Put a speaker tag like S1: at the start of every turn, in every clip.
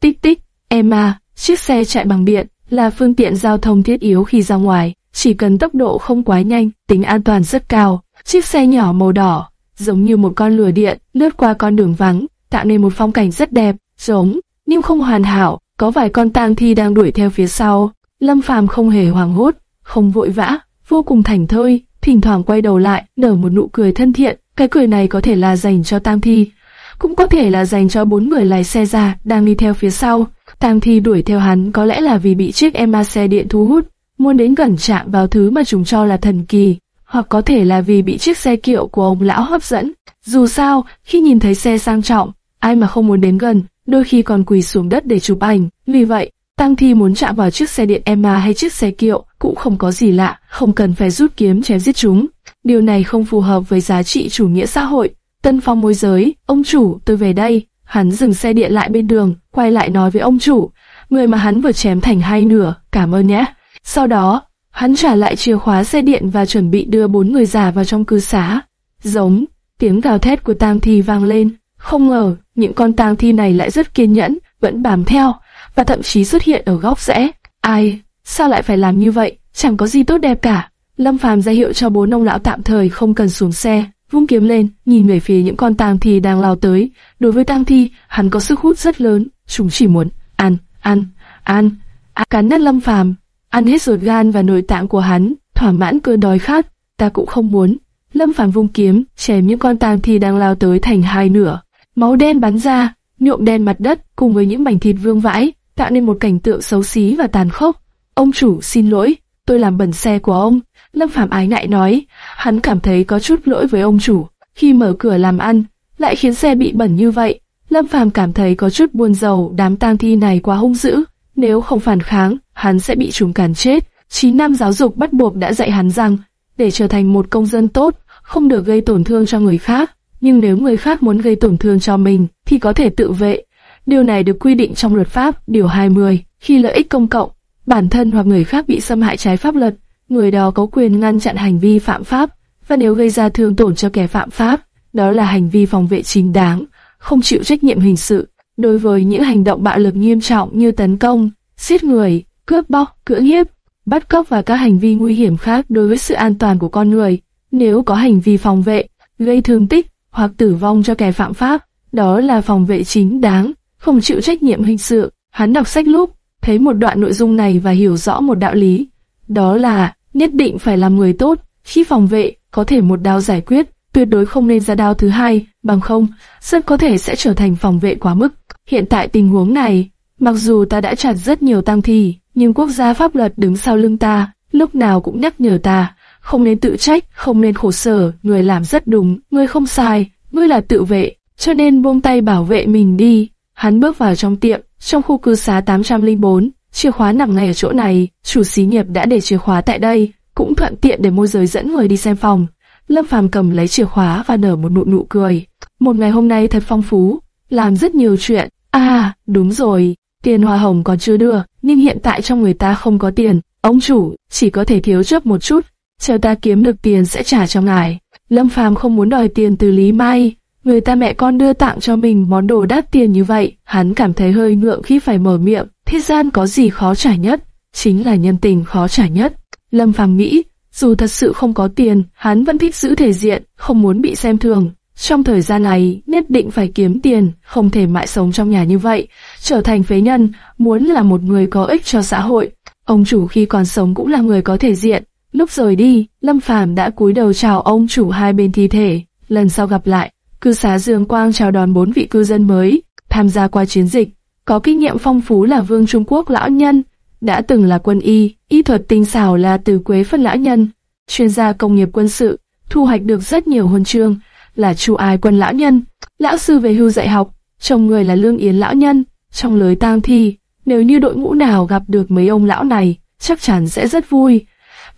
S1: Tích tích, Emma, chiếc xe chạy bằng điện, là phương tiện giao thông thiết yếu khi ra ngoài, chỉ cần tốc độ không quá nhanh, tính an toàn rất cao. Chiếc xe nhỏ màu đỏ, giống như một con lửa điện, lướt qua con đường vắng, tạo nên một phong cảnh rất đẹp, giống, nhưng không hoàn hảo, có vài con tang thi đang đuổi theo phía sau. Lâm Phàm không hề hoảng hốt, không vội vã, vô cùng thành thơi, thỉnh thoảng quay đầu lại, nở một nụ cười thân thiện. Cái cười này có thể là dành cho tang thi, cũng có thể là dành cho bốn người lái xe già đang đi theo phía sau. Tang thi đuổi theo hắn có lẽ là vì bị chiếc Emma xe điện thu hút, muốn đến gần chạm vào thứ mà chúng cho là thần kỳ, hoặc có thể là vì bị chiếc xe kiệu của ông lão hấp dẫn. Dù sao, khi nhìn thấy xe sang trọng, ai mà không muốn đến gần, đôi khi còn quỳ xuống đất để chụp ảnh. Vì vậy, Tang Thi muốn chạm vào chiếc xe điện Emma hay chiếc xe kiệu cũng không có gì lạ, không cần phải rút kiếm chém giết chúng. Điều này không phù hợp với giá trị chủ nghĩa xã hội. Tân phong môi giới, ông chủ, tôi về đây. Hắn dừng xe điện lại bên đường, quay lại nói với ông chủ, người mà hắn vừa chém thành hai nửa, cảm ơn nhé. Sau đó, hắn trả lại chìa khóa xe điện và chuẩn bị đưa bốn người già vào trong cư xá. Giống, tiếng gào thét của tang thi vang lên. Không ngờ, những con tang thi này lại rất kiên nhẫn, vẫn bám theo, và thậm chí xuất hiện ở góc rẽ. Ai, sao lại phải làm như vậy, chẳng có gì tốt đẹp cả. Lâm Phàm ra hiệu cho bốn ông lão tạm thời không cần xuống xe, vung kiếm lên, nhìn về phía những con tang thi đang lao tới. Đối với tang thi, hắn có sức hút rất lớn, chúng chỉ muốn ăn, ăn, ăn, ăn. cắn nát Lâm Phàm, ăn hết ruột gan và nội tạng của hắn, thỏa mãn cơn đói khát. Ta cũng không muốn. Lâm Phàm vung kiếm, chém những con tang thi đang lao tới thành hai nửa. Máu đen bắn ra, nhuộm đen mặt đất cùng với những mảnh thịt vương vãi, tạo nên một cảnh tượng xấu xí và tàn khốc. Ông chủ xin lỗi, tôi làm bẩn xe của ông. Lâm Phàm ái ngại nói, hắn cảm thấy có chút lỗi với ông chủ. Khi mở cửa làm ăn, lại khiến xe bị bẩn như vậy. Lâm Phàm cảm thấy có chút buồn rầu đám tang thi này quá hung dữ. Nếu không phản kháng, hắn sẽ bị chúng cản chết. 9 năm giáo dục bắt buộc đã dạy hắn rằng, để trở thành một công dân tốt, không được gây tổn thương cho người khác. Nhưng nếu người khác muốn gây tổn thương cho mình, thì có thể tự vệ. Điều này được quy định trong luật pháp, điều 20. Khi lợi ích công cộng, bản thân hoặc người khác bị xâm hại trái pháp luật, người đó có quyền ngăn chặn hành vi phạm pháp, và nếu gây ra thương tổn cho kẻ phạm pháp, đó là hành vi phòng vệ chính đáng, không chịu trách nhiệm hình sự. Đối với những hành động bạo lực nghiêm trọng như tấn công, giết người, cướp bóc, cưỡng hiếp, bắt cóc và các hành vi nguy hiểm khác đối với sự an toàn của con người, nếu có hành vi phòng vệ, gây thương tích hoặc tử vong cho kẻ phạm pháp, đó là phòng vệ chính đáng, không chịu trách nhiệm hình sự. Hắn đọc sách lúc, thấy một đoạn nội dung này và hiểu rõ một đạo lý, đó là nhất định phải làm người tốt, khi phòng vệ, có thể một đao giải quyết, tuyệt đối không nên ra đao thứ hai, bằng không, rất có thể sẽ trở thành phòng vệ quá mức. Hiện tại tình huống này, mặc dù ta đã chặt rất nhiều tăng thi, nhưng quốc gia pháp luật đứng sau lưng ta, lúc nào cũng nhắc nhở ta, không nên tự trách, không nên khổ sở, người làm rất đúng, người không sai, ngươi là tự vệ, cho nên buông tay bảo vệ mình đi. Hắn bước vào trong tiệm, trong khu cư xá 804, chìa khóa nằm ngay ở chỗ này, chủ xí nghiệp đã để chìa khóa tại đây, cũng thuận tiện để môi giới dẫn người đi xem phòng. Lâm Phàm cầm lấy chìa khóa và nở một nụ nụ cười. Một ngày hôm nay thật phong phú, làm rất nhiều chuyện. À, đúng rồi, tiền hoa hồng còn chưa đưa, nhưng hiện tại trong người ta không có tiền. Ông chủ chỉ có thể thiếu chấp một chút, chờ ta kiếm được tiền sẽ trả cho ngài. Lâm Phàm không muốn đòi tiền từ Lý Mai, người ta mẹ con đưa tặng cho mình món đồ đắt tiền như vậy, hắn cảm thấy hơi ngượng khi phải mở miệng. Thế gian có gì khó trả nhất, chính là nhân tình khó trả nhất. Lâm Phàm nghĩ, dù thật sự không có tiền, hắn vẫn thích giữ thể diện, không muốn bị xem thường. Trong thời gian này, nhất định phải kiếm tiền, không thể mãi sống trong nhà như vậy, trở thành phế nhân, muốn là một người có ích cho xã hội. Ông chủ khi còn sống cũng là người có thể diện. Lúc rời đi, Lâm Phàm đã cúi đầu chào ông chủ hai bên thi thể. Lần sau gặp lại, cư xá Dương Quang chào đón bốn vị cư dân mới, tham gia qua chiến dịch. Có kinh nghiệm phong phú là Vương Trung Quốc lão nhân, đã từng là quân y, y thuật tinh xảo là từ Quế Phân lão nhân, chuyên gia công nghiệp quân sự, thu hoạch được rất nhiều huân chương, là Chu Ai Quân lão nhân, lão sư về hưu dạy học, chồng người là Lương Yến lão nhân, trong lưới tang thi, nếu như đội ngũ nào gặp được mấy ông lão này, chắc chắn sẽ rất vui,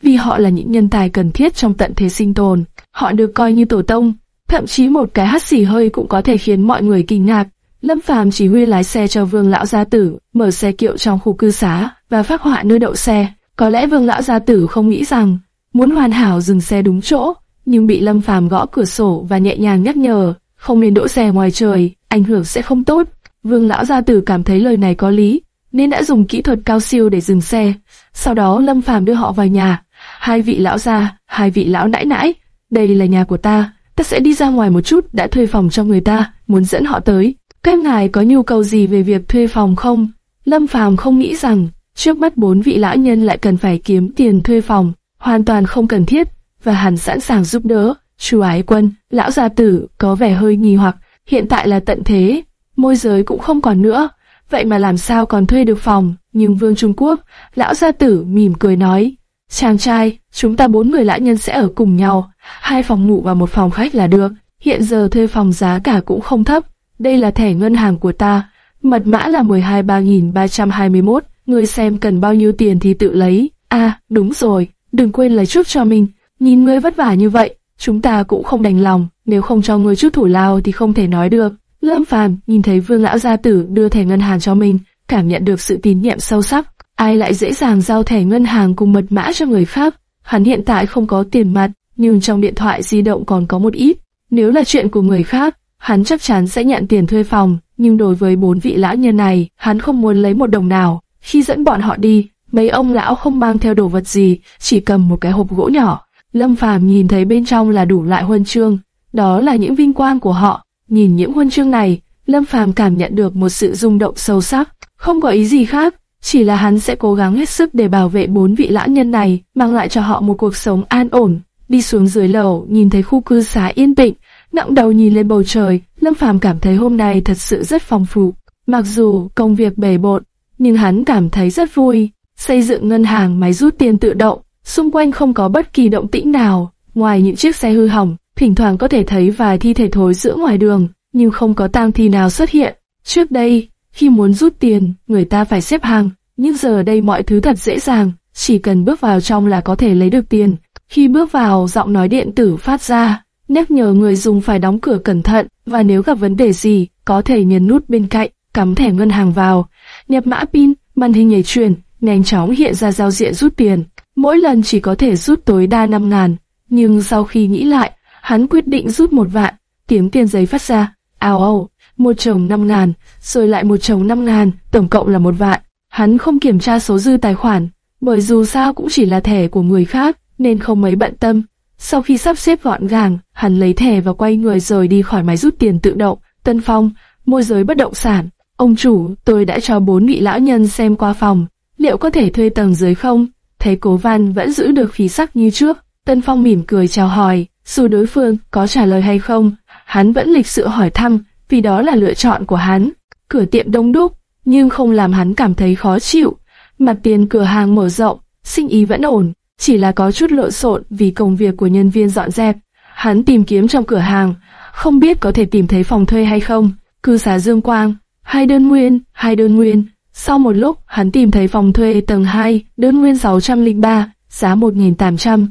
S1: vì họ là những nhân tài cần thiết trong tận thế sinh tồn, họ được coi như tổ tông, thậm chí một cái hắt xì hơi cũng có thể khiến mọi người kinh ngạc. Lâm Phàm chỉ huy lái xe cho Vương lão gia tử, mở xe kiệu trong khu cư xá và phát họa nơi đậu xe. Có lẽ Vương lão gia tử không nghĩ rằng muốn hoàn hảo dừng xe đúng chỗ, nhưng bị Lâm Phàm gõ cửa sổ và nhẹ nhàng nhắc nhở, không nên đỗ xe ngoài trời, ảnh hưởng sẽ không tốt. Vương lão gia tử cảm thấy lời này có lý, nên đã dùng kỹ thuật cao siêu để dừng xe. Sau đó Lâm Phàm đưa họ vào nhà. Hai vị lão gia, hai vị lão nãi nãi, đây là nhà của ta, ta sẽ đi ra ngoài một chút đã thuê phòng cho người ta, muốn dẫn họ tới. Các ngài có nhu cầu gì về việc thuê phòng không? Lâm Phàm không nghĩ rằng trước mắt bốn vị lão nhân lại cần phải kiếm tiền thuê phòng, hoàn toàn không cần thiết, và hắn sẵn sàng giúp đỡ. Chú Ái Quân, lão gia tử có vẻ hơi nghi hoặc, hiện tại là tận thế, môi giới cũng không còn nữa, vậy mà làm sao còn thuê được phòng? Nhưng Vương Trung Quốc, lão gia tử mỉm cười nói, chàng trai, chúng ta bốn người lão nhân sẽ ở cùng nhau, hai phòng ngủ và một phòng khách là được. Hiện giờ thuê phòng giá cả cũng không thấp, đây là thẻ ngân hàng của ta, mật mã là 123321, người xem cần bao nhiêu tiền thì tự lấy. À, đúng rồi, đừng quên lấy chút cho mình, nhìn ngươi vất vả như vậy, chúng ta cũng không đành lòng, nếu không cho ngươi chút thủ lao thì không thể nói được. Lâm Phàm nhìn thấy Vương lão gia tử đưa thẻ ngân hàng cho mình, cảm nhận được sự tín nhiệm sâu sắc. Ai lại dễ dàng giao thẻ ngân hàng cùng mật mã cho người khác? Hắn hiện tại không có tiền mặt, nhưng trong điện thoại di động còn có một ít. Nếu là chuyện của người khác, hắn chắc chắn sẽ nhận tiền thuê phòng, nhưng đối với bốn vị lão nhân này, hắn không muốn lấy một đồng nào. Khi dẫn bọn họ đi, mấy ông lão không mang theo đồ vật gì, chỉ cầm một cái hộp gỗ nhỏ. Lâm Phàm nhìn thấy bên trong là đủ loại huân chương, đó là những vinh quang của họ. Nhìn những huân chương này, Lâm Phàm cảm nhận được một sự rung động sâu sắc, không có ý gì khác, chỉ là hắn sẽ cố gắng hết sức để bảo vệ bốn vị lão nhân này, mang lại cho họ một cuộc sống an ổn. Đi xuống dưới lầu, nhìn thấy khu cư xá yên tĩnh, ngẩng đầu nhìn lên bầu trời, Lâm Phàm cảm thấy hôm nay thật sự rất phong phú. Mặc dù công việc bề bộn, nhưng hắn cảm thấy rất vui. Xây dựng ngân hàng máy rút tiền tự động, xung quanh không có bất kỳ động tĩnh nào, ngoài những chiếc xe hư hỏng, thỉnh thoảng có thể thấy vài thi thể thối giữa ngoài đường, nhưng không có tang thi nào xuất hiện. Trước đây, khi muốn rút tiền, người ta phải xếp hàng, nhưng giờ đây mọi thứ thật dễ dàng, chỉ cần bước vào trong là có thể lấy được tiền. Khi bước vào, giọng nói điện tử phát ra, nhắc nhở người dùng phải đóng cửa cẩn thận và nếu gặp vấn đề gì, có thể nhấn nút bên cạnh, cắm thẻ ngân hàng vào, nhập mã pin, màn hình nhảy truyền, nhanh chóng hiện ra giao diện rút tiền. Mỗi lần chỉ có thể rút tối đa 5 ngàn, nhưng sau khi nghĩ lại, hắn quyết định rút một vạn, kiếm tiền giấy phát ra, ào ào, một chồng 5 ngàn, rồi lại một chồng 5 ngàn, tổng cộng là một vạn. Hắn không kiểm tra số dư tài khoản, bởi dù sao cũng chỉ là thẻ của người khác, nên không mấy bận tâm. Sau khi sắp xếp gọn gàng, hắn lấy thẻ và quay người rời đi khỏi máy rút tiền tự động. Tân Phong, môi giới bất động sản. Ông chủ, tôi đã cho bốn vị lão nhân xem qua phòng. Liệu có thể thuê tầng dưới không? Thấy cố văn vẫn giữ được khí sắc như trước. Tân Phong mỉm cười chào hỏi. Dù đối phương có trả lời hay không, hắn vẫn lịch sự hỏi thăm, vì đó là lựa chọn của hắn. Cửa tiệm đông đúc, nhưng không làm hắn cảm thấy khó chịu. Mặt tiền cửa hàng mở rộng, sinh ý vẫn ổn, chỉ là có chút lộn xộn vì công việc của nhân viên dọn dẹp. Hắn tìm kiếm trong cửa hàng, không biết có thể tìm thấy phòng thuê hay không. Cư xá Dương Quang, hai đơn nguyên, hai đơn nguyên. Sau một lúc, hắn tìm thấy phòng thuê tầng 2, đơn nguyên 603, giá 1.800.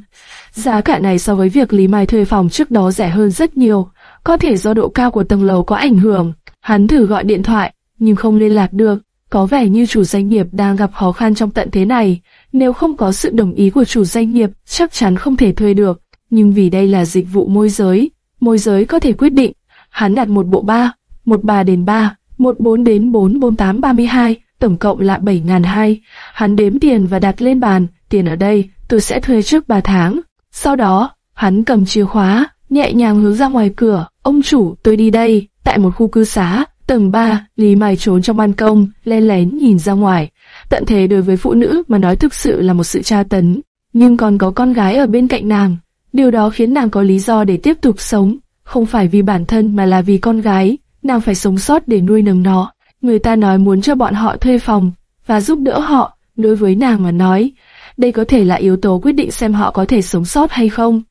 S1: Giá cả này so với việc Lý Mai thuê phòng trước đó rẻ hơn rất nhiều, có thể do độ cao của tầng lầu có ảnh hưởng. Hắn thử gọi điện thoại, nhưng không liên lạc được. Có vẻ như chủ doanh nghiệp đang gặp khó khăn trong tận thế này. Nếu không có sự đồng ý của chủ doanh nghiệp, chắc chắn không thể thuê được. Nhưng vì đây là dịch vụ môi giới, môi giới có thể quyết định. Hắn đặt một bộ ba, một ba đến ba, một bốn đến bốn bốn tám ba mươi hai, tổng cộng là bảy ngàn hai. Hắn đếm tiền và đặt lên bàn, tiền ở đây, tôi sẽ thuê trước ba tháng. Sau đó, hắn cầm chìa khóa, nhẹ nhàng hướng ra ngoài cửa. Ông chủ, tôi đi đây, tại một khu cư xá, tầng 3, Lý Mai trốn trong ban công, len lén nhìn ra ngoài. Tận thế đối với phụ nữ mà nói thực sự là một sự tra tấn, nhưng còn có con gái ở bên cạnh nàng. Điều đó khiến nàng có lý do để tiếp tục sống, không phải vì bản thân mà là vì con gái, nàng phải sống sót để nuôi nấng nó. Người ta nói muốn cho bọn họ thuê phòng và giúp đỡ họ, đối với nàng mà nói, đây có thể là yếu tố quyết định xem họ có thể sống sót hay không.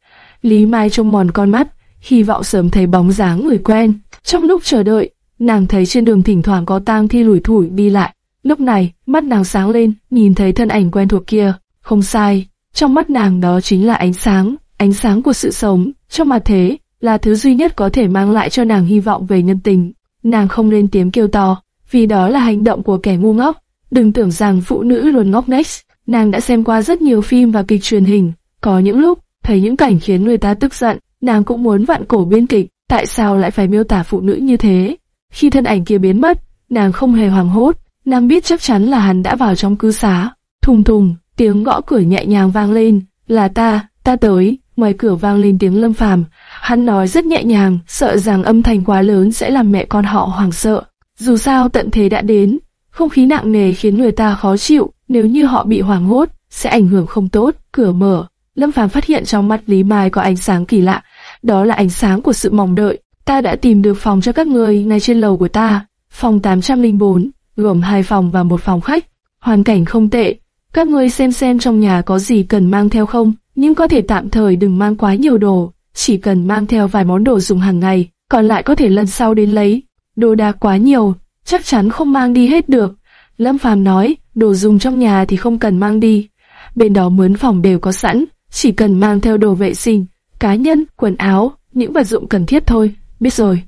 S1: Lý Mai trông mòn con mắt, hy vọng sớm thấy bóng dáng người quen. Trong lúc chờ đợi, nàng thấy trên đường thỉnh thoảng có tang thi lủi thủi đi lại. Lúc này, mắt nàng sáng lên, nhìn thấy thân ảnh quen thuộc kia. Không sai, trong mắt nàng đó chính là ánh sáng, ánh sáng của sự sống. Trong mặt thế, là thứ duy nhất có thể mang lại cho nàng hy vọng về nhân tình. Nàng không lên tiếng kêu to, vì đó là hành động của kẻ ngu ngốc. Đừng tưởng rằng phụ nữ luôn ngốc nghếch. Nàng đã xem qua rất nhiều phim và kịch truyền hình, có những lúc thấy những cảnh khiến người ta tức giận, nàng cũng muốn vặn cổ biên kịch. Tại sao lại phải miêu tả phụ nữ như thế? Khi thân ảnh kia biến mất, nàng không hề hoảng hốt, nàng biết chắc chắn là hắn đã vào trong cư xá. Thùng thùng, tiếng gõ cửa nhẹ nhàng vang lên, là ta, ta tới, ngoài cửa vang lên tiếng lâm phàm. Hắn nói rất nhẹ nhàng, sợ rằng âm thanh quá lớn sẽ làm mẹ con họ hoảng sợ. Dù sao tận thế đã đến, không khí nặng nề khiến người ta khó chịu, nếu như họ bị hoảng hốt, sẽ ảnh hưởng không tốt. Cửa mở, Lâm Phàm phát hiện trong mắt Lý Mai có ánh sáng kỳ lạ, đó là ánh sáng của sự mong đợi. Ta đã tìm được phòng cho các người ngay trên lầu của ta, phòng 804, gồm hai phòng và một phòng khách. Hoàn cảnh không tệ, các ngươi xem xem trong nhà có gì cần mang theo không, nhưng có thể tạm thời đừng mang quá nhiều đồ, chỉ cần mang theo vài món đồ dùng hàng ngày, còn lại có thể lần sau đến lấy. Đồ đạc quá nhiều, chắc chắn không mang đi hết được. Lâm Phàm nói, đồ dùng trong nhà thì không cần mang đi. Bên đó mướn phòng đều có sẵn, chỉ cần mang theo đồ vệ sinh, cá nhân, quần áo, những vật dụng cần thiết thôi. Biết rồi.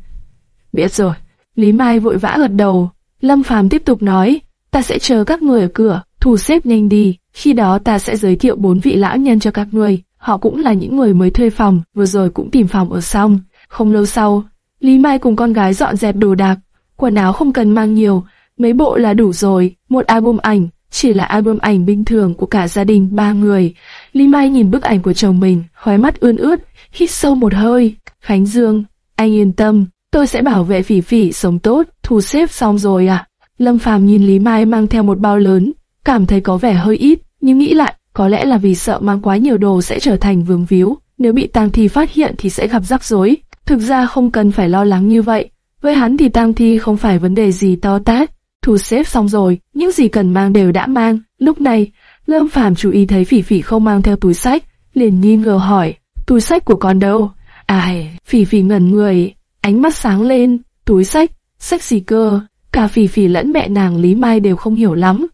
S1: Biết rồi. Lý Mai vội vã gật đầu. Lâm Phàm tiếp tục nói, ta sẽ chờ các người ở cửa, thu xếp nhanh đi. Khi đó ta sẽ giới thiệu bốn vị lão nhân cho các người. Họ cũng là những người mới thuê phòng, vừa rồi cũng tìm phòng ở xong. Không lâu sau, Lý Mai cùng con gái dọn dẹp đồ đạc. Quần áo không cần mang nhiều, mấy bộ là đủ rồi. Một album ảnh, chỉ là album ảnh bình thường của cả gia đình ba người. Lý Mai nhìn bức ảnh của chồng mình, khóe mắt ươn ướt, hít sâu một hơi. Khánh Dương, anh yên tâm, tôi sẽ bảo vệ Phỉ Phỉ sống tốt, thu xếp xong rồi à. Lâm Phàm nhìn Lý Mai mang theo một bao lớn, cảm thấy có vẻ hơi ít, nhưng nghĩ lại, có lẽ là vì sợ mang quá nhiều đồ sẽ trở thành vướng víu, nếu bị tang thi phát hiện thì sẽ gặp rắc rối. Thực ra không cần phải lo lắng như vậy, với hắn thì tang thi không phải vấn đề gì to tát, thu xếp xong rồi, những gì cần mang đều đã mang. Lúc này, Lâm Phàm chú ý thấy Phỉ Phỉ không mang theo túi sách, liền nghi ngờ hỏi, túi sách của con đâu? Ai, Phỉ Phỉ ngẩn người, ánh mắt sáng lên, túi sách, sách gì cơ? Cả Phỉ Phỉ lẫn mẹ nàng Lý Mai đều không hiểu lắm.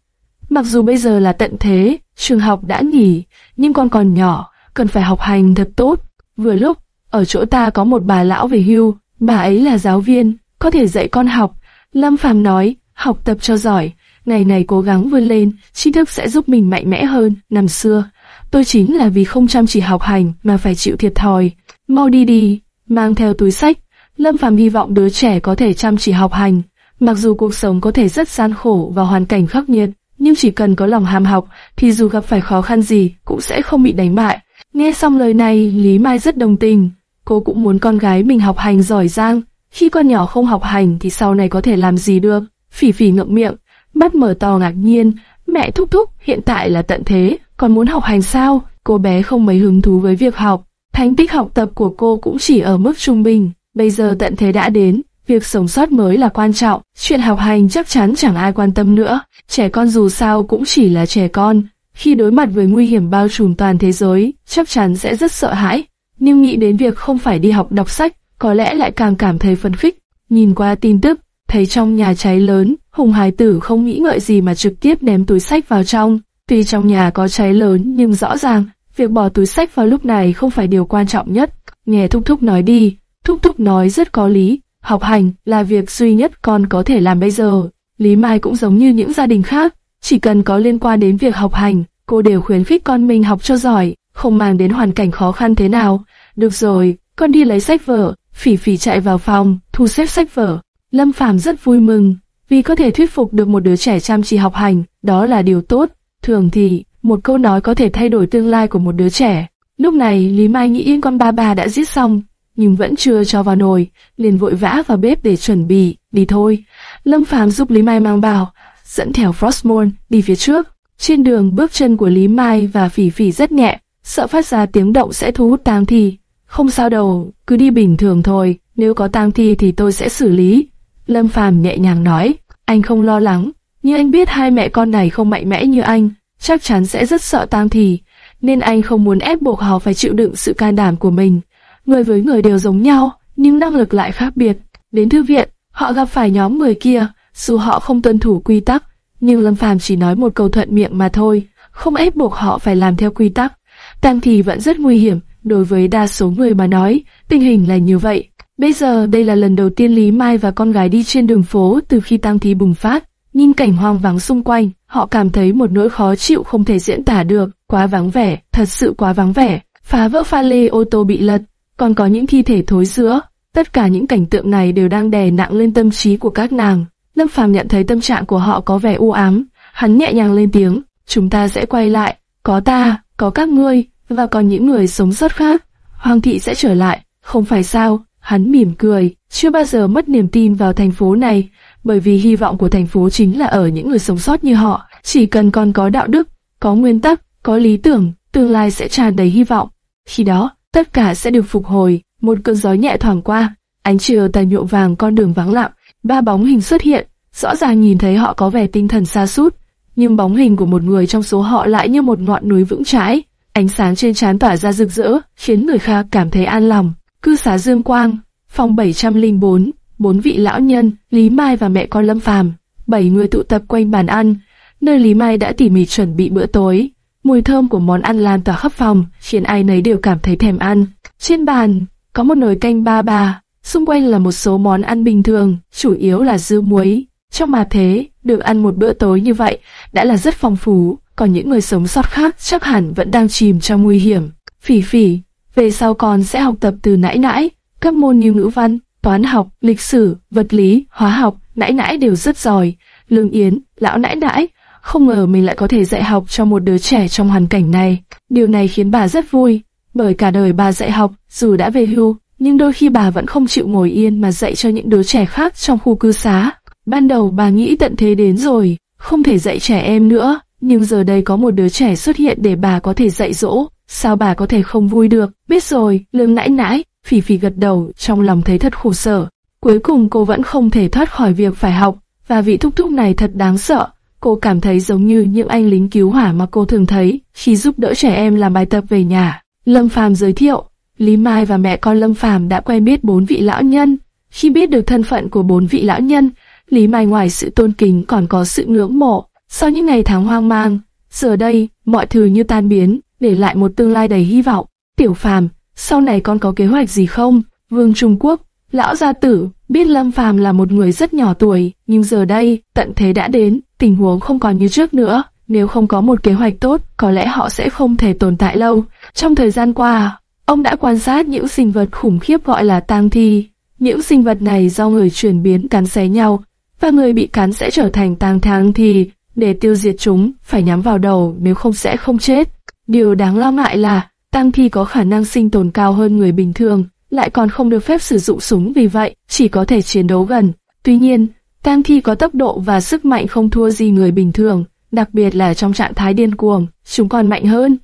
S1: Mặc dù bây giờ là tận thế, trường học đã nghỉ, nhưng con còn nhỏ, cần phải học hành thật tốt. Vừa lúc, ở chỗ ta có một bà lão về hưu, bà ấy là giáo viên, có thể dạy con học. Lâm Phàm nói, học tập cho giỏi, ngày này cố gắng vươn lên, tri thức sẽ giúp mình mạnh mẽ hơn. Năm xưa, tôi chính là vì không chăm chỉ học hành mà phải chịu thiệt thòi. Mau đi đi, mang theo túi sách. Lâm Phàm hy vọng đứa trẻ có thể chăm chỉ học hành. Mặc dù cuộc sống có thể rất gian khổ và hoàn cảnh khắc nghiệt, nhưng chỉ cần có lòng ham học, thì dù gặp phải khó khăn gì cũng sẽ không bị đánh bại. Nghe xong lời này, Lý Mai rất đồng tình. Cô cũng muốn con gái mình học hành giỏi giang. Khi con nhỏ không học hành thì sau này có thể làm gì được? Phỉ phỉ ngậm miệng, mắt mở to ngạc nhiên. Mẹ thúc thúc, hiện tại là tận thế, còn muốn học hành sao? Cô bé không mấy hứng thú với việc học. Thành tích học tập của cô cũng chỉ ở mức trung bình. Bây giờ tận thế đã đến, việc sống sót mới là quan trọng. Chuyện học hành chắc chắn chẳng ai quan tâm nữa. Trẻ con dù sao cũng chỉ là trẻ con. Khi đối mặt với nguy hiểm bao trùm toàn thế giới, chắc chắn sẽ rất sợ hãi. Nhưng nghĩ đến việc không phải đi học đọc sách, có lẽ lại càng cảm thấy phấn khích. Nhìn qua tin tức, thấy trong nhà cháy lớn, Hùng Hải Tử không nghĩ ngợi gì mà trực tiếp ném túi sách vào trong. Tuy trong nhà có cháy lớn nhưng rõ ràng, việc bỏ túi sách vào lúc này không phải điều quan trọng nhất. Nghe Thúc Thúc nói đi, Thúc Thúc nói rất có lý, học hành là việc duy nhất con có thể làm bây giờ. Lý Mai cũng giống như những gia đình khác, chỉ cần có liên quan đến việc học hành, cô đều khuyến khích con mình học cho giỏi, không mang đến hoàn cảnh khó khăn thế nào. Được rồi, con đi lấy sách vở, phỉ phỉ chạy vào phòng, thu xếp sách vở. Lâm Phàm rất vui mừng, vì có thể thuyết phục được một đứa trẻ chăm chỉ học hành, đó là điều tốt. Thường thì, một câu nói có thể thay đổi tương lai của một đứa trẻ. Lúc này, Lý Mai nghĩ con ba bà đã giết xong, nhưng vẫn chưa cho vào nồi, liền vội vã vào bếp để chuẩn bị, đi thôi. Lâm Phàm giúp Lý Mai mang vào, dẫn theo Frostmourne đi phía trước. Trên đường bước chân của Lý Mai và Phỉ Phỉ rất nhẹ, sợ phát ra tiếng động sẽ thu hút tang thi. Không sao đâu, cứ đi bình thường thôi, nếu có tang thi thì tôi sẽ xử lý. Lâm Phàm nhẹ nhàng nói, anh không lo lắng, nhưng anh biết hai mẹ con này không mạnh mẽ như anh, chắc chắn sẽ rất sợ tang thi, nên anh không muốn ép buộc họ phải chịu đựng sự can đảm của mình. Người với người đều giống nhau, nhưng năng lực lại khác biệt. Đến thư viện, họ gặp phải nhóm người kia, dù họ không tuân thủ quy tắc, nhưng Lâm Phàm chỉ nói một câu thuận miệng mà thôi, không ép buộc họ phải làm theo quy tắc. Tang thì vẫn rất nguy hiểm, đối với đa số người mà nói, tình hình là như vậy. Bây giờ đây là lần đầu tiên Lý Mai và con gái đi trên đường phố từ khi tang thí bùng phát. Nhìn cảnh hoang vắng xung quanh, họ cảm thấy một nỗi khó chịu không thể diễn tả được, quá vắng vẻ, thật sự quá vắng vẻ. Phá vỡ pha lê ô tô bị lật, còn có những thi thể thối rữa. Tất cả những cảnh tượng này đều đang đè nặng lên tâm trí của các nàng. Lâm Phàm nhận thấy tâm trạng của họ có vẻ u ám, hắn nhẹ nhàng lên tiếng, chúng ta sẽ quay lại, có ta, có các ngươi, và còn những người sống sót khác. Hoàng thị sẽ trở lại, không phải sao? Hắn mỉm cười, chưa bao giờ mất niềm tin vào thành phố này, bởi vì hy vọng của thành phố chính là ở những người sống sót như họ. Chỉ cần còn có đạo đức, có nguyên tắc, có lý tưởng, tương lai sẽ tràn đầy hy vọng. Khi đó, tất cả sẽ được phục hồi. Một cơn gió nhẹ thoảng qua, ánh chiều tà nhuộm vàng con đường vắng lặng, ba bóng hình xuất hiện, rõ ràng nhìn thấy họ có vẻ tinh thần xa sút nhưng bóng hình của một người trong số họ lại như một ngọn núi vững chãi. Ánh sáng trên trán tỏa ra rực rỡ, khiến người khác cảm thấy an lòng. Cư xá Dương Quang, phòng 704, bốn vị lão nhân, Lý Mai và mẹ con Lâm Phàm, bảy người tụ tập quanh bàn ăn, nơi Lý Mai đã tỉ mỉ chuẩn bị bữa tối. Mùi thơm của món ăn lan tỏa khắp phòng, khiến ai nấy đều cảm thấy thèm ăn. Trên bàn, có một nồi canh ba bà, xung quanh là một số món ăn bình thường, chủ yếu là dưa muối. Trong mà thế, được ăn một bữa tối như vậy đã là rất phong phú, còn những người sống sót khác chắc hẳn vẫn đang chìm trong nguy hiểm. Phỉ phỉ, về sau con sẽ học tập từ nãy nãy, các môn như ngữ văn, toán học, lịch sử, vật lý, hóa học, nãy nãy đều rất giỏi. Lương Yến, lão nãy nãy, không ngờ mình lại có thể dạy học cho một đứa trẻ trong hoàn cảnh này. Điều này khiến bà rất vui, bởi cả đời bà dạy học, dù đã về hưu, nhưng đôi khi bà vẫn không chịu ngồi yên mà dạy cho những đứa trẻ khác trong khu cư xá. Ban đầu bà nghĩ tận thế đến rồi, không thể dạy trẻ em nữa, nhưng giờ đây có một đứa trẻ xuất hiện để bà có thể dạy dỗ, sao bà có thể không vui được? Biết rồi, lương nãi nãi, phỉ phỉ gật đầu, trong lòng thấy thật khổ sở. Cuối cùng cô vẫn không thể thoát khỏi việc phải học, và vị thúc thúc này thật đáng sợ. Cô cảm thấy giống như những anh lính cứu hỏa mà cô thường thấy khi giúp đỡ trẻ em làm bài tập về nhà. Lâm Phàm giới thiệu, Lý Mai và mẹ con Lâm Phàm đã quen biết bốn vị lão nhân. Khi biết được thân phận của bốn vị lão nhân, Lý Mai ngoài sự tôn kính còn có sự ngưỡng mộ. Sau những ngày tháng hoang mang, giờ đây mọi thứ như tan biến, để lại một tương lai đầy hy vọng. Tiểu Phàm, sau này con có kế hoạch gì không? Vương Trung Quốc, lão gia tử, biết Lâm Phàm là một người rất nhỏ tuổi, nhưng giờ đây tận thế đã đến, tình huống không còn như trước nữa. Nếu không có một kế hoạch tốt, có lẽ họ sẽ không thể tồn tại lâu. Trong thời gian qua, ông đã quan sát những sinh vật khủng khiếp gọi là tang thi. Những sinh vật này do người chuyển biến cắn xé nhau, và người bị cắn sẽ trở thành tang thang thì để tiêu diệt chúng phải nhắm vào đầu nếu không sẽ không chết. Điều đáng lo ngại là tang thi có khả năng sinh tồn cao hơn người bình thường, lại còn không được phép sử dụng súng vì vậy chỉ có thể chiến đấu gần. Tuy nhiên, tang thi có tốc độ và sức mạnh không thua gì người bình thường, đặc biệt là trong trạng thái điên cuồng, chúng còn mạnh hơn.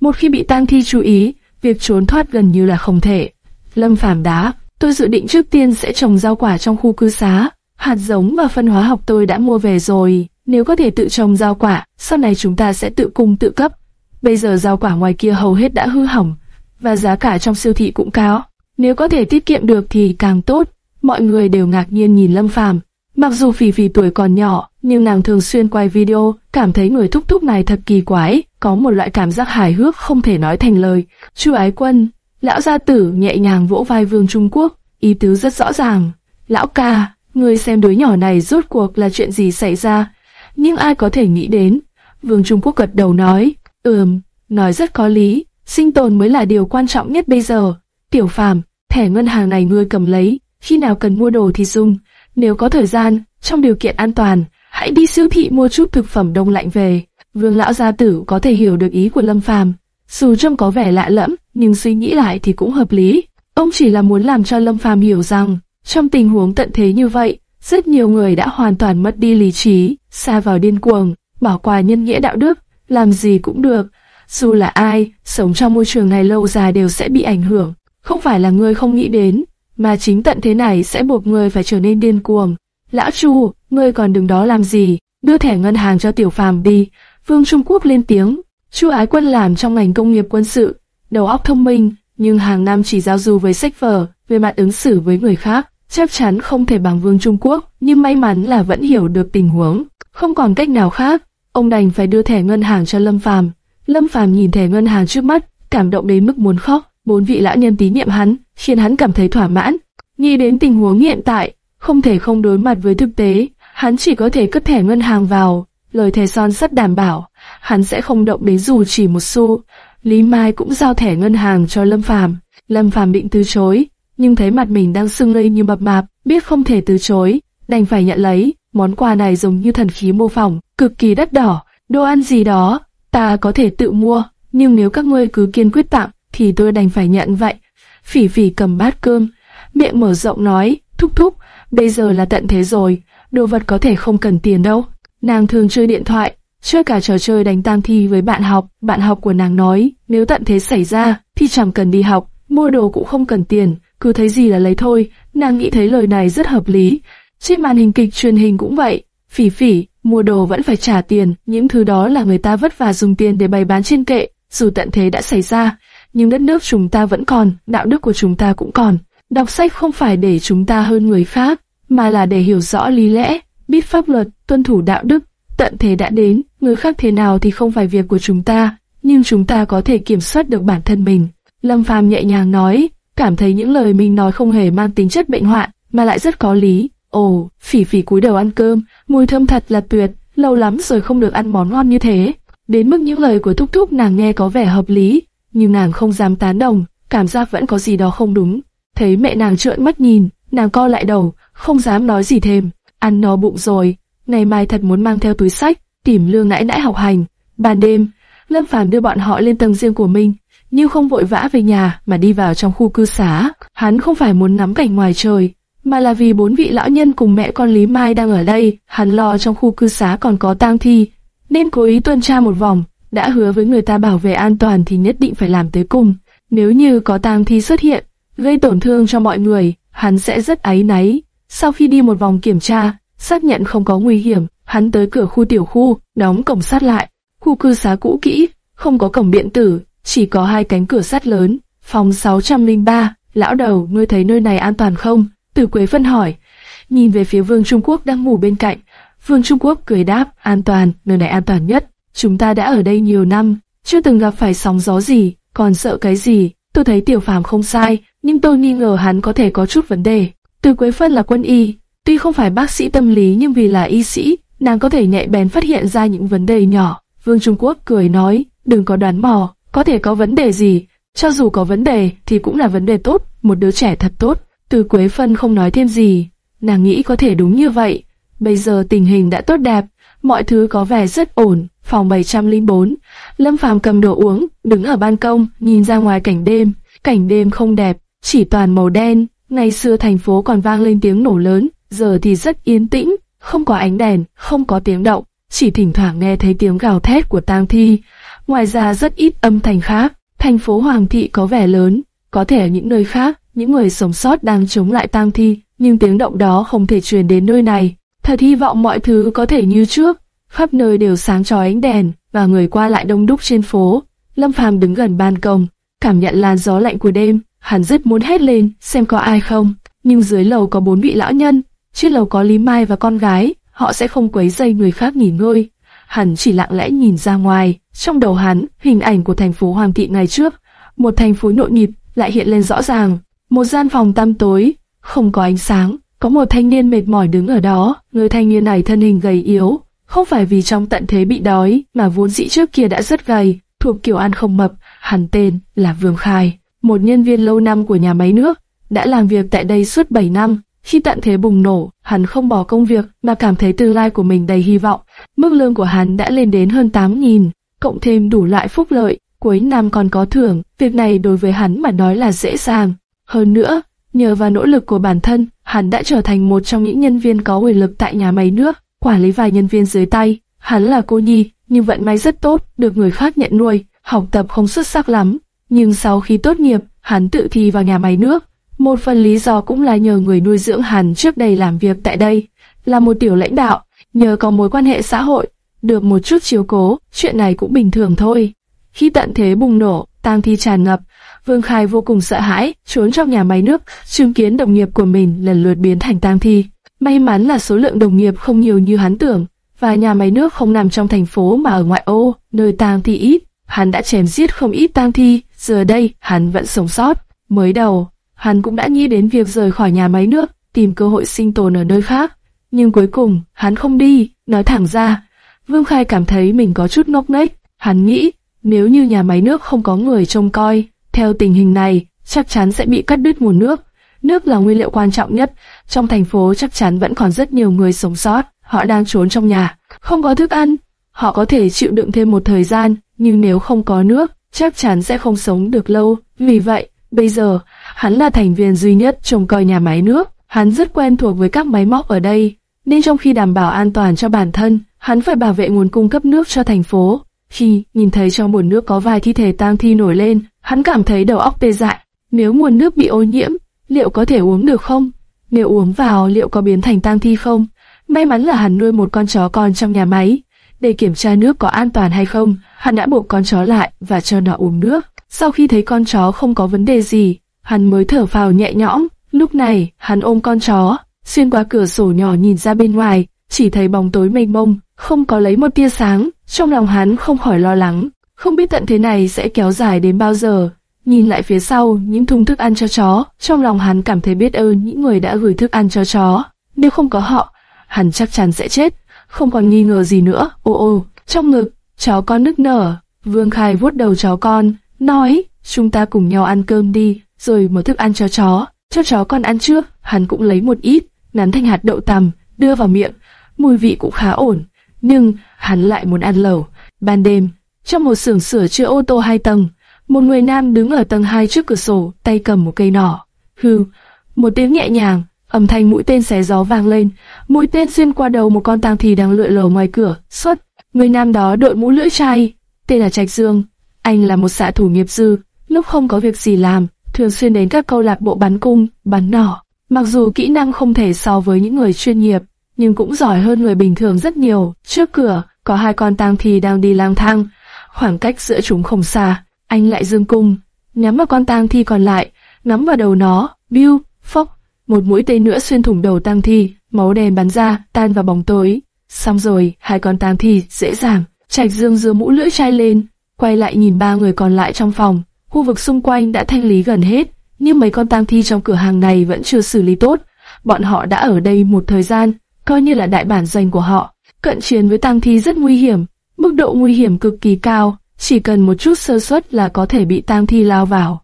S1: Một khi bị tang thi chú ý, việc trốn thoát gần như là không thể. Lâm Phàm đá, tôi dự định trước tiên sẽ trồng rau quả trong khu cư xá. Hạt giống và phân hóa học tôi đã mua về rồi, nếu có thể tự trồng rau quả, sau này chúng ta sẽ tự cung tự cấp. Bây giờ rau quả ngoài kia hầu hết đã hư hỏng, và giá cả trong siêu thị cũng cao. Nếu có thể tiết kiệm được thì càng tốt. Mọi người đều ngạc nhiên nhìn Lâm Phàm. Mặc dù Phỉ Phỉ tuổi còn nhỏ, nhưng nàng thường xuyên quay video, cảm thấy người thúc thúc này thật kỳ quái, có một loại cảm giác hài hước không thể nói thành lời. Chu Ái Quân, lão gia tử nhẹ nhàng vỗ vai Vương Trung Quốc, ý tứ rất rõ ràng. Lão ca, Ngươi xem đứa nhỏ này rốt cuộc là chuyện gì xảy ra, nhưng ai có thể nghĩ đến. Vương Trung Quốc gật đầu nói, ừm, nói rất có lý, sinh tồn mới là điều quan trọng nhất bây giờ. Tiểu phàm, thẻ ngân hàng này ngươi cầm lấy, khi nào cần mua đồ thì dùng, nếu có thời gian, trong điều kiện an toàn, hãy đi siêu thị mua chút thực phẩm đông lạnh về. Vương lão gia tử có thể hiểu được ý của Lâm Phàm, dù trông có vẻ lạ lẫm, nhưng suy nghĩ lại thì cũng hợp lý. Ông chỉ là muốn làm cho Lâm Phàm hiểu rằng trong tình huống tận thế như vậy, rất nhiều người đã hoàn toàn mất đi lý trí, xa vào điên cuồng, bỏ qua nhân nghĩa đạo đức, làm gì cũng được. Dù là ai, sống trong môi trường này lâu dài đều sẽ bị ảnh hưởng. Không phải là người không nghĩ đến, mà chính tận thế này sẽ buộc người phải trở nên điên cuồng. Lão Chu, ngươi còn đứng đó làm gì? Đưa thẻ ngân hàng cho Tiểu Phàm đi. Vương Trung Quốc lên tiếng. Chu Ái Quân làm trong ngành công nghiệp quân sự, đầu óc thông minh, nhưng hàng năm chỉ giao du với sách vở, về mặt ứng xử với người khác chắc chắn không thể bằng vương Trung Quốc, nhưng may mắn là vẫn hiểu được tình huống. Không còn cách nào khác, ông đành phải đưa thẻ ngân hàng cho Lâm Phàm. Lâm Phàm nhìn thẻ ngân hàng trước mắt, cảm động đến mức muốn khóc. Bốn vị lão nhân tín nhiệm hắn, khiến hắn cảm thấy thỏa mãn. Nghĩ đến tình huống hiện tại, không thể không đối mặt với thực tế, hắn chỉ có thể cất thẻ ngân hàng vào. Lời thề son sắt đảm bảo, hắn sẽ không động đến dù chỉ một xu. Lý Mai cũng giao thẻ ngân hàng cho Lâm Phàm. Lâm Phàm định từ chối, nhưng thấy mặt mình đang sưng lên như mập mạp, biết không thể từ chối, đành phải nhận lấy. Món quà này giống như thần khí mô phỏng, cực kỳ đắt đỏ. Đồ ăn gì đó, ta có thể tự mua, nhưng nếu các ngươi cứ kiên quyết tặng, thì tôi đành phải nhận vậy. Phỉ phỉ cầm bát cơm, miệng mở rộng nói, thúc thúc, bây giờ là tận thế rồi, đồ vật có thể không cần tiền đâu. Nàng thường chơi điện thoại, chơi cả trò chơi đánh tang thi với bạn học. Bạn học của nàng nói, nếu tận thế xảy ra, thì chẳng cần đi học, mua đồ cũng không cần tiền, cứ thấy gì là lấy thôi. Nàng nghĩ thấy lời này rất hợp lý. Trên màn hình kịch truyền hình cũng vậy. Phỉ phỉ, mua đồ vẫn phải trả tiền, những thứ đó là người ta vất vả dùng tiền để bày bán trên kệ. Dù tận thế đã xảy ra, nhưng đất nước chúng ta vẫn còn, đạo đức của chúng ta cũng còn. Đọc sách không phải để chúng ta hơn người khác, mà là để hiểu rõ lý lẽ, biết pháp luật, tuân thủ đạo đức. Tận thế đã đến, người khác thế nào thì không phải việc của chúng ta, nhưng chúng ta có thể kiểm soát được bản thân mình. Lâm Phàm nhẹ nhàng nói, cảm thấy những lời mình nói không hề mang tính chất bệnh hoạn, mà lại rất có lý. Ồ, phỉ phỉ cúi đầu ăn cơm, mùi thơm thật là tuyệt, lâu lắm rồi không được ăn món ngon như thế. Đến mức những lời của Thúc Thúc nàng nghe có vẻ hợp lý, nhưng nàng không dám tán đồng, cảm giác vẫn có gì đó không đúng. Thấy mẹ nàng trợn mắt nhìn, nàng co lại đầu, không dám nói gì thêm. Ăn no bụng rồi, ngày mai thật muốn mang theo túi sách, tìm lương nãi nãi học hành. Ban đêm, Lâm Phàm đưa bọn họ lên tầng riêng của mình, nhưng không vội vã về nhà mà đi vào trong khu cư xá. Hắn không phải muốn ngắm cảnh ngoài trời, mà là vì bốn vị lão nhân cùng mẹ con Lý Mai đang ở đây. Hắn lo trong khu cư xá còn có tang thi, nên cố ý tuần tra một vòng. Đã hứa với người ta bảo vệ an toàn thì nhất định phải làm tới cùng. Nếu như có tang thi xuất hiện, gây tổn thương cho mọi người, hắn sẽ rất áy náy. Sau khi đi một vòng kiểm tra, xác nhận không có nguy hiểm, hắn tới cửa khu tiểu khu, đóng cổng sắt lại. Khu cư xá cũ kỹ, không có cổng điện tử, chỉ có hai cánh cửa sắt lớn. Phòng 603, lão đầu, ngươi thấy nơi này an toàn không? Từ Quế Phân hỏi. Nhìn về phía Vương Trung Quốc đang ngủ bên cạnh. Vương Trung Quốc cười đáp, an toàn, nơi này an toàn nhất. Chúng ta đã ở đây nhiều năm, chưa từng gặp phải sóng gió gì, còn sợ cái gì? Tôi thấy Tiểu Phàm không sai, nhưng tôi nghi ngờ hắn có thể có chút vấn đề. Từ Quế Phân là quân y, tuy không phải bác sĩ tâm lý nhưng vì là y sĩ, nàng có thể nhạy bén phát hiện ra những vấn đề nhỏ. Vương Trung Quốc cười nói, đừng có đoán mò, có thể có vấn đề gì, cho dù có vấn đề thì cũng là vấn đề tốt, một đứa trẻ thật tốt. Từ Quế Phân không nói thêm gì, nàng nghĩ có thể đúng như vậy. Bây giờ tình hình đã tốt đẹp, mọi thứ có vẻ rất ổn. Phòng 704, Lâm Phàm cầm đồ uống, đứng ở ban công, nhìn ra ngoài cảnh đêm. Cảnh đêm không đẹp, chỉ toàn màu đen. Ngày xưa thành phố còn vang lên tiếng nổ lớn, giờ thì rất yên tĩnh, không có ánh đèn, không có tiếng động, chỉ thỉnh thoảng nghe thấy tiếng gào thét của tang thi. Ngoài ra rất ít âm thanh khác. Thành phố Hoàng thị có vẻ lớn, có thể ở những nơi khác, những người sống sót đang chống lại tang thi, nhưng tiếng động đó không thể truyền đến nơi này. Thật hy vọng mọi thứ có thể như trước, khắp nơi đều sáng chói ánh đèn và người qua lại đông đúc trên phố. Lâm Phàm đứng gần ban công, cảm nhận làn gió lạnh của đêm, hắn rất muốn hét lên xem có ai không, nhưng dưới lầu có bốn vị lão nhân, trên lầu có Lý Mai và con gái, họ sẽ không quấy rầy người khác nghỉ ngơi. Hắn chỉ lặng lẽ nhìn ra ngoài, trong đầu hắn, hình ảnh của thành phố Hoàng thị ngày trước, một thành phố nội nhịp lại hiện lên rõ ràng. Một gian phòng tăm tối, không có ánh sáng, có một thanh niên mệt mỏi đứng ở đó. Người thanh niên này thân hình gầy yếu, không phải vì trong tận thế bị đói, mà vốn dĩ trước kia đã rất gầy, thuộc kiểu ăn không mập. Hắn tên là Vương Khai, một nhân viên lâu năm của nhà máy nước, đã làm việc tại đây suốt 7 năm. Khi tận thế bùng nổ, hắn không bỏ công việc mà cảm thấy tương lai của mình đầy hy vọng. Mức lương của hắn đã lên đến hơn 8.000, cộng thêm đủ loại phúc lợi, cuối năm còn có thưởng. Việc này đối với hắn mà nói là dễ dàng. Hơn nữa, nhờ vào nỗ lực của bản thân, hắn đã trở thành một trong những nhân viên có quyền lực tại nhà máy nước, quản lý vài nhân viên dưới tay. Hắn là cô nhi, nhưng vận may rất tốt, được người khác nhận nuôi, học tập không xuất sắc lắm. Nhưng sau khi tốt nghiệp, hắn tự thi vào nhà máy nước. Một phần lý do cũng là nhờ người nuôi dưỡng hắn trước đây làm việc tại đây, là một tiểu lãnh đạo, nhờ có mối quan hệ xã hội, được một chút chiếu cố, chuyện này cũng bình thường thôi. Khi tận thế bùng nổ, tang thi tràn ngập, Vương Khai vô cùng sợ hãi, trốn trong nhà máy nước, chứng kiến đồng nghiệp của mình lần lượt biến thành tang thi. May mắn là số lượng đồng nghiệp không nhiều như hắn tưởng, và nhà máy nước không nằm trong thành phố mà ở ngoại ô, nơi tang thi ít. Hắn đã chém giết không ít tang thi, giờ đây hắn vẫn sống sót. Mới đầu, hắn cũng đã nghĩ đến việc rời khỏi nhà máy nước, tìm cơ hội sinh tồn ở nơi khác. Nhưng cuối cùng, hắn không đi, nói thẳng ra. Vương Khai cảm thấy mình có chút ngốc nghếch. Hắn nghĩ, nếu như nhà máy nước không có người trông coi, theo tình hình này, chắc chắn sẽ bị cắt đứt nguồn nước. Nước là nguyên liệu quan trọng nhất, trong thành phố chắc chắn vẫn còn rất nhiều người sống sót. họ đang trốn trong nhà, không có thức ăn. Họ có thể chịu đựng thêm một thời gian, nhưng nếu không có nước, chắc chắn sẽ không sống được lâu. Vì vậy, bây giờ, hắn là thành viên duy nhất trông coi nhà máy nước. Hắn rất quen thuộc với các máy móc ở đây, nên trong khi đảm bảo an toàn cho bản thân, hắn phải bảo vệ nguồn cung cấp nước cho thành phố. Khi nhìn thấy trong nguồn nước có vài thi thể tang thi nổi lên, hắn cảm thấy đầu óc tê dại. Nếu nguồn nước bị ô nhiễm, liệu có thể uống được không? Nếu uống vào liệu có biến thành tang thi không? May mắn là hắn nuôi một con chó con trong nhà máy. Để kiểm tra nước có an toàn hay không, hắn đã buộc con chó lại và cho nó uống nước. Sau khi thấy con chó không có vấn đề gì, hắn mới thở phào nhẹ nhõm. Lúc này, hắn ôm con chó, xuyên qua cửa sổ nhỏ nhìn ra bên ngoài, chỉ thấy bóng tối mênh mông, không có lấy một tia sáng. Trong lòng hắn không khỏi lo lắng, không biết tận thế này sẽ kéo dài đến bao giờ. Nhìn lại phía sau, những thùng thức ăn cho chó, trong lòng hắn cảm thấy biết ơn những người đã gửi thức ăn cho chó. Nếu không có họ, hắn chắc chắn sẽ chết, không còn nghi ngờ gì nữa. Ô ô, trong ngực, chó con nức nở. Vương Khai vuốt đầu chó con, nói, chúng ta cùng nhau ăn cơm đi, rồi mở thức ăn cho chó. Cho chó con ăn trước, hắn cũng lấy một ít, nắn thành hạt đậu tằm, đưa vào miệng. Mùi vị cũng khá ổn, nhưng hắn lại muốn ăn lẩu. Ban đêm, trong một xưởng sửa chữa ô tô hai tầng, một người nam đứng ở tầng hai trước cửa sổ, tay cầm một cây nỏ. Hừ, một tiếng nhẹ nhàng, âm thanh mũi tên xé gió vang lên, mũi tên xuyên qua đầu một con tang thì đang lượn lờ ngoài cửa. Xuất, người nam đó đội mũ lưỡi chai, tên là Trạch Dương. Anh là một xạ thủ nghiệp dư, lúc không có việc gì làm, thường xuyên đến các câu lạc bộ bắn cung, bắn nỏ. Mặc dù kỹ năng không thể so với những người chuyên nghiệp, nhưng cũng giỏi hơn người bình thường rất nhiều. Trước cửa, có hai con tang thì đang đi lang thang, khoảng cách giữa chúng không xa. Anh lại dương cung, nhắm vào con tang thi còn lại, nắm vào đầu nó, biu, phốc, một mũi tên nữa xuyên thủng đầu tang thi, máu đen bắn ra, tan vào bóng tối. Xong rồi, hai con tang thi dễ dàng. Trạch Dương giơ mũ lưỡi chai lên, quay lại nhìn ba người còn lại trong phòng. Khu vực xung quanh đã thanh lý gần hết, nhưng mấy con tang thi trong cửa hàng này vẫn chưa xử lý tốt. Bọn họ đã ở đây một thời gian, coi như là đại bản doanh của họ. Cận chiến với tang thi rất nguy hiểm, mức độ nguy hiểm cực kỳ cao, chỉ cần một chút sơ suất là có thể bị tang thi lao vào.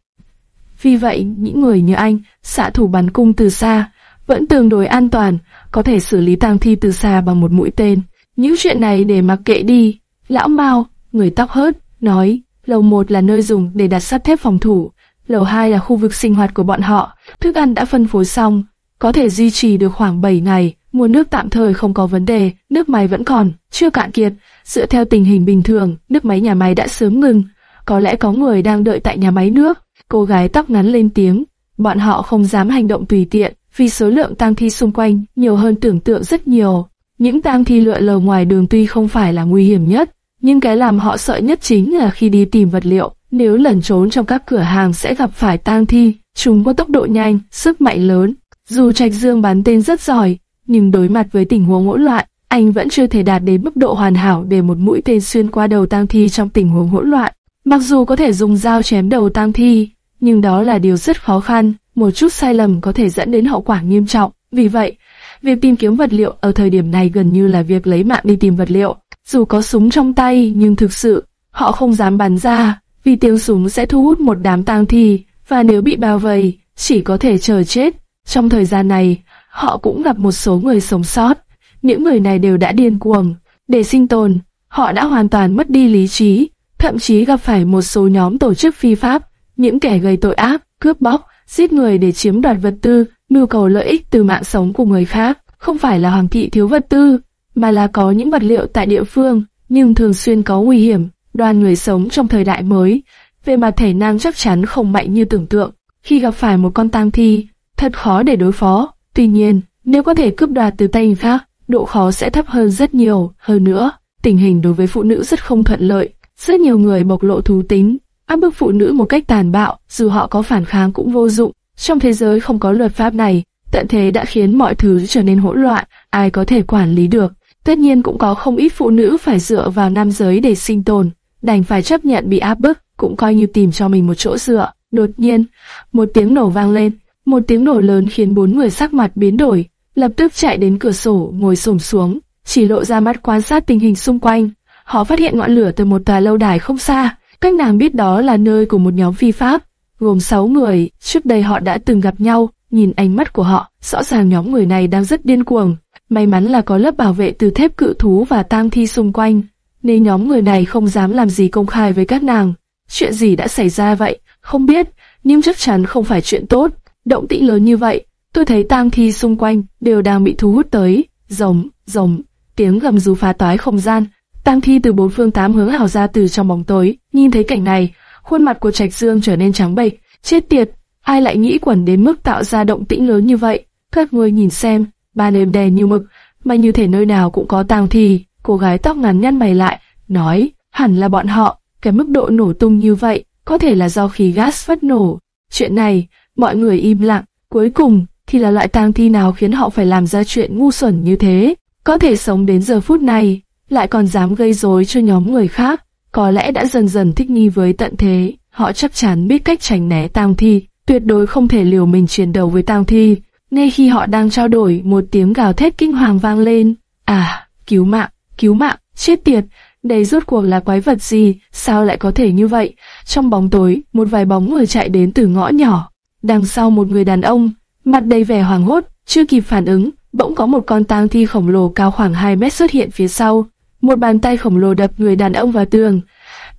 S1: Vì vậy, những người như anh, xạ thủ bắn cung từ xa, vẫn tương đối an toàn, có thể xử lý tang thi từ xa bằng một mũi tên. Những chuyện này để mặc kệ đi. Lão Mao, người tóc hớt, nói, lầu 1 là nơi dùng để đặt sắt thép phòng thủ, lầu 2 là khu vực sinh hoạt của bọn họ, thức ăn đã phân phối xong, có thể duy trì được khoảng 7 ngày, nguồn nước tạm thời không có vấn đề, nước máy vẫn còn, chưa cạn kiệt. Dựa theo tình hình bình thường, nước máy nhà máy đã sớm ngừng. Có lẽ có người đang đợi tại nhà máy nước. Cô gái tóc ngắn lên tiếng. Bọn họ không dám hành động tùy tiện, vì số lượng tang thi xung quanh nhiều hơn tưởng tượng rất nhiều. Những tang thi lượn lờ ngoài đường tuy không phải là nguy hiểm nhất, nhưng cái làm họ sợ nhất chính là khi đi tìm vật liệu. Nếu lẩn trốn trong các cửa hàng sẽ gặp phải tang thi, chúng có tốc độ nhanh, sức mạnh lớn. Dù Trạch Dương bắn tên rất giỏi, nhưng đối mặt với tình huống hỗn loạn, anh vẫn chưa thể đạt đến mức độ hoàn hảo để một mũi tên xuyên qua đầu tang thi trong tình huống hỗn loạn. Mặc dù có thể dùng dao chém đầu tang thi, nhưng đó là điều rất khó khăn, một chút sai lầm có thể dẫn đến hậu quả nghiêm trọng. Vì vậy, việc tìm kiếm vật liệu ở thời điểm này gần như là việc lấy mạng đi tìm vật liệu. Dù có súng trong tay, nhưng thực sự, họ không dám bắn ra, vì tiếng súng sẽ thu hút một đám tang thi, và nếu bị bao vây, chỉ có thể chờ chết. Trong thời gian này, họ cũng gặp một số người sống sót. Những người này đều đã điên cuồng. Để sinh tồn, họ đã hoàn toàn mất đi lý trí, thậm chí gặp phải một số nhóm tổ chức phi pháp, những kẻ gây tội ác, cướp bóc, giết người để chiếm đoạt vật tư, mưu cầu lợi ích từ mạng sống của người khác. Không phải là hoàng thị thiếu vật tư, mà là có những vật liệu tại địa phương, nhưng thường xuyên có nguy hiểm. Đoàn người sống trong thời đại mới, về mặt thể năng chắc chắn không mạnh như tưởng tượng. Khi gặp phải một con tang thi, thật khó để đối phó. Tuy nhiên, nếu có thể cướp đoạt từ tay người khác, độ khó sẽ thấp hơn rất nhiều. Hơn nữa, tình hình đối với phụ nữ rất không thuận lợi. Rất nhiều người bộc lộ thú tính, áp bức phụ nữ một cách tàn bạo, dù họ có phản kháng cũng vô dụng. Trong thế giới không có luật pháp này, tận thế đã khiến mọi thứ trở nên hỗn loạn, ai có thể quản lý được. Tất nhiên cũng có không ít phụ nữ phải dựa vào nam giới để sinh tồn, đành phải chấp nhận bị áp bức, cũng coi như tìm cho mình một chỗ dựa. Đột nhiên, một tiếng nổ vang lên, một tiếng nổ lớn khiến bốn người sắc mặt biến đổi, lập tức chạy đến cửa sổ, ngồi xổm xuống, chỉ lộ ra mắt quan sát tình hình xung quanh. Họ phát hiện ngọn lửa từ một tòa lâu đài không xa, cách nàng biết đó là nơi của một nhóm phi pháp, gồm 6 người, trước đây họ đã từng gặp nhau, nhìn ánh mắt của họ, rõ ràng nhóm người này đang rất điên cuồng. May mắn là có lớp bảo vệ từ thép cự thú và tang thi xung quanh, nên nhóm người này không dám làm gì công khai với các nàng. Chuyện gì đã xảy ra vậy? Không biết, nhưng chắc chắn không phải chuyện tốt. Động tĩnh lớn như vậy, tôi thấy tang thi xung quanh đều đang bị thu hút tới. Rồng, rồng, tiếng gầm rú phá toái không gian. Tang thi từ bốn phương tám hướng ảo ra từ trong bóng tối. Nhìn thấy cảnh này, khuôn mặt của Trạch Dương trở nên trắng bệch. Chết tiệt, ai lại nghĩ quẩn đến mức tạo ra động tĩnh lớn như vậy? Các ngươi nhìn xem, ba đêm đèn như mực, mà như thể nơi nào cũng có tang thi. Cô gái tóc ngắn nhăn mày lại, nói, hẳn là bọn họ, cái mức độ nổ tung như vậy, có thể là do khí gas phát nổ. Chuyện này, mọi người im lặng, cuối cùng thì là loại tang thi nào khiến họ phải làm ra chuyện ngu xuẩn như thế, có thể sống đến giờ phút này, lại còn dám gây rối cho nhóm người khác, có lẽ đã dần dần thích nghi với tận thế, họ chắc chắn biết cách tránh né tang thi, tuyệt đối không thể liều mình chiến đấu với tang thi. Ngay khi họ đang trao đổi, một tiếng gào thét kinh hoàng vang lên. À, cứu mạng, cứu mạng, chết tiệt, đây rốt cuộc là quái vật gì, sao lại có thể như vậy? Trong bóng tối, một vài bóng người chạy đến từ ngõ nhỏ. Đằng sau một người đàn ông, mặt đầy vẻ hoảng hốt, chưa kịp phản ứng, bỗng có một con tang thi khổng lồ cao khoảng 2 mét xuất hiện phía sau. Một bàn tay khổng lồ đập người đàn ông vào tường.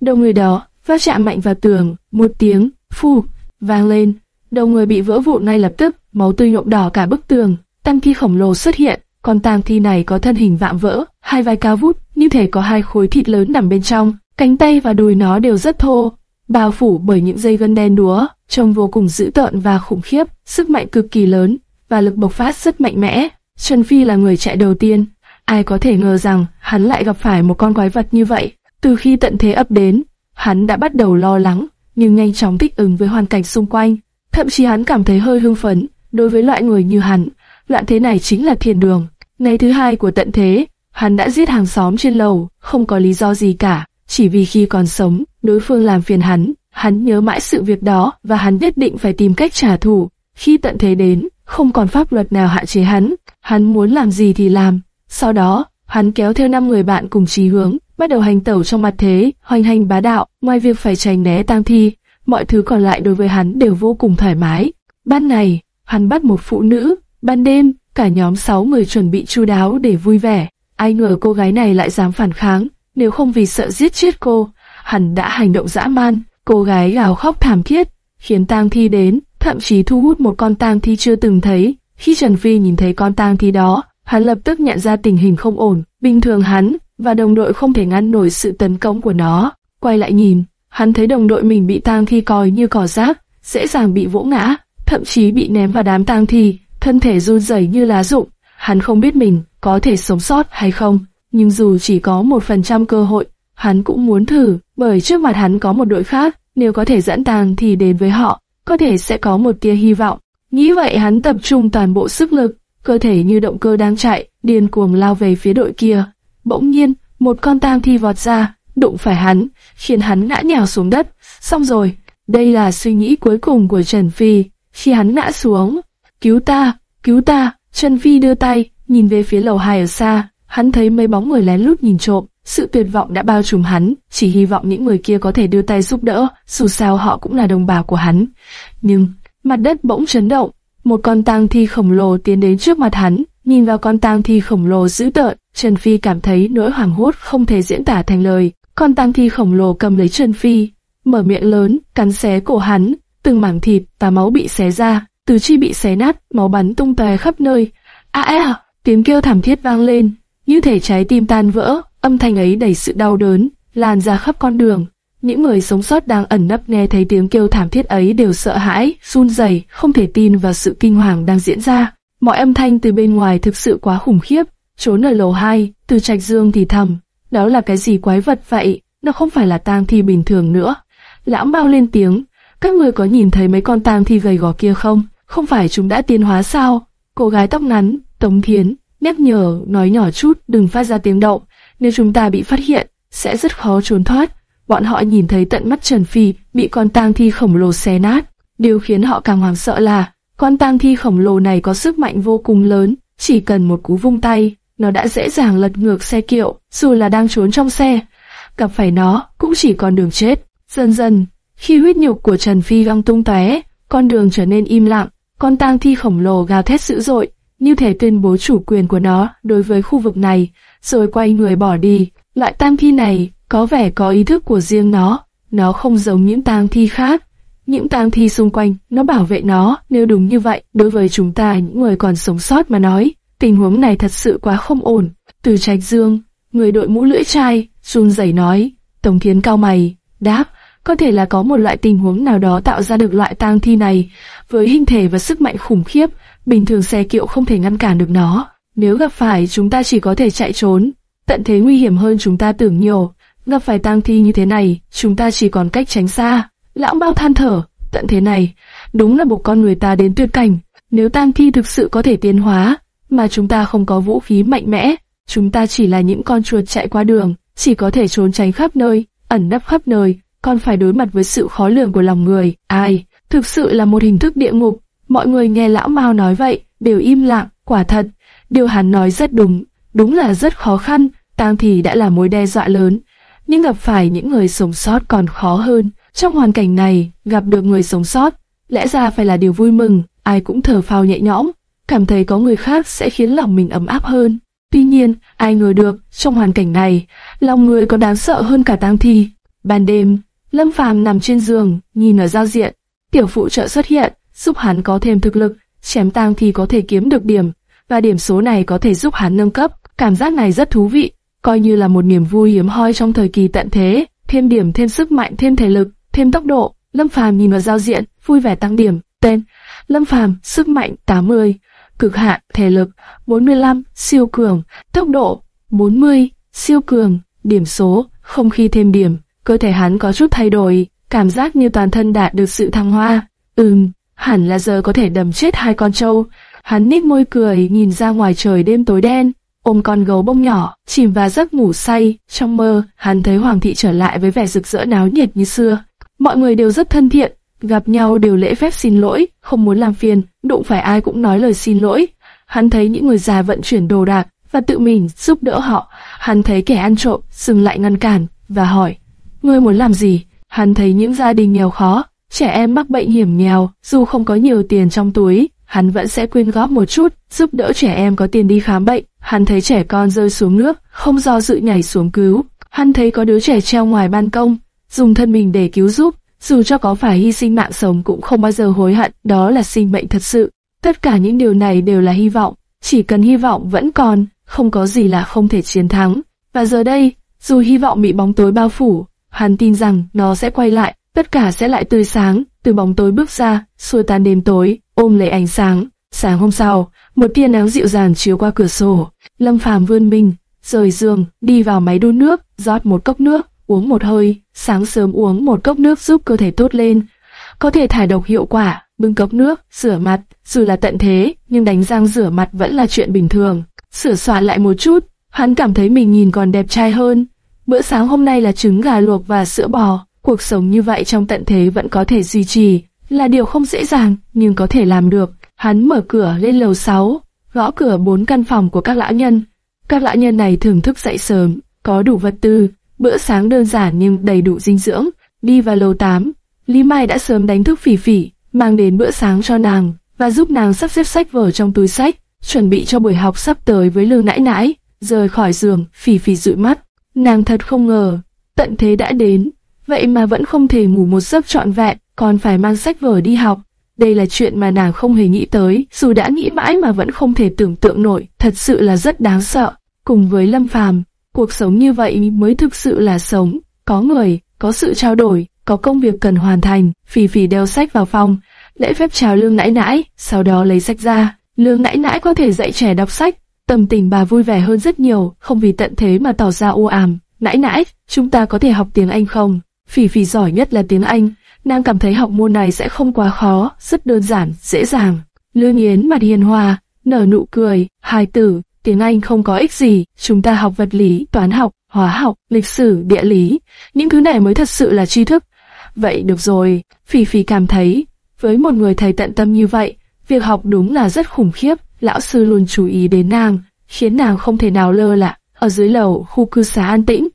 S1: Đầu người đó va chạm mạnh vào tường, một tiếng phu vang lên. Đầu người bị vỡ vụn ngay lập tức, máu tươi nhuộm đỏ cả bức tường. Tang thi khổng lồ xuất hiện, con tang thi này có thân hình vạm vỡ, hai vai cao vút, như thể có hai khối thịt lớn nằm bên trong. Cánh tay và đùi nó đều rất thô, bao phủ bởi những dây gân đen đúa, trông vô cùng dữ tợn và khủng khiếp, sức mạnh cực kỳ lớn và lực bộc phát rất mạnh mẽ. Trần Phi là người chạy đầu tiên, ai có thể ngờ rằng hắn lại gặp phải một con quái vật như vậy. Từ khi tận thế ập đến, hắn đã bắt đầu lo lắng, nhưng nhanh chóng thích ứng với hoàn cảnh xung quanh. Thậm chí hắn cảm thấy hơi hưng phấn, đối với loại người như hắn, loạn thế này chính là thiên đường. Ngày thứ hai của tận thế, hắn đã giết hàng xóm trên lầu, không có lý do gì cả, chỉ vì khi còn sống, đối phương làm phiền hắn. Hắn nhớ mãi sự việc đó và hắn nhất định phải tìm cách trả thù. Khi tận thế đến, không còn pháp luật nào hạn chế hắn, hắn muốn làm gì thì làm. Sau đó, hắn kéo theo năm người bạn cùng chí hướng, bắt đầu hành tẩu trong mặt thế, hoành hành bá đạo. Ngoài việc phải tránh né tang thi, mọi thứ còn lại đối với hắn đều vô cùng thoải mái. Ban ngày, hắn bắt một phụ nữ, ban đêm, cả nhóm sáu người chuẩn bị chu đáo để vui vẻ. Ai ngờ cô gái này lại dám phản kháng, nếu không vì sợ giết chết cô, hắn đã hành động dã man. Cô gái gào khóc thảm thiết, khiến tang thi đến, thậm chí thu hút một con tang thi chưa từng thấy. Khi Trần Phi nhìn thấy con tang thi đó, hắn lập tức nhận ra tình hình không ổn. Bình thường hắn và đồng đội không thể ngăn nổi sự tấn công của nó. Quay lại nhìn, hắn thấy đồng đội mình bị tang thi coi như cỏ rác, dễ dàng bị vỗ ngã, thậm chí bị ném vào đám tang thi, thân thể run rẩy như lá rụng. Hắn không biết mình có thể sống sót hay không, nhưng dù chỉ có một phần trăm cơ hội, hắn cũng muốn thử, bởi trước mặt hắn có một đội khác, nếu có thể dẫn tàng thì đến với họ, có thể sẽ có một tia hy vọng. Nghĩ vậy hắn tập trung toàn bộ sức lực, cơ thể như động cơ đang chạy, điên cuồng lao về phía đội kia. Bỗng nhiên, một con tang thi vọt ra, đụng phải hắn, khiến hắn ngã nhào xuống đất. Xong rồi, đây là suy nghĩ cuối cùng của Trần Phi. Khi hắn ngã xuống, cứu ta, cứu ta, Trần Phi đưa tay, nhìn về phía lầu hai ở xa, hắn thấy mấy bóng người lén lút nhìn trộm, sự tuyệt vọng đã bao trùm hắn, chỉ hy vọng những người kia có thể đưa tay giúp đỡ, dù sao họ cũng là đồng bào của hắn. Nhưng, mặt đất bỗng chấn động, một con tang thi khổng lồ tiến đến trước mặt hắn, nhìn vào con tang thi khổng lồ dữ tợn, Trần Phi cảm thấy nỗi hoảng hốt không thể diễn tả thành lời. Con tang thi khổng lồ cầm lấy Trần Phi, mở miệng lớn, cắn xé cổ hắn, từng mảng thịt và máu bị xé ra, từ chi bị xé nát, máu bắn tung tóe khắp nơi. A à, tiếng kêu thảm thiết vang lên, như thể trái tim tan vỡ, âm thanh ấy đầy sự đau đớn, lan ra khắp con đường. Những người sống sót đang ẩn nấp nghe thấy tiếng kêu thảm thiết ấy đều sợ hãi, run rẩy, không thể tin vào sự kinh hoàng đang diễn ra. Mọi âm thanh từ bên ngoài thực sự quá khủng khiếp. Trốn ở lầu 2, từ trạch dương thì thầm, đó là cái gì quái vật vậy? Nó không phải là tang thi bình thường nữa. Lão bao lên tiếng, các người có nhìn thấy mấy con tang thi gầy gò kia không? Không phải chúng đã tiến hóa sao? Cô gái tóc ngắn, Tống Thiến, nhắc nhở, nói nhỏ chút, đừng phát ra tiếng động. Nếu chúng ta bị phát hiện, sẽ rất khó trốn thoát. Bọn họ nhìn thấy tận mắt Trần Phi bị con tang thi khổng lồ xé nát. Điều khiến họ càng hoảng sợ là, con tang thi khổng lồ này có sức mạnh vô cùng lớn, chỉ cần một cú vung tay, nó đã dễ dàng lật ngược xe kiệu, dù là đang trốn trong xe. Gặp phải nó, cũng chỉ còn đường chết. Dần dần, khi huyết nhục của Trần Phi văng tung tóe, con đường trở nên im lặng, con tang thi khổng lồ gào thét dữ dội, như thể tuyên bố chủ quyền của nó đối với khu vực này, rồi quay người bỏ đi. Loại tang thi này có vẻ có ý thức của riêng nó, nó không giống những tang thi khác. Những tang thi xung quanh, nó bảo vệ nó, nếu đúng như vậy, đối với chúng ta những người còn sống sót mà nói, tình huống này thật sự quá không ổn. Từ trạch dương, người đội mũ lưỡi chai, run rẩy nói, Tổng Thiến cao mày, đáp, có thể là có một loại tình huống nào đó tạo ra được loại tang thi này, với hình thể và sức mạnh khủng khiếp, bình thường xe kiệu không thể ngăn cản được nó. Nếu gặp phải chúng ta chỉ có thể chạy trốn, tận thế nguy hiểm hơn chúng ta tưởng nhiều. Gặp phải tang thi như thế này, chúng ta chỉ còn cách tránh xa. Lão bao than thở, tận thế này, đúng là một con người ta đến tuyệt cảnh. Nếu tang thi thực sự có thể tiến hóa, mà chúng ta không có vũ khí mạnh mẽ, chúng ta chỉ là những con chuột chạy qua đường, chỉ có thể trốn tránh khắp nơi, ẩn nấp khắp nơi, còn phải đối mặt với sự khó lường của lòng người. Ai? Thực sự là một hình thức địa ngục. Mọi người nghe lão Mao nói vậy, đều im lặng, quả thật. Điều hắn nói rất đúng, đúng là rất khó khăn, tang thì đã là mối đe dọa lớn. Nhưng gặp phải những người sống sót còn khó hơn. Trong hoàn cảnh này, gặp được người sống sót, lẽ ra phải là điều vui mừng, ai cũng thở phào nhẹ nhõm, cảm thấy có người khác sẽ khiến lòng mình ấm áp hơn. Tuy nhiên, ai ngờ được, trong hoàn cảnh này, lòng người có đáng sợ hơn cả tang thi. Ban đêm, Lâm Phàm nằm trên giường, nhìn ở giao diện, tiểu phụ trợ xuất hiện, giúp hắn có thêm thực lực, chém tang thì có thể kiếm được điểm, và điểm số này có thể giúp hắn nâng cấp. Cảm giác này rất thú vị, coi như là một niềm vui hiếm hoi trong thời kỳ tận thế, thêm điểm thêm sức mạnh thêm thể lực, thêm tốc độ. Lâm Phàm nhìn vào giao diện, vui vẻ tăng điểm, tên Lâm Phàm, sức mạnh 80, cực hạn thể lực 45, siêu cường, tốc độ 40, siêu cường, điểm số, không khi thêm điểm, cơ thể hắn có chút thay đổi, cảm giác như toàn thân đạt được sự thăng hoa. Ừm, hẳn là giờ có thể đầm chết hai con trâu. Hắn nít môi cười nhìn ra ngoài trời đêm tối đen, ôm con gấu bông nhỏ, chìm vào giấc ngủ say. Trong mơ, hắn thấy Hoàng thị trở lại với vẻ rực rỡ náo nhiệt như xưa. Mọi người đều rất thân thiện, gặp nhau đều lễ phép xin lỗi, không muốn làm phiền, đụng phải ai cũng nói lời xin lỗi. Hắn thấy những người già vận chuyển đồ đạc và tự mình giúp đỡ họ. Hắn thấy kẻ ăn trộm dừng lại ngăn cản và hỏi: "Ngươi muốn làm gì?" Hắn thấy những gia đình nghèo khó, trẻ em mắc bệnh hiểm nghèo, dù không có nhiều tiền trong túi, hắn vẫn sẽ quyên góp một chút, giúp đỡ trẻ em có tiền đi khám bệnh. Hắn thấy trẻ con rơi xuống nước, không do dự nhảy xuống cứu. Hắn thấy có đứa trẻ treo ngoài ban công, dùng thân mình để cứu giúp, dù cho có phải hy sinh mạng sống cũng không bao giờ hối hận, đó là sinh mệnh thật sự. Tất cả những điều này đều là hy vọng, chỉ cần hy vọng vẫn còn, không có gì là không thể chiến thắng. Và giờ đây, dù hy vọng bị bóng tối bao phủ, hắn tin rằng nó sẽ quay lại, tất cả sẽ lại tươi sáng, từ bóng tối bước ra, xua tan đêm tối, ôm lấy ánh sáng. Sáng hôm sau, một tia nắng dịu dàng chiếu qua cửa sổ, Lâm Phàm vươn mình, rời giường, đi vào máy đun nước, rót một cốc nước, uống một hơi, sáng sớm uống một cốc nước giúp cơ thể tốt lên, có thể thải độc hiệu quả, bưng cốc nước, rửa mặt, dù là tận thế, nhưng đánh răng rửa mặt vẫn là chuyện bình thường. Sửa soạn lại một chút, hắn cảm thấy mình nhìn còn đẹp trai hơn. Bữa sáng hôm nay là trứng gà luộc và sữa bò, cuộc sống như vậy trong tận thế vẫn có thể duy trì, là điều không dễ dàng, nhưng có thể làm được. Hắn mở cửa lên lầu 6, gõ cửa bốn căn phòng của các lão nhân. Các lão nhân này thường thức dậy sớm, có đủ vật tư, bữa sáng đơn giản nhưng đầy đủ dinh dưỡng. Đi vào lầu 8, Lý Mai đã sớm đánh thức Phỉ Phỉ, mang đến bữa sáng cho nàng và giúp nàng sắp xếp sách vở trong túi sách, chuẩn bị cho buổi học sắp tới với Lương Nãi Nãi. Rời khỏi giường, Phỉ Phỉ dụi mắt, nàng thật không ngờ, tận thế đã đến, vậy mà vẫn không thể ngủ một giấc trọn vẹn, còn phải mang sách vở đi học. Đây là chuyện mà nàng không hề nghĩ tới, dù đã nghĩ mãi mà vẫn không thể tưởng tượng nổi, thật sự là rất đáng sợ. Cùng với Lâm Phàm, cuộc sống như vậy mới thực sự là sống, có người, có sự trao đổi, có công việc cần hoàn thành. Phỉ Phỉ đeo sách vào phòng, lễ phép chào Lương Nãi Nãi, sau đó lấy sách ra. Lương Nãi Nãi có thể dạy trẻ đọc sách, tâm tình bà vui vẻ hơn rất nhiều, không vì tận thế mà tỏ ra u ám. Nãi Nãi, chúng ta có thể học tiếng Anh không? Phỉ Phỉ giỏi nhất là tiếng Anh, nàng cảm thấy học môn này sẽ không quá khó, rất đơn giản, dễ dàng. Lương Yến mặt hiền hòa, nở nụ cười, hài tử, tiếng Anh không có ích gì, chúng ta học vật lý, toán học, hóa học, lịch sử, địa lý, những thứ này mới thật sự là tri thức. Vậy được rồi, Phỉ Phỉ cảm thấy, với một người thầy tận tâm như vậy, việc học đúng là rất khủng khiếp, lão sư luôn chú ý đến nàng, khiến nàng không thể nào lơ là. Ở dưới lầu, khu cư xá an tĩnh,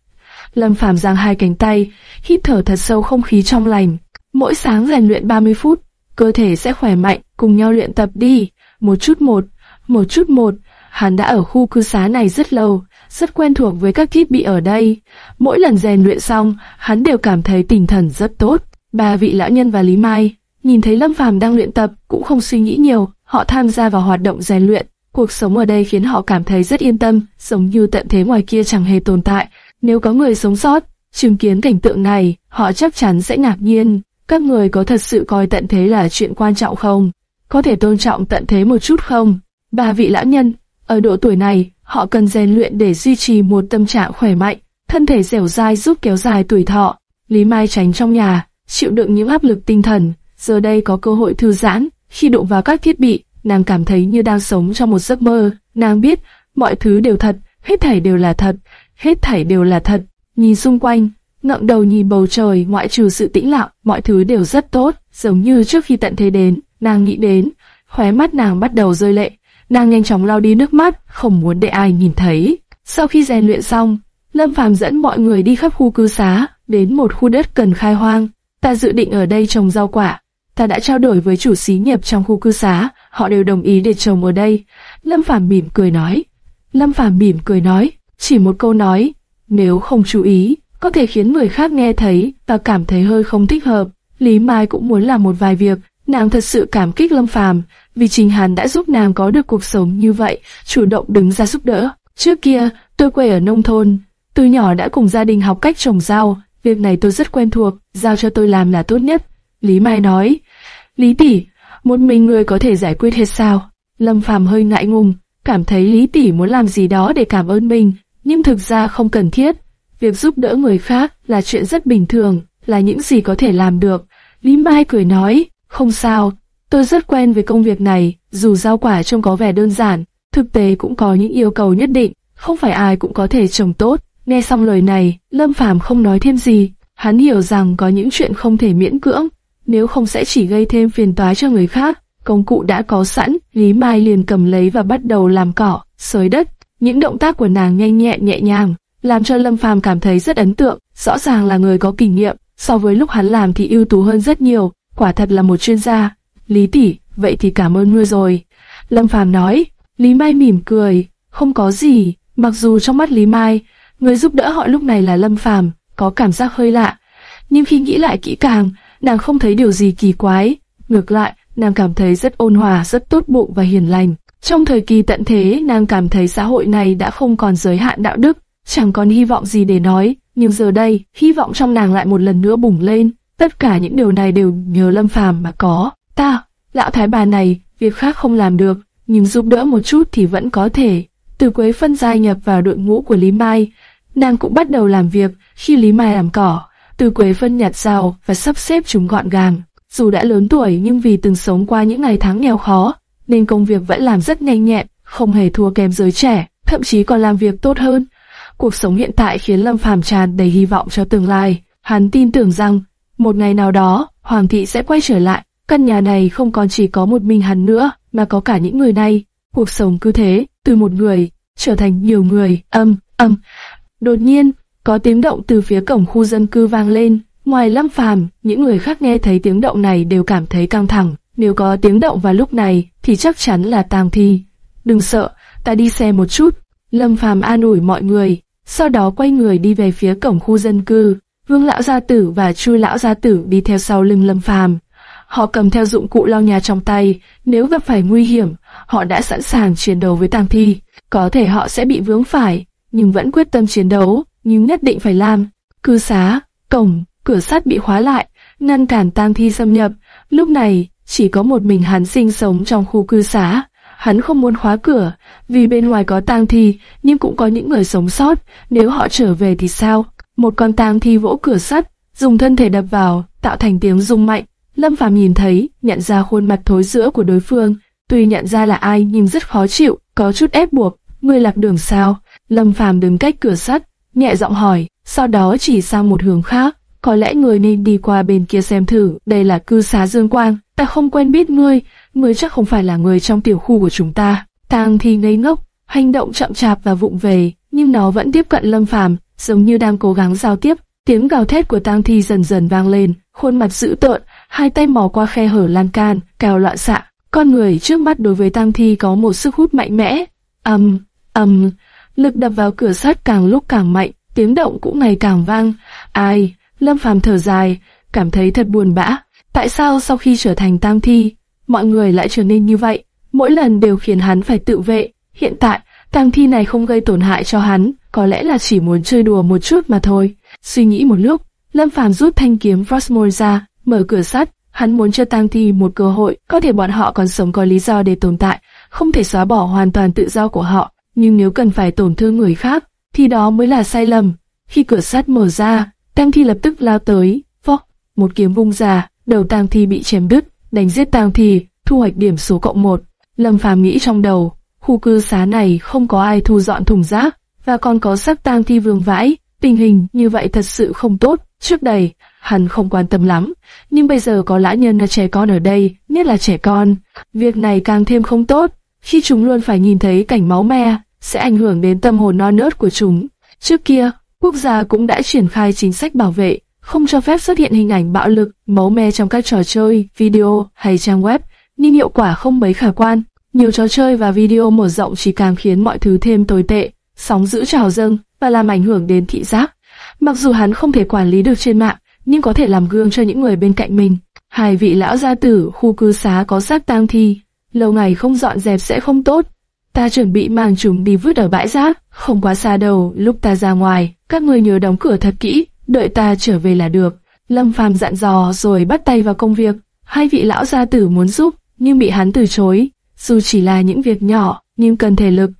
S1: Lâm Phàm giang hai cánh tay, hít thở thật sâu không khí trong lành. Mỗi sáng rèn luyện 30 phút, cơ thể sẽ khỏe mạnh, cùng nhau luyện tập đi, một chút một, một chút một. Hắn đã ở khu cư xá này rất lâu, rất quen thuộc với các thiết bị ở đây. Mỗi lần rèn luyện xong, hắn đều cảm thấy tinh thần rất tốt. Ba vị lão nhân và Lý Mai nhìn thấy Lâm Phàm đang luyện tập cũng không suy nghĩ nhiều, họ tham gia vào hoạt động rèn luyện. Cuộc sống ở đây khiến họ cảm thấy rất yên tâm, giống như tận thế ngoài kia chẳng hề tồn tại. Nếu có người sống sót, chứng kiến cảnh tượng này, họ chắc chắn sẽ ngạc nhiên. Các người có thật sự coi tận thế là chuyện quan trọng không? Có thể tôn trọng tận thế một chút không? Ba vị lão nhân, ở độ tuổi này, họ cần rèn luyện để duy trì một tâm trạng khỏe mạnh, thân thể dẻo dai giúp kéo dài tuổi thọ. Lý Mai tránh trong nhà, chịu đựng những áp lực tinh thần, giờ đây có cơ hội thư giãn, khi đụng vào các thiết bị, nàng cảm thấy như đang sống trong một giấc mơ, nàng biết, mọi thứ đều thật, hết thảy đều là thật, hết thảy đều là thật. Nhìn xung quanh, ngẩng đầu nhìn bầu trời, ngoại trừ sự tĩnh lặng, mọi thứ đều rất tốt, giống như trước khi tận thế đến, nàng nghĩ đến, khóe mắt nàng bắt đầu rơi lệ, nàng nhanh chóng lau đi nước mắt, không muốn để ai nhìn thấy. Sau khi rèn luyện xong, Lâm Phàm dẫn mọi người đi khắp khu cư xá, đến một khu đất cần khai hoang. Ta dự định ở đây trồng rau quả. Ta đã trao đổi với chủ xí nghiệp trong khu cư xá, họ đều đồng ý để trồng ở đây. Lâm Phàm mỉm cười nói. Lâm Phàm mỉm cười nói, chỉ một câu nói, nếu không chú ý, có thể khiến người khác nghe thấy và cảm thấy hơi không thích hợp. Lý Mai cũng muốn làm một vài việc, nàng thật sự cảm kích Lâm Phàm, vì chính hắn đã giúp nàng có được cuộc sống như vậy, chủ động đứng ra giúp đỡ. Trước kia, tôi quê ở nông thôn, từ nhỏ đã cùng gia đình học cách trồng rau, việc này tôi rất quen thuộc, giao cho tôi làm là tốt nhất. Lý Mai nói, Lý tỷ, một mình người có thể giải quyết hết sao? Lâm Phàm hơi ngại ngùng, cảm thấy Lý tỷ muốn làm gì đó để cảm ơn mình, nhưng thực ra không cần thiết. Việc giúp đỡ người khác là chuyện rất bình thường, là những gì có thể làm được. Lý Mai cười nói, không sao, tôi rất quen với công việc này, dù rau quả trông có vẻ đơn giản, thực tế cũng có những yêu cầu nhất định, không phải ai cũng có thể trồng tốt. Nghe xong lời này, Lâm Phàm không nói thêm gì, hắn hiểu rằng có những chuyện không thể miễn cưỡng, nếu không sẽ chỉ gây thêm phiền toái cho người khác. Công cụ đã có sẵn, Lý Mai liền cầm lấy và bắt đầu làm cỏ, xới đất. Những động tác của nàng nhanh nhẹn nhẹ nhàng, làm cho Lâm Phàm cảm thấy rất ấn tượng, rõ ràng là người có kinh nghiệm, so với lúc hắn làm thì ưu tú hơn rất nhiều, quả thật là một chuyên gia. Lý tỷ, vậy thì cảm ơn ngươi rồi. Lâm Phàm nói, Lý Mai mỉm cười, không có gì, mặc dù trong mắt Lý Mai, người giúp đỡ họ lúc này là Lâm Phàm, có cảm giác hơi lạ, nhưng khi nghĩ lại kỹ càng, nàng không thấy điều gì kỳ quái, ngược lại, nàng cảm thấy rất ôn hòa, rất tốt bụng và hiền lành. Trong thời kỳ tận thế, nàng cảm thấy xã hội này đã không còn giới hạn đạo đức, chẳng còn hy vọng gì để nói, nhưng giờ đây, hy vọng trong nàng lại một lần nữa bùng lên. Tất cả những điều này đều nhờ Lâm Phàm mà có. Ta, lão thái bà này, việc khác không làm được, nhưng giúp đỡ một chút thì vẫn có thể. Từ Quế phân gia nhập vào đội ngũ của Lý Mai, nàng cũng bắt đầu làm việc. Khi Lý Mai làm cỏ, Từ Quế phân nhặt rau và sắp xếp chúng gọn gàng. Dù đã lớn tuổi nhưng vì từng sống qua những ngày tháng nghèo khó, nên công việc vẫn làm rất nhanh nhẹn, không hề thua kém giới trẻ, thậm chí còn làm việc tốt hơn. Cuộc sống hiện tại khiến Lâm Phàm tràn đầy hy vọng cho tương lai. Hắn tin tưởng rằng, một ngày nào đó, Hoàng thị sẽ quay trở lại. Căn nhà này không còn chỉ có một mình hắn nữa, mà có cả những người này. Cuộc sống cứ thế, từ một người, trở thành nhiều người, âm, âm. Đột nhiên, có tiếng động từ phía cổng khu dân cư vang lên. Ngoài Lâm Phàm, những người khác nghe thấy tiếng động này đều cảm thấy căng thẳng. Nếu có tiếng động vào lúc này, thì chắc chắn là tang thi. Đừng sợ, ta đi xe một chút. Lâm Phàm an ủi mọi người, sau đó quay người đi về phía cổng khu dân cư. Vương lão gia tử và Chu lão gia tử đi theo sau lưng Lâm Phàm. Họ cầm theo dụng cụ lau nhà trong tay, nếu gặp phải nguy hiểm, họ đã sẵn sàng chiến đấu với tang thi. Có thể họ sẽ bị vướng phải, nhưng vẫn quyết tâm chiến đấu, nhưng nhất định phải làm. Cư xá, cổng, cửa sắt bị khóa lại, ngăn cản tang thi xâm nhập. Lúc này, chỉ có một mình hắn sinh sống trong khu cư xá. Hắn không muốn khóa cửa, vì bên ngoài có tang thi, nhưng cũng có những người sống sót, nếu họ trở về thì sao? Một con tang thi vỗ cửa sắt, dùng thân thể đập vào, tạo thành tiếng rung mạnh. Lâm Phàm nhìn thấy, nhận ra khuôn mặt thối rữa của đối phương, tuy nhận ra là ai nhưng rất khó chịu, có chút ép buộc. Người lạc đường sao? Lâm Phàm đứng cách cửa sắt, nhẹ giọng hỏi, sau đó chỉ sang một hướng khác. Có lẽ người nên đi qua bên kia xem thử, đây là cư xá Dương Quang, ta không quen biết ngươi, ngươi chắc không phải là người trong tiểu khu của chúng ta. Tang thi ngây ngốc, hành động chậm chạp và vụng về, nhưng nó vẫn tiếp cận Lâm Phàm, giống như đang cố gắng giao tiếp. Tiếng gào thét của Tang thi dần dần vang lên, khuôn mặt dữ tợn, hai tay mò qua khe hở lan can, cào loạn xạ. Con người trước mắt đối với tang thi có một sức hút mạnh mẽ. ầm, ầm, lực đập vào cửa sắt càng lúc càng mạnh, tiếng động cũng ngày càng vang. Ai? Lâm Phàm thở dài, cảm thấy thật buồn bã. Tại sao sau khi trở thành tang thi, mọi người lại trở nên như vậy? Mỗi lần đều khiến hắn phải tự vệ. Hiện tại, tang thi này không gây tổn hại cho hắn, có lẽ là chỉ muốn chơi đùa một chút mà thôi. Suy nghĩ một lúc, Lâm Phàm rút thanh kiếm Frostmore ra, mở cửa sắt. Hắn muốn cho tang thi một cơ hội, có thể bọn họ còn sống có lý do để tồn tại, không thể xóa bỏ hoàn toàn tự do của họ. Nhưng nếu cần phải tổn thương người khác, thì đó mới là sai lầm. Khi cửa sắt mở ra, tang thi lập tức lao tới, vóc, một kiếm vung ra, đầu tang thi bị chém đứt, đánh giết tang thi, thu hoạch điểm số cộng một. Lâm Phàm nghĩ trong đầu, khu cư xá này không có ai thu dọn thùng rác, và còn có xác tang thi vương vãi, tình hình như vậy thật sự không tốt. Trước đây, hắn không quan tâm lắm, nhưng bây giờ có lã nhân là trẻ con ở đây, nhất là trẻ con, việc này càng thêm không tốt, khi chúng luôn phải nhìn thấy cảnh máu me, sẽ ảnh hưởng đến tâm hồn non nớt của chúng. Trước kia, quốc gia cũng đã triển khai chính sách bảo vệ, không cho phép xuất hiện hình ảnh bạo lực, máu me trong các trò chơi, video hay trang web, nhưng hiệu quả không mấy khả quan. Nhiều trò chơi và video mở rộng chỉ càng khiến mọi thứ thêm tồi tệ, sóng dữ trào dâng và làm ảnh hưởng đến thị giác. Mặc dù hắn không thể quản lý được trên mạng, nhưng có thể làm gương cho những người bên cạnh mình. Hai vị lão gia tử khu cư xá có xác tang thi, lâu ngày không dọn dẹp sẽ không tốt. Ta chuẩn bị mang chúng đi vứt ở bãi rác, không quá xa đâu, lúc ta ra ngoài, các người nhớ đóng cửa thật kỹ, đợi ta trở về là được. Lâm Phàm dặn dò rồi bắt tay vào công việc. Hai vị lão gia tử muốn giúp, nhưng bị hắn từ chối. Dù chỉ là những việc nhỏ, nhưng cần thể lực.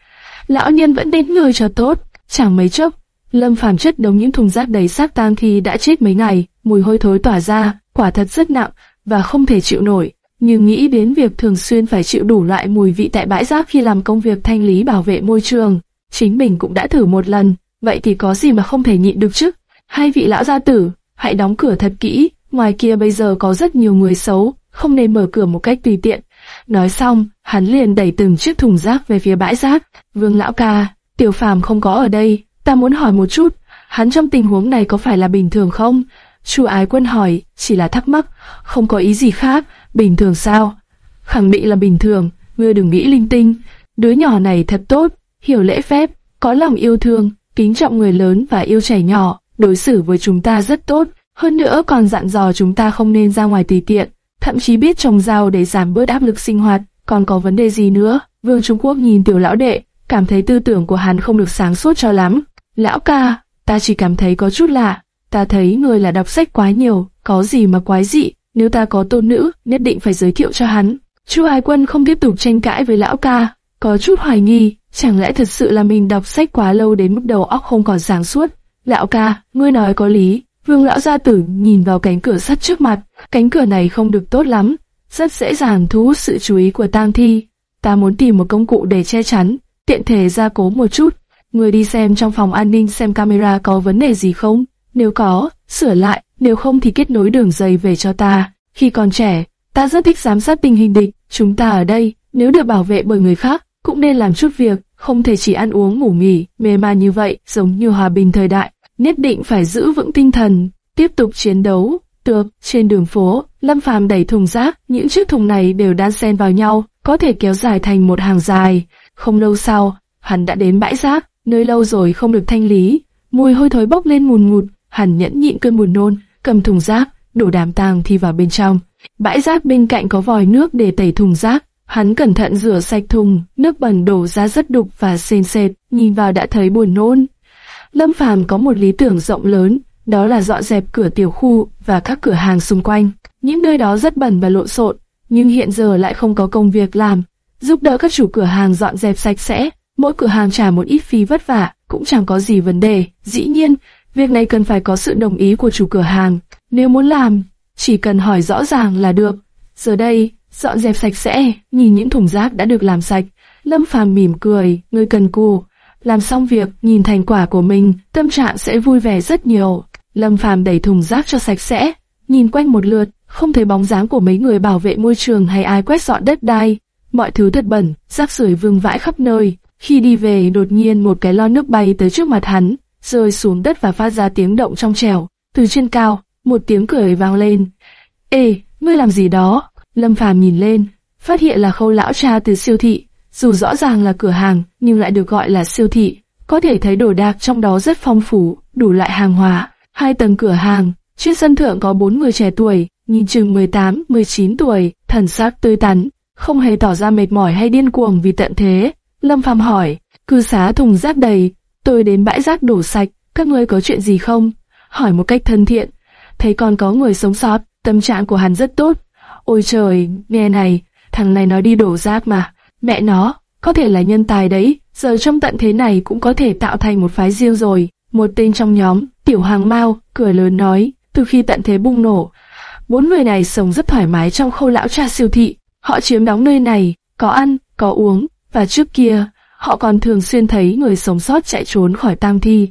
S1: Lão nhân vẫn đến người cho tốt. Chẳng mấy chốc, Lâm Phàm chất đống những thùng rác đầy xác tang thi đã chết mấy ngày, mùi hôi thối tỏa ra, quả thật rất nặng và không thể chịu nổi. Nhưng nghĩ đến việc thường xuyên phải chịu đủ loại mùi vị tại bãi rác khi làm công việc thanh lý bảo vệ môi trường, chính mình cũng đã thử một lần, vậy thì có gì mà không thể nhịn được chứ? Hai vị lão gia tử, hãy đóng cửa thật kỹ, ngoài kia bây giờ có rất nhiều người xấu, không nên mở cửa một cách tùy tiện. Nói xong, hắn liền đẩy từng chiếc thùng rác về phía bãi rác. Vương lão ca, tiểu phàm không có ở đây, ta muốn hỏi một chút, hắn trong tình huống này có phải là bình thường không? Chu ái quân hỏi, chỉ là thắc mắc, không có ý gì khác, bình thường sao? Khẳng định là bình thường, ngươi đừng nghĩ linh tinh. Đứa nhỏ này thật tốt, hiểu lễ phép, có lòng yêu thương, kính trọng người lớn và yêu trẻ nhỏ, đối xử với chúng ta rất tốt. Hơn nữa còn dặn dò chúng ta không nên ra ngoài tùy tiện, thậm chí biết trồng rau để giảm bớt áp lực sinh hoạt. Còn có vấn đề gì nữa? Vương Trung Quốc nhìn tiểu lão đệ, cảm thấy tư tưởng của hắn không được sáng suốt cho lắm. Lão ca, ta chỉ cảm thấy có chút lạ. Ta thấy người là đọc sách quá nhiều, có gì mà quái dị. Nếu ta có tôn nữ, nhất định phải giới thiệu cho hắn. Chu Ái Quân không tiếp tục tranh cãi với lão ca, có chút hoài nghi, chẳng lẽ thật sự là mình đọc sách quá lâu đến mức đầu óc không còn sáng suốt. Lão ca, ngươi nói có lý. Vương lão gia tử nhìn vào cánh cửa sắt trước mặt, cánh cửa này không được tốt lắm, rất dễ dàng thu hút sự chú ý của tang thi. Ta muốn tìm một công cụ để che chắn, tiện thể gia cố một chút. Người đi xem trong phòng an ninh xem camera có vấn đề gì không? Nếu có, sửa lại, nếu không thì kết nối đường dây về cho ta. Khi còn trẻ, ta rất thích giám sát tình hình địch, chúng ta ở đây, nếu được bảo vệ bởi người khác, cũng nên làm chút việc, không thể chỉ ăn uống ngủ nghỉ, mê man như vậy, giống như hòa bình thời đại. Nhất định phải giữ vững tinh thần, tiếp tục chiến đấu. Được, trên đường phố, Lâm Phàm đẩy thùng rác, những chiếc thùng này đều đan xen vào nhau, có thể kéo dài thành một hàng dài. Không lâu sau, hắn đã đến bãi rác, nơi lâu rồi không được thanh lý, mùi hôi thối bốc lên mùn ngụt, hắn nhẫn nhịn cơn buồn nôn, cầm thùng rác, đổ đám tang thi vào bên trong. Bãi rác bên cạnh có vòi nước để tẩy thùng rác, hắn cẩn thận rửa sạch thùng, nước bẩn đổ ra rất đục và sền sệt, nhìn vào đã thấy buồn nôn. Lâm Phàm có một lý tưởng rộng lớn, đó là dọn dẹp cửa tiểu khu và các cửa hàng xung quanh. Những nơi đó rất bẩn và lộn xộn, nhưng hiện giờ lại không có công việc làm. Giúp đỡ các chủ cửa hàng dọn dẹp sạch sẽ, mỗi cửa hàng trả một ít phí vất vả, cũng chẳng có gì vấn đề. Dĩ nhiên, việc này cần phải có sự đồng ý của chủ cửa hàng. Nếu muốn làm, chỉ cần hỏi rõ ràng là được. Giờ đây, dọn dẹp sạch sẽ, nhìn những thùng rác đã được làm sạch. Lâm Phàm mỉm cười, người cần cù. Làm xong việc, nhìn thành quả của mình, tâm trạng sẽ vui vẻ rất nhiều. Lâm Phàm đẩy thùng rác cho sạch sẽ, nhìn quanh một lượt, không thấy bóng dáng của mấy người bảo vệ môi trường hay ai quét dọn đất đai. Mọi thứ thật bẩn, rác rưởi vương vãi khắp nơi. Khi đi về, đột nhiên một cái lon nước bay tới trước mặt hắn, rơi xuống đất và phát ra tiếng động trong trèo. Từ trên cao, một tiếng cười vang lên. Ê, ngươi làm gì đó? Lâm Phàm nhìn lên, phát hiện là khâu lão cha từ siêu thị, dù rõ ràng là cửa hàng nhưng lại được gọi là siêu thị. Có thể thấy đồ đạc trong đó rất phong phú, đủ loại hàng hóa. Hai tầng cửa hàng, trên sân thượng có bốn người trẻ tuổi, nhìn chừng 18, 19 tuổi, thần sắc tươi tắn, không hề tỏ ra mệt mỏi hay điên cuồng vì tận thế. Lâm Phàm hỏi, cư xá thùng rác đầy, tôi đến bãi rác đổ sạch, các ngươi có chuyện gì không? Hỏi một cách thân thiện, thấy còn có người sống sót, tâm trạng của hắn rất tốt. Ôi trời, nghe này, thằng này nói đi đổ rác mà, mẹ nó, có thể là nhân tài đấy, giờ trong tận thế này cũng có thể tạo thành một phái riêng rồi. Một tên trong nhóm, tiểu hàng mau, cười lớn nói, từ khi tận thế bùng nổ, bốn người này sống rất thoải mái trong khâu lão cha siêu thị, họ chiếm đóng nơi này, có ăn, có uống, và trước kia, họ còn thường xuyên thấy người sống sót chạy trốn khỏi tang thi.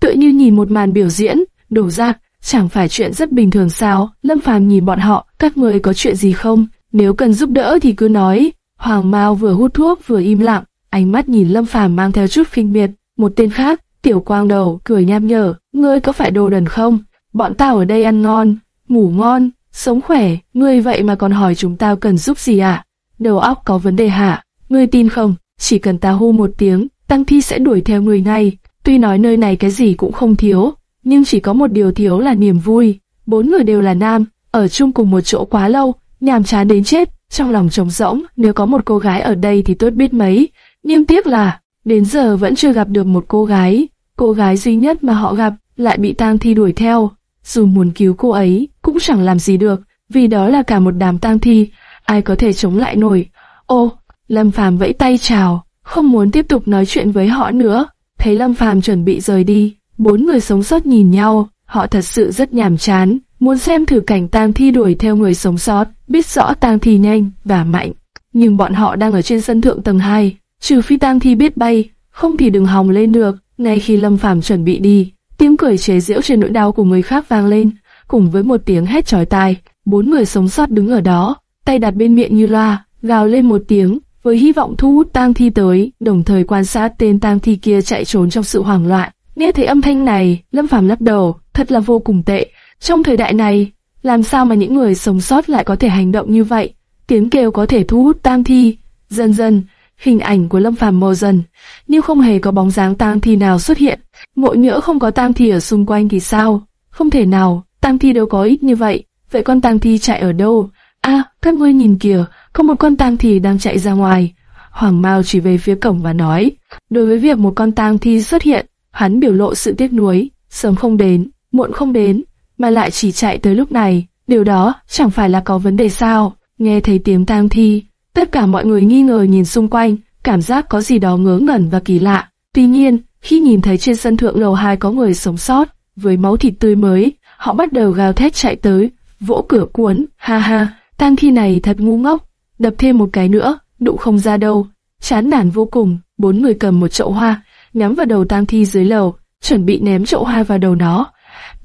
S1: Tựa như nhìn một màn biểu diễn, đổ rác, chẳng phải chuyện rất bình thường sao? Lâm Phàm nhìn bọn họ, các người có chuyện gì không? Nếu cần giúp đỡ thì cứ nói. Hoàng Mao vừa hút thuốc vừa im lặng, ánh mắt nhìn Lâm Phàm mang theo chút khinh miệt. Một tên khác, Tiểu Quang Đầu cười nham nhở, ngươi có phải đồ đần không? Bọn tao ở đây ăn ngon, ngủ ngon, sống khỏe, ngươi vậy mà còn hỏi chúng tao cần giúp gì à? Đầu óc có vấn đề hả? Ngươi tin không? Chỉ cần ta hô một tiếng, Tăng Thi sẽ đuổi theo người ngay. Tuy nói nơi này cái gì cũng không thiếu, nhưng chỉ có một điều thiếu là niềm vui. Bốn người đều là nam, ở chung cùng một chỗ quá lâu, nhàm chán đến chết, trong lòng trống rỗng, nếu có một cô gái ở đây thì tốt biết mấy. Nhưng tiếc là, đến giờ vẫn chưa gặp được một cô gái. Cô gái duy nhất mà họ gặp lại bị tang thi đuổi theo. Dù muốn cứu cô ấy, cũng chẳng làm gì được, vì đó là cả một đám tang thi, ai có thể chống lại nổi. Ô, Lâm Phàm vẫy tay chào, không muốn tiếp tục nói chuyện với họ nữa. Thấy Lâm Phàm chuẩn bị rời đi, bốn người sống sót nhìn nhau, họ thật sự rất nhàm chán, muốn xem thử cảnh tang thi đuổi theo người sống sót, biết rõ tang thi nhanh và mạnh. Nhưng bọn họ đang ở trên sân thượng tầng 2, trừ phi tang thi biết bay, không thì đừng hòng lên được. Ngay khi Lâm Phàm chuẩn bị đi, tiếng cười chế giễu trên nỗi đau của người khác vang lên, cùng với một tiếng hét chói tai. Bốn người sống sót đứng ở đó, tay đặt bên miệng như loa, gào lên một tiếng, với hy vọng thu hút tang thi tới, đồng thời quan sát tên tang thi kia chạy trốn trong sự hoảng loạn. Nghe thấy âm thanh này, Lâm Phàm lắc đầu, thật là vô cùng tệ. Trong thời đại này, làm sao mà những người sống sót lại có thể hành động như vậy? Tiếng kêu có thể thu hút tang thi. Dần dần, hình ảnh của Lâm Phàm mờ dần, nhưng không hề có bóng dáng tang thi nào xuất hiện. Ngộ nhỡ không có tang thi ở xung quanh thì sao? Không thể nào, tang thi đâu có ít như vậy. Vậy con tang thi chạy ở đâu? À, các ngươi nhìn kìa, có một con tang thi đang chạy ra ngoài. Hoàng Mao chỉ về phía cổng và nói, đối với việc một con tang thi xuất hiện, hắn biểu lộ sự tiếc nuối, sớm không đến, muộn không đến, mà lại chỉ chạy tới lúc này, điều đó chẳng phải là có vấn đề sao? Nghe thấy tiếng tang thi, tất cả mọi người nghi ngờ nhìn xung quanh, cảm giác có gì đó ngớ ngẩn và kỳ lạ. Tuy nhiên, khi nhìn thấy trên sân thượng lầu hai có người sống sót, với máu thịt tươi mới, họ bắt đầu gào thét chạy tới, vỗ cửa cuốn, ha ha, tang thi này thật ngu ngốc, đập thêm một cái nữa, đụng không ra đâu. Chán nản vô cùng, bốn người cầm một chậu hoa, nhắm vào đầu tang thi dưới lầu, chuẩn bị ném chậu hoa vào đầu nó.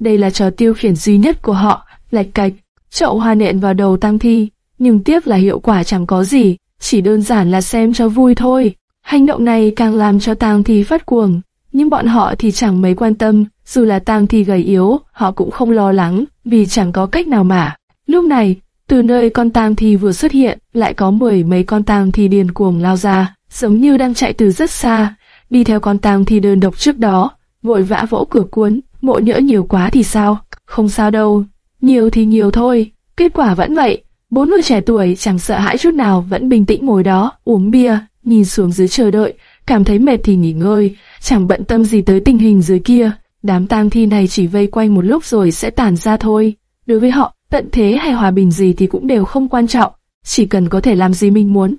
S1: Đây là trò tiêu khiển duy nhất của họ, lạch cạch, chậu hoa nện vào đầu tang thi, nhưng tiếc là hiệu quả chẳng có gì, chỉ đơn giản là xem cho vui thôi. Hành động này càng làm cho tang thi phát cuồng, nhưng bọn họ thì chẳng mấy quan tâm, dù là tang thi gầy yếu, họ cũng không lo lắng, vì chẳng có cách nào mà. Lúc này, từ nơi con tang thi vừa xuất hiện, lại có mười mấy con tang thi điên cuồng lao ra, giống như đang chạy từ rất xa, đi theo con tang thi đơn độc trước đó, vội vã vỗ cửa cuốn, mộ nhỡ nhiều quá thì sao? Không sao đâu, nhiều thì nhiều thôi, kết quả vẫn vậy. Bốn người trẻ tuổi chẳng sợ hãi chút nào vẫn bình tĩnh ngồi đó, uống bia, nhìn xuống dưới chờ đợi, cảm thấy mệt thì nghỉ ngơi, chẳng bận tâm gì tới tình hình dưới kia. Đám tang thi này chỉ vây quanh một lúc rồi sẽ tản ra thôi. Đối với họ, tận thế hay hòa bình gì thì cũng đều không quan trọng, chỉ cần có thể làm gì mình muốn.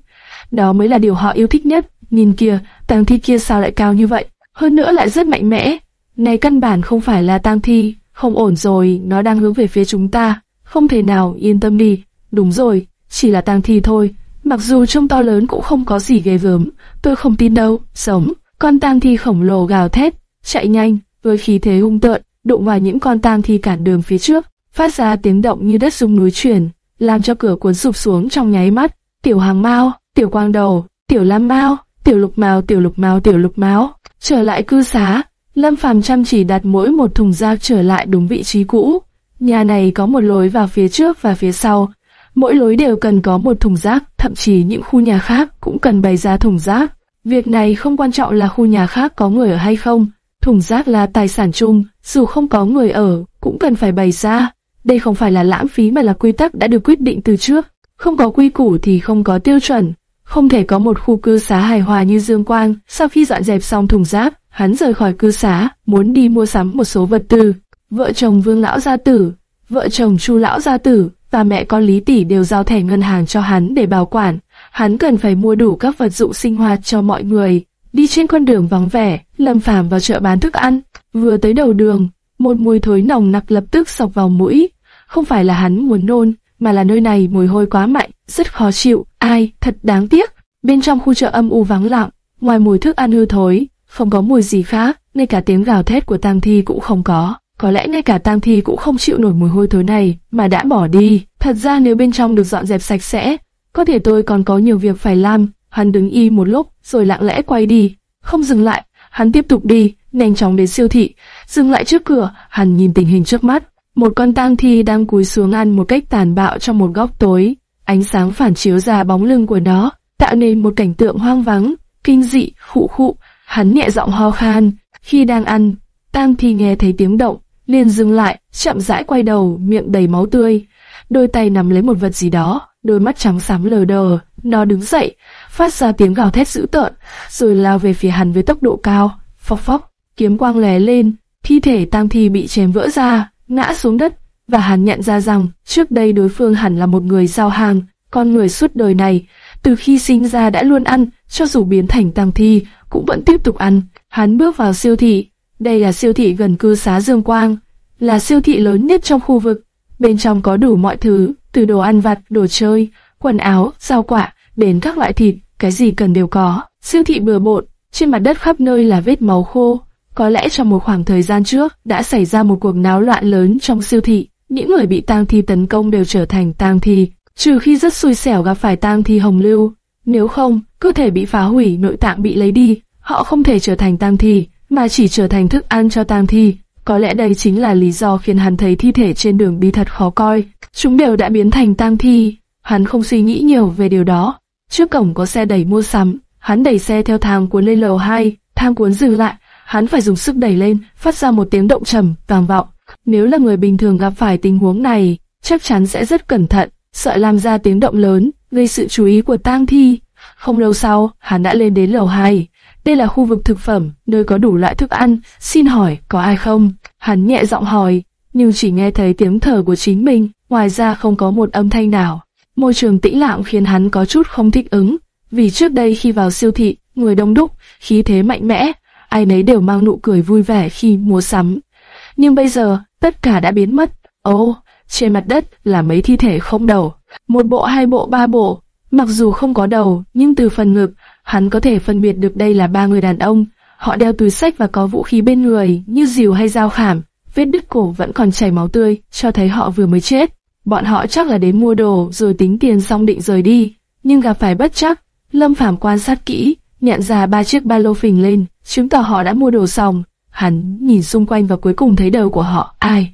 S1: Đó mới là điều họ yêu thích nhất. Nhìn kia, tang thi kia sao lại cao như vậy? Hơn nữa lại rất mạnh mẽ. Này căn bản không phải là tang thi, không ổn rồi, nó đang hướng về phía chúng ta. Không thể nào, yên tâm đi. Đúng rồi, chỉ là tang thi thôi. Mặc dù trông to lớn cũng không có gì ghê gớm, tôi không tin đâu. Sống, con tang thi khổng lồ gào thét, chạy nhanh, với khí thế hung tợn, đụng vào những con tang thi cản đường phía trước, phát ra tiếng động như đất rung núi chuyển, làm cho cửa cuốn sụp xuống trong nháy mắt. Tiểu Hàng Mao, Tiểu Quang Đầu, Tiểu Lam Mao, Tiểu Lục Mao, Tiểu Lục Mao, Tiểu Lục Mao, trở lại cư xá. Lâm Phàm chăm chỉ đặt mỗi một thùng rác trở lại đúng vị trí cũ. Nhà này có một lối vào phía trước và phía sau, Mỗi lối đều cần có một thùng rác, thậm chí những khu nhà khác cũng cần bày ra thùng rác. Việc này không quan trọng là khu nhà khác có người ở hay không, thùng rác là tài sản chung, dù không có người ở, cũng cần phải bày ra. Đây không phải là lãng phí mà là quy tắc đã được quyết định từ trước. Không có quy củ thì không có tiêu chuẩn. Không thể có một khu cư xá hài hòa như Dương Quang. Sau khi dọn dẹp xong thùng rác, hắn rời khỏi cư xá, muốn đi mua sắm một số vật tư. Vợ chồng Vương Lão Gia Tử, vợ chồng Chu Lão Gia Tử và mẹ con Lý Tỷ đều giao thẻ ngân hàng cho hắn để bảo quản. Hắn cần phải mua đủ các vật dụng sinh hoạt cho mọi người. Đi trên con đường vắng vẻ, Lâm Phàm vào chợ bán thức ăn. Vừa tới đầu đường, một mùi thối nồng nặc lập tức sộc vào mũi. Không phải là hắn muốn nôn, mà là nơi này mùi hôi quá mạnh, rất khó chịu. Ai, thật đáng tiếc. Bên trong khu chợ âm u vắng lặng, ngoài mùi thức ăn hư thối, không có mùi gì khác, ngay cả tiếng gào thét của tang thi cũng không có. Có lẽ ngay cả tang thi cũng không chịu nổi mùi hôi thối này mà đã bỏ đi. Thật ra nếu bên trong được dọn dẹp sạch sẽ, có thể tôi còn có nhiều việc phải làm. Hắn đứng y một lúc rồi lặng lẽ quay đi, không dừng lại. Hắn tiếp tục đi, nhanh chóng đến siêu thị, dừng lại trước cửa. Hắn nhìn tình hình trước mắt, một con tang thi đang cúi xuống ăn một cách tàn bạo trong một góc tối. Ánh sáng phản chiếu ra bóng lưng của nó, tạo nên một cảnh tượng hoang vắng, kinh dị, khụ khụ. Hắn nhẹ giọng ho khan, khi đang ăn, tang thi nghe thấy tiếng động, liền dừng lại, chậm rãi quay đầu, miệng đầy máu tươi, đôi tay nắm lấy một vật gì đó, đôi mắt trắng xám lờ đờ, nó đứng dậy, phát ra tiếng gào thét dữ tợn, rồi lao về phía hắn với tốc độ cao, phóc phóc, kiếm quang lóe lên, thi thể tang thi bị chém vỡ ra, ngã xuống đất, và hắn nhận ra rằng trước đây đối phương hẳn là một người giao hàng, con người suốt đời này, từ khi sinh ra đã luôn ăn, cho dù biến thành tang thi, cũng vẫn tiếp tục ăn. Hắn bước vào siêu thị, đây là siêu thị gần cư xá Dương Quang, là siêu thị lớn nhất trong khu vực. Bên trong có đủ mọi thứ, từ đồ ăn vặt, đồ chơi, quần áo, rau quả, đến các loại thịt, cái gì cần đều có. Siêu thị bừa bộn, trên mặt đất khắp nơi là vết máu khô. Có lẽ trong một khoảng thời gian trước đã xảy ra một cuộc náo loạn lớn trong siêu thị. Những người bị tang thi tấn công đều trở thành tang thi, trừ khi rất xui xẻo gặp phải tang thi hồng lưu. Nếu không, cơ thể bị phá hủy, nội tạng bị lấy đi, họ không thể trở thành tang thi mà chỉ trở thành thức ăn cho tang thi. Có lẽ đây chính là lý do khiến hắn thấy thi thể trên đường đi thật khó coi. Chúng đều đã biến thành tang thi. Hắn không suy nghĩ nhiều về điều đó. Trước cổng có xe đẩy mua sắm, hắn đẩy xe theo thang cuốn lên lầu 2, thang cuốn dừng lại, hắn phải dùng sức đẩy lên, phát ra một tiếng động trầm, vang vọng. Nếu là người bình thường gặp phải tình huống này, chắc chắn sẽ rất cẩn thận, sợ làm ra tiếng động lớn, gây sự chú ý của tang thi. Không lâu sau, hắn đã lên đến lầu 2. Đây là khu vực thực phẩm, nơi có đủ loại thức ăn, xin hỏi có ai không? Hắn nhẹ giọng hỏi, nhưng chỉ nghe thấy tiếng thở của chính mình, ngoài ra không có một âm thanh nào. Môi trường tĩnh lặng khiến hắn có chút không thích ứng, vì trước đây khi vào siêu thị, người đông đúc, khí thế mạnh mẽ, ai nấy đều mang nụ cười vui vẻ khi mua sắm. Nhưng bây giờ, tất cả đã biến mất. Ồ, oh, trên mặt đất là mấy thi thể không đầu, một bộ hai bộ ba bộ, mặc dù không có đầu, nhưng từ phần ngực, Hắn có thể phân biệt được đây là ba người đàn ông. Họ đeo túi sách và có vũ khí bên người, như rìu hay dao khảm. Vết đứt cổ vẫn còn chảy máu tươi, cho thấy họ vừa mới chết. Bọn họ chắc là đến mua đồ rồi tính tiền xong định rời đi. Nhưng gặp phải bất chắc, Lâm Phàm quan sát kỹ, nhận ra ba chiếc ba lô phình lên, chứng tỏ họ đã mua đồ xong. Hắn nhìn xung quanh và cuối cùng thấy đầu của họ. Ai?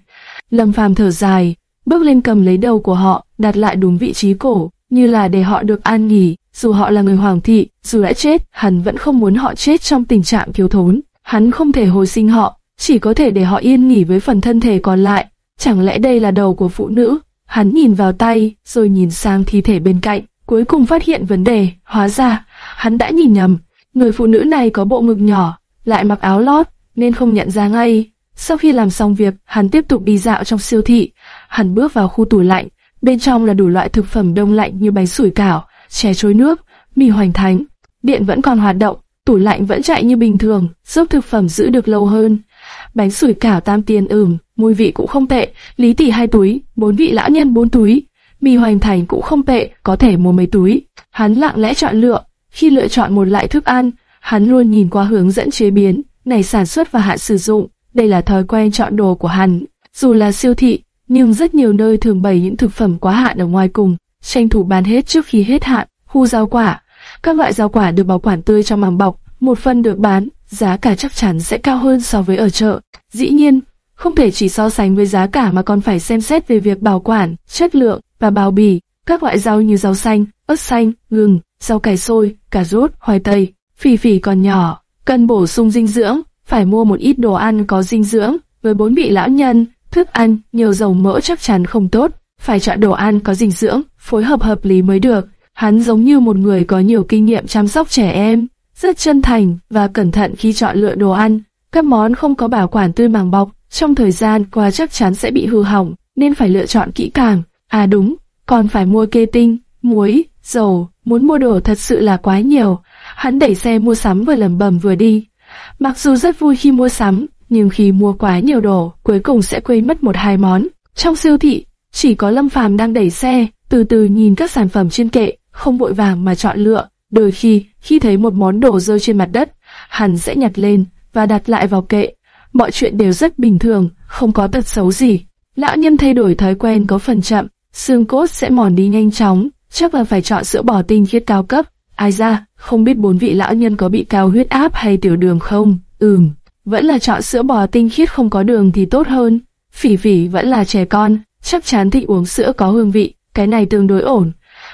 S1: Lâm Phàm thở dài, bước lên cầm lấy đầu của họ, đặt lại đúng vị trí cổ, như là để họ được an nghỉ. Dù họ là người hoàng thị, dù đã chết, hắn vẫn không muốn họ chết trong tình trạng thiếu thốn. Hắn không thể hồi sinh họ, chỉ có thể để họ yên nghỉ với phần thân thể còn lại. Chẳng lẽ đây là đầu của phụ nữ? Hắn nhìn vào tay, rồi nhìn sang thi thể bên cạnh, cuối cùng phát hiện vấn đề, hóa ra, hắn đã nhìn nhầm. Người phụ nữ này có bộ ngực nhỏ, lại mặc áo lót, nên không nhận ra ngay. Sau khi làm xong việc, hắn tiếp tục đi dạo trong siêu thị. Hắn bước vào khu tủ lạnh, bên trong là đủ loại thực phẩm đông lạnh như bánh sủi cảo, chè trôi nước, mì hoành thánh. Điện vẫn còn hoạt động, tủ lạnh vẫn chạy như bình thường, giúp thực phẩm giữ được lâu hơn. Bánh sủi cảo tam tiền ửm, mùi vị cũng không tệ, lý tỷ hai túi, bốn vị lão nhân bốn túi. Mì hoành thành cũng không tệ, có thể mua mấy túi. Hắn lặng lẽ chọn lựa, khi lựa chọn một loại thức ăn, hắn luôn nhìn qua hướng dẫn chế biến, này sản xuất và hạn sử dụng. Đây là thói quen chọn đồ của hắn. Dù là siêu thị, nhưng rất nhiều nơi thường bày những thực phẩm quá hạn ở ngoài cùng, tranh thủ bán hết trước khi hết hạn. Khu rau quả, các loại rau quả được bảo quản tươi trong màng bọc, một phần được bán, giá cả chắc chắn sẽ cao hơn so với ở chợ. Dĩ nhiên, không thể chỉ so sánh với giá cả mà còn phải xem xét về việc bảo quản, chất lượng và bao bì. các loại rau như rau xanh, ớt xanh, gừng, rau cải xôi, cà rốt, khoai tây. Phỉ phỉ còn nhỏ, cần bổ sung dinh dưỡng, phải mua một ít đồ ăn có dinh dưỡng. Với bốn vị lão nhân, thức ăn nhiều dầu mỡ chắc chắn không tốt, phải chọn đồ ăn có dinh dưỡng, phối hợp hợp lý mới được. Hắn giống như một người có nhiều kinh nghiệm chăm sóc trẻ em, rất chân thành và cẩn thận khi chọn lựa đồ ăn. Các món không có bảo quản tươi màng bọc, trong thời gian qua chắc chắn sẽ bị hư hỏng, nên phải lựa chọn kỹ càng. À đúng, còn phải mua kê tinh, muối, dầu, muốn mua đồ thật sự là quá nhiều. Hắn đẩy xe mua sắm vừa lầm bầm vừa đi. Mặc dù rất vui khi mua sắm, nhưng khi mua quá nhiều đồ, cuối cùng sẽ quên mất một hai món. Trong siêu thị, chỉ có Lâm Phàm đang đẩy xe, từ từ nhìn các sản phẩm trên kệ, không vội vàng mà chọn lựa. Đôi khi, khi thấy một món đồ rơi trên mặt đất, hắn sẽ nhặt lên và đặt lại vào kệ. Mọi chuyện đều rất bình thường, không có tật xấu gì. Lão nhân thay đổi thói quen có phần chậm, xương cốt sẽ mòn đi nhanh chóng, chắc là phải chọn sữa bò tinh khiết cao cấp. Ai ra, không biết bốn vị lão nhân có bị cao huyết áp hay tiểu đường không? Ừm, vẫn là chọn sữa bò tinh khiết không có đường thì tốt hơn. Phỉ phỉ vẫn là trẻ con, chắc chắn thích uống sữa có hương vị, cái này tương đối ổn.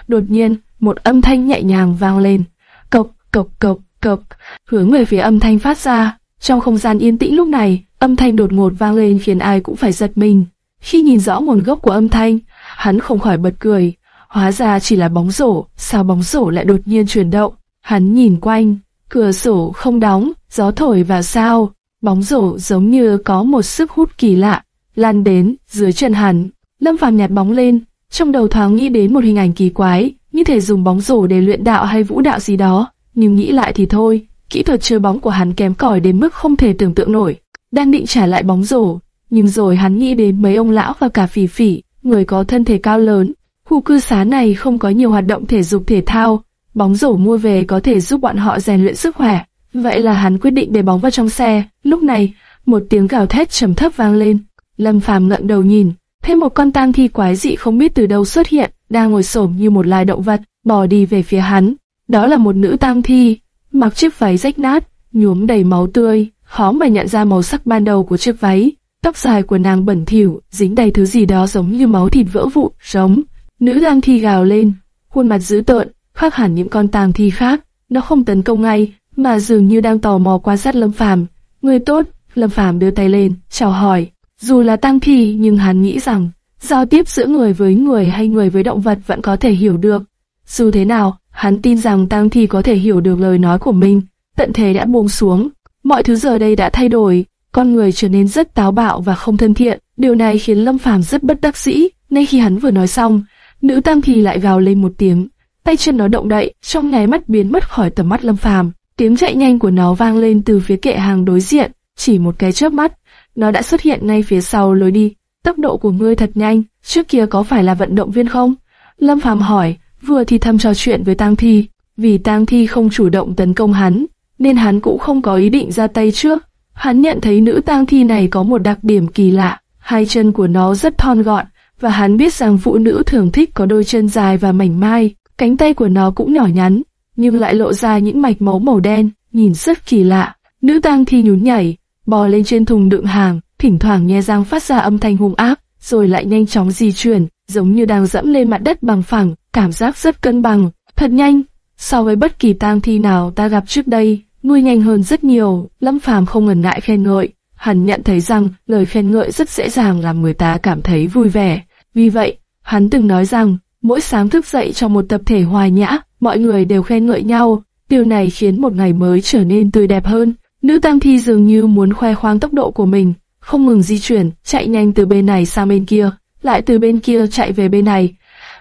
S1: Đột nhiên, một âm thanh nhẹ nhàng vang lên. Cộc, cộc, cộc, cộc, hướng về phía âm thanh phát ra. Trong không gian yên tĩnh lúc này, âm thanh đột ngột vang lên khiến ai cũng phải giật mình. Khi nhìn rõ nguồn gốc của âm thanh, hắn không khỏi bật cười. Hóa ra chỉ là bóng rổ, sao bóng rổ lại đột nhiên chuyển động? Hắn nhìn quanh, cửa sổ không đóng, gió thổi vào sao, bóng rổ giống như có một sức hút kỳ lạ, lan đến dưới chân hắn. Lâm Phàm nhặt bóng lên, trong đầu thoáng nghĩ đến một hình ảnh kỳ quái, như thể dùng bóng rổ để luyện đạo hay vũ đạo gì đó, nhưng nghĩ lại thì thôi, kỹ thuật chơi bóng của hắn kém cỏi đến mức không thể tưởng tượng nổi. Đang định trả lại bóng rổ, nhưng rồi hắn nghĩ đến mấy ông lão và cả phỉ phỉ, người có thân thể cao lớn. Khu cư xá này không có nhiều hoạt động thể dục thể thao, bóng rổ mua về có thể giúp bọn họ rèn luyện sức khỏe. Vậy là hắn quyết định để bóng vào trong xe. Lúc này, một tiếng gào thét trầm thấp vang lên. Lâm Phàm ngẩng đầu nhìn, thêm một con tang thi quái dị không biết từ đâu xuất hiện, đang ngồi xổm như một loài động vật, bò đi về phía hắn. Đó là một nữ tang thi, mặc chiếc váy rách nát, nhuốm đầy máu tươi, khó mà nhận ra màu sắc ban đầu của chiếc váy. Tóc dài của nàng bẩn thỉu, dính đầy thứ gì đó giống như máu thịt vỡ vụn, giống. Nữ tang thi gào lên, khuôn mặt dữ tợn, khác hẳn những con tang thi khác. Nó không tấn công ngay, mà dường như đang tò mò quan sát Lâm Phàm. Người tốt, Lâm Phàm đưa tay lên, chào hỏi. Dù là tang thi, nhưng hắn nghĩ rằng giao tiếp giữa người với người hay người với động vật vẫn có thể hiểu được. Dù thế nào, hắn tin rằng tang thi có thể hiểu được lời nói của mình. Tận thế đã buông xuống, mọi thứ giờ đây đã thay đổi, con người trở nên rất táo bạo và không thân thiện. Điều này khiến Lâm Phàm rất bất đắc dĩ. Nên khi hắn vừa nói xong, nữ tam thi lại gào lên một tiếng, tay chân nó động đậy, trong nháy mắt biến mất khỏi tầm mắt Lâm Phàm. Tiếng chạy nhanh của nó vang lên từ phía kệ hàng đối diện, chỉ một cái chớp mắt, nó đã xuất hiện ngay phía sau lối đi. Tốc độ của ngươi thật nhanh, trước kia có phải là vận động viên không? Lâm Phàm hỏi, vừa thì thầm trò chuyện với Tang Thi, vì Tang Thi không chủ động tấn công hắn, nên hắn cũng không có ý định ra tay trước. Hắn nhận thấy nữ Tang Thi này có một đặc điểm kỳ lạ, hai chân của nó rất thon gọn, và hắn biết rằng phụ nữ thường thích có đôi chân dài và mảnh mai, cánh tay của nó cũng nhỏ nhắn, nhưng lại lộ ra những mạch máu màu đen, nhìn rất kỳ lạ. Nữ tang thi nhún nhảy, bò lên trên thùng đựng hàng, thỉnh thoảng nghe răng phát ra âm thanh hung ác, rồi lại nhanh chóng di chuyển, giống như đang dẫm lên mặt đất bằng phẳng, cảm giác rất cân bằng, thật nhanh. So với bất kỳ tang thi nào ta gặp trước đây, nuôi nhanh hơn rất nhiều. Lâm Phàm không ngần ngại khen ngợi, hắn nhận thấy rằng lời khen ngợi rất dễ dàng làm người ta cảm thấy vui vẻ. Vì vậy, hắn từng nói rằng mỗi sáng thức dậy trong một tập thể hòa nhã, mọi người đều khen ngợi nhau. Điều này khiến một ngày mới trở nên tươi đẹp hơn. Nữ tăng thi dường như muốn khoe khoang tốc độ của mình, không ngừng di chuyển, chạy nhanh từ bên này sang bên kia, lại từ bên kia chạy về bên này.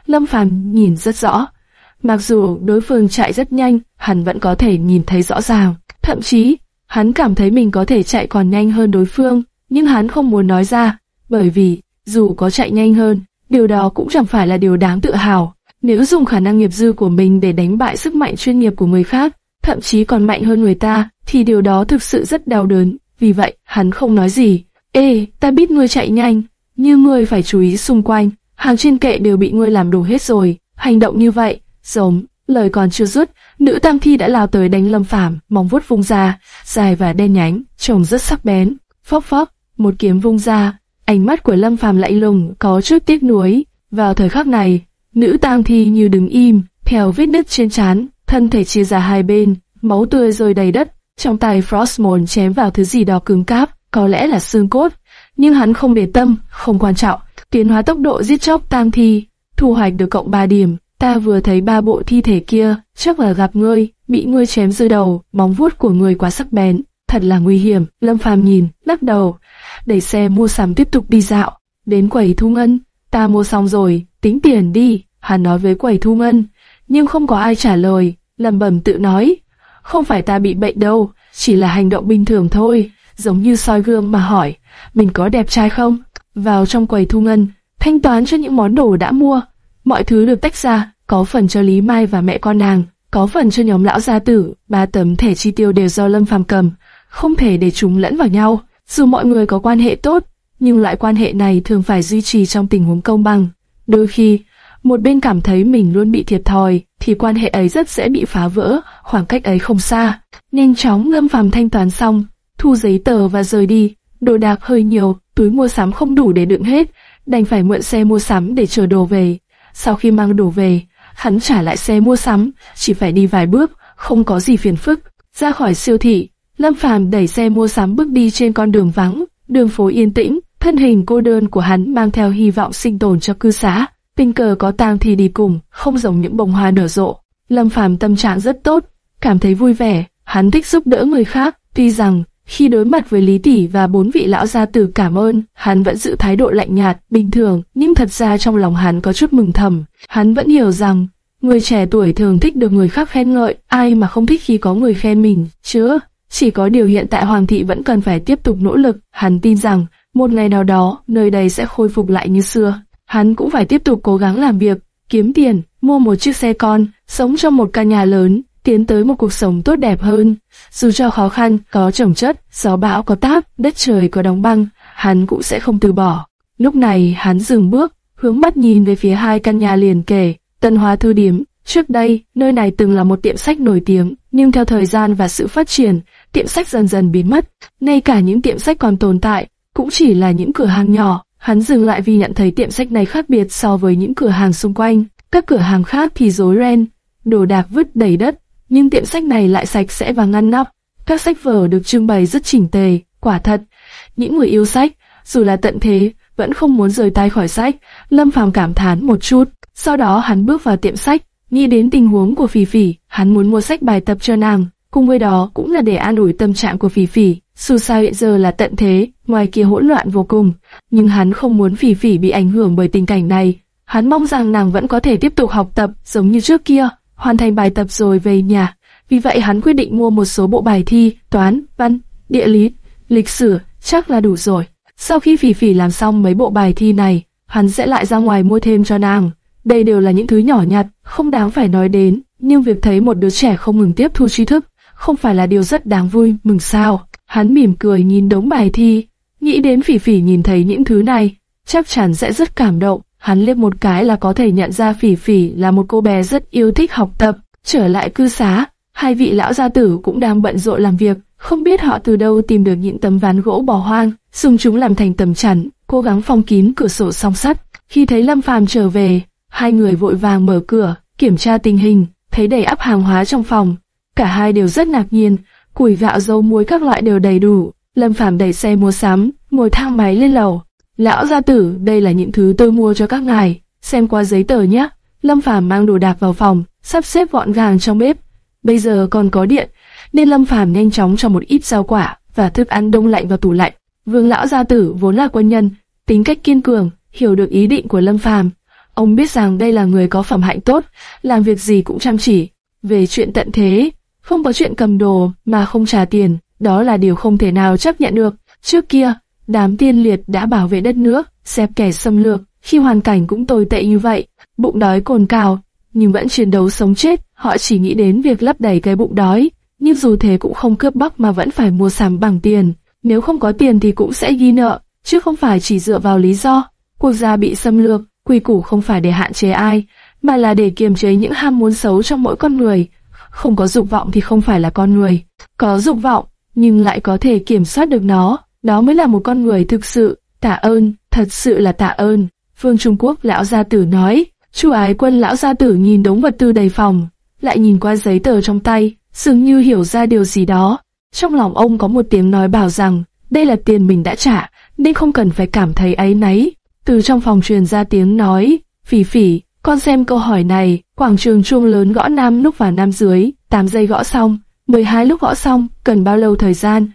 S1: Lâm Phàm nhìn rất rõ. Mặc dù đối phương chạy rất nhanh, hắn vẫn có thể nhìn thấy rõ ràng. Thậm chí, hắn cảm thấy mình có thể chạy còn nhanh hơn đối phương, nhưng hắn không muốn nói ra, bởi vì, dù có chạy nhanh hơn, điều đó cũng chẳng phải là điều đáng tự hào. Nếu dùng khả năng nghiệp dư của mình để đánh bại sức mạnh chuyên nghiệp của người khác, thậm chí còn mạnh hơn người ta, thì điều đó thực sự rất đau đớn. Vì vậy, hắn không nói gì. Ê, ta biết ngươi chạy nhanh, nhưng ngươi phải chú ý xung quanh. Hàng trên kệ đều bị ngươi làm đổ hết rồi. Hành động như vậy, giống, lời còn chưa dứt, nữ tam thi đã lao tới đánh lâm phàm, móng vuốt vung ra, dài và đen nhánh, trông rất sắc bén. Phốc phốc, một kiếm vung ra, ánh mắt của lâm phàm lạnh lùng, có chút tiếc nuối. Vào thời khắc này, Nữ tang thi như đứng im, theo vết nứt trên trán, thân thể chia ra hai bên, máu tươi rơi đầy đất. Trong tay Frostmourne chém vào thứ gì đó cứng cáp, có lẽ là xương cốt, nhưng hắn không để tâm, không quan trọng. Tiến hóa tốc độ giết chóc tang thi, thu hoạch được cộng 3 điểm. Ta vừa thấy ba bộ thi thể kia, chắc là gặp ngươi, bị ngươi chém rơi đầu, móng vuốt của ngươi quá sắc bén, thật là nguy hiểm. Lâm Phàm nhìn, lắc đầu, đẩy xe mua sắm tiếp tục đi dạo, đến quầy thu ngân, ta mua xong rồi, tính tiền đi. Hắn nói với quầy thu ngân, nhưng không có ai trả lời, lẩm bẩm tự nói, không phải ta bị bệnh đâu, chỉ là hành động bình thường thôi, giống như soi gương mà hỏi, mình có đẹp trai không? Vào trong quầy thu ngân, thanh toán cho những món đồ đã mua, mọi thứ được tách ra, có phần cho Lý Mai và mẹ con nàng, có phần cho nhóm lão gia tử, ba tấm thẻ chi tiêu đều do Lâm Phàm cầm, không thể để chúng lẫn vào nhau. Dù mọi người có quan hệ tốt, nhưng loại quan hệ này thường phải duy trì trong tình huống công bằng. Đôi khi, một bên cảm thấy mình luôn bị thiệt thòi, thì quan hệ ấy rất dễ bị phá vỡ, khoảng cách ấy không xa. Nhanh chóng Lâm Phàm thanh toán xong, thu giấy tờ và rời đi. Đồ đạc hơi nhiều, túi mua sắm không đủ để đựng hết, đành phải mượn xe mua sắm để chờ đồ về. Sau khi mang đồ về, hắn trả lại xe mua sắm, chỉ phải đi vài bước, không có gì phiền phức. Ra khỏi siêu thị, Lâm Phàm đẩy xe mua sắm bước đi trên con đường vắng, đường phố yên tĩnh, thân hình cô đơn của hắn mang theo hy vọng sinh tồn cho cư xá. Tình cờ có tang thì đi cùng, không giống những bông hoa nở rộ. Lâm Phàm tâm trạng rất tốt, cảm thấy vui vẻ, hắn thích giúp đỡ người khác, tuy rằng khi đối mặt với Lý Tỷ và bốn vị lão gia tử cảm ơn, hắn vẫn giữ thái độ lạnh nhạt, bình thường, nhưng thật ra trong lòng hắn có chút mừng thầm. Hắn vẫn hiểu rằng, người trẻ tuổi thường thích được người khác khen ngợi, ai mà không thích khi có người khen mình, chứ? Chỉ có điều hiện tại Hoàng thị vẫn cần phải tiếp tục nỗ lực, hắn tin rằng, một ngày nào đó, nơi đây sẽ khôi phục lại như xưa. Hắn cũng phải tiếp tục cố gắng làm việc, kiếm tiền, mua một chiếc xe con, sống trong một căn nhà lớn, tiến tới một cuộc sống tốt đẹp hơn. Dù cho khó khăn, có trồng chất, gió bão có táp, đất trời có đóng băng, hắn cũng sẽ không từ bỏ. Lúc này hắn dừng bước, hướng mắt nhìn về phía hai căn nhà liền kề, Tân Hóa Thư Điếm. Trước đây, nơi này từng là một tiệm sách nổi tiếng, nhưng theo thời gian và sự phát triển, tiệm sách dần dần biến mất. Ngay cả những tiệm sách còn tồn tại, cũng chỉ là những cửa hàng nhỏ. Hắn dừng lại vì nhận thấy tiệm sách này khác biệt so với những cửa hàng xung quanh. Các cửa hàng khác thì rối ren, đồ đạc vứt đầy đất, nhưng tiệm sách này lại sạch sẽ và ngăn nắp. Các sách vở được trưng bày rất chỉnh tề, quả thật. Những người yêu sách, dù là tận thế, vẫn không muốn rời tay khỏi sách. Lâm Phàm cảm thán một chút. Sau đó hắn bước vào tiệm sách, nghĩ đến tình huống của Phỉ Phỉ, hắn muốn mua sách bài tập cho nàng. Cùng với đó cũng là để an ủi tâm trạng của Phỉ Phỉ. Dù sao hiện giờ là tận thế, ngoài kia hỗn loạn vô cùng, nhưng hắn không muốn Phỉ Phỉ bị ảnh hưởng bởi tình cảnh này. Hắn mong rằng nàng vẫn có thể tiếp tục học tập giống như trước kia hoàn thành bài tập rồi về nhà. Vì vậy hắn quyết định mua một số bộ bài thi, toán, văn, địa lý, lịch sử, chắc là đủ rồi. Sau khi Phỉ Phỉ làm xong mấy bộ bài thi này, hắn sẽ lại ra ngoài mua thêm cho nàng. Đây đều là những thứ nhỏ nhặt, không đáng phải nói đến, nhưng việc thấy một đứa trẻ không ngừng tiếp thu tri thức, không phải là điều rất đáng vui, mừng sao. Hắn mỉm cười nhìn đống bài thi, nghĩ đến Phỉ Phỉ nhìn thấy những thứ này, chắc chắn sẽ rất cảm động. Hắn liếc một cái là có thể nhận ra Phỉ Phỉ là một cô bé rất yêu thích học tập. Trở lại cư xá, hai vị lão gia tử cũng đang bận rộn làm việc, không biết họ từ đâu tìm được những tấm ván gỗ bỏ hoang, dùng chúng làm thành tấm chắn, cố gắng phong kín cửa sổ song sắt. Khi thấy Lâm Phàm trở về, hai người vội vàng mở cửa, kiểm tra tình hình, thấy đầy ắp hàng hóa trong phòng. Cả hai đều rất ngạc nhiên, củi gạo dầu muối các loại đều đầy đủ. Lâm Phàm đẩy xe mua sắm, ngồi thang máy lên lầu. Lão gia tử, đây là những thứ tôi mua cho các ngài, xem qua giấy tờ nhé. Lâm Phàm mang đồ đạc vào phòng, sắp xếp gọn gàng trong bếp. Bây giờ còn có điện, nên Lâm Phàm nhanh chóng cho một ít rau quả và thức ăn đông lạnh vào tủ lạnh. Vương lão gia tử vốn là quân nhân, tính cách kiên cường, hiểu được ý định của Lâm Phàm. Ông biết rằng đây là người có phẩm hạnh tốt, làm việc gì cũng chăm chỉ. Về chuyện tận thế, không có chuyện cầm đồ mà không trả tiền, đó là điều không thể nào chấp nhận được. Trước kia, đám tiên liệt đã bảo vệ đất nước, xếp kẻ xâm lược, khi hoàn cảnh cũng tồi tệ như vậy, bụng đói cồn cào, nhưng vẫn chiến đấu sống chết, họ chỉ nghĩ đến việc lấp đầy cái bụng đói, nhưng dù thế cũng không cướp bóc mà vẫn phải mua sắm bằng tiền, nếu không có tiền thì cũng sẽ ghi nợ, chứ không phải chỉ dựa vào lý do. Quốc gia bị xâm lược, quy củ không phải để hạn chế ai, mà là để kiềm chế những ham muốn xấu trong mỗi con người. Không có dục vọng thì không phải là con người, có dục vọng nhưng lại có thể kiểm soát được nó, đó mới là một con người thực sự. Tạ ơn, thật sự là tạ ơn. Phương Trung Quốc lão gia tử nói, Chu ái quân lão gia tử nhìn đống vật tư đầy phòng, lại nhìn qua giấy tờ trong tay, dường như hiểu ra điều gì đó. Trong lòng ông có một tiếng nói bảo rằng, đây là tiền mình đã trả, nên không cần phải cảm thấy áy náy. Từ trong phòng truyền ra tiếng nói, phỉ phỉ, con xem câu hỏi này, quảng trường chuông lớn gõ nam lúc và nam dưới, 8 giây gõ xong, 12 lúc gõ xong, cần bao lâu thời gian?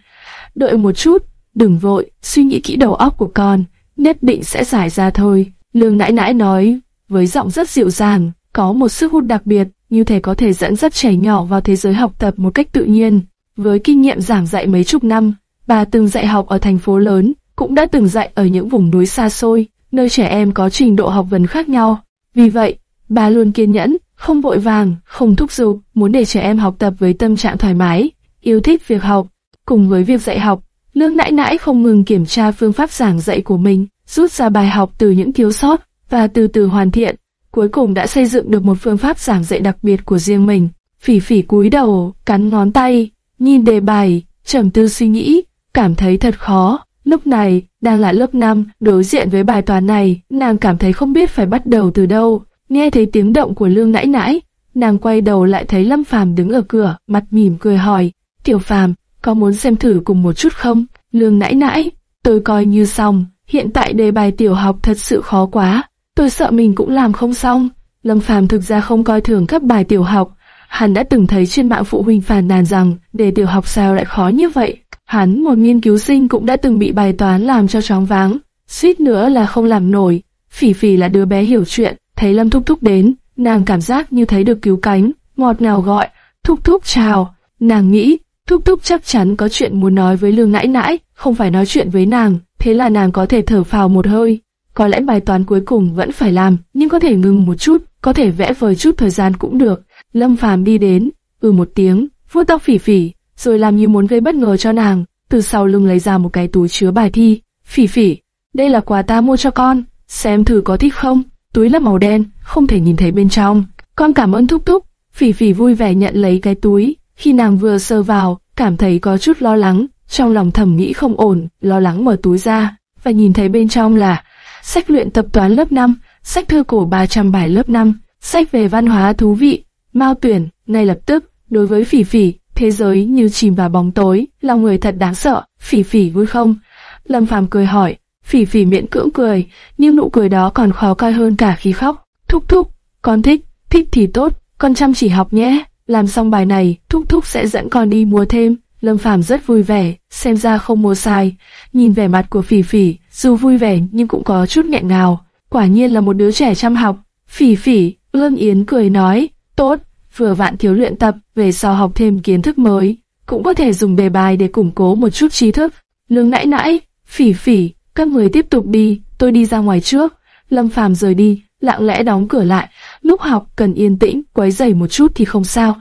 S1: Đợi một chút, đừng vội, suy nghĩ kỹ đầu óc của con, nhất định sẽ giải ra thôi. Lương nãi nãi nói, với giọng rất dịu dàng, có một sức hút đặc biệt, như thể có thể dẫn dắt trẻ nhỏ vào thế giới học tập một cách tự nhiên. Với kinh nghiệm giảng dạy mấy chục năm, bà từng dạy học ở thành phố lớn, cũng đã từng dạy ở những vùng núi xa xôi, nơi trẻ em có trình độ học vấn khác nhau. Vì vậy, bà luôn kiên nhẫn, không vội vàng, không thúc giục, muốn để trẻ em học tập với tâm trạng thoải mái, yêu thích việc học. Cùng với việc dạy học, Lương nãi nãi không ngừng kiểm tra phương pháp giảng dạy của mình, rút ra bài học từ những thiếu sót và từ từ hoàn thiện. Cuối cùng đã xây dựng được một phương pháp giảng dạy đặc biệt của riêng mình. Phỉ phỉ cúi đầu, cắn ngón tay, nhìn đề bài, trầm tư suy nghĩ, cảm thấy thật khó. Lúc này, đang là lớp 5, đối diện với bài toán này, nàng cảm thấy không biết phải bắt đầu từ đâu. Nghe thấy tiếng động của lương nãi nãi, nàng quay đầu lại thấy Lâm Phàm đứng ở cửa, mặt mỉm cười hỏi, Tiểu Phàm, có muốn xem thử cùng một chút không? Lương nãi nãi, tôi coi như xong, hiện tại đề bài tiểu học thật sự khó quá, tôi sợ mình cũng làm không xong. Lâm Phàm thực ra không coi thường các bài tiểu học, hắn đã từng thấy trên mạng phụ huynh phàn nàn rằng đề tiểu học sao lại khó như vậy. Hắn, một nghiên cứu sinh cũng đã từng bị bài toán làm cho chóng váng, suýt nữa là không làm nổi. Phỉ phỉ là đứa bé hiểu chuyện, thấy Lâm Thúc Thúc đến, nàng cảm giác như thấy được cứu cánh, ngọt ngào gọi, Thúc Thúc chào. Nàng nghĩ, Thúc Thúc chắc chắn có chuyện muốn nói với Lương Nãi Nãi, không phải nói chuyện với nàng, thế là nàng có thể thở phào một hơi. Có lẽ bài toán cuối cùng vẫn phải làm, nhưng có thể ngừng một chút, có thể vẽ vời chút thời gian cũng được. Lâm Phàm đi đến, ừ một tiếng, vuốt tóc phỉ phỉ, rồi làm như muốn gây bất ngờ cho nàng, từ sau lưng lấy ra một cái túi chứa bài thi. Phỉ phỉ, đây là quà ta mua cho con, xem thử có thích không. Túi là màu đen, không thể nhìn thấy bên trong. Con cảm ơn thúc thúc. Phỉ phỉ vui vẻ nhận lấy cái túi, khi nàng vừa sơ vào, cảm thấy có chút lo lắng, trong lòng thầm nghĩ không ổn, lo lắng mở túi ra, và nhìn thấy bên trong là sách luyện tập toán lớp 5, sách thư cổ 300 bài lớp 5, sách về văn hóa thú vị. Mao tuyển, ngay lập tức, đối với phỉ phỉ, thế giới như chìm vào bóng tối, lòng người thật đáng sợ, phỉ phỉ vui không? Lâm Phàm cười hỏi, phỉ phỉ miễn cưỡng cười, nhưng nụ cười đó còn khó coi hơn cả khi khóc. Thúc thúc, con thích, thích thì tốt, con chăm chỉ học nhé. Làm xong bài này, Thúc Thúc sẽ dẫn con đi mua thêm. Lâm Phàm rất vui vẻ, xem ra không mua sai. Nhìn vẻ mặt của Phỉ Phỉ, dù vui vẻ nhưng cũng có chút nghẹn ngào. Quả nhiên là một đứa trẻ chăm học. Phỉ Phỉ, Lương Yến cười nói, tốt, vừa vạn thiếu luyện tập, về sau học thêm kiến thức mới, cũng có thể dùng đề bài để củng cố một chút trí thức. Lương nãi nãi, Phỉ Phỉ, các người tiếp tục đi, tôi đi ra ngoài trước. Lâm Phàm rời đi, lặng lẽ đóng cửa lại. Lúc học cần yên tĩnh, quấy dày một chút thì không sao.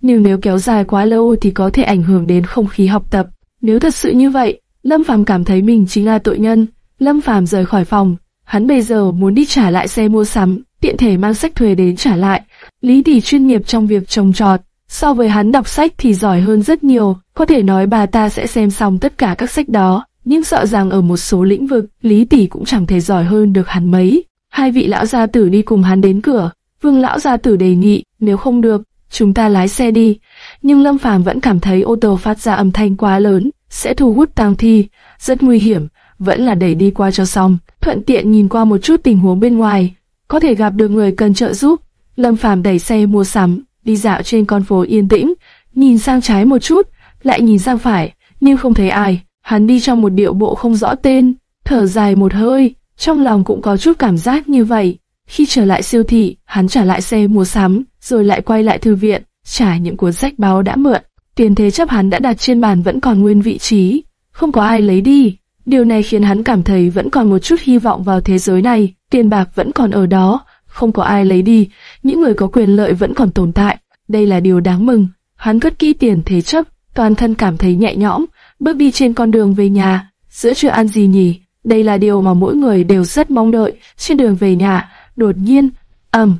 S1: Nhưng nếu kéo dài quá lâu thì có thể ảnh hưởng đến không khí học tập. Nếu thật sự như vậy, Lâm Phàm cảm thấy mình chính là tội nhân. Lâm Phàm rời khỏi phòng, hắn bây giờ muốn đi trả lại xe mua sắm, tiện thể mang sách thuê đến trả lại. Lý Tỷ chuyên nghiệp trong việc trồng trọt, so với hắn đọc sách thì giỏi hơn rất nhiều, có thể nói bà ta sẽ xem xong tất cả các sách đó, nhưng sợ rằng ở một số lĩnh vực, Lý Tỷ cũng chẳng thể giỏi hơn được hắn mấy. Hai vị lão gia tử đi cùng hắn đến cửa, Vương lão gia tử đề nghị, nếu không được, chúng ta lái xe đi. Nhưng Lâm Phàm vẫn cảm thấy ô tô phát ra âm thanh quá lớn, sẽ thu hút tang thi, rất nguy hiểm, vẫn là đẩy đi qua cho xong. Thuận tiện nhìn qua một chút tình huống bên ngoài, có thể gặp được người cần trợ giúp. Lâm Phàm đẩy xe mua sắm, đi dạo trên con phố yên tĩnh, nhìn sang trái một chút, lại nhìn sang phải, nhưng không thấy ai. Hắn đi trong một điệu bộ không rõ tên, thở dài một hơi, trong lòng cũng có chút cảm giác như vậy. Khi trở lại siêu thị, hắn trả lại xe mua sắm, rồi lại quay lại thư viện, trả những cuốn sách báo đã mượn. Tiền thế chấp hắn đã đặt trên bàn vẫn còn nguyên vị trí, không có ai lấy đi. Điều này khiến hắn cảm thấy vẫn còn một chút hy vọng vào thế giới này, tiền bạc vẫn còn ở đó, không có ai lấy đi, những người có quyền lợi vẫn còn tồn tại. Đây là điều đáng mừng. Hắn cất kỹ tiền thế chấp, toàn thân cảm thấy nhẹ nhõm, bước đi trên con đường về nhà. Giữa chưa ăn gì nhỉ? Đây là điều mà mỗi người đều rất mong đợi. Trên đường về nhà, đột nhiên, ầm,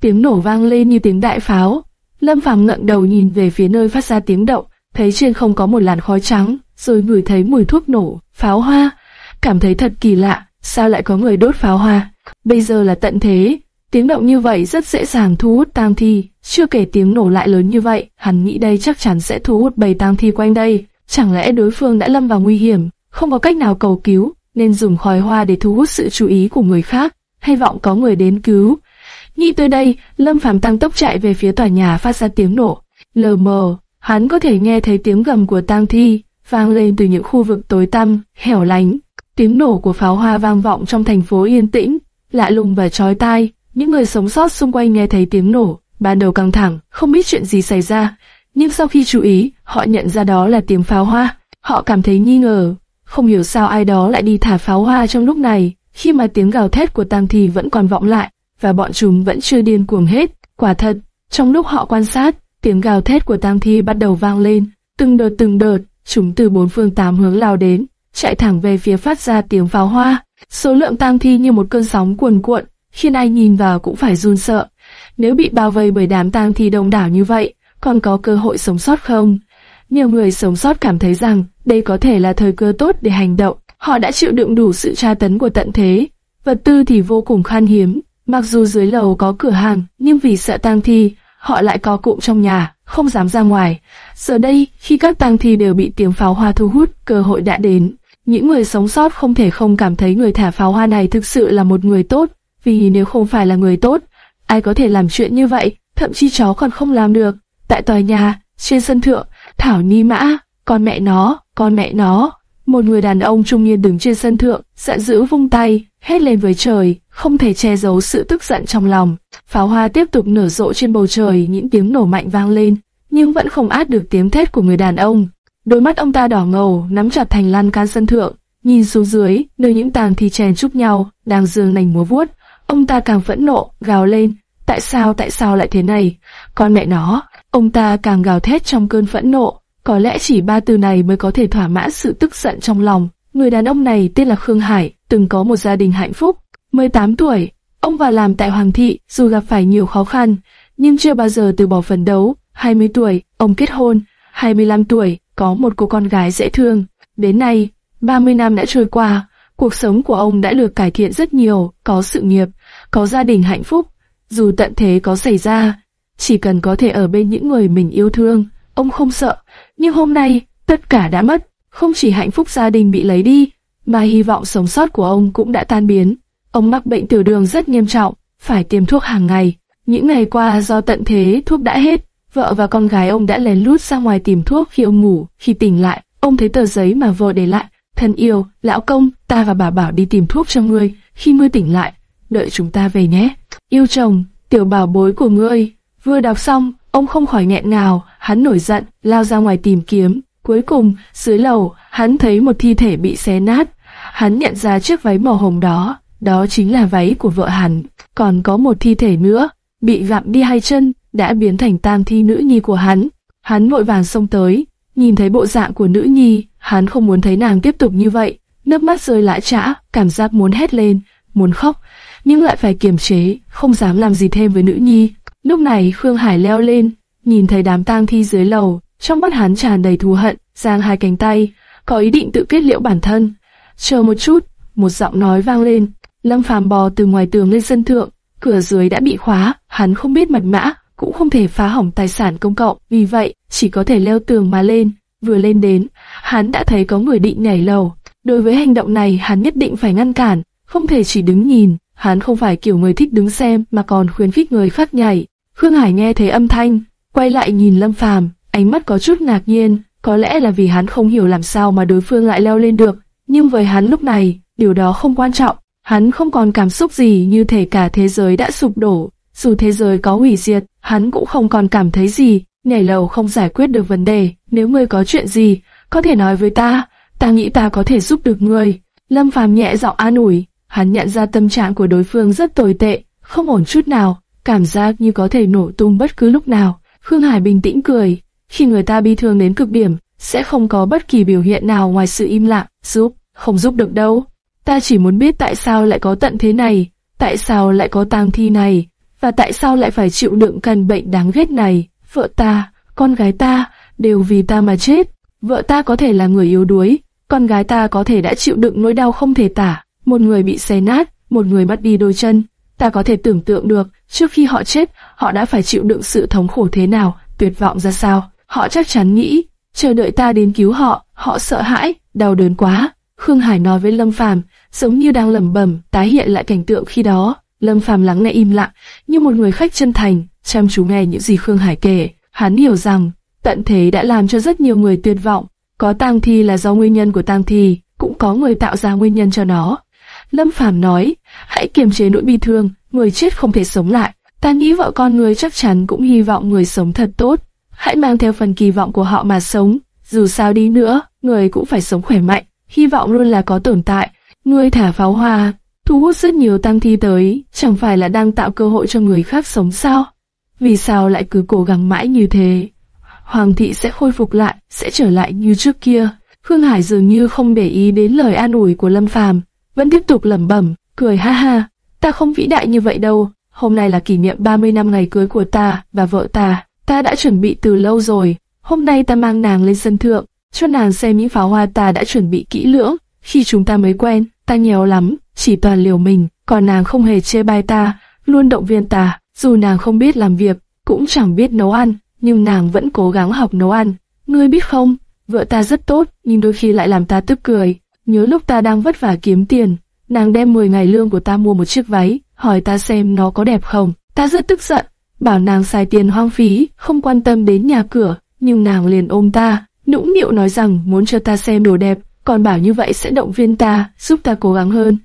S1: tiếng nổ vang lên như tiếng đại pháo. Lâm Phàm ngẩng đầu nhìn về phía nơi phát ra tiếng động, thấy trên không có một làn khói trắng, rồi ngửi thấy mùi thuốc nổ, pháo hoa, cảm thấy thật kỳ lạ, sao lại có người đốt pháo hoa? Bây giờ là tận thế, Tiếng động như vậy rất dễ dàng thu hút tang thi, chưa kể tiếng nổ lại lớn như vậy, hắn nghĩ đây chắc chắn sẽ thu hút bầy tang thi quanh đây. Chẳng lẽ đối phương đã lâm vào nguy hiểm, không có cách nào cầu cứu, nên dùng khói hoa để thu hút sự chú ý của người khác, hy vọng có người đến cứu. Nghĩ tới đây, Lâm Phàm tăng tốc chạy về phía tòa nhà phát ra tiếng nổ. Lờ mờ, hắn có thể nghe thấy tiếng gầm của tang thi, vang lên từ những khu vực tối tăm, hẻo lánh. Tiếng nổ của pháo hoa vang vọng trong thành phố yên tĩnh, lạ lùng và chói tai. Những người sống sót xung quanh nghe thấy tiếng nổ, ban đầu căng thẳng, không biết chuyện gì xảy ra. Nhưng sau khi chú ý, họ nhận ra đó là tiếng pháo hoa. Họ cảm thấy nghi ngờ, không hiểu sao ai đó lại đi thả pháo hoa trong lúc này, khi mà tiếng gào thét của tang thi vẫn còn vọng lại, và bọn chúng vẫn chưa điên cuồng hết. Quả thật, trong lúc họ quan sát, tiếng gào thét của tang thi bắt đầu vang lên, từng đợt từng đợt, chúng từ bốn phương tám hướng lao đến, chạy thẳng về phía phát ra tiếng pháo hoa. Số lượng tang thi như một cơn sóng cuồn cuộn, khiến ai nhìn vào cũng phải run sợ. Nếu bị bao vây bởi đám tang thi đông đảo như vậy, còn có cơ hội sống sót không? Nhiều người sống sót cảm thấy rằng đây có thể là thời cơ tốt để hành động. Họ đã chịu đựng đủ sự tra tấn của tận thế. Vật tư thì vô cùng khan hiếm. Mặc dù dưới lầu có cửa hàng, nhưng vì sợ tang thi, họ lại có cụm trong nhà, không dám ra ngoài. Giờ đây, khi các tang thi đều bị tiếng pháo hoa thu hút, cơ hội đã đến. Những người sống sót không thể không cảm thấy người thả pháo hoa này thực sự là một người tốt, vì nếu không phải là người tốt, ai có thể làm chuyện như vậy, thậm chí chó còn không làm được. Tại tòa nhà, trên sân thượng, Thảo Ni Mã, con mẹ nó, con mẹ nó. Một người đàn ông trung niên đứng trên sân thượng, giận dữ vung tay, hét lên với trời, không thể che giấu sự tức giận trong lòng. Pháo hoa tiếp tục nở rộ trên bầu trời, những tiếng nổ mạnh vang lên, nhưng vẫn không át được tiếng thét của người đàn ông. Đôi mắt ông ta đỏ ngầu, nắm chặt thành lan can sân thượng, nhìn xuống dưới, nơi những tàn thi chèn chúc nhau, đang dương nành múa vuốt. Ông ta càng phẫn nộ, gào lên, tại sao tại sao lại thế này? Con mẹ nó, ông ta càng gào thét trong cơn phẫn nộ, có lẽ chỉ ba từ này mới có thể thỏa mãn sự tức giận trong lòng. Người đàn ông này tên là Khương Hải, từng có một gia đình hạnh phúc. 18 tuổi, ông vào làm tại Hoàng thị, dù gặp phải nhiều khó khăn, nhưng chưa bao giờ từ bỏ phấn đấu. 20 tuổi, ông kết hôn. 25 tuổi, có một cô con gái dễ thương. Đến nay, 30 năm đã trôi qua, cuộc sống của ông đã được cải thiện rất nhiều, có sự nghiệp, có gia đình hạnh phúc. Dù tận thế có xảy ra, chỉ cần có thể ở bên những người mình yêu thương, ông không sợ. Nhưng hôm nay, tất cả đã mất, không chỉ hạnh phúc gia đình bị lấy đi, mà hy vọng sống sót của ông cũng đã tan biến. Ông mắc bệnh tiểu đường rất nghiêm trọng, phải tiêm thuốc hàng ngày. Những ngày qua do tận thế thuốc đã hết, vợ và con gái ông đã lén lút ra ngoài tìm thuốc khi ông ngủ. Khi tỉnh lại, ông thấy tờ giấy mà vợ để lại. Thân yêu, lão công, ta và bà bảo đi tìm thuốc cho ngươi. Khi ngươi tỉnh lại, đợi chúng ta về nhé. Yêu chồng, tiểu bảo bối của ngươi. Vừa đọc xong, ông không khỏi nghẹn ngào, hắn nổi giận, lao ra ngoài tìm kiếm. Cuối cùng, dưới lầu, hắn thấy một thi thể bị xé nát. Hắn nhận ra chiếc váy màu hồng đó, đó chính là váy của vợ hắn. Còn có một thi thể nữa, bị gặm đi hai chân, đã biến thành tam thi nữ nhi của hắn. Hắn vội vàng xông tới, nhìn thấy bộ dạng của nữ nhi, hắn không muốn thấy nàng tiếp tục như vậy. Nước mắt rơi lã chã, cảm giác muốn hét lên, muốn khóc, nhưng lại phải kiềm chế, không dám làm gì thêm với nữ nhi. Lúc này Khương Hải leo lên, nhìn thấy đám tang thi dưới lầu, trong mắt hắn tràn đầy thù hận, giang hai cánh tay, có ý định tự kết liễu bản thân. Chờ một chút, một giọng nói vang lên, Lâm Phàm bò từ ngoài tường lên sân thượng, cửa dưới đã bị khóa, hắn không biết mật mã, cũng không thể phá hỏng tài sản công cộng, vì vậy chỉ có thể leo tường mà lên. Vừa lên đến, hắn đã thấy có người định nhảy lầu. Đối với hành động này, hắn nhất định phải ngăn cản, không thể chỉ đứng nhìn. Hắn không phải kiểu người thích đứng xem, mà còn khuyến khích người khác nhảy. Khương Hải nghe thấy âm thanh, quay lại nhìn Lâm Phàm, ánh mắt có chút ngạc nhiên, có lẽ là vì hắn không hiểu làm sao mà đối phương lại leo lên được. Nhưng với hắn lúc này, điều đó không quan trọng. Hắn không còn cảm xúc gì như thể cả thế giới đã sụp đổ. Dù thế giới có hủy diệt, hắn cũng không còn cảm thấy gì. Nhảy lầu không giải quyết được vấn đề. Nếu ngươi có chuyện gì, có thể nói với ta. Ta nghĩ ta có thể giúp được ngươi. Lâm Phàm nhẹ giọng an ủi. Hắn nhận ra tâm trạng của đối phương rất tồi tệ, không ổn chút nào, cảm giác như có thể nổ tung bất cứ lúc nào. Khương Hải bình tĩnh cười. Khi người ta bi thương đến cực điểm, sẽ không có bất kỳ biểu hiện nào ngoài sự im lặng, giúp, không giúp được đâu. Ta chỉ muốn biết tại sao lại có tận thế này, tại sao lại có tang thi này, và tại sao lại phải chịu đựng căn bệnh đáng ghét này. Vợ ta, con gái ta, đều vì ta mà chết. Vợ ta có thể là người yếu đuối, con gái ta có thể đã chịu đựng nỗi đau không thể tả. Một người bị xé nát, một người mất đi đôi chân. Ta có thể tưởng tượng được, trước khi họ chết, họ đã phải chịu đựng sự thống khổ thế nào, tuyệt vọng ra sao. Họ chắc chắn nghĩ, chờ đợi ta đến cứu họ, họ sợ hãi, đau đớn quá. Khương Hải nói với Lâm Phàm, giống như đang lẩm bẩm, tái hiện lại cảnh tượng khi đó. Lâm Phàm lắng nghe im lặng, như một người khách chân thành, chăm chú nghe những gì Khương Hải kể. Hắn hiểu rằng, tận thế đã làm cho rất nhiều người tuyệt vọng. Có tang thi là do nguyên nhân của tang thi, cũng có người tạo ra nguyên nhân cho nó. Lâm Phàm nói, hãy kiềm chế nỗi bi thương, người chết không thể sống lại. Ta nghĩ vợ con người chắc chắn cũng hy vọng người sống thật tốt. Hãy mang theo phần kỳ vọng của họ mà sống. Dù sao đi nữa, người cũng phải sống khỏe mạnh. Hy vọng luôn là có tồn tại. Người thả pháo hoa, thu hút rất nhiều tăng thi tới, chẳng phải là đang tạo cơ hội cho người khác sống sao? Vì sao lại cứ cố gắng mãi như thế? Hoàng thị sẽ khôi phục lại, sẽ trở lại như trước kia. Khương Hải dường như không để ý đến lời an ủi của Lâm Phàm, vẫn tiếp tục lẩm bẩm, cười ha ha, ta không vĩ đại như vậy đâu, hôm nay là kỷ niệm 30 năm ngày cưới của ta và vợ ta, ta đã chuẩn bị từ lâu rồi, hôm nay ta mang nàng lên sân thượng, cho nàng xem những pháo hoa ta đã chuẩn bị kỹ lưỡng, khi chúng ta mới quen, ta nghèo lắm, chỉ toàn liều mình, còn nàng không hề chê bai ta, luôn động viên ta, dù nàng không biết làm việc, cũng chẳng biết nấu ăn, nhưng nàng vẫn cố gắng học nấu ăn. Ngươi biết không, vợ ta rất tốt, nhưng đôi khi lại làm ta tức cười. Nhớ lúc ta đang vất vả kiếm tiền, nàng đem 10 ngày lương của ta mua một chiếc váy, hỏi ta xem nó có đẹp không. Ta rất tức giận, bảo nàng xài tiền hoang phí, không quan tâm đến nhà cửa, nhưng nàng liền ôm ta, nũng nịu nói rằng muốn cho ta xem đồ đẹp, còn bảo như vậy sẽ động viên ta, giúp ta cố gắng hơn.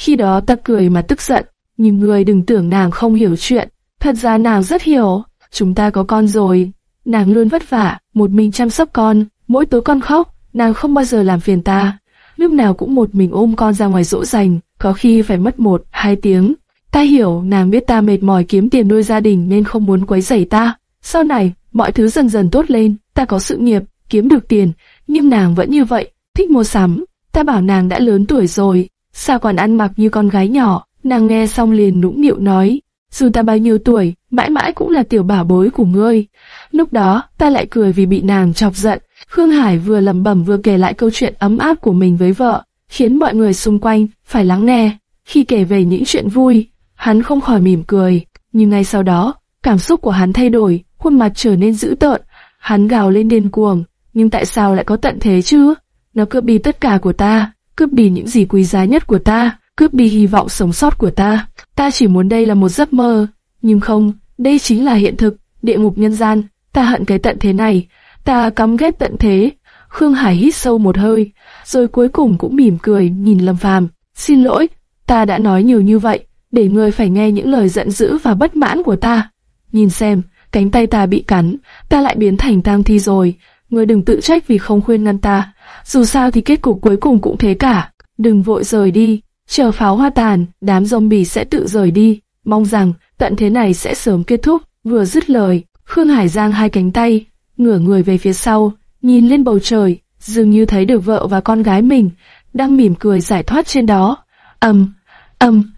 S1: Khi đó ta cười mà tức giận, nhưng người đừng tưởng nàng không hiểu chuyện, thật ra nàng rất hiểu, chúng ta có con rồi, nàng luôn vất vả, một mình chăm sóc con, mỗi tối con khóc, nàng không bao giờ làm phiền ta, lúc nào cũng một mình ôm con ra ngoài dỗ dành, có khi phải mất một, hai tiếng. Ta hiểu nàng biết ta mệt mỏi kiếm tiền nuôi gia đình nên không muốn quấy rầy ta. Sau này, mọi thứ dần dần tốt lên, ta có sự nghiệp, kiếm được tiền, nhưng nàng vẫn như vậy, thích mua sắm. Ta bảo nàng đã lớn tuổi rồi, sao còn ăn mặc như con gái nhỏ, nàng nghe xong liền nũng nịu nói, dù ta bao nhiêu tuổi, mãi mãi cũng là tiểu bảo bối của ngươi. Lúc đó, ta lại cười vì bị nàng chọc giận. Khương Hải vừa lẩm bẩm vừa kể lại câu chuyện ấm áp của mình với vợ, khiến mọi người xung quanh phải lắng nghe. Khi kể về những chuyện vui, hắn không khỏi mỉm cười, nhưng ngay sau đó, cảm xúc của hắn thay đổi, khuôn mặt trở nên dữ tợn. Hắn gào lên điên cuồng, nhưng tại sao lại có tận thế chứ? Nó cướp đi tất cả của ta, cướp đi những gì quý giá nhất của ta, cướp đi hy vọng sống sót của ta. Ta chỉ muốn đây là một giấc mơ, nhưng không, đây chính là hiện thực, địa ngục nhân gian. Ta hận cái tận thế này, ta căm ghét tận thế. Khương Hải hít sâu một hơi, rồi cuối cùng cũng mỉm cười nhìn Lâm Phàm. Xin lỗi, ta đã nói nhiều như vậy, để ngươi phải nghe những lời giận dữ và bất mãn của ta. Nhìn xem, cánh tay ta bị cắn, ta lại biến thành tang thi rồi. Ngươi đừng tự trách vì không khuyên ngăn ta. Dù sao thì kết cục cuối cùng cũng thế cả. Đừng vội rời đi, chờ pháo hoa tàn, đám zombie sẽ tự rời đi. Mong rằng tận thế này sẽ sớm kết thúc. Vừa dứt lời, Khương Hải giang hai cánh tay, ngửa người về phía sau, nhìn lên bầu trời, dường như thấy được vợ và con gái mình đang mỉm cười giải thoát trên đó. ầm, ầm,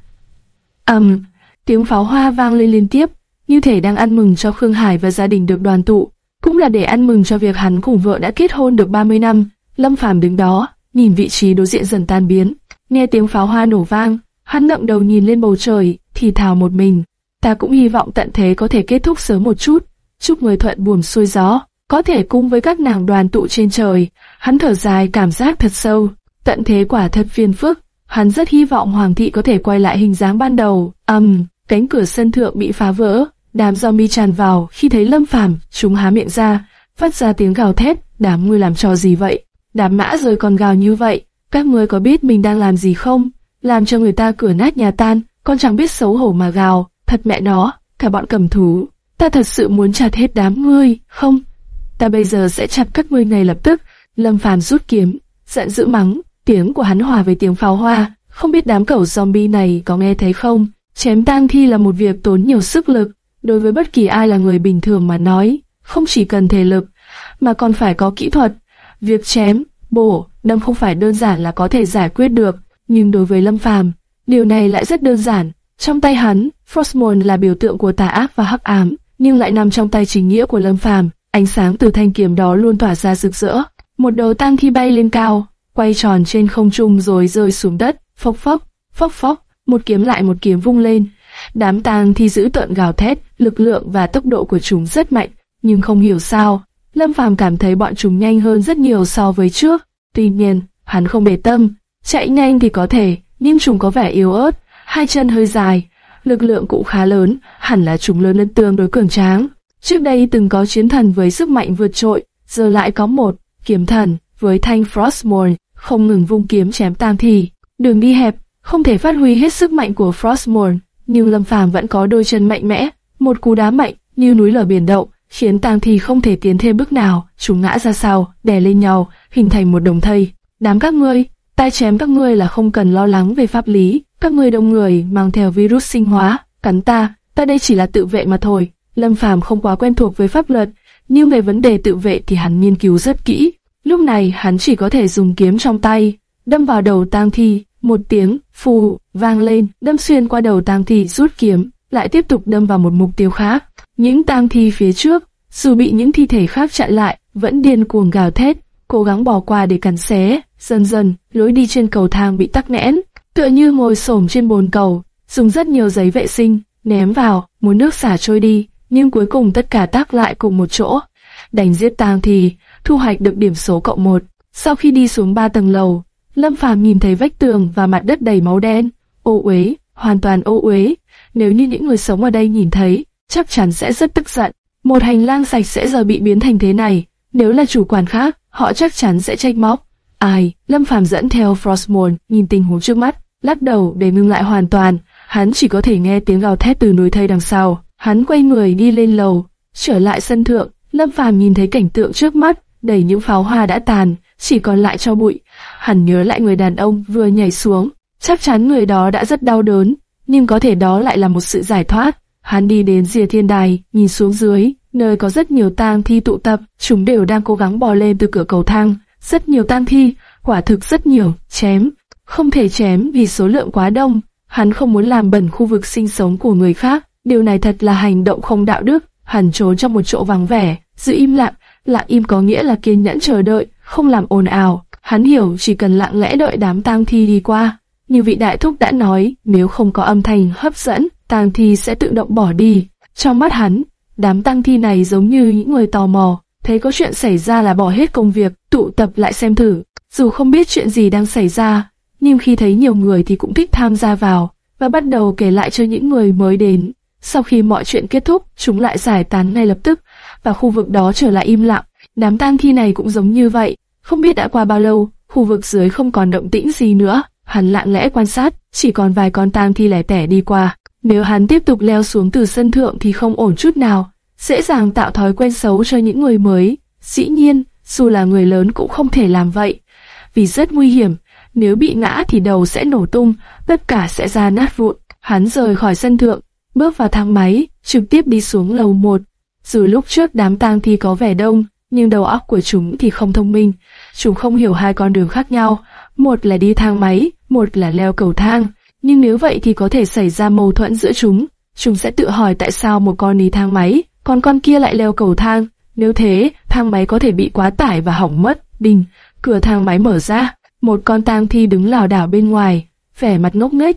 S1: ầm, tiếng pháo hoa vang lên liên tiếp, như thể đang ăn mừng cho Khương Hải và gia đình được đoàn tụ, cũng là để ăn mừng cho việc hắn cùng vợ đã kết hôn được 30 năm. Lâm Phàm đứng đó, nhìn vị trí đối diện dần tan biến, nghe tiếng pháo hoa nổ vang, hắn ngậm đầu nhìn lên bầu trời, thì thào một mình, ta cũng hy vọng tận thế có thể kết thúc sớm một chút, chúc người thuận buồm xuôi gió, có thể cùng với các nàng đoàn tụ trên trời. Hắn thở dài cảm giác thật sâu, tận thế quả thật phiền phức. Hắn rất hy vọng hoàng thị có thể quay lại hình dáng ban đầu. ầm, um, cánh cửa sân thượng bị phá vỡ, đám zombie tràn vào. Khi thấy Lâm Phàm, chúng há miệng ra, phát ra tiếng gào thét. Đám ngươi làm trò gì vậy? Đám mã rồi còn gào như vậy, các ngươi có biết mình đang làm gì không? Làm cho người ta cửa nát nhà tan, con chẳng biết xấu hổ mà gào. Thật mẹ nó, cả bọn cầm thú. Ta thật sự muốn chặt hết đám ngươi, không? Ta bây giờ sẽ chặt các ngươi ngay lập tức. Lâm Phàm rút kiếm, giận dữ mắng, tiếng của hắn hòa với tiếng pháo hoa. Không biết đám cẩu zombie này có nghe thấy không? Chém tang thi là một việc tốn nhiều sức lực. Đối với bất kỳ ai là người bình thường mà nói, không chỉ cần thể lực, mà còn phải có kỹ thuật. Việc chém, bổ, đâm không phải đơn giản là có thể giải quyết được, nhưng đối với Lâm Phàm, điều này lại rất đơn giản. Trong tay hắn, Frostmourne là biểu tượng của tà ác và hắc ám, nhưng lại nằm trong tay chính nghĩa của Lâm Phàm. Ánh sáng từ thanh kiếm đó luôn tỏa ra rực rỡ. Một đầu tang thi bay lên cao, quay tròn trên không trung rồi rơi xuống đất, phốc phốc, phốc phốc, một kiếm lại một kiếm vung lên. Đám tang thi giữ tợn gào thét, lực lượng và tốc độ của chúng rất mạnh, nhưng không hiểu sao, Lâm Phàm cảm thấy bọn chúng nhanh hơn rất nhiều so với trước. Tuy nhiên, hắn không để tâm, chạy nhanh thì có thể, nhưng chúng có vẻ yếu ớt, hai chân hơi dài, lực lượng cũng khá lớn, hẳn là chúng lớn lên tương đối cường tráng. Trước đây từng có chiến thần với sức mạnh vượt trội, giờ lại có một kiếm thần với thanh Frostmourne, không ngừng vung kiếm chém tam thì Đường đi hẹp, không thể phát huy hết sức mạnh của Frostmourne, nhưng Lâm Phàm vẫn có đôi chân mạnh mẽ, một cú đá mạnh như núi lở biển động, khiến tang thi không thể tiến thêm bước nào, chúng ngã ra sau, đè lên nhau, hình thành một đồng thây. Đám các ngươi, tai chém các ngươi là không cần lo lắng về pháp lý, các ngươi đông người mang theo virus sinh hóa, cắn ta, ta đây chỉ là tự vệ mà thôi. Lâm Phàm không quá quen thuộc với pháp luật, nhưng về vấn đề tự vệ thì hắn nghiên cứu rất kỹ. Lúc này hắn chỉ có thể dùng kiếm trong tay, đâm vào đầu tang thi, một tiếng phù vang lên, đâm xuyên qua đầu tang thi rút kiếm, lại tiếp tục đâm vào một mục tiêu khác. Những tang thi phía trước, dù bị những thi thể khác chặn lại, vẫn điên cuồng gào thét, cố gắng bỏ qua để cắn xé. Dần dần, lối đi trên cầu thang bị tắc nghẽn, tựa như ngồi xổm trên bồn cầu, dùng rất nhiều giấy vệ sinh, ném vào, muốn nước xả trôi đi, nhưng cuối cùng tất cả tắc lại cùng một chỗ. Đành giết tang thì, thu hoạch được điểm số cộng một. Sau khi đi xuống ba tầng lầu, Lâm Phàm nhìn thấy vách tường và mặt đất đầy máu đen, ô uế, hoàn toàn ô uế. Nếu như những người sống ở đây nhìn thấy, chắc chắn sẽ rất tức giận. Một hành lang sạch sẽ giờ bị biến thành thế này, nếu là chủ quản khác, họ chắc chắn sẽ trách móc. Ai? Lâm Phàm dẫn theo Frostmourne, nhìn tình huống trước mắt, lắc đầu để ngưng lại hoàn toàn. Hắn chỉ có thể nghe tiếng gào thét từ núi thây đằng sau. Hắn quay người đi lên lầu, trở lại sân thượng. Lâm Phàm nhìn thấy cảnh tượng trước mắt, đầy những pháo hoa đã tàn, chỉ còn lại cho bụi. Hắn nhớ lại người đàn ông vừa nhảy xuống, chắc chắn người đó đã rất đau đớn, nhưng có thể đó lại là một sự giải thoát. Hắn đi đến rìa thiên đài, nhìn xuống dưới, nơi có rất nhiều tang thi tụ tập, chúng đều đang cố gắng bò lên từ cửa cầu thang. Rất nhiều tang thi, quả thực rất nhiều, chém. Không thể chém vì số lượng quá đông, hắn không muốn làm bẩn khu vực sinh sống của người khác. Điều này thật là hành động không đạo đức. Hắn trốn trong một chỗ vắng vẻ, giữ im lặng. Lặng im có nghĩa là kiên nhẫn chờ đợi, không làm ồn ào. Hắn hiểu chỉ cần lặng lẽ đợi đám tang thi đi qua. Như vị đại thúc đã nói, nếu không có âm thanh hấp dẫn, tang thi sẽ tự động bỏ đi. Trong mắt hắn, đám tang thi này giống như những người tò mò, thấy có chuyện xảy ra là bỏ hết công việc, tụ tập lại xem thử. Dù không biết chuyện gì đang xảy ra, nhưng khi thấy nhiều người thì cũng thích tham gia vào, và bắt đầu kể lại cho những người mới đến. Sau khi mọi chuyện kết thúc, chúng lại giải tán ngay lập tức, và khu vực đó trở lại im lặng. Đám tang thi này cũng giống như vậy, không biết đã qua bao lâu, khu vực dưới không còn động tĩnh gì nữa. Hắn lặng lẽ quan sát, chỉ còn vài con tang thi lẻ tẻ đi qua. Nếu hắn tiếp tục leo xuống từ sân thượng thì không ổn chút nào, dễ dàng tạo thói quen xấu cho những người mới. Dĩ nhiên, dù là người lớn cũng không thể làm vậy, vì rất nguy hiểm. Nếu bị ngã thì đầu sẽ nổ tung, tất cả sẽ ra nát vụn. Hắn rời khỏi sân thượng, bước vào thang máy, trực tiếp đi xuống lầu một. Dù lúc trước đám tang thi có vẻ đông, nhưng đầu óc của chúng thì không thông minh. Chúng không hiểu hai con đường khác nhau, một là đi thang máy, một là leo cầu thang. Nhưng nếu vậy thì có thể xảy ra mâu thuẫn giữa chúng. Chúng sẽ tự hỏi tại sao một con đi thang máy, còn con kia lại leo cầu thang. Nếu thế, thang máy có thể bị quá tải và hỏng mất. đình cửa thang máy mở ra, một con tang thi đứng lảo đảo bên ngoài, vẻ mặt ngốc nghếch.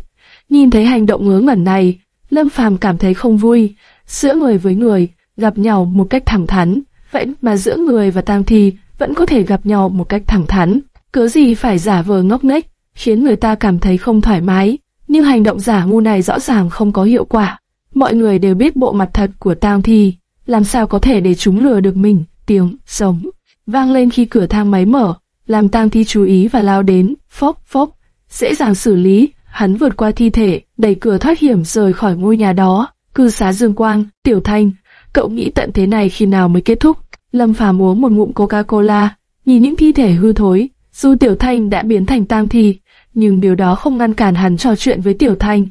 S1: Nhìn thấy hành động ngớ ngẩn này, Lâm Phàm cảm thấy không vui. Giữa người với người, gặp nhau một cách thẳng thắn, vậy mà giữa người và tang thi vẫn có thể gặp nhau một cách thẳng thắn. Cớ gì phải giả vờ ngốc nghếch, khiến người ta cảm thấy không thoải mái. Nhưng hành động giả ngu này rõ ràng không có hiệu quả. Mọi người đều biết bộ mặt thật của tang thi, làm sao có thể để chúng lừa được mình. Tiếng sống vang lên khi cửa thang máy mở, làm tang thi chú ý và lao đến, phốc phốc, dễ dàng xử lý. Hắn vượt qua thi thể, đẩy cửa thoát hiểm rời khỏi ngôi nhà đó. Cư xá Dương Quang, Tiểu Thanh, cậu nghĩ tận thế này khi nào mới kết thúc? Lâm Phàm uống một ngụm Coca-Cola, nhìn những thi thể hư thối. Dù Tiểu Thanh đã biến thành tang thi, nhưng điều đó không ngăn cản hắn trò chuyện với Tiểu Thanh.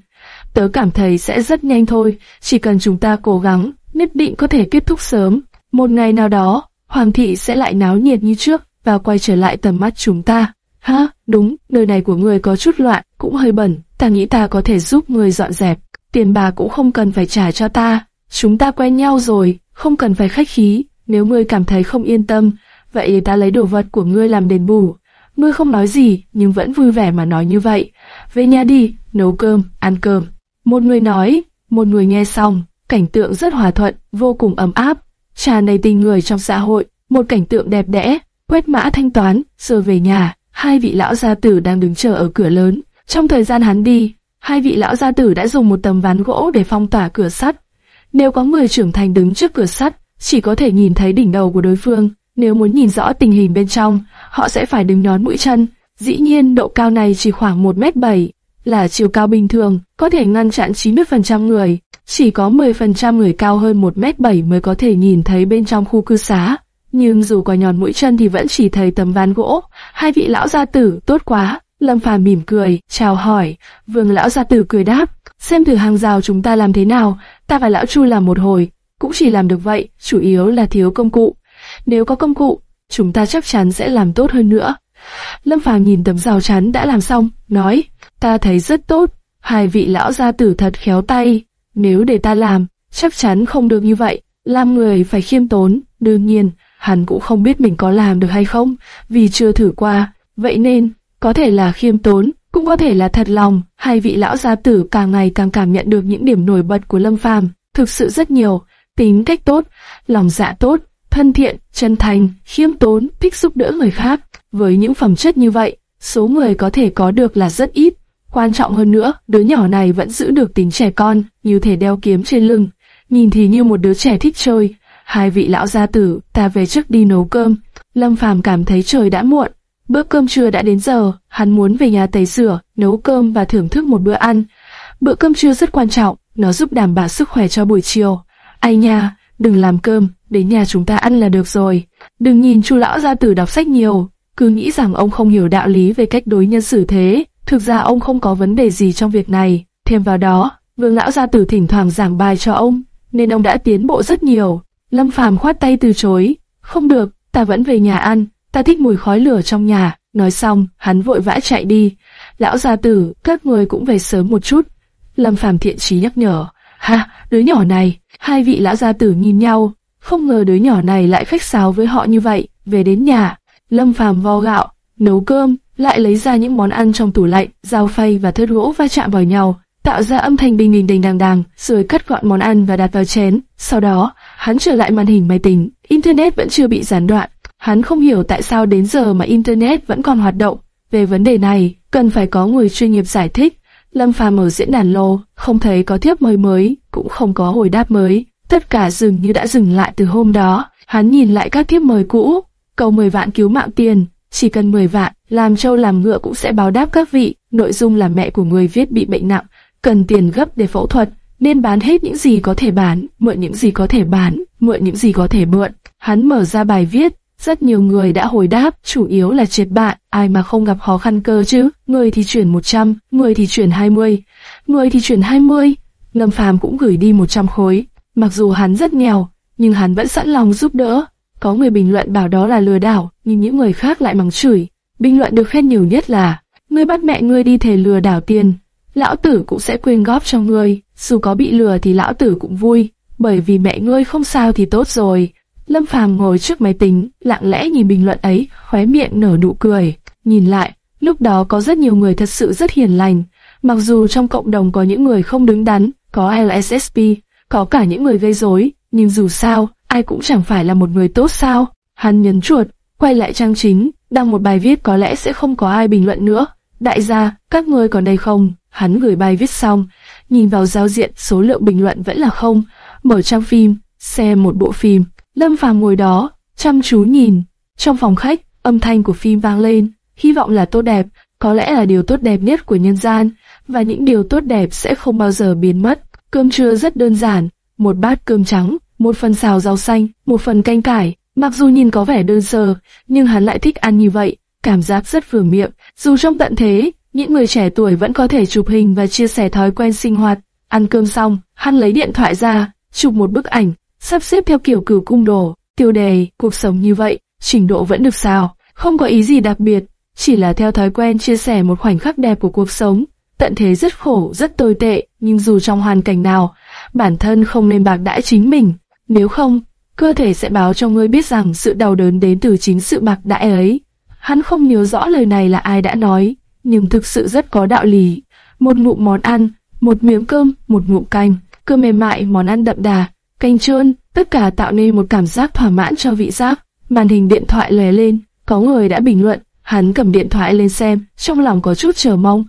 S1: Tớ cảm thấy sẽ rất nhanh thôi, chỉ cần chúng ta cố gắng, nhất định có thể kết thúc sớm. Một ngày nào đó, Hoàng thị sẽ lại náo nhiệt như trước và quay trở lại tầm mắt chúng ta. Ha, đúng, nơi này của người có chút loạn, cũng hơi bẩn, ta nghĩ ta có thể giúp người dọn dẹp. Tiền bà cũng không cần phải trả cho ta, chúng ta quen nhau rồi, không cần phải khách khí. Nếu ngươi cảm thấy không yên tâm, vậy ta lấy đồ vật của ngươi làm đền bù. Ngươi không nói gì, nhưng vẫn vui vẻ mà nói như vậy. Về nhà đi, nấu cơm, ăn cơm. Một người nói, Một người nghe xong, cảnh tượng rất hòa thuận, vô cùng ấm áp, Trà đầy tình người trong xã hội, một cảnh tượng đẹp đẽ. Quét mã thanh toán, rồi về nhà, hai vị lão gia tử đang đứng chờ ở cửa lớn. Trong thời gian hắn đi, hai vị lão gia tử đã dùng một tấm ván gỗ để phong tỏa cửa sắt. Nếu có người trưởng thành đứng trước cửa sắt, chỉ có thể nhìn thấy đỉnh đầu của đối phương. Nếu muốn nhìn rõ tình hình bên trong, họ sẽ phải đứng nhón mũi chân. Dĩ nhiên độ cao này chỉ khoảng 1 mét 7, là chiều cao bình thường, có thể ngăn chặn 90% người. Chỉ có 10% người cao hơn 1 mét 7 mới có thể nhìn thấy bên trong khu cư xá. Nhưng dù có nhòn mũi chân thì vẫn chỉ thấy tấm ván gỗ. Hai vị lão gia tử tốt quá. Lâm Phàm mỉm cười, chào hỏi. Vương lão gia tử cười đáp, xem thử hàng rào chúng ta làm thế nào. Ta và lão Chu làm một hồi, cũng chỉ làm được vậy, chủ yếu là thiếu công cụ. Nếu có công cụ, chúng ta chắc chắn sẽ làm tốt hơn nữa. Lâm Phàm nhìn tấm rào chắn đã làm xong, nói, ta thấy rất tốt, hai vị lão gia tử thật khéo tay, nếu để ta làm, chắc chắn không được như vậy, làm người phải khiêm tốn, đương nhiên, hắn cũng không biết mình có làm được hay không, vì chưa thử qua, vậy nên, có thể là khiêm tốn, cũng có thể là thật lòng, hai vị lão gia tử càng ngày càng cảm nhận được những điểm nổi bật của Lâm Phàm, thực sự rất nhiều, tính cách tốt, lòng dạ tốt, thân thiện, chân thành, khiêm tốn, thích giúp đỡ người khác. Với những phẩm chất như vậy, số người có thể có được là rất ít. Quan trọng hơn nữa, đứa nhỏ này vẫn giữ được tính trẻ con, như thể đeo kiếm trên lưng, nhìn thì như một đứa trẻ thích chơi. Hai vị lão gia tử, ta về trước đi nấu cơm. Lâm Phàm cảm thấy trời đã muộn, bữa cơm trưa đã đến giờ, hắn muốn về nhà tẩy rửa, nấu cơm và thưởng thức một bữa ăn. Bữa cơm trưa rất quan trọng, nó giúp đảm bảo sức khỏe cho buổi chiều. Ai nha, đừng làm cơm, đến nhà chúng ta ăn là được rồi. Đừng nhìn chu lão gia tử đọc sách nhiều, cứ nghĩ rằng ông không hiểu đạo lý về cách đối nhân xử thế. Thực ra ông không có vấn đề gì trong việc này. Thêm vào đó, vương lão gia tử thỉnh thoảng giảng bài cho ông, nên ông đã tiến bộ rất nhiều. Lâm Phàm khoát tay từ chối. Không được, ta vẫn về nhà ăn, ta thích mùi khói lửa trong nhà. Nói xong, hắn vội vã chạy đi. Lão gia tử, các người cũng về sớm một chút. Lâm Phàm thiện trí nhắc nhở. Ha, đứa nhỏ này, hai vị lão gia tử nhìn nhau, không ngờ đứa nhỏ này lại khách sáo với họ như vậy. Về đến nhà, Lâm Phàm vo gạo, nấu cơm, lại lấy ra những món ăn trong tủ lạnh, dao phay và thớt gỗ va chạm vào nhau, tạo ra âm thanh bình đình đình đàng đàng, rồi cắt gọn món ăn và đặt vào chén. Sau đó, hắn trở lại màn hình máy tính, internet vẫn chưa bị gián đoạn. Hắn không hiểu tại sao đến giờ mà internet vẫn còn hoạt động. Về vấn đề này, cần phải có người chuyên nghiệp giải thích. Lâm Phàm ở diễn đàn lô, không thấy có thiếp mời mới, cũng không có hồi đáp mới. Tất cả dường như đã dừng lại từ hôm đó. Hắn nhìn lại các thiếp mời cũ, cầu 10 vạn cứu mạng tiền, chỉ cần 10 vạn, làm trâu làm ngựa cũng sẽ báo đáp các vị. Nội dung là mẹ của người viết bị bệnh nặng, cần tiền gấp để phẫu thuật, nên bán hết những gì có thể bán, mượn những gì có thể bán, mượn những gì có thể mượn. Hắn mở ra bài viết, rất nhiều người đã hồi đáp, chủ yếu là triệt bạn, ai mà không gặp khó khăn cơ chứ, người thì chuyển 100, người thì chuyển 20, người thì chuyển 20. Lâm Phàm cũng gửi đi 100 khối, mặc dù hắn rất nghèo, nhưng hắn vẫn sẵn lòng giúp đỡ. Có người bình luận bảo đó là lừa đảo, nhưng những người khác lại mắng chửi. Bình luận được khen nhiều nhất là, ngươi bắt mẹ ngươi đi thề lừa đảo tiền, lão tử cũng sẽ quyên góp cho ngươi, dù có bị lừa thì lão tử cũng vui, bởi vì mẹ ngươi không sao thì tốt rồi. Lâm Phàm ngồi trước máy tính, lặng lẽ nhìn bình luận ấy, khóe miệng nở nụ cười. Nhìn lại, lúc đó có rất nhiều người thật sự rất hiền lành, mặc dù trong cộng đồng có những người không đứng đắn, có LSSP, có cả những người gây rối, nhưng dù sao, ai cũng chẳng phải là một người tốt sao. Hắn nhấn chuột, quay lại trang chính, đăng một bài viết có lẽ sẽ không có ai bình luận nữa. Đại gia, các ngươi còn đây không? Hắn gửi bài viết xong, nhìn vào giao diện số lượng bình luận vẫn là không. Mở trang phim, xem một bộ phim. Lâm Phàm ngồi đó, chăm chú nhìn. Trong phòng khách, âm thanh của phim vang lên. Hy vọng là tốt đẹp, có lẽ là điều tốt đẹp nhất của nhân gian, và những điều tốt đẹp sẽ không bao giờ biến mất. Cơm trưa rất đơn giản, một bát cơm trắng, một phần xào rau xanh, một phần canh cải. Mặc dù nhìn có vẻ đơn sơ, nhưng hắn lại thích ăn như vậy, cảm giác rất vừa miệng. Dù trong tận thế, những người trẻ tuổi vẫn có thể chụp hình và chia sẻ thói quen sinh hoạt. Ăn cơm xong, hắn lấy điện thoại ra, chụp một bức ảnh, sắp xếp theo kiểu cửu cung đồ, tiêu đề, cuộc sống như vậy, trình độ vẫn được sao, không có ý gì đặc biệt, chỉ là theo thói quen chia sẻ một khoảnh khắc đẹp của cuộc sống. Tận thế rất khổ, rất tồi tệ, nhưng dù trong hoàn cảnh nào, bản thân không nên bạc đãi chính mình. Nếu không, cơ thể sẽ báo cho ngươi biết rằng sự đau đớn đến từ chính sự bạc đãi ấy. Hắn không nhớ rõ lời này là ai đã nói, nhưng thực sự rất có đạo lý. Một ngụm món ăn, một miếng cơm, một ngụm canh, cơm mềm mại, món ăn đậm đà, canh trơn, tất cả tạo nên một cảm giác thỏa mãn cho vị giác. Màn hình điện thoại lè lên, có người đã bình luận, hắn cầm điện thoại lên xem, trong lòng có chút chờ mong.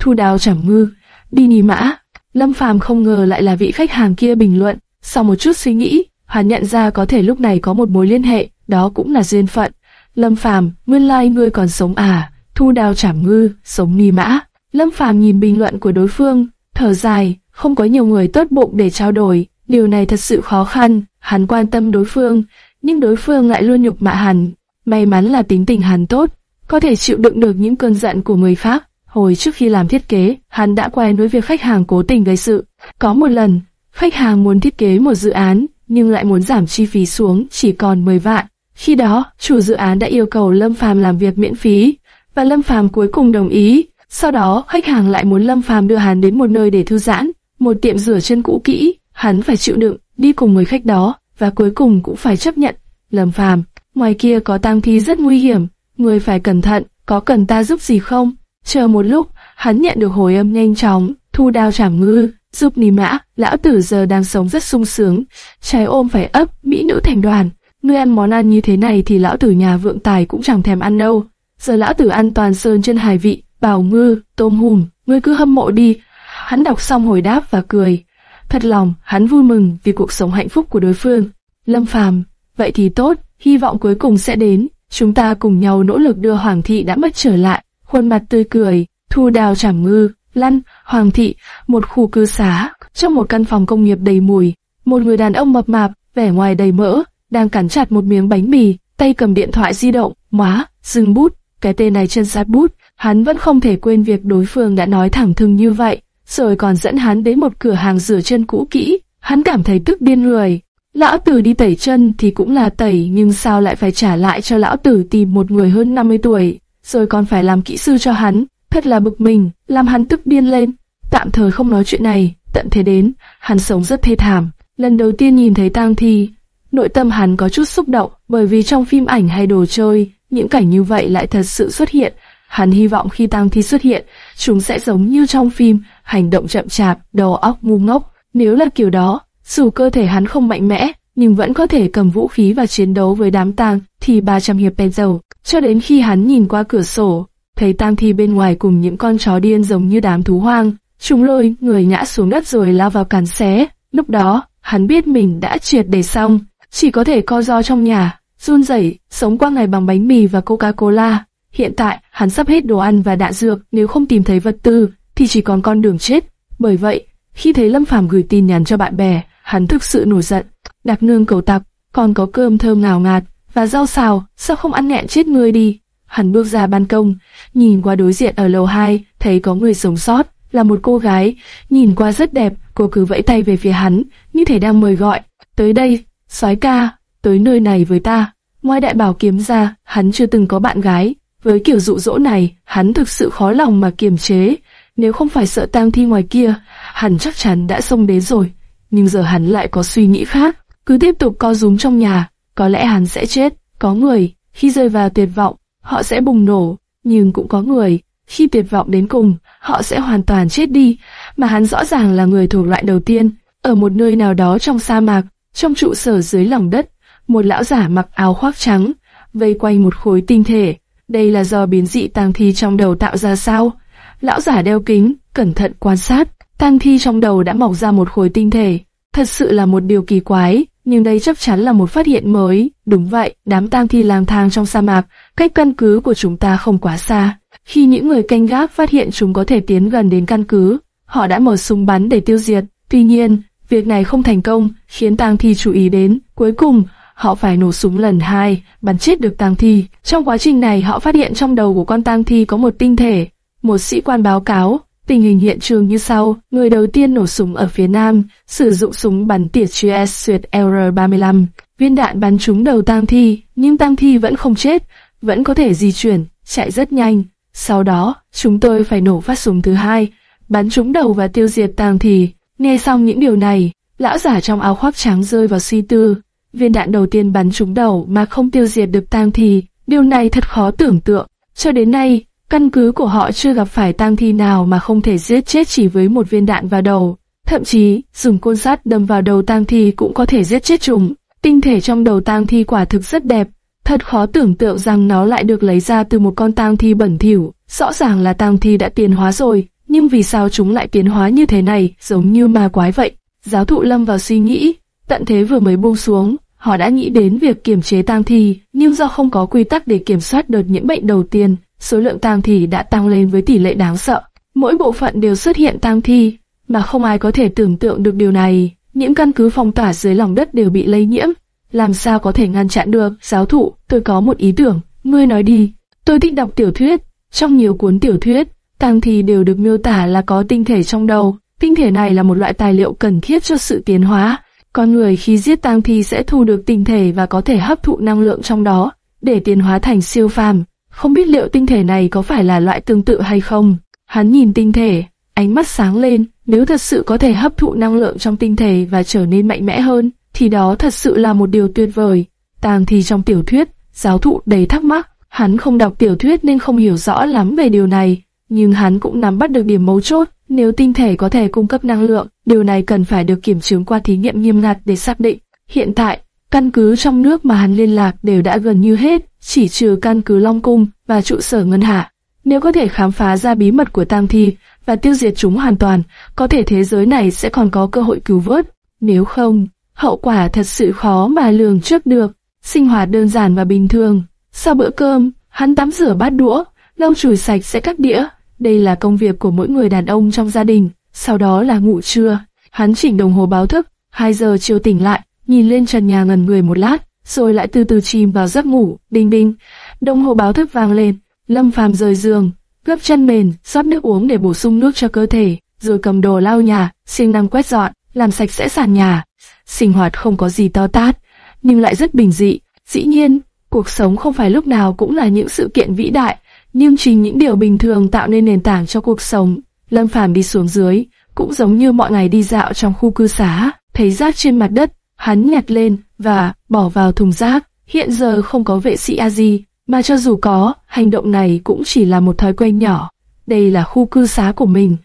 S1: Thu đào Chẩm ngư, đi nhì mã. Lâm Phàm không ngờ lại là vị khách hàng kia bình luận, sau một chút suy nghĩ, hắn nhận ra có thể lúc này có một mối liên hệ, đó cũng là duyên phận. Lâm Phàm, nguyên lai like ngươi còn sống à? Thu đào Chẩm ngư, sống ni mã. Lâm Phàm nhìn bình luận của đối phương, thở dài, không có nhiều người tốt bụng để trao đổi, điều này thật sự khó khăn. Hắn quan tâm đối phương, nhưng đối phương lại luôn nhục mạ hắn. May mắn là tính tình hắn tốt, có thể chịu đựng được những cơn giận của người khác. Hồi trước khi làm thiết kế, hắn đã quen với việc khách hàng cố tình gây sự. Có một lần, khách hàng muốn thiết kế một dự án, nhưng lại muốn giảm chi phí xuống chỉ còn 10 vạn. Khi đó, chủ dự án đã yêu cầu Lâm Phàm làm việc miễn phí, và Lâm Phàm cuối cùng đồng ý. Sau đó, khách hàng lại muốn Lâm Phàm đưa hắn đến một nơi để thư giãn, một tiệm rửa chân cũ kỹ, hắn phải chịu đựng, đi cùng người khách đó, và cuối cùng cũng phải chấp nhận. Lâm Phàm, ngoài kia có tang thi rất nguy hiểm, người phải cẩn thận, có cần ta giúp gì không? Chờ một lúc, hắn nhận được hồi âm nhanh chóng, thu đao trảm ngư, giúp ni mã, lão tử giờ đang sống rất sung sướng, trái ôm phải ấp, mỹ nữ thành đoàn. Ngươi ăn món ăn như thế này thì lão tử nhà vượng tài cũng chẳng thèm ăn đâu. Giờ lão tử ăn toàn sơn chân hài vị, bào ngư, tôm hùm, ngươi cứ hâm mộ đi. Hắn đọc xong hồi đáp và cười. Thật lòng, hắn vui mừng vì cuộc sống hạnh phúc của đối phương. Lâm Phàm, vậy thì tốt, hy vọng cuối cùng sẽ đến. Chúng ta cùng nhau nỗ lực đưa Hoàng thị đã mất trở lại. Khuôn mặt tươi cười, thu đào trảm ngư, lăn, Hoàng thị, một khu cư xá, trong một căn phòng công nghiệp đầy mùi. Một người đàn ông mập mạp, vẻ ngoài đầy mỡ, đang cắn chặt một miếng bánh mì, tay cầm điện thoại di động, móa, dừng bút, cái tên này chân sát bút, hắn vẫn không thể quên việc đối phương đã nói thẳng thừng như vậy, rồi còn dẫn hắn đến một cửa hàng rửa chân cũ kỹ, hắn cảm thấy tức điên người. Lão tử đi tẩy chân thì cũng là tẩy nhưng sao lại phải trả lại cho lão tử tìm một người hơn 50 tuổi, rồi còn phải làm kỹ sư cho hắn, thật là bực mình, làm hắn tức điên lên. Tạm thời không nói chuyện này, tận thế đến, hắn sống rất thê thảm. Lần đầu tiên nhìn thấy tang thi, nội tâm hắn có chút xúc động, bởi vì trong phim ảnh hay đồ chơi, những cảnh như vậy lại thật sự xuất hiện. Hắn hy vọng khi tang thi xuất hiện, chúng sẽ giống như trong phim, hành động chậm chạp, đầu óc ngu ngốc. Nếu là kiểu đó, dù cơ thể hắn không mạnh mẽ, nhưng vẫn có thể cầm vũ khí và chiến đấu với đám tang thì 300 hiệp bèn dầu. Cho đến khi hắn nhìn qua cửa sổ, thấy tang thi bên ngoài cùng những con chó điên giống như đám thú hoang, chúng lôi người ngã xuống đất rồi lao vào cắn xé. Lúc đó, hắn biết mình đã triệt để xong, chỉ có thể co do trong nhà, run rẩy, sống qua ngày bằng bánh mì và Coca-Cola. Hiện tại, hắn sắp hết đồ ăn và đạn dược, nếu không tìm thấy vật tư, thì chỉ còn con đường chết. Bởi vậy, khi thấy Lâm Phàm gửi tin nhắn cho bạn bè, hắn thực sự nổi giận. Đặc nương cầu tặc, còn có cơm thơm ngào ngạt và rau xào, sao không ăn nghẹn chết người đi? Hắn bước ra ban công, nhìn qua đối diện ở lầu 2, thấy có người sống sót, là một cô gái, nhìn qua rất đẹp, cô cứ vẫy tay về phía hắn, như thể đang mời gọi. Tới đây, soái ca, tới nơi này với ta. Ngoài đại bảo kiếm ra, hắn chưa từng có bạn gái. Với kiểu dụ dỗ này, hắn thực sự khó lòng mà kiềm chế. Nếu không phải sợ tang thi ngoài kia, hắn chắc chắn đã xông đến rồi. Nhưng giờ hắn lại có suy nghĩ khác. Cứ tiếp tục co rúm trong nhà, có lẽ hắn sẽ chết. Có người, khi rơi vào tuyệt vọng, họ sẽ bùng nổ. Nhưng cũng có người, khi tuyệt vọng đến cùng, họ sẽ hoàn toàn chết đi. Mà hắn rõ ràng là người thuộc loại đầu tiên. Ở một nơi nào đó trong sa mạc, trong trụ sở dưới lòng đất, một lão giả mặc áo khoác trắng, vây quanh một khối tinh thể. Đây là do biến dị tang thi trong đầu tạo ra sao? Lão giả đeo kính, cẩn thận quan sát, tang thi trong đầu đã mọc ra một khối tinh thể. Thật sự là một điều kỳ quái, nhưng đây chắc chắn là một phát hiện mới. Đúng vậy, đám tang thi lang thang trong sa mạc, cách căn cứ của chúng ta không quá xa. Khi những người canh gác phát hiện chúng có thể tiến gần đến căn cứ, họ đã mở súng bắn để tiêu diệt. Tuy nhiên, việc này không thành công, khiến tang thi chú ý đến. Cuối cùng, họ phải nổ súng lần hai, bắn chết được tang thi. Trong quá trình này họ phát hiện trong đầu của con tang thi có một tinh thể. Một sĩ quan báo cáo, tình hình hiện trường như sau. Người đầu tiên nổ súng ở phía nam, sử dụng súng bắn tỉa GS Suyệt LR-35. Viên đạn bắn trúng đầu tang thi, nhưng tang thi vẫn không chết, vẫn có thể di chuyển, chạy rất nhanh. Sau đó, chúng tôi phải nổ phát súng thứ hai, bắn trúng đầu và tiêu diệt tang thi. Nghe xong những điều này, lão giả trong áo khoác trắng rơi vào suy tư. Viên đạn đầu tiên bắn trúng đầu mà không tiêu diệt được tang thi, điều này thật khó tưởng tượng. Cho đến nay, căn cứ của họ chưa gặp phải tang thi nào mà không thể giết chết chỉ với một viên đạn vào đầu. thậm chí dùng côn sắt đâm vào đầu tang thi cũng có thể giết chết chúng. Tinh thể trong đầu tang thi quả thực rất đẹp, thật khó tưởng tượng rằng nó lại được lấy ra từ một con tang thi bẩn thỉu. Rõ ràng là tang thi đã tiến hóa rồi, nhưng vì sao chúng lại tiến hóa như thế này, giống như ma quái vậy? Giáo thụ lâm vào suy nghĩ, tận thế vừa mới buông xuống, họ đã nghĩ đến việc kiểm chế tang thi, nhưng do không có quy tắc để kiểm soát đợt nhiễm bệnh đầu tiên, số lượng tang thi đã tăng lên với tỷ lệ đáng sợ. Mỗi bộ phận đều xuất hiện tang thi, mà không ai có thể tưởng tượng được điều này. Những căn cứ phong tỏa dưới lòng đất đều bị lây nhiễm, làm sao có thể ngăn chặn được? Giáo thụ, tôi có một ý tưởng, ngươi nói đi. Tôi thích đọc tiểu thuyết, trong nhiều cuốn tiểu thuyết, tang thi đều được miêu tả là có tinh thể trong đầu. Tinh thể này là một loại tài liệu cần thiết cho sự tiến hóa. Con người khi giết tang thi sẽ thu được tinh thể và có thể hấp thụ năng lượng trong đó, để tiến hóa thành siêu phàm. Không biết liệu tinh thể này có phải là loại tương tự hay không? Hắn nhìn tinh thể, ánh mắt sáng lên, nếu thật sự có thể hấp thụ năng lượng trong tinh thể và trở nên mạnh mẽ hơn, thì đó thật sự là một điều tuyệt vời. Tàng thì trong tiểu thuyết, giáo thụ đầy thắc mắc, hắn không đọc tiểu thuyết nên không hiểu rõ lắm về điều này, nhưng hắn cũng nắm bắt được điểm mấu chốt, nếu tinh thể có thể cung cấp năng lượng, điều này cần phải được kiểm chứng qua thí nghiệm nghiêm ngặt để xác định. Hiện tại, căn cứ trong nước mà hắn liên lạc đều đã gần như hết, chỉ trừ căn cứ Long Cung và trụ sở Ngân Hạ. Nếu có thể khám phá ra bí mật của tang Thi và tiêu diệt chúng hoàn toàn, có thể thế giới này sẽ còn có cơ hội cứu vớt. Nếu không, hậu quả thật sự khó mà lường trước được. Sinh hoạt đơn giản và bình thường. Sau bữa cơm, hắn tắm rửa bát đũa, lau chùi sạch sẽ các đĩa. Đây là công việc của mỗi người đàn ông trong gia đình. Sau đó là ngủ trưa. Hắn chỉnh đồng hồ báo thức, 2 giờ chiều tỉnh lại, nhìn lên trần nhà ngần người một lát, rồi lại từ từ chìm vào giấc ngủ. Đinh đinh, đồng hồ báo thức vang lên. Lâm Phàm rời giường, gấp chân mền, rót nước uống để bổ sung nước cho cơ thể, rồi cầm đồ lau nhà, siêng năng quét dọn, làm sạch sẽ sàn nhà. Sinh hoạt không có gì to tát, nhưng lại rất bình dị. Dĩ nhiên, cuộc sống không phải lúc nào cũng là những sự kiện vĩ đại, nhưng chính những điều bình thường tạo nên nền tảng cho cuộc sống. Lâm Phàm đi xuống dưới, cũng giống như mọi ngày đi dạo trong khu cư xá, thấy rác trên mặt đất, hắn nhặt lên và bỏ vào thùng rác. Hiện giờ không có vệ sĩ Aji, mà cho dù có, hành động này cũng chỉ là một thói quen nhỏ. Đây là khu cư xá của mình.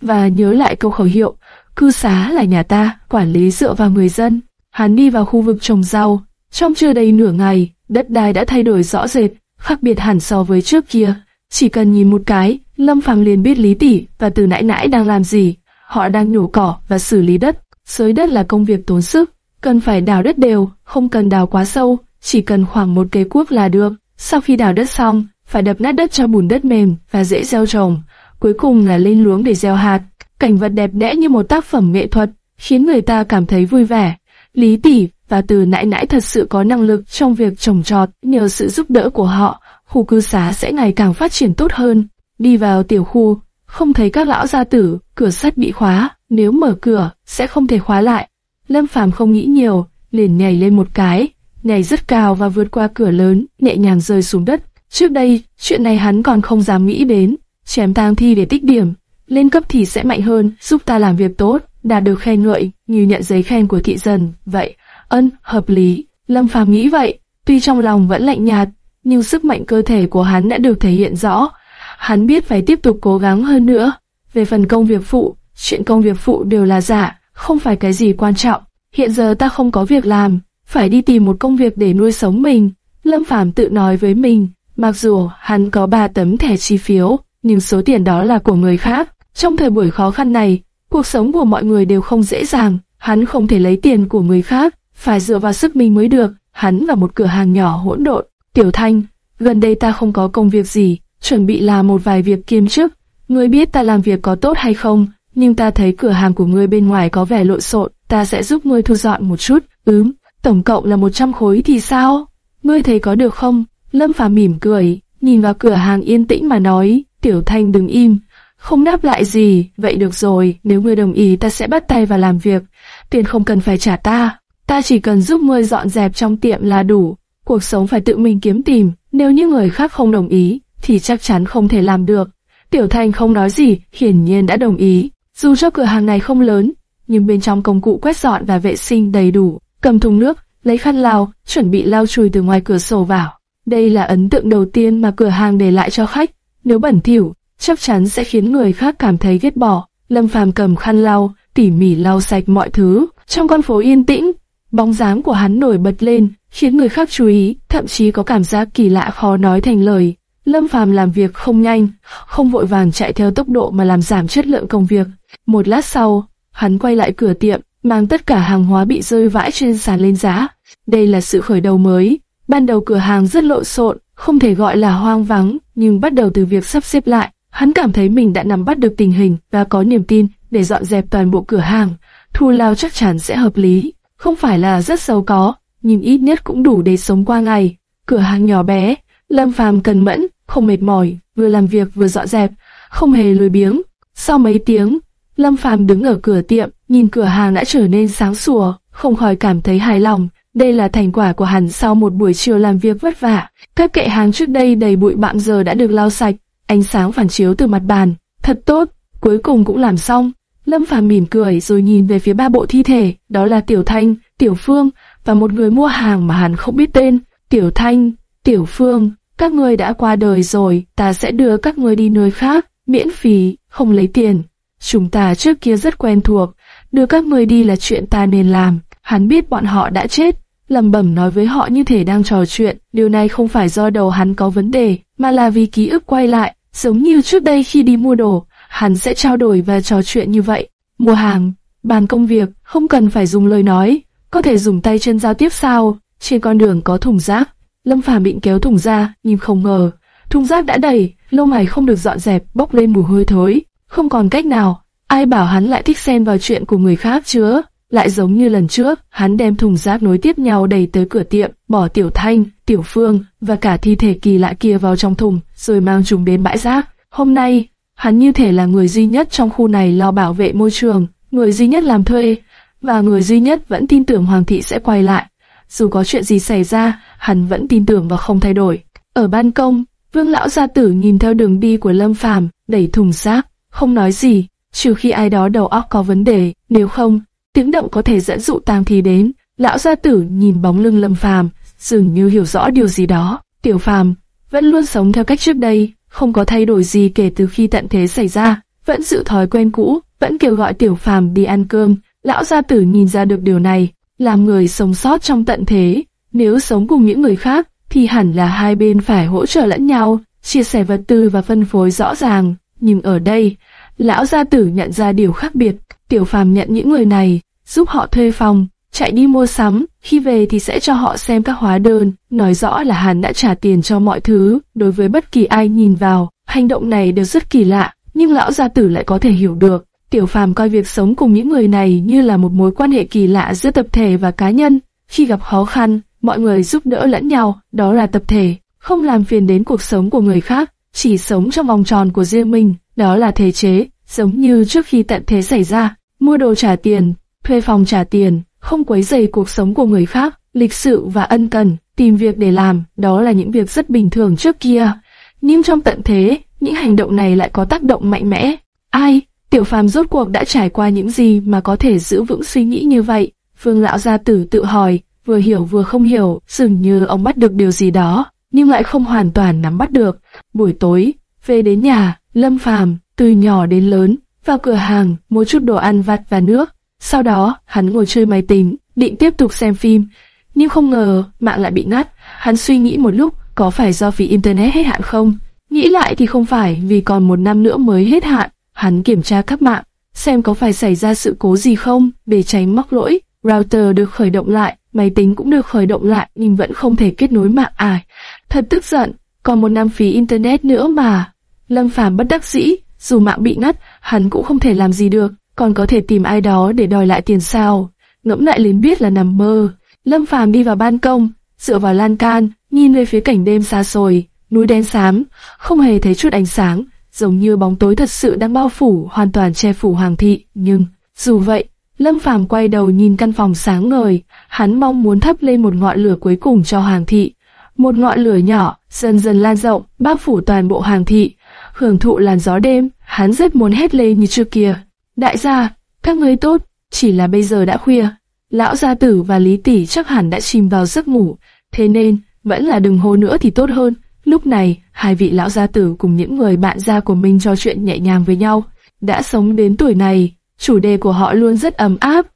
S1: Và nhớ lại câu khẩu hiệu, cư xá là nhà ta, quản lý dựa vào người dân. Hắn đi vào khu vực trồng rau. Trong chưa đầy nửa ngày, đất đai đã thay đổi rõ rệt, khác biệt hẳn so với trước kia. Chỉ cần nhìn một cái, Lâm Phàm liền biết Lý Tỷ và Từ Nãi Nãi đang làm gì. Họ đang nhổ cỏ và xử lý đất. Xới đất là công việc tốn sức, cần phải đào đất đều, không cần đào quá sâu, chỉ cần khoảng một cây cuốc là được. Sau khi đào đất xong, phải đập nát đất cho bùn đất mềm và dễ gieo trồng. Cuối cùng là lên luống để gieo hạt. Cảnh vật đẹp đẽ như một tác phẩm nghệ thuật, khiến người ta cảm thấy vui vẻ. Lý tỷ và từ nãi nãi thật sự có năng lực trong việc trồng trọt, nhờ sự giúp đỡ của họ, khu cư xá sẽ ngày càng phát triển tốt hơn. Đi vào tiểu khu, không thấy các lão gia tử, cửa sắt bị khóa, nếu mở cửa, sẽ không thể khóa lại. Lâm Phàm không nghĩ nhiều, liền nhảy lên một cái, nhảy rất cao và vượt qua cửa lớn, nhẹ nhàng rơi xuống đất. Trước đây, chuyện này hắn còn không dám nghĩ đến. Chém tang thi để tích điểm, lên cấp thì sẽ mạnh hơn, giúp ta làm việc tốt, đạt được khen ngợi, như nhận giấy khen của thị dân. Vậy, ân, hợp lý. Lâm Phàm nghĩ vậy, tuy trong lòng vẫn lạnh nhạt, nhưng sức mạnh cơ thể của hắn đã được thể hiện rõ. Hắn biết phải tiếp tục cố gắng hơn nữa. Về phần công việc phụ, chuyện công việc phụ đều là giả, không phải cái gì quan trọng. Hiện giờ ta không có việc làm, phải đi tìm một công việc để nuôi sống mình. Lâm Phàm tự nói với mình, mặc dù hắn có ba tấm thẻ chi phiếu, nhưng số tiền đó là của người khác. Trong thời buổi khó khăn này, cuộc sống của mọi người đều không dễ dàng, hắn không thể lấy tiền của người khác, phải dựa vào sức mình mới được. Hắn là một cửa hàng nhỏ hỗn độn. Tiểu Thanh, gần đây ta không có công việc gì, chuẩn bị làm một vài việc kiêm chức. Ngươi biết ta làm việc có tốt hay không, nhưng ta thấy cửa hàng của ngươi bên ngoài có vẻ lộn xộn, ta sẽ giúp ngươi thu dọn một chút. ứm, tổng cộng là 100 khối thì sao? Ngươi thấy có được không? Lâm Phàm mỉm cười, nhìn vào cửa hàng yên tĩnh mà nói, Tiểu Thanh đừng im, không đáp lại gì, vậy được rồi, nếu ngươi đồng ý ta sẽ bắt tay vào làm việc, tiền không cần phải trả ta, ta chỉ cần giúp ngươi dọn dẹp trong tiệm là đủ, cuộc sống phải tự mình kiếm tìm, nếu như người khác không đồng ý, thì chắc chắn không thể làm được. Tiểu Thanh không nói gì, hiển nhiên đã đồng ý, dù cho cửa hàng này không lớn, nhưng bên trong công cụ quét dọn và vệ sinh đầy đủ, cầm thùng nước, lấy khăn lau, chuẩn bị lau chùi từ ngoài cửa sổ vào. Đây là ấn tượng đầu tiên mà cửa hàng để lại cho khách. Nếu bẩn thỉu, chắc chắn sẽ khiến người khác cảm thấy ghét bỏ. Lâm Phàm cầm khăn lau, tỉ mỉ lau sạch mọi thứ. Trong con phố yên tĩnh, bóng dáng của hắn nổi bật lên, khiến người khác chú ý, thậm chí có cảm giác kỳ lạ khó nói thành lời. Lâm Phàm làm việc không nhanh, không vội vàng chạy theo tốc độ mà làm giảm chất lượng công việc. Một lát sau, hắn quay lại cửa tiệm, mang tất cả hàng hóa bị rơi vãi trên sàn lên giá. Đây là sự khởi đầu mới. Ban đầu cửa hàng rất lộn xộn, không thể gọi là hoang vắng, nhưng bắt đầu từ việc sắp xếp lại, hắn cảm thấy mình đã nắm bắt được tình hình và có niềm tin để dọn dẹp toàn bộ cửa hàng. Thu lao chắc chắn sẽ hợp lý, không phải là rất giàu có, nhưng ít nhất cũng đủ để sống qua ngày. Cửa hàng nhỏ bé, Lâm Phàm cần mẫn, không mệt mỏi, vừa làm việc vừa dọn dẹp, không hề lười biếng. Sau mấy tiếng, Lâm Phàm đứng ở cửa tiệm, nhìn cửa hàng đã trở nên sáng sủa, không khỏi cảm thấy hài lòng. Đây là thành quả của hắn sau một buổi chiều làm việc vất vả. Các kệ hàng trước đây đầy bụi bặm giờ đã được lau sạch, ánh sáng phản chiếu từ mặt bàn. Thật tốt, cuối cùng cũng làm xong. Lâm Phàm mỉm cười rồi nhìn về phía ba bộ thi thể, đó là Tiểu Thanh, Tiểu Phương và một người mua hàng mà hắn không biết tên. Tiểu Thanh, Tiểu Phương, các người đã qua đời rồi, ta sẽ đưa các người đi nơi khác, miễn phí, không lấy tiền. Chúng ta trước kia rất quen thuộc, đưa các người đi là chuyện ta nên làm. Hắn biết bọn họ đã chết, lầm bẩm nói với họ như thể đang trò chuyện. Điều này không phải do đầu hắn có vấn đề, mà là vì ký ức quay lại, giống như trước đây khi đi mua đồ, hắn sẽ trao đổi và trò chuyện như vậy. Mua hàng, bàn công việc, không cần phải dùng lời nói, có thể dùng tay chân giao tiếp sao? Trên con đường có thùng rác, Lâm Phàm định kéo thùng ra, nhưng không ngờ, thùng rác đã đầy, lâu mày không được dọn dẹp, bốc lên mùi hôi thối. Không còn cách nào, ai bảo hắn lại thích xen vào chuyện của người khác chứ? Lại giống như lần trước, hắn đem thùng rác nối tiếp nhau đầy tới cửa tiệm, bỏ Tiểu Thanh, Tiểu Phương và cả thi thể kỳ lạ kia vào trong thùng, rồi mang chúng đến bãi rác. Hôm nay, hắn như thể là người duy nhất trong khu này lo bảo vệ môi trường, người duy nhất làm thuê, và người duy nhất vẫn tin tưởng Hoàng thị sẽ quay lại. Dù có chuyện gì xảy ra, hắn vẫn tin tưởng và không thay đổi. Ở ban công, Vương lão gia tử nhìn theo đường đi của Lâm Phàm, đẩy thùng rác, không nói gì, trừ khi ai đó đầu óc có vấn đề, nếu không, tiếng động có thể dẫn dụ tang thi đến. Lão gia tử nhìn bóng lưng Lâm Phàm, dường như hiểu rõ điều gì đó. Tiểu Phàm vẫn luôn sống theo cách trước đây, không có thay đổi gì kể từ khi tận thế xảy ra, vẫn giữ thói quen cũ, vẫn kêu gọi Tiểu Phàm đi ăn cơm. Lão gia tử nhìn ra được điều này, làm người sống sót trong tận thế, nếu sống cùng những người khác, thì hẳn là hai bên phải hỗ trợ lẫn nhau, chia sẻ vật tư và phân phối rõ ràng. Nhưng ở đây, lão gia tử nhận ra điều khác biệt. Tiểu phàm nhận những người này, giúp họ thuê phòng, chạy đi mua sắm, khi về thì sẽ cho họ xem các hóa đơn, nói rõ là hắn đã trả tiền cho mọi thứ. Đối với bất kỳ ai nhìn vào, hành động này đều rất kỳ lạ, nhưng lão gia tử lại có thể hiểu được. Tiểu phàm coi việc sống cùng những người này như là một mối quan hệ kỳ lạ giữa tập thể và cá nhân. Khi gặp khó khăn, mọi người giúp đỡ lẫn nhau, đó là tập thể, không làm phiền đến cuộc sống của người khác, chỉ sống trong vòng tròn của riêng mình, đó là thể chế, giống như trước khi tận thế xảy ra, mua đồ trả tiền, thuê phòng trả tiền, không quấy rầy cuộc sống của người khác, lịch sự và ân cần, tìm việc để làm, đó là những việc rất bình thường trước kia. Nhưng trong tận thế, những hành động này lại có tác động mạnh mẽ. Ai, tiểu phàm rốt cuộc đã trải qua những gì mà có thể giữ vững suy nghĩ như vậy? Phương lão gia tử tự hỏi, vừa hiểu vừa không hiểu, dường như ông bắt được điều gì đó, nhưng lại không hoàn toàn nắm bắt được. Buổi tối, về đến nhà, Lâm Phàm từ nhỏ đến lớn, vào cửa hàng mua chút đồ ăn vặt và nước. Sau đó, hắn ngồi chơi máy tính, định tiếp tục xem phim, nhưng không ngờ mạng lại bị ngắt. Hắn suy nghĩ một lúc, có phải do vì internet hết hạn không? Nghĩ lại thì không phải, vì còn một năm nữa mới hết hạn. Hắn kiểm tra các mạng, xem có phải xảy ra sự cố gì không, để tránh mắc lỗi. Router được khởi động lại, máy tính cũng được khởi động lại nhưng vẫn không thể kết nối mạng ai. Thật tức giận, còn một năm phí internet nữa mà. Lâm Phàm bất đắc dĩ, dù mạng bị ngắt, hắn cũng không thể làm gì được, còn có thể tìm ai đó để đòi lại tiền sao. Ngẫm lại liền biết là nằm mơ. Lâm Phàm đi vào ban công, dựa vào lan can, nhìn về phía cảnh đêm xa xôi, núi đen xám, không hề thấy chút ánh sáng, giống như bóng tối thật sự đang bao phủ, hoàn toàn che phủ hoàng thị. Nhưng, dù vậy, Lâm Phàm quay đầu nhìn căn phòng sáng ngời, hắn mong muốn thắp lên một ngọn lửa cuối cùng cho Hoàng thị. Một ngọn lửa nhỏ, dần dần lan rộng, bao phủ toàn bộ Hoàng thị. Hưởng thụ làn gió đêm, hắn rất muốn hét lên như trước kia. Đại gia, các ngươi tốt, chỉ là bây giờ đã khuya. Lão gia tử và Lý tỷ chắc hẳn đã chìm vào giấc ngủ, thế nên vẫn là đừng hô nữa thì tốt hơn. Lúc này, hai vị lão gia tử cùng những người bạn gia của mình trò chuyện nhẹ nhàng với nhau. Đã sống đến tuổi này, chủ đề của họ luôn rất ấm áp.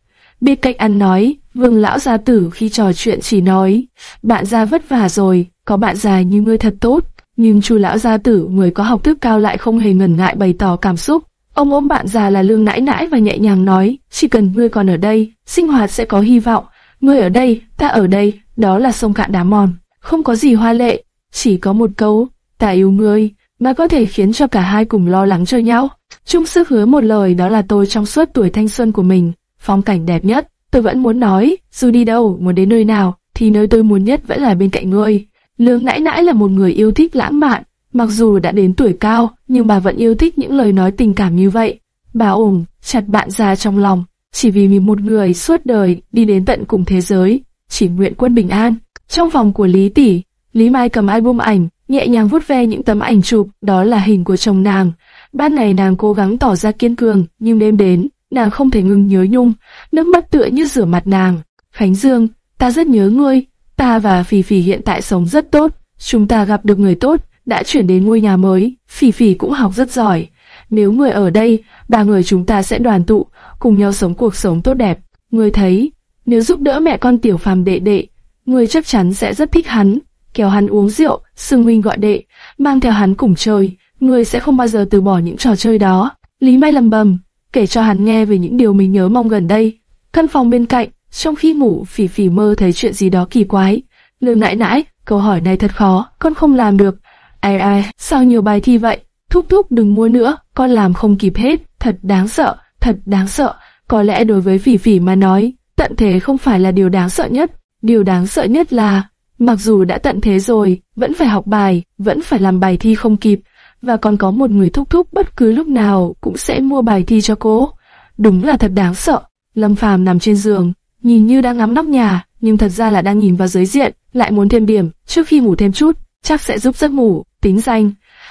S1: Biết cách ăn nói, vương lão gia tử khi trò chuyện chỉ nói, bạn gia vất vả rồi, có bạn già như ngươi thật tốt. Nhưng chu lão gia tử, người có học thức cao lại không hề ngần ngại bày tỏ cảm xúc. Ông ôm bạn già là lương nãi nãi và nhẹ nhàng nói, chỉ cần ngươi còn ở đây, sinh hoạt sẽ có hy vọng. Ngươi ở đây, ta ở đây, đó là sông cạn đá mòn. Không có gì hoa lệ, chỉ có một câu, ta yêu ngươi, mà có thể khiến cho cả hai cùng lo lắng cho nhau. Chung sức hứa một lời đó là tôi trong suốt tuổi thanh xuân của mình, phong cảnh đẹp nhất, tôi vẫn muốn nói, dù đi đâu, muốn đến nơi nào, thì nơi tôi muốn nhất vẫn là bên cạnh ngươi. Lương nãi nãi là một người yêu thích lãng mạn, mặc dù đã đến tuổi cao, nhưng bà vẫn yêu thích những lời nói tình cảm như vậy. Bà ủng chặt bạn ra trong lòng, chỉ vì mình một người suốt đời đi đến tận cùng thế giới, chỉ nguyện quân bình an. Trong phòng của Lý Tỷ, Lý Mai cầm album ảnh, nhẹ nhàng vuốt ve những tấm ảnh chụp, đó là hình của chồng nàng. Ban ngày nàng cố gắng tỏ ra kiên cường, nhưng đêm đến, nàng không thể ngừng nhớ nhung, nước mắt tựa như rửa mặt nàng. Khánh Dương, ta rất nhớ ngươi, ta và Phỉ Phỉ hiện tại sống rất tốt, chúng ta gặp được người tốt, đã chuyển đến ngôi nhà mới, Phỉ Phỉ cũng học rất giỏi. Nếu người ở đây, ba người chúng ta sẽ đoàn tụ, cùng nhau sống cuộc sống tốt đẹp. Ngươi thấy, nếu giúp đỡ mẹ con tiểu phàm đệ đệ, ngươi chắc chắn sẽ rất thích hắn, kéo hắn uống rượu, xưng huynh gọi đệ, mang theo hắn cùng chơi, người sẽ không bao giờ từ bỏ những trò chơi đó. Lý Mai lầm bầm, kể cho hắn nghe về những điều mình nhớ mong gần đây. Căn phòng bên cạnh, trong khi ngủ, Phỉ Phỉ mơ thấy chuyện gì đó kỳ quái. Lương nãi nãi, câu hỏi này thật khó, con không làm được. Ai ai, sao nhiều bài thi vậy? Thúc thúc đừng mua nữa, con làm không kịp hết, thật đáng sợ, thật đáng sợ. Có lẽ đối với Phỉ Phỉ mà nói, tận thế không phải là điều đáng sợ nhất. Điều đáng sợ nhất là, mặc dù đã tận thế rồi, vẫn phải học bài, vẫn phải làm bài thi không kịp, và còn có một người thúc thúc bất cứ lúc nào cũng sẽ mua bài thi cho cô. Đúng là thật đáng sợ. Lâm Phàm nằm trên giường, nhìn như đang ngắm nóc nhà, nhưng thật ra là đang nhìn vào giới diện, lại muốn thêm điểm, trước khi ngủ thêm chút, chắc sẽ giúp giấc ngủ, tính danh.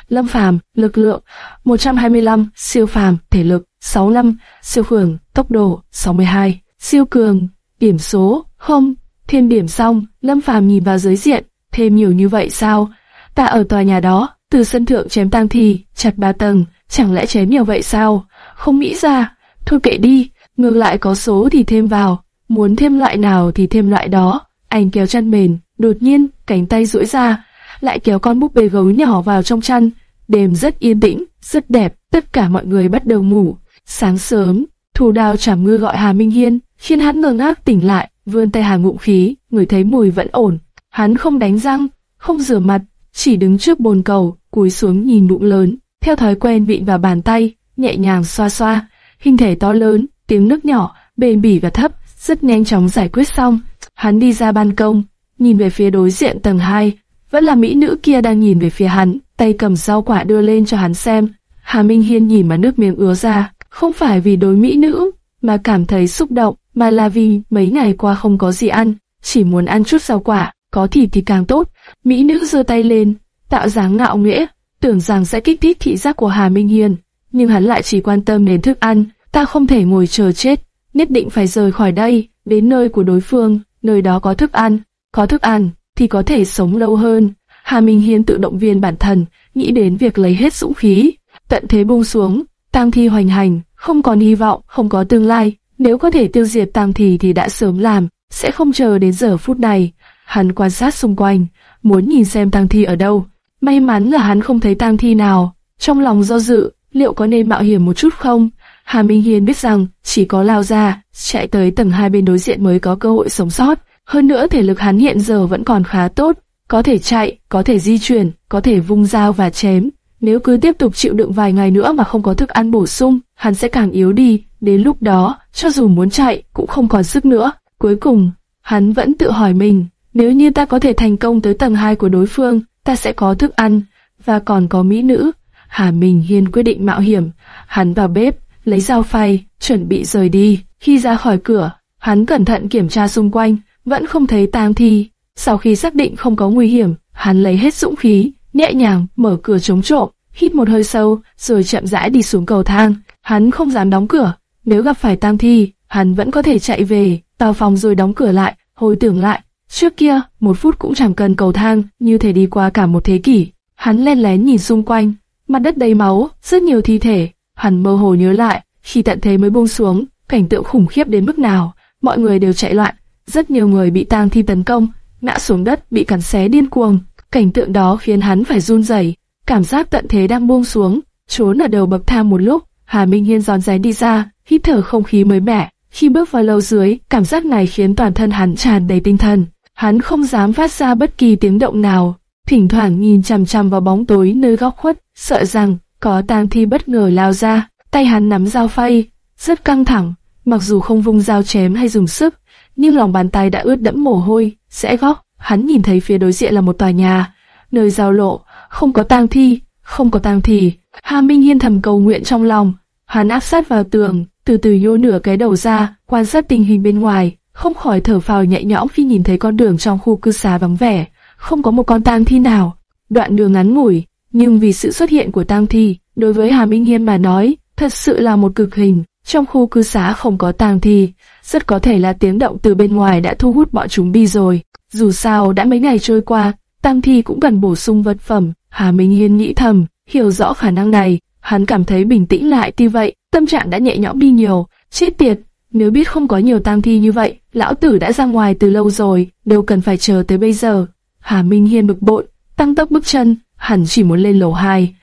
S1: Lâm Phàm, lực lượng 125, siêu phàm, thể lực 65, siêu cường, tốc độ 62, siêu cường, điểm số không. Thêm điểm xong, Lâm Phàm nhìn vào giới diện, thêm nhiều như vậy sao? Ta ở tòa nhà đó, từ sân thượng chém tang thì chặt ba tầng, chẳng lẽ chém nhiều vậy sao? Không nghĩ ra, thôi kệ đi, ngược lại có số thì thêm vào, muốn thêm loại nào thì thêm loại đó. Anh kéo chăn mền, đột nhiên, cánh tay duỗi ra, lại kéo con búp bê gấu nhỏ vào trong chăn. Đêm rất yên tĩnh, rất đẹp, tất cả mọi người bắt đầu ngủ. Sáng sớm, thủ đào chảm ngư gọi Hà Minh Hiên, khiến hắn ngơ ngác tỉnh lại, vươn tay hà ngụm khí, người thấy mùi vẫn ổn. Hắn không đánh răng, không rửa mặt, chỉ đứng trước bồn cầu, cúi xuống nhìn bụng lớn, theo thói quen vịn vào bàn tay, nhẹ nhàng xoa xoa, hình thể to lớn, tiếng nước nhỏ, bền bỉ và thấp, rất nhanh chóng giải quyết xong. Hắn đi ra ban công, nhìn về phía đối diện tầng 2, vẫn là mỹ nữ kia đang nhìn về phía hắn, tay cầm rau quả đưa lên cho hắn xem. Hà Minh Hiên nhìn mà nước miếng ứa ra, không phải vì đối mỹ nữ, mà cảm thấy xúc động, mà là vì mấy ngày qua không có gì ăn, chỉ muốn ăn chút rau quả, có thịt thì càng tốt. Mỹ nữ giơ tay lên, tạo dáng ngạo nghễ, tưởng rằng sẽ kích thích thị giác của Hà Minh Hiên, nhưng hắn lại chỉ quan tâm đến thức ăn. Ta không thể ngồi chờ chết, nhất định phải rời khỏi đây, đến nơi của đối phương, nơi đó có thức ăn, có thức ăn thì có thể sống lâu hơn. Hà Minh Hiên tự động viên bản thân, nghĩ đến việc lấy hết dũng khí, tận thế buông xuống, tang thi hoành hành, không còn hy vọng, không có tương lai. Nếu có thể tiêu diệt tang thi thì đã sớm làm, sẽ không chờ đến giờ phút này. Hắn quan sát xung quanh, muốn nhìn xem tang thi ở đâu. May mắn là hắn không thấy tang thi nào. Trong lòng do dự, liệu có nên mạo hiểm một chút không? Hà Minh Hiên biết rằng chỉ có lao ra, chạy tới tầng hai bên đối diện mới có cơ hội sống sót. Hơn nữa thể lực hắn hiện giờ vẫn còn khá tốt, có thể chạy, có thể di chuyển, có thể vung dao và chém. Nếu cứ tiếp tục chịu đựng vài ngày nữa mà không có thức ăn bổ sung, hắn sẽ càng yếu đi. Đến lúc đó, cho dù muốn chạy, cũng không còn sức nữa. Cuối cùng, hắn vẫn tự hỏi mình, nếu như ta có thể thành công tới tầng 2 của đối phương, ta sẽ có thức ăn, và còn có mỹ nữ. Hà Minh Hiên quyết định mạo hiểm, hắn vào bếp, lấy dao phay, chuẩn bị rời đi. Khi ra khỏi cửa, hắn cẩn thận kiểm tra xung quanh, vẫn không thấy tang thi. Sau khi xác định không có nguy hiểm, hắn lấy hết dũng khí, nhẹ nhàng mở cửa chống trộm, hít một hơi sâu, rồi chậm rãi đi xuống cầu thang. Hắn không dám đóng cửa, nếu gặp phải tang thi, hắn vẫn có thể chạy về, vào phòng rồi đóng cửa lại, hồi tưởng lại. Trước kia, một phút cũng chẳng cần cầu thang, như thể đi qua cả một thế kỷ. Hắn len lén nhìn xung quanh, mặt đất đầy máu, rất nhiều thi thể. Hắn mơ hồ nhớ lại, Khi tận thế mới buông xuống, cảnh tượng khủng khiếp đến mức nào, mọi người đều chạy loạn, rất nhiều người bị tang thi tấn công, ngã xuống đất bị cắn xé điên cuồng. Cảnh tượng đó khiến hắn phải run rẩy, cảm giác tận thế đang buông xuống, trốn ở đầu bậc thang một lúc, Hà Minh Hiên giòn rén đi ra, hít thở không khí mới mẻ. Khi bước vào lầu dưới, cảm giác này khiến toàn thân hắn tràn đầy tinh thần. Hắn không dám phát ra bất kỳ tiếng động nào, thỉnh thoảng nhìn chằm chằm vào bóng tối nơi góc khuất, sợ rằng có tang thi bất ngờ lao ra. Tay hắn nắm dao phay, rất căng thẳng, mặc dù không vung dao chém hay dùng sức, nhưng lòng bàn tay đã ướt đẫm mồ hôi, sẽ góc. Hắn nhìn thấy phía đối diện là một tòa nhà, nơi giao lộ, không có tang thi, không có tang thi. Hà Minh Hiên thầm cầu nguyện trong lòng, hắn áp sát vào tường, từ từ nhô nửa cái đầu ra, quan sát tình hình bên ngoài, không khỏi thở phào nhẹ nhõm khi nhìn thấy con đường trong khu cư xá vắng vẻ, không có một con tang thi nào. Đoạn đường ngắn ngủi, nhưng vì sự xuất hiện của tang thi, đối với Hà Minh Hiên mà nói, thật sự là một cực hình. Trong khu cư xá không có tang thi, rất có thể là tiếng động từ bên ngoài đã thu hút bọn chúng đi rồi. Dù sao đã mấy ngày trôi qua, tang thi cũng cần bổ sung vật phẩm. Hà Minh Hiên nghĩ thầm, hiểu rõ khả năng này, hắn cảm thấy bình tĩnh lại tuy vậy, tâm trạng đã nhẹ nhõm đi nhiều. Chết tiệt, nếu biết không có nhiều tang thi như vậy, lão tử đã ra ngoài từ lâu rồi, đâu cần phải chờ tới bây giờ. Hà Minh Hiên bực bội, tăng tốc bước chân, hắn chỉ muốn lên lầu 2.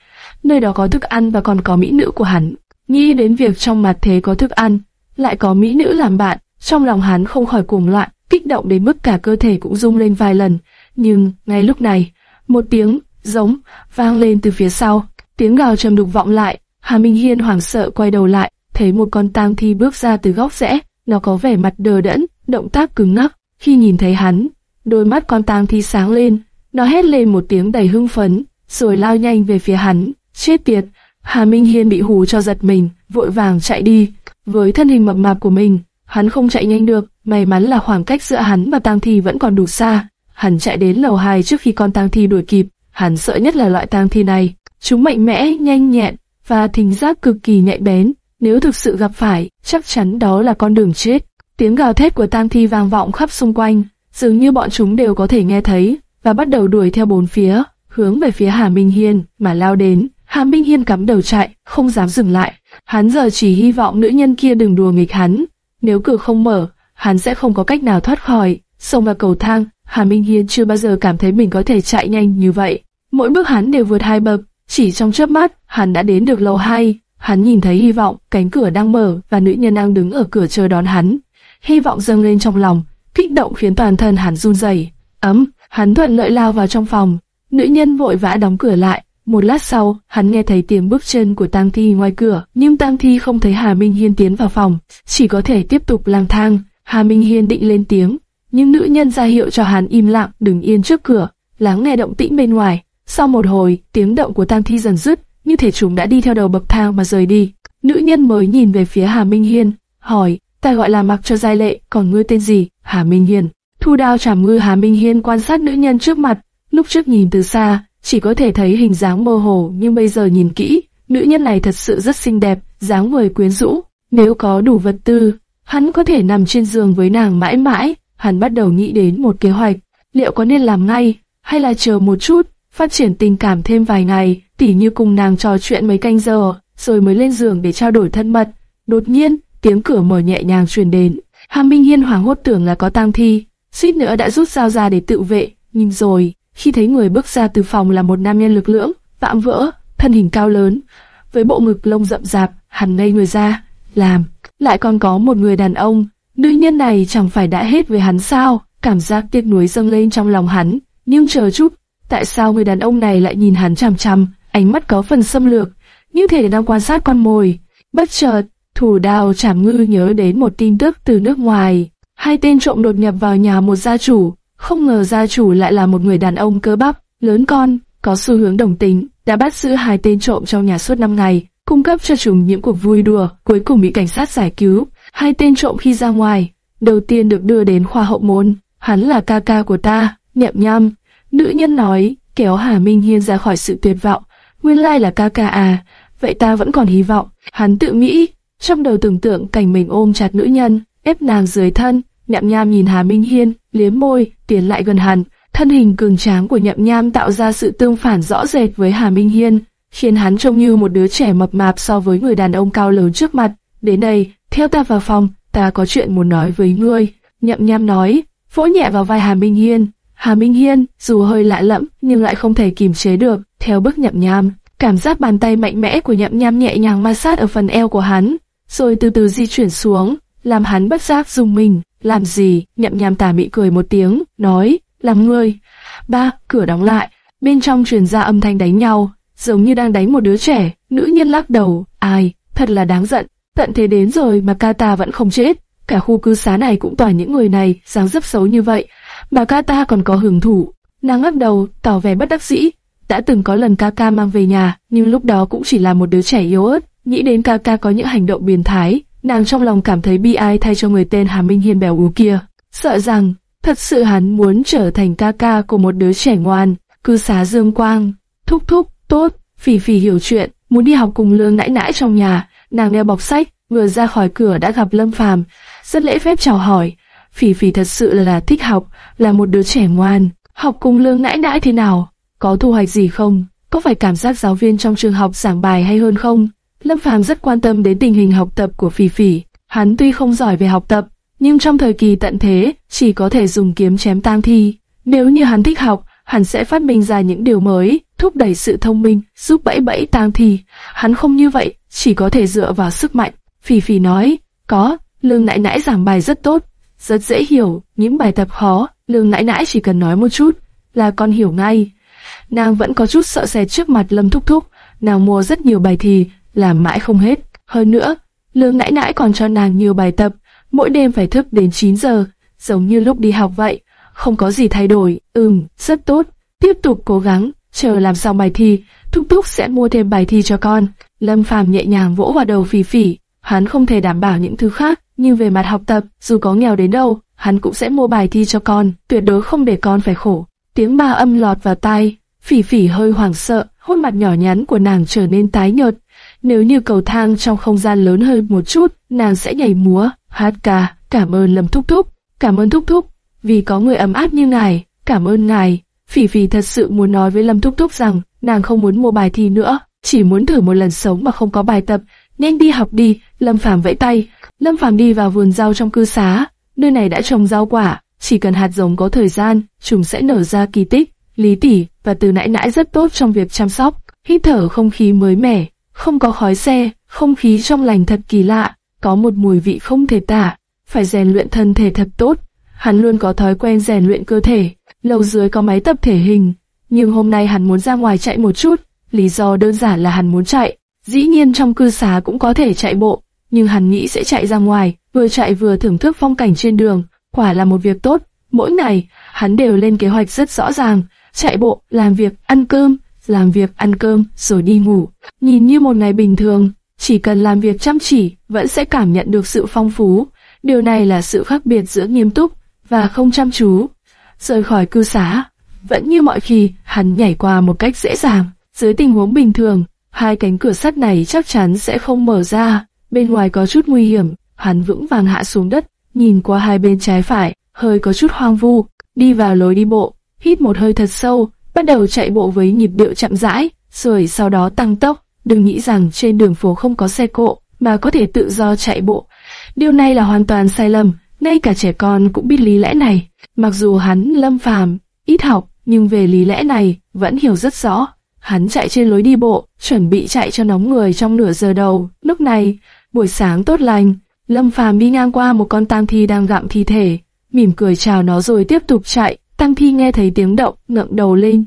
S1: Nơi đó có thức ăn và còn có mỹ nữ của hắn. Nghĩ đến việc trong mặt thế có thức ăn, lại có mỹ nữ làm bạn, trong lòng hắn không khỏi cuồng loạn, kích động đến mức cả cơ thể cũng rung lên vài lần. Nhưng, ngay lúc này, một tiếng, giống, vang lên từ phía sau, tiếng gào trầm đục vọng lại, Hà Minh Hiên hoảng sợ quay đầu lại, thấy một con tang thi bước ra từ góc rẽ, nó có vẻ mặt đờ đẫn, động tác cứng ngắc, khi nhìn thấy hắn, đôi mắt con tang thi sáng lên, nó hét lên một tiếng đầy hưng phấn, rồi lao nhanh về phía hắn, chết tiệt, Hà Minh Hiên bị hù cho giật mình, vội vàng chạy đi, với thân hình mập mạp của mình, hắn không chạy nhanh được, may mắn là khoảng cách giữa hắn và tang thi vẫn còn đủ xa, hắn chạy đến lầu 2 trước khi con tang thi đuổi kịp, hắn sợ nhất là loại tang thi này, chúng mạnh mẽ, nhanh nhẹn và thính giác cực kỳ nhạy bén, nếu thực sự gặp phải, chắc chắn đó là con đường chết. Tiếng gào thét của tang thi vang vọng khắp xung quanh, dường như bọn chúng đều có thể nghe thấy, và bắt đầu đuổi theo bốn phía, hướng về phía Hà Minh Hiên mà lao đến. Hà Minh Hiên cắm đầu chạy, không dám dừng lại. Hắn giờ chỉ hy vọng nữ nhân kia đừng đùa nghịch hắn. Nếu cửa không mở, hắn sẽ không có cách nào thoát khỏi. Xông vào cầu thang, Hà Minh Hiên chưa bao giờ cảm thấy mình có thể chạy nhanh như vậy. Mỗi bước hắn đều vượt hai bậc, chỉ trong chớp mắt, hắn đã đến được lầu hai. Hắn nhìn thấy hy vọng, cánh cửa đang mở và nữ nhân đang đứng ở cửa chờ đón hắn. Hy vọng dâng lên trong lòng, kích động khiến toàn thân hắn run rẩy. Ấm, hắn thuận lợi lao vào trong phòng. Nữ nhân vội vã đóng cửa lại. Một lát sau, hắn nghe thấy tiếng bước chân của Tang Thi ngoài cửa, nhưng Tang Thi không thấy Hà Minh Hiên tiến vào phòng, chỉ có thể tiếp tục lang thang. Hà Minh Hiên định lên tiếng, nhưng nữ nhân ra hiệu cho hắn im lặng, đứng yên trước cửa, lắng nghe động tĩnh bên ngoài. Sau một hồi, tiếng động của Tang Thi dần dứt, như thể chúng đã đi theo đầu bậc thang mà rời đi. Nữ nhân mới nhìn về phía Hà Minh Hiên, hỏi, ta gọi là mặc cho giai lệ, còn ngươi tên gì? Hà Minh Hiên. Thu đao chảm ngư Hà Minh Hiên quan sát nữ nhân trước mặt, lúc trước nhìn từ xa, chỉ có thể thấy hình dáng mơ hồ nhưng bây giờ nhìn kỹ, nữ nhân này thật sự rất xinh đẹp, dáng người quyến rũ. Nếu có đủ vật tư, hắn có thể nằm trên giường với nàng mãi mãi. Hắn bắt đầu nghĩ đến một kế hoạch, liệu có nên làm ngay, hay là chờ một chút, phát triển tình cảm thêm vài ngày, tỉ như cùng nàng trò chuyện mấy canh giờ, rồi mới lên giường để trao đổi thân mật. Đột nhiên, tiếng cửa mở nhẹ nhàng truyền đến. Hà Minh Hiên hoảng hốt tưởng là có tang thi, suýt nữa đã rút dao ra để tự vệ, nhưng rồi, khi thấy người bước ra từ phòng là một nam nhân lực lưỡng, vạm vỡ, thân hình cao lớn, với bộ ngực lông rậm rạp, hắn ngây người ra, làm, lại còn có một người đàn ông, nữ nhân này chẳng phải đã hết với hắn sao? Cảm giác tiếc nuối dâng lên trong lòng hắn, nhưng chờ chút, tại sao người đàn ông này lại nhìn hắn chằm chằm, ánh mắt có phần xâm lược, như thể đang quan sát con mồi. Bất chợt, thủ đào chảm ngư nhớ đến một tin tức từ nước ngoài, hai tên trộm đột nhập vào nhà một gia chủ, không ngờ gia chủ lại là một người đàn ông cơ bắp, lớn con, có xu hướng đồng tính, đã bắt giữ hai tên trộm trong nhà suốt 5 ngày, cung cấp cho chúng những cuộc vui đùa, cuối cùng bị cảnh sát giải cứu. Hai tên trộm khi ra ngoài, đầu tiên được đưa đến khoa hậu môn, hắn là ca ca của ta, nhậm nhăm. Nữ nhân nói, kéo Hà Minh Hiên ra khỏi sự tuyệt vọng, nguyên lai là ca ca à, vậy ta vẫn còn hy vọng. Hắn tự nghĩ, trong đầu tưởng tượng cảnh mình ôm chặt nữ nhân, ép nàng dưới thân, nhậm nham nhìn Hà Minh Hiên, liếm môi, tiến lại gần hắn. Thân hình cường tráng của nhậm nham tạo ra sự tương phản rõ rệt với Hà Minh Hiên, khiến hắn trông như một đứa trẻ mập mạp so với người đàn ông cao lớn trước mặt. đến đây, theo ta vào phòng, ta có chuyện muốn nói với ngươi. Nhậm nham nói, vỗ nhẹ vào vai Hà Minh Hiên. Hà Minh Hiên, dù hơi lạ lẫm, nhưng lại không thể kìm chế được, theo bước nhậm nham. Cảm giác bàn tay mạnh mẽ của nhậm nham nhẹ nhàng ma sát ở phần eo của hắn, rồi từ từ di chuyển xuống, làm hắn bất giác dùng mình. Làm gì? Nhậm nham tà mị cười một tiếng, nói, làm ngươi. Ba, cửa đóng lại, bên trong truyền ra âm thanh đánh nhau, giống như đang đánh một đứa trẻ. Nữ nhân lắc đầu, ai, thật là đáng giận. Tận thế đến rồi mà Kata vẫn không chết. Cả khu cư xá này cũng toàn những người này, dáng dấp xấu như vậy. Mà Kata còn có hưởng thụ, Nàng ngấp đầu, tỏ vẻ bất đắc dĩ. Đã từng có lần Kaka mang về nhà, nhưng lúc đó cũng chỉ là một đứa trẻ yếu ớt. Nghĩ đến Kaka có những hành động biến thái, nàng trong lòng cảm thấy bi ai thay cho người tên Hà Minh Hiên bèo ú kia. Sợ rằng, thật sự hắn muốn trở thành Kaka của một đứa trẻ ngoan. Cư xá Dương Quang, thúc thúc, tốt, phỉ phỉ hiểu chuyện, muốn đi học cùng lương nãi nãi trong nhà Nàng đeo bọc sách, vừa ra khỏi cửa đã gặp Lâm Phàm, rất lễ phép chào hỏi. Phỉ Phỉ thật sự là thích học, là một đứa trẻ ngoan. Học cùng lương nãi nãi thế nào? Có thu hoạch gì không? Có phải cảm giác giáo viên trong trường học giảng bài hay hơn không? Lâm Phàm rất quan tâm đến tình hình học tập của Phỉ Phỉ. Hắn tuy không giỏi về học tập, nhưng trong thời kỳ tận thế, chỉ có thể dùng kiếm chém tang thi. Nếu như hắn thích học, hắn sẽ phát minh ra những điều mới, thúc đẩy sự thông minh, giúp bẫy bẫy tang thì Hắn không như vậy, chỉ có thể dựa vào sức mạnh. Phỉ phỉ nói, có, lương nãi nãi giảng bài rất tốt, rất dễ hiểu, những bài tập khó, lương nãi nãi chỉ cần nói một chút, là con hiểu ngay. Nàng vẫn có chút sợ sệt trước mặt lâm thúc thúc, nàng mua rất nhiều bài thì, làm mãi không hết. Hơn nữa, lương nãi nãi còn cho nàng nhiều bài tập, mỗi đêm phải thức đến 9 giờ, giống như lúc đi học vậy, không có gì thay đổi, ừm, rất tốt, tiếp tục cố gắng, chờ làm xong bài thi, thúc thúc sẽ mua thêm bài thi cho con. Lâm Phàm nhẹ nhàng vỗ vào đầu Phỉ Phỉ, hắn không thể đảm bảo những thứ khác, nhưng về mặt học tập, dù có nghèo đến đâu, hắn cũng sẽ mua bài thi cho con, tuyệt đối không để con phải khổ. Tiếng ba âm lọt vào tai, Phỉ Phỉ hơi hoảng sợ, khuôn mặt nhỏ nhắn của nàng trở nên tái nhợt. Nếu như cầu thang trong không gian lớn hơn một chút, nàng sẽ nhảy múa, hát ca, cảm ơn Lâm Thúc Thúc, cảm ơn Thúc Thúc, vì có người ấm áp như ngài, cảm ơn ngài. Phỉ Phỉ thật sự muốn nói với Lâm Thúc Thúc rằng nàng không muốn mua bài thi nữa, chỉ muốn thử một lần sống mà không có bài tập, nên đi học đi. Lâm Phàm vẫy tay, Lâm Phàm đi vào vườn rau trong cư xá, nơi này đã trồng rau quả, chỉ cần hạt giống có thời gian, chúng sẽ nở ra kỳ tích. Lý tỷ và từ nãy nãy rất tốt trong việc chăm sóc, hít thở không khí mới mẻ, không có khói xe, không khí trong lành thật kỳ lạ, có một mùi vị không thể tả. Phải rèn luyện thân thể thật tốt, hắn luôn có thói quen rèn luyện cơ thể. Lầu dưới có máy tập thể hình, nhưng hôm nay hắn muốn ra ngoài chạy một chút, lý do đơn giản là hắn muốn chạy. Dĩ nhiên trong cư xá cũng có thể chạy bộ, nhưng hắn nghĩ sẽ chạy ra ngoài, vừa chạy vừa thưởng thức phong cảnh trên đường, quả là một việc tốt. Mỗi ngày, hắn đều lên kế hoạch rất rõ ràng, chạy bộ, làm việc, ăn cơm, làm việc, ăn cơm, rồi đi ngủ. Nhìn như một ngày bình thường, chỉ cần làm việc chăm chỉ, vẫn sẽ cảm nhận được sự phong phú. Điều này là sự khác biệt giữa nghiêm túc và không chăm chú. Rời khỏi cư xá, vẫn như mọi khi, hắn nhảy qua một cách dễ dàng. Dưới tình huống bình thường, hai cánh cửa sắt này chắc chắn sẽ không mở ra. Bên ngoài có chút nguy hiểm, hắn vững vàng hạ xuống đất, nhìn qua hai bên trái phải, hơi có chút hoang vu, đi vào lối đi bộ, hít một hơi thật sâu, bắt đầu chạy bộ với nhịp điệu chậm rãi, rồi sau đó tăng tốc. Đừng nghĩ rằng trên đường phố không có xe cộ, mà có thể tự do chạy bộ. Điều này là hoàn toàn sai lầm, ngay cả trẻ con cũng biết lý lẽ này. Mặc dù hắn lâm phàm, ít học, nhưng về lý lẽ này vẫn hiểu rất rõ. Hắn chạy trên lối đi bộ, chuẩn bị chạy cho nóng người trong nửa giờ đầu. Lúc này, buổi sáng tốt lành, Lâm Phàm đi ngang qua một con tang thi đang gặm thi thể, mỉm cười chào nó rồi tiếp tục chạy. Tang thi nghe thấy tiếng động, ngẩng đầu lên,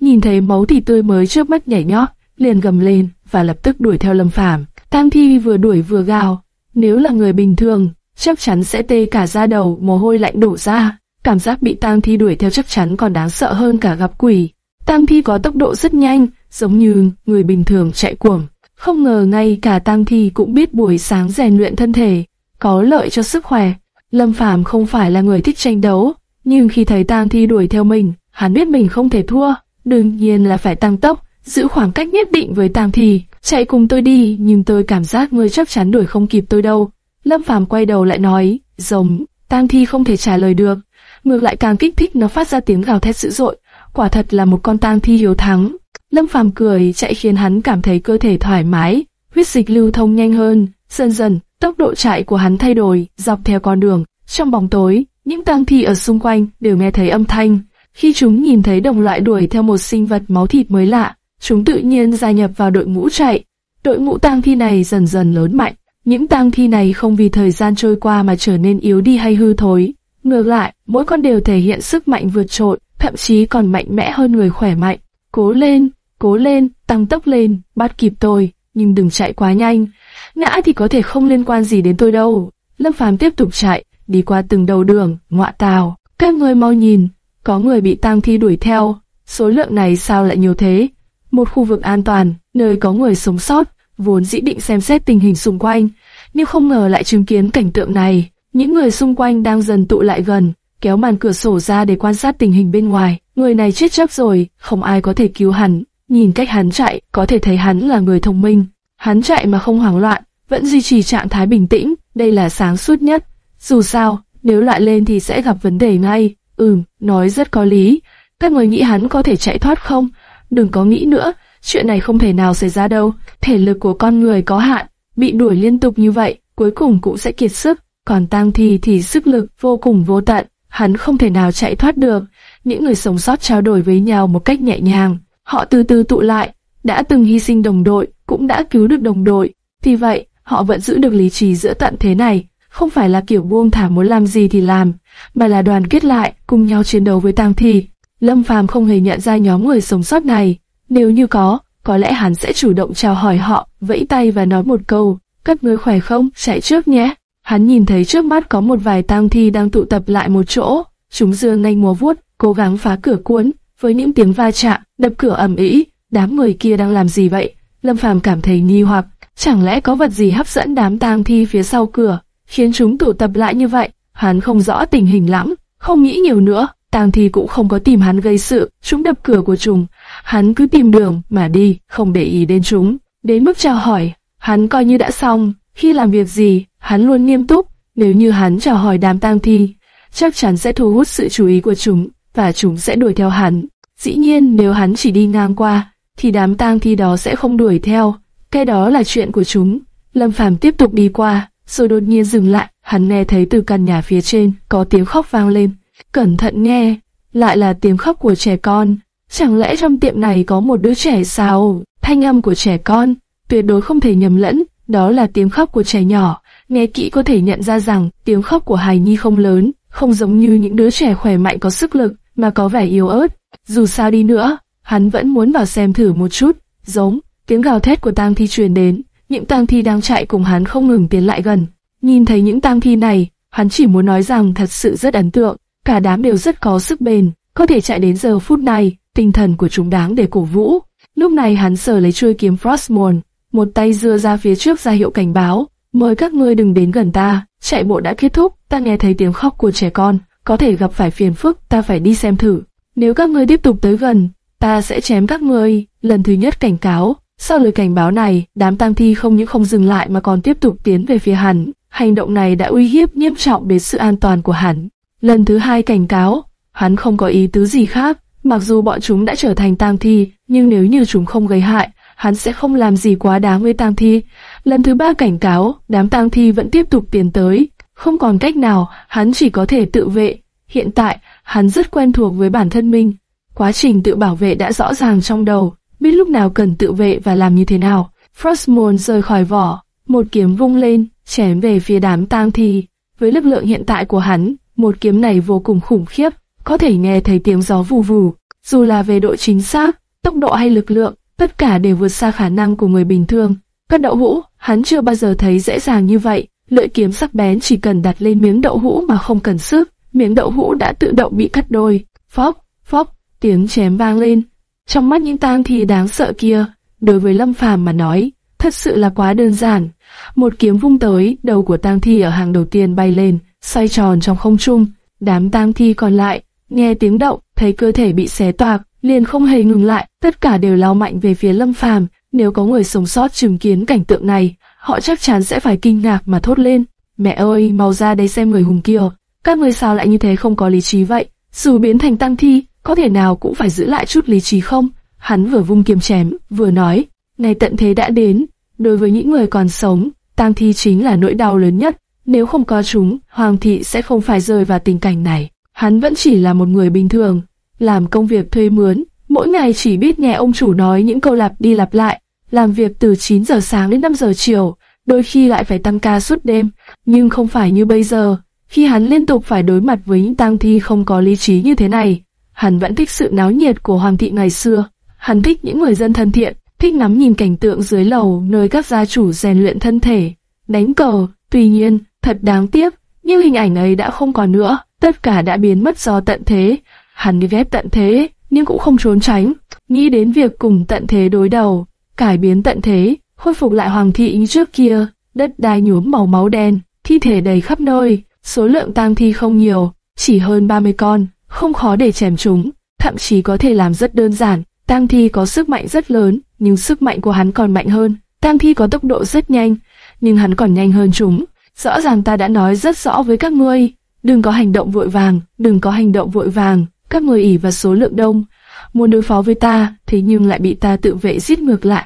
S1: nhìn thấy máu thịt tươi mới trước mắt nhảy nhót, liền gầm lên và lập tức đuổi theo Lâm Phàm. Tang thi vừa đuổi vừa gào, nếu là người bình thường, chắc chắn sẽ tê cả da đầu, mồ hôi lạnh đổ ra. Cảm giác bị tang thi đuổi theo chắc chắn còn đáng sợ hơn cả gặp quỷ. Tang thi có tốc độ rất nhanh, giống như người bình thường chạy cuồng. Không ngờ ngay cả Tang thi cũng biết buổi sáng rèn luyện thân thể, có lợi cho sức khỏe. Lâm Phàm không phải là người thích tranh đấu, nhưng khi thấy Tang thi đuổi theo mình, hắn biết mình không thể thua, đương nhiên là phải tăng tốc, giữ khoảng cách nhất định với Tang thi. Chạy cùng tôi đi, nhưng tôi cảm giác ngươi chắc chắn đuổi không kịp tôi đâu. Lâm Phàm quay đầu lại nói, giống, Tang thi không thể trả lời được, ngược lại càng kích thích nó phát ra tiếng gào thét dữ dội quả thật là một con tang thi hiếu thắng. Lâm Phàm cười chạy khiến hắn cảm thấy cơ thể thoải mái, huyết dịch lưu thông nhanh hơn, dần dần, tốc độ chạy của hắn thay đổi, dọc theo con đường, trong bóng tối, những tang thi ở xung quanh đều nghe thấy âm thanh. Khi chúng nhìn thấy đồng loại đuổi theo một sinh vật máu thịt mới lạ, chúng tự nhiên gia nhập vào đội ngũ chạy. Đội ngũ tang thi này dần dần lớn mạnh. Những tang thi này không vì thời gian trôi qua mà trở nên yếu đi hay hư thối. Ngược lại, mỗi con đều thể hiện sức mạnh vượt trội, thậm chí còn mạnh mẽ hơn người khỏe mạnh. Cố lên, cố lên, tăng tốc lên, bắt kịp tôi, nhưng đừng chạy quá nhanh. Ngã thì có thể không liên quan gì đến tôi đâu. Lâm Phàm tiếp tục chạy, đi qua từng đầu đường, ngọa tào. Các người mau nhìn, có người bị tang thi đuổi theo. Số lượng này sao lại nhiều thế? Một khu vực an toàn, nơi có người sống sót, vốn dĩ định xem xét tình hình xung quanh, nhưng không ngờ lại chứng kiến cảnh tượng này. Những người xung quanh đang dần tụ lại gần, kéo màn cửa sổ ra để quan sát tình hình bên ngoài. Người này chết chắc rồi, không ai có thể cứu hắn. Nhìn cách hắn chạy, có thể thấy hắn là người thông minh. Hắn chạy mà không hoảng loạn, vẫn duy trì trạng thái bình tĩnh, đây là sáng suốt nhất. Dù sao, nếu lại lên thì sẽ gặp vấn đề ngay. Ừm, nói rất có lý. Các người nghĩ hắn có thể chạy thoát không? Đừng có nghĩ nữa, chuyện này không thể nào xảy ra đâu. Thể lực của con người có hạn, bị đuổi liên tục như vậy, cuối cùng cũng sẽ kiệt sức. Còn tang thi thì sức lực vô cùng vô tận, hắn không thể nào chạy thoát được. Những người sống sót trao đổi với nhau một cách nhẹ nhàng. Họ từ từ tụ lại, đã từng hy sinh đồng đội, cũng đã cứu được đồng đội. Vì vậy, họ vẫn giữ được lý trí giữa tận thế này, không phải là kiểu buông thả muốn làm gì thì làm, mà là đoàn kết lại, cùng nhau chiến đấu với tang thi. Lâm Phàm không hề nhận ra nhóm người sống sót này, nếu như có, có lẽ hắn sẽ chủ động chào hỏi họ, vẫy tay và nói một câu, các ngươi khỏe không, chạy trước nhé. Hắn nhìn thấy trước mắt có một vài tang thi đang tụ tập lại một chỗ, chúng dương nhanh múa vuốt, cố gắng phá cửa cuốn, với những tiếng va chạm, đập cửa ầm ĩ, đám người kia đang làm gì vậy? Lâm Phàm cảm thấy nghi hoặc, chẳng lẽ có vật gì hấp dẫn đám tang thi phía sau cửa, khiến chúng tụ tập lại như vậy? Hắn không rõ tình hình lắm, không nghĩ nhiều nữa, tang thi cũng không có tìm hắn gây sự, chúng đập cửa của chúng, hắn cứ tìm đường mà đi, không để ý đến chúng. Đến mức chào hỏi, hắn coi như đã xong, khi làm việc gì, hắn luôn nghiêm túc, nếu như hắn chào hỏi đám tang thi, chắc chắn sẽ thu hút sự chú ý của chúng, và chúng sẽ đuổi theo hắn. Dĩ nhiên nếu hắn chỉ đi ngang qua, thì đám tang thi đó sẽ không đuổi theo, cái đó là chuyện của chúng. Lâm Phàm tiếp tục đi qua, rồi đột nhiên dừng lại, hắn nghe thấy từ căn nhà phía trên có tiếng khóc vang lên. Cẩn thận nghe, lại là tiếng khóc của trẻ con. Chẳng lẽ trong tiệm này có một đứa trẻ sao? Thanh âm của trẻ con, tuyệt đối không thể nhầm lẫn, đó là tiếng khóc của trẻ nhỏ. Nghe kỹ có thể nhận ra rằng tiếng khóc của hài nhi không lớn, không giống như những đứa trẻ khỏe mạnh có sức lực, mà có vẻ yếu ớt. Dù sao đi nữa, hắn vẫn muốn vào xem thử một chút. Giống, tiếng gào thét của tang thi truyền đến, những tang thi đang chạy cùng hắn không ngừng tiến lại gần. Nhìn thấy những tang thi này, hắn chỉ muốn nói rằng thật sự rất ấn tượng, cả đám đều rất có sức bền, có thể chạy đến giờ phút này, tinh thần của chúng đáng để cổ vũ. Lúc này hắn sờ lấy chuôi kiếm Frostmourne, một tay dưa ra phía trước ra hiệu cảnh báo, mời các ngươi đừng đến gần ta, chạy bộ đã kết thúc, ta nghe thấy tiếng khóc của trẻ con, có thể gặp phải phiền phức, ta phải đi xem thử. Nếu các ngươi tiếp tục tới gần, ta sẽ chém các ngươi. Lần thứ nhất cảnh cáo, sau lời cảnh báo này, đám tang thi không những không dừng lại mà còn tiếp tục tiến về phía hắn. Hành động này đã uy hiếp nghiêm trọng đến sự an toàn của hắn. Lần thứ hai cảnh cáo, hắn không có ý tứ gì khác. Mặc dù bọn chúng đã trở thành tang thi, nhưng nếu như chúng không gây hại, hắn sẽ không làm gì quá đáng với tang thi. Lần thứ ba cảnh cáo, đám tang thi vẫn tiếp tục tiến tới. Không còn cách nào, hắn chỉ có thể tự vệ. Hiện tại, hắn rất quen thuộc với bản thân mình. Quá trình tự bảo vệ đã rõ ràng trong đầu, biết lúc nào cần tự vệ và làm như thế nào. Frostmourne rời khỏi vỏ, một kiếm vung lên, chém về phía đám tang thi. Với lực lượng hiện tại của hắn, một kiếm này vô cùng khủng khiếp, có thể nghe thấy tiếng gió vù vù. Dù là về độ chính xác, tốc độ hay lực lượng, tất cả đều vượt xa khả năng của người bình thường. Các đậu hũ, hắn chưa bao giờ thấy dễ dàng như vậy. Lưỡi kiếm sắc bén chỉ cần đặt lên miếng đậu hũ mà không cần sức, miếng đậu hũ đã tự động bị cắt đôi. Phốc, phốc, tiếng chém vang lên. Trong mắt những tang thì đáng sợ kia, đối với Lâm Phàm mà nói, thật sự là quá đơn giản. Một kiếm vung tới, đầu của tang thi ở hàng đầu tiên bay lên, xoay tròn trong không trung. Đám tang thi còn lại, nghe tiếng động, thấy cơ thể bị xé toạc, liền không hề ngừng lại, tất cả đều lao mạnh về phía Lâm Phàm. Nếu có người sống sót chứng kiến cảnh tượng này, họ chắc chắn sẽ phải kinh ngạc mà thốt lên. Mẹ ơi, mau ra đây xem người hùng kia. Các người sao lại như thế không có lý trí vậy? Dù biến thành tăng thi, có thể nào cũng phải giữ lại chút lý trí không? Hắn vừa vung kiếm chém, vừa nói, ngày tận thế đã đến, đối với những người còn sống, tang thi chính là nỗi đau lớn nhất. Nếu không có chúng, Hoàng thị sẽ không phải rơi vào tình cảnh này. Hắn vẫn chỉ là một người bình thường, làm công việc thuê mướn, mỗi ngày chỉ biết nghe ông chủ nói những câu lặp đi lặp lại, làm việc từ 9 giờ sáng đến 5 giờ chiều, đôi khi lại phải tăng ca suốt đêm, nhưng không phải như bây giờ, khi hắn liên tục phải đối mặt với những tang thi không có lý trí như thế này. Hắn vẫn thích sự náo nhiệt của hoàng thị ngày xưa, hắn thích những người dân thân thiện, thích ngắm nhìn cảnh tượng dưới lầu nơi các gia chủ rèn luyện thân thể, đánh cờ, tuy nhiên, thật đáng tiếc, nhưng hình ảnh ấy đã không còn nữa, tất cả đã biến mất do tận thế. Hắn ghét tận thế, nhưng cũng không trốn tránh, nghĩ đến việc cùng tận thế đối đầu, cải biến tận thế, khôi phục lại hoàng thị như trước kia, đất đai nhuốm màu máu đen, thi thể đầy khắp nơi, số lượng tang thi không nhiều, chỉ hơn 30 con, không khó để chém chúng, thậm chí có thể làm rất đơn giản. Tang thi có sức mạnh rất lớn, nhưng sức mạnh của hắn còn mạnh hơn. Tang thi có tốc độ rất nhanh, nhưng hắn còn nhanh hơn chúng. Rõ ràng ta đã nói rất rõ với các ngươi, đừng có hành động vội vàng, đừng có hành động vội vàng. Các người ỉ vào số lượng đông, muốn đối phó với ta, thế nhưng lại bị ta tự vệ giết ngược lại.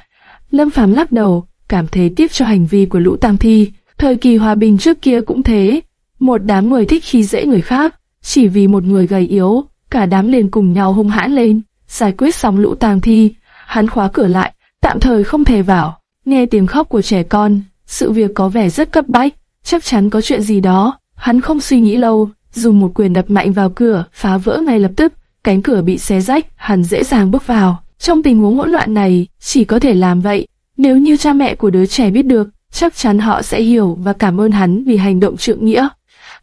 S1: Lâm Phàm lắc đầu, cảm thấy tiếc cho hành vi của lũ Tam thi. Thời kỳ hòa bình trước kia cũng thế, một đám người thích khi dễ người khác, chỉ vì một người gầy yếu, cả đám liền cùng nhau hung hãn lên, giải quyết xong lũ Tàng thi, hắn khóa cửa lại, tạm thời không thể vào. Nghe tiếng khóc của trẻ con, sự việc có vẻ rất cấp bách, chắc chắn có chuyện gì đó. Hắn không suy nghĩ lâu, dùng một quyền đập mạnh vào cửa, phá vỡ ngay lập tức, cánh cửa bị xé rách, hắn dễ dàng bước vào. Trong tình huống hỗn loạn này, chỉ có thể làm vậy. Nếu như cha mẹ của đứa trẻ biết được, chắc chắn họ sẽ hiểu và cảm ơn hắn vì hành động trượng nghĩa.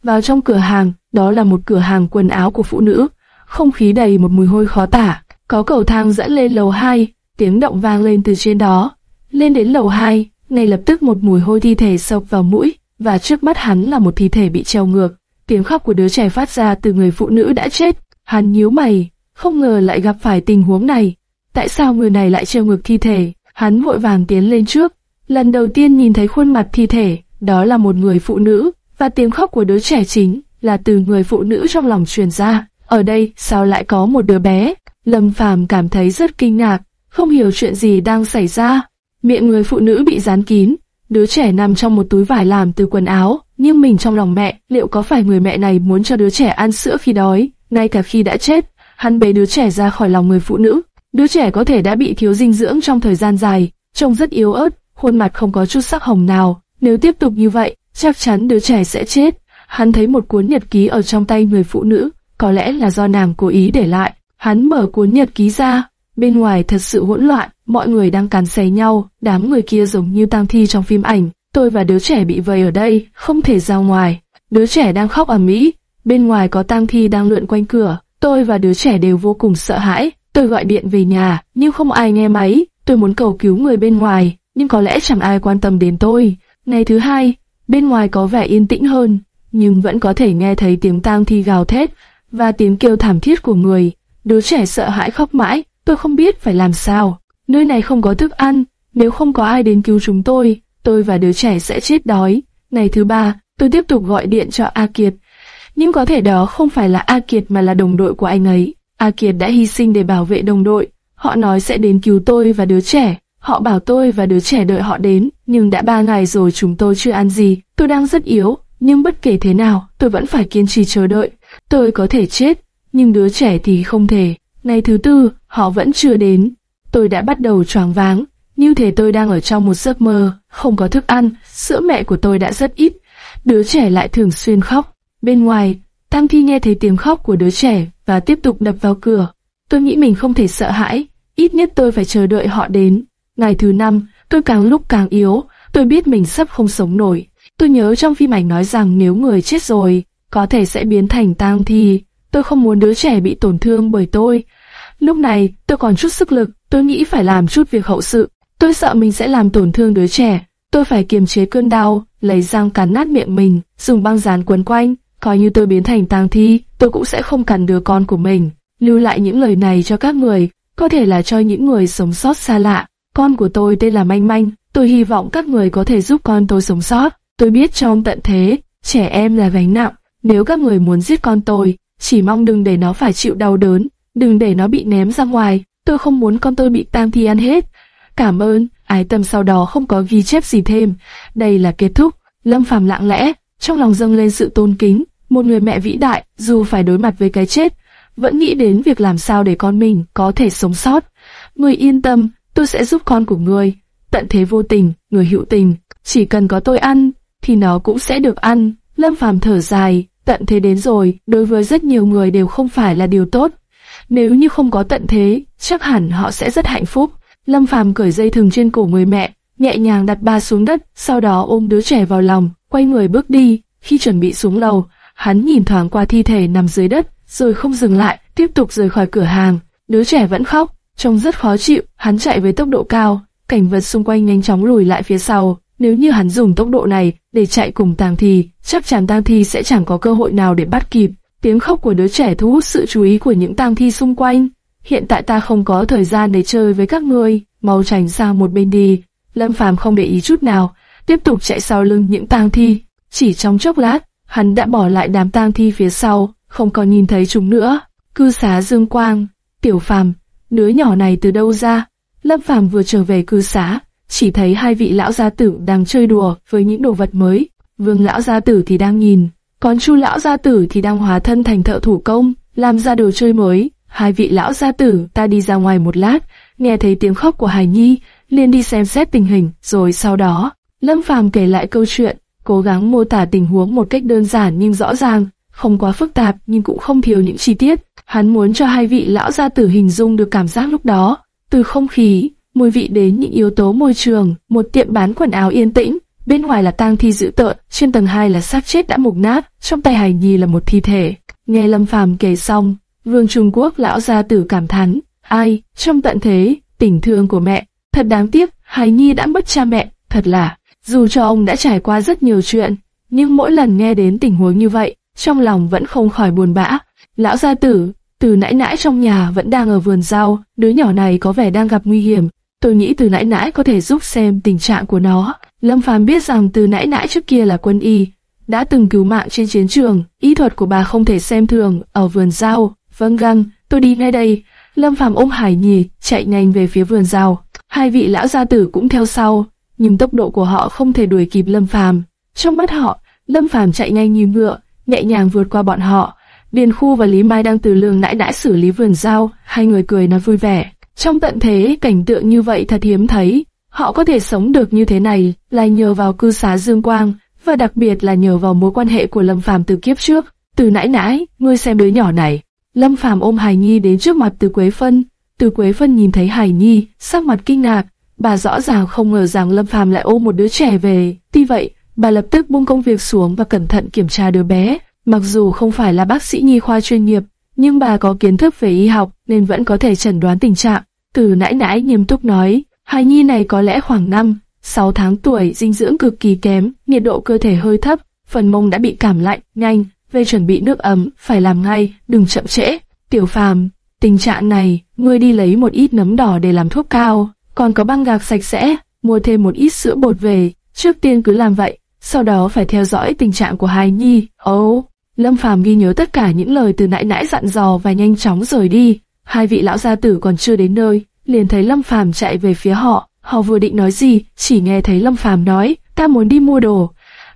S1: Vào trong cửa hàng, đó là một cửa hàng quần áo của phụ nữ, không khí đầy một mùi hôi khó tả. Có cầu thang dẫn lên lầu 2, tiếng động vang lên từ trên đó. Lên đến lầu 2, ngay lập tức một mùi hôi thi thể sộc vào mũi, và trước mắt hắn là một thi thể bị treo ngược. Tiếng khóc của đứa trẻ phát ra từ người phụ nữ đã chết. Hắn nhíu mày, không ngờ lại gặp phải tình huống này. Tại sao người này lại treo ngược thi thể? Hắn vội vàng tiến lên trước. Lần đầu tiên nhìn thấy khuôn mặt thi thể, đó là một người phụ nữ, và tiếng khóc của đứa trẻ chính là từ người phụ nữ trong lòng truyền ra. Ở đây sao lại có một đứa bé? Lâm Phàm cảm thấy rất kinh ngạc, không hiểu chuyện gì đang xảy ra. Miệng người phụ nữ bị dán kín, đứa trẻ nằm trong một túi vải làm từ quần áo, nhưng mình trong lòng mẹ, liệu có phải người mẹ này muốn cho đứa trẻ ăn sữa khi đói, ngay cả khi đã chết? Hắn bế đứa trẻ ra khỏi lòng người phụ nữ. Đứa trẻ có thể đã bị thiếu dinh dưỡng trong thời gian dài, trông rất yếu ớt, khuôn mặt không có chút sắc hồng nào. Nếu tiếp tục như vậy, chắc chắn đứa trẻ sẽ chết. Hắn thấy một cuốn nhật ký ở trong tay người phụ nữ, có lẽ là do nàng cố ý để lại. Hắn mở cuốn nhật ký ra, bên ngoài thật sự hỗn loạn, mọi người đang càn xé nhau, đám người kia giống như tang thi trong phim ảnh. Tôi và đứa trẻ bị vây ở đây, không thể ra ngoài. Đứa trẻ đang khóc ở Mỹ, bên ngoài có tang thi đang lượn quanh cửa. Tôi và đứa trẻ đều vô cùng sợ hãi. Tôi gọi điện về nhà, nhưng không ai nghe máy. Tôi muốn cầu cứu người bên ngoài, nhưng có lẽ chẳng ai quan tâm đến tôi. Ngày thứ hai, bên ngoài có vẻ yên tĩnh hơn, nhưng vẫn có thể nghe thấy tiếng tang thi gào thét và tiếng kêu thảm thiết của người. Đứa trẻ sợ hãi khóc mãi, tôi không biết phải làm sao. Nơi này không có thức ăn, nếu không có ai đến cứu chúng tôi, tôi và đứa trẻ sẽ chết đói. Ngày thứ ba, tôi tiếp tục gọi điện cho A Kiệt. Nhưng có thể đó không phải là A Kiệt mà là đồng đội của anh ấy. A Kiệt đã hy sinh để bảo vệ đồng đội. Họ nói sẽ đến cứu tôi và đứa trẻ. Họ bảo tôi và đứa trẻ đợi họ đến, nhưng đã ba ngày rồi chúng tôi chưa ăn gì. Tôi đang rất yếu, nhưng bất kể thế nào, tôi vẫn phải kiên trì chờ đợi. Tôi có thể chết, nhưng đứa trẻ thì không thể. Ngày thứ tư, họ vẫn chưa đến. Tôi đã bắt đầu choáng váng, như thể tôi đang ở trong một giấc mơ, không có thức ăn, sữa mẹ của tôi đã rất ít. Đứa trẻ lại thường xuyên khóc. Bên ngoài, Tăng Thi nghe thấy tiếng khóc của đứa trẻ và tiếp tục đập vào cửa. Tôi nghĩ mình không thể sợ hãi, ít nhất tôi phải chờ đợi họ đến. Ngày thứ năm, tôi càng lúc càng yếu, tôi biết mình sắp không sống nổi. Tôi nhớ trong phim ảnh nói rằng nếu người chết rồi, có thể sẽ biến thành tang thi. Tôi không muốn đứa trẻ bị tổn thương bởi tôi. Lúc này, tôi còn chút sức lực, tôi nghĩ phải làm chút việc hậu sự. Tôi sợ mình sẽ làm tổn thương đứa trẻ. Tôi phải kiềm chế cơn đau, lấy răng cắn nát miệng mình, dùng băng dán quấn quanh. Coi như tôi biến thành tang thi, tôi cũng sẽ không cắn đứa con của mình. Lưu lại những lời này cho các người, có thể là cho những người sống sót xa lạ. Con của tôi tên là Manh Manh, tôi hy vọng các người có thể giúp con tôi sống sót. Tôi biết trong tận thế, trẻ em là gánh nặng. Nếu các người muốn giết con tôi, chỉ mong đừng để nó phải chịu đau đớn, đừng để nó bị ném ra ngoài. Tôi không muốn con tôi bị tam thi ăn hết. Cảm ơn, Ái tâm sau đó không có ghi chép gì thêm. Đây là kết thúc. Lâm Phàm lặng lẽ, trong lòng dâng lên sự tôn kính. Một người mẹ vĩ đại, dù phải đối mặt với cái chết, vẫn nghĩ đến việc làm sao để con mình có thể sống sót. Người yên tâm, tôi sẽ giúp con của người. Tận thế vô tình, người hữu tình, chỉ cần có tôi ăn, thì nó cũng sẽ được ăn. Lâm Phàm thở dài, tận thế đến rồi, đối với rất nhiều người đều không phải là điều tốt. Nếu như không có tận thế, chắc hẳn họ sẽ rất hạnh phúc. Lâm Phàm cởi dây thừng trên cổ người mẹ, nhẹ nhàng đặt ba xuống đất, sau đó ôm đứa trẻ vào lòng, quay người bước đi. Khi chuẩn bị xuống lầu, hắn nhìn thoáng qua thi thể nằm dưới đất, rồi không dừng lại, tiếp tục rời khỏi cửa hàng. Đứa trẻ vẫn khóc, trông rất khó chịu, hắn chạy với tốc độ cao, cảnh vật xung quanh nhanh chóng lùi lại phía sau. Nếu như hắn dùng tốc độ này để chạy cùng tang thi, chắc chắn tang thi sẽ chẳng có cơ hội nào để bắt kịp. Tiếng khóc của đứa trẻ thu hút sự chú ý của những tang thi xung quanh. Hiện tại ta không có thời gian để chơi với các ngươi, mau tránh sang một bên đi. Lâm Phàm không để ý chút nào, tiếp tục chạy sau lưng những tang thi. Chỉ trong chốc lát, hắn đã bỏ lại đám tang thi phía sau, không còn nhìn thấy chúng nữa. Cư xá Dương Quang, Tiểu Phàm, đứa nhỏ này từ đâu ra? Lâm Phàm vừa trở về cư xá, chỉ thấy hai vị lão gia tử đang chơi đùa với những đồ vật mới. Vương lão gia tử thì đang nhìn, còn Chu lão gia tử thì đang hóa thân thành thợ thủ công, làm ra đồ chơi mới. Hai vị lão gia tử ta đi ra ngoài một lát, nghe thấy tiếng khóc của Hải Nhi, liền đi xem xét tình hình, rồi sau đó, Lâm Phàm kể lại câu chuyện, cố gắng mô tả tình huống một cách đơn giản nhưng rõ ràng, không quá phức tạp nhưng cũng không thiếu những chi tiết. Hắn muốn cho hai vị lão gia tử hình dung được cảm giác lúc đó, từ không khí, mùi vị đến những yếu tố môi trường, một tiệm bán quần áo yên tĩnh, bên ngoài là tang thi dữ tợn, trên tầng 2 là xác chết đã mục nát, trong tay Hải Nhi là một thi thể. Nghe Lâm Phàm kể xong, Vương Trung Quốc lão gia tử cảm thán, ai, trong tận thế, tình thương của mẹ, thật đáng tiếc, Hải Nhi đã mất cha mẹ, thật là, dù cho ông đã trải qua rất nhiều chuyện, nhưng mỗi lần nghe đến tình huống như vậy, trong lòng vẫn không khỏi buồn bã. Lão gia tử, từ nãy nãy trong nhà vẫn đang ở vườn rau, đứa nhỏ này có vẻ đang gặp nguy hiểm. Tôi nghĩ từ nãy nãy có thể giúp xem tình trạng của nó. Lâm Phàm biết rằng từ nãy nãy trước kia là quân y, đã từng cứu mạng trên chiến trường, y thuật của bà không thể xem thường ở vườn rau. Vâng găng, tôi đi ngay đây. Lâm Phàm ôm Hải Nhi, chạy nhanh về phía vườn rau. Hai vị lão gia tử cũng theo sau, nhưng tốc độ của họ không thể đuổi kịp Lâm Phàm. Trong mắt họ, Lâm Phàm chạy nhanh như ngựa, nhẹ nhàng vượt qua bọn họ. Điền Khu và Lý Mai đang từ lường nãy đã xử lý vườn rau, hai người cười nói vui vẻ. Trong tận thế, cảnh tượng như vậy thật hiếm thấy. Họ có thể sống được như thế này là nhờ vào cư xá Dương Quang, và đặc biệt là nhờ vào mối quan hệ của Lâm Phàm từ kiếp trước. Từ nãy nãy, ngươi xem đứa nhỏ này. Lâm Phàm ôm Hải Nhi đến trước mặt Từ Quế Phân. Từ Quế Phân nhìn thấy Hải Nhi, sắc mặt kinh ngạc. Bà rõ ràng không ngờ rằng Lâm Phàm lại ôm một đứa trẻ về. Tuy vậy, bà lập tức buông công việc xuống và cẩn thận kiểm tra đứa bé. Mặc dù không phải là bác sĩ nhi khoa chuyên nghiệp, nhưng bà có kiến thức về y học nên vẫn có thể chẩn đoán tình trạng. Từ nãy nãy nghiêm túc nói, hài nhi này có lẽ khoảng 5, 6 tháng tuổi, dinh dưỡng cực kỳ kém, nhiệt độ cơ thể hơi thấp, phần mông đã bị cảm lạnh, nhanh, về chuẩn bị nước ấm, phải làm ngay, đừng chậm trễ. Tiểu phàm, tình trạng này, ngươi đi lấy một ít nấm đỏ để làm thuốc cao, còn có băng gạc sạch sẽ, mua thêm một ít sữa bột về, trước tiên cứ làm vậy, sau đó phải theo dõi tình trạng của hài nhi. Ố, oh, Lâm Phàm ghi nhớ tất cả những lời từ nãy nãy dặn dò và nhanh chóng rời đi. Hai vị lão gia tử còn chưa đến nơi, liền thấy Lâm Phàm chạy về phía họ. Họ vừa định nói gì, chỉ nghe thấy Lâm Phàm nói, ta muốn đi mua đồ.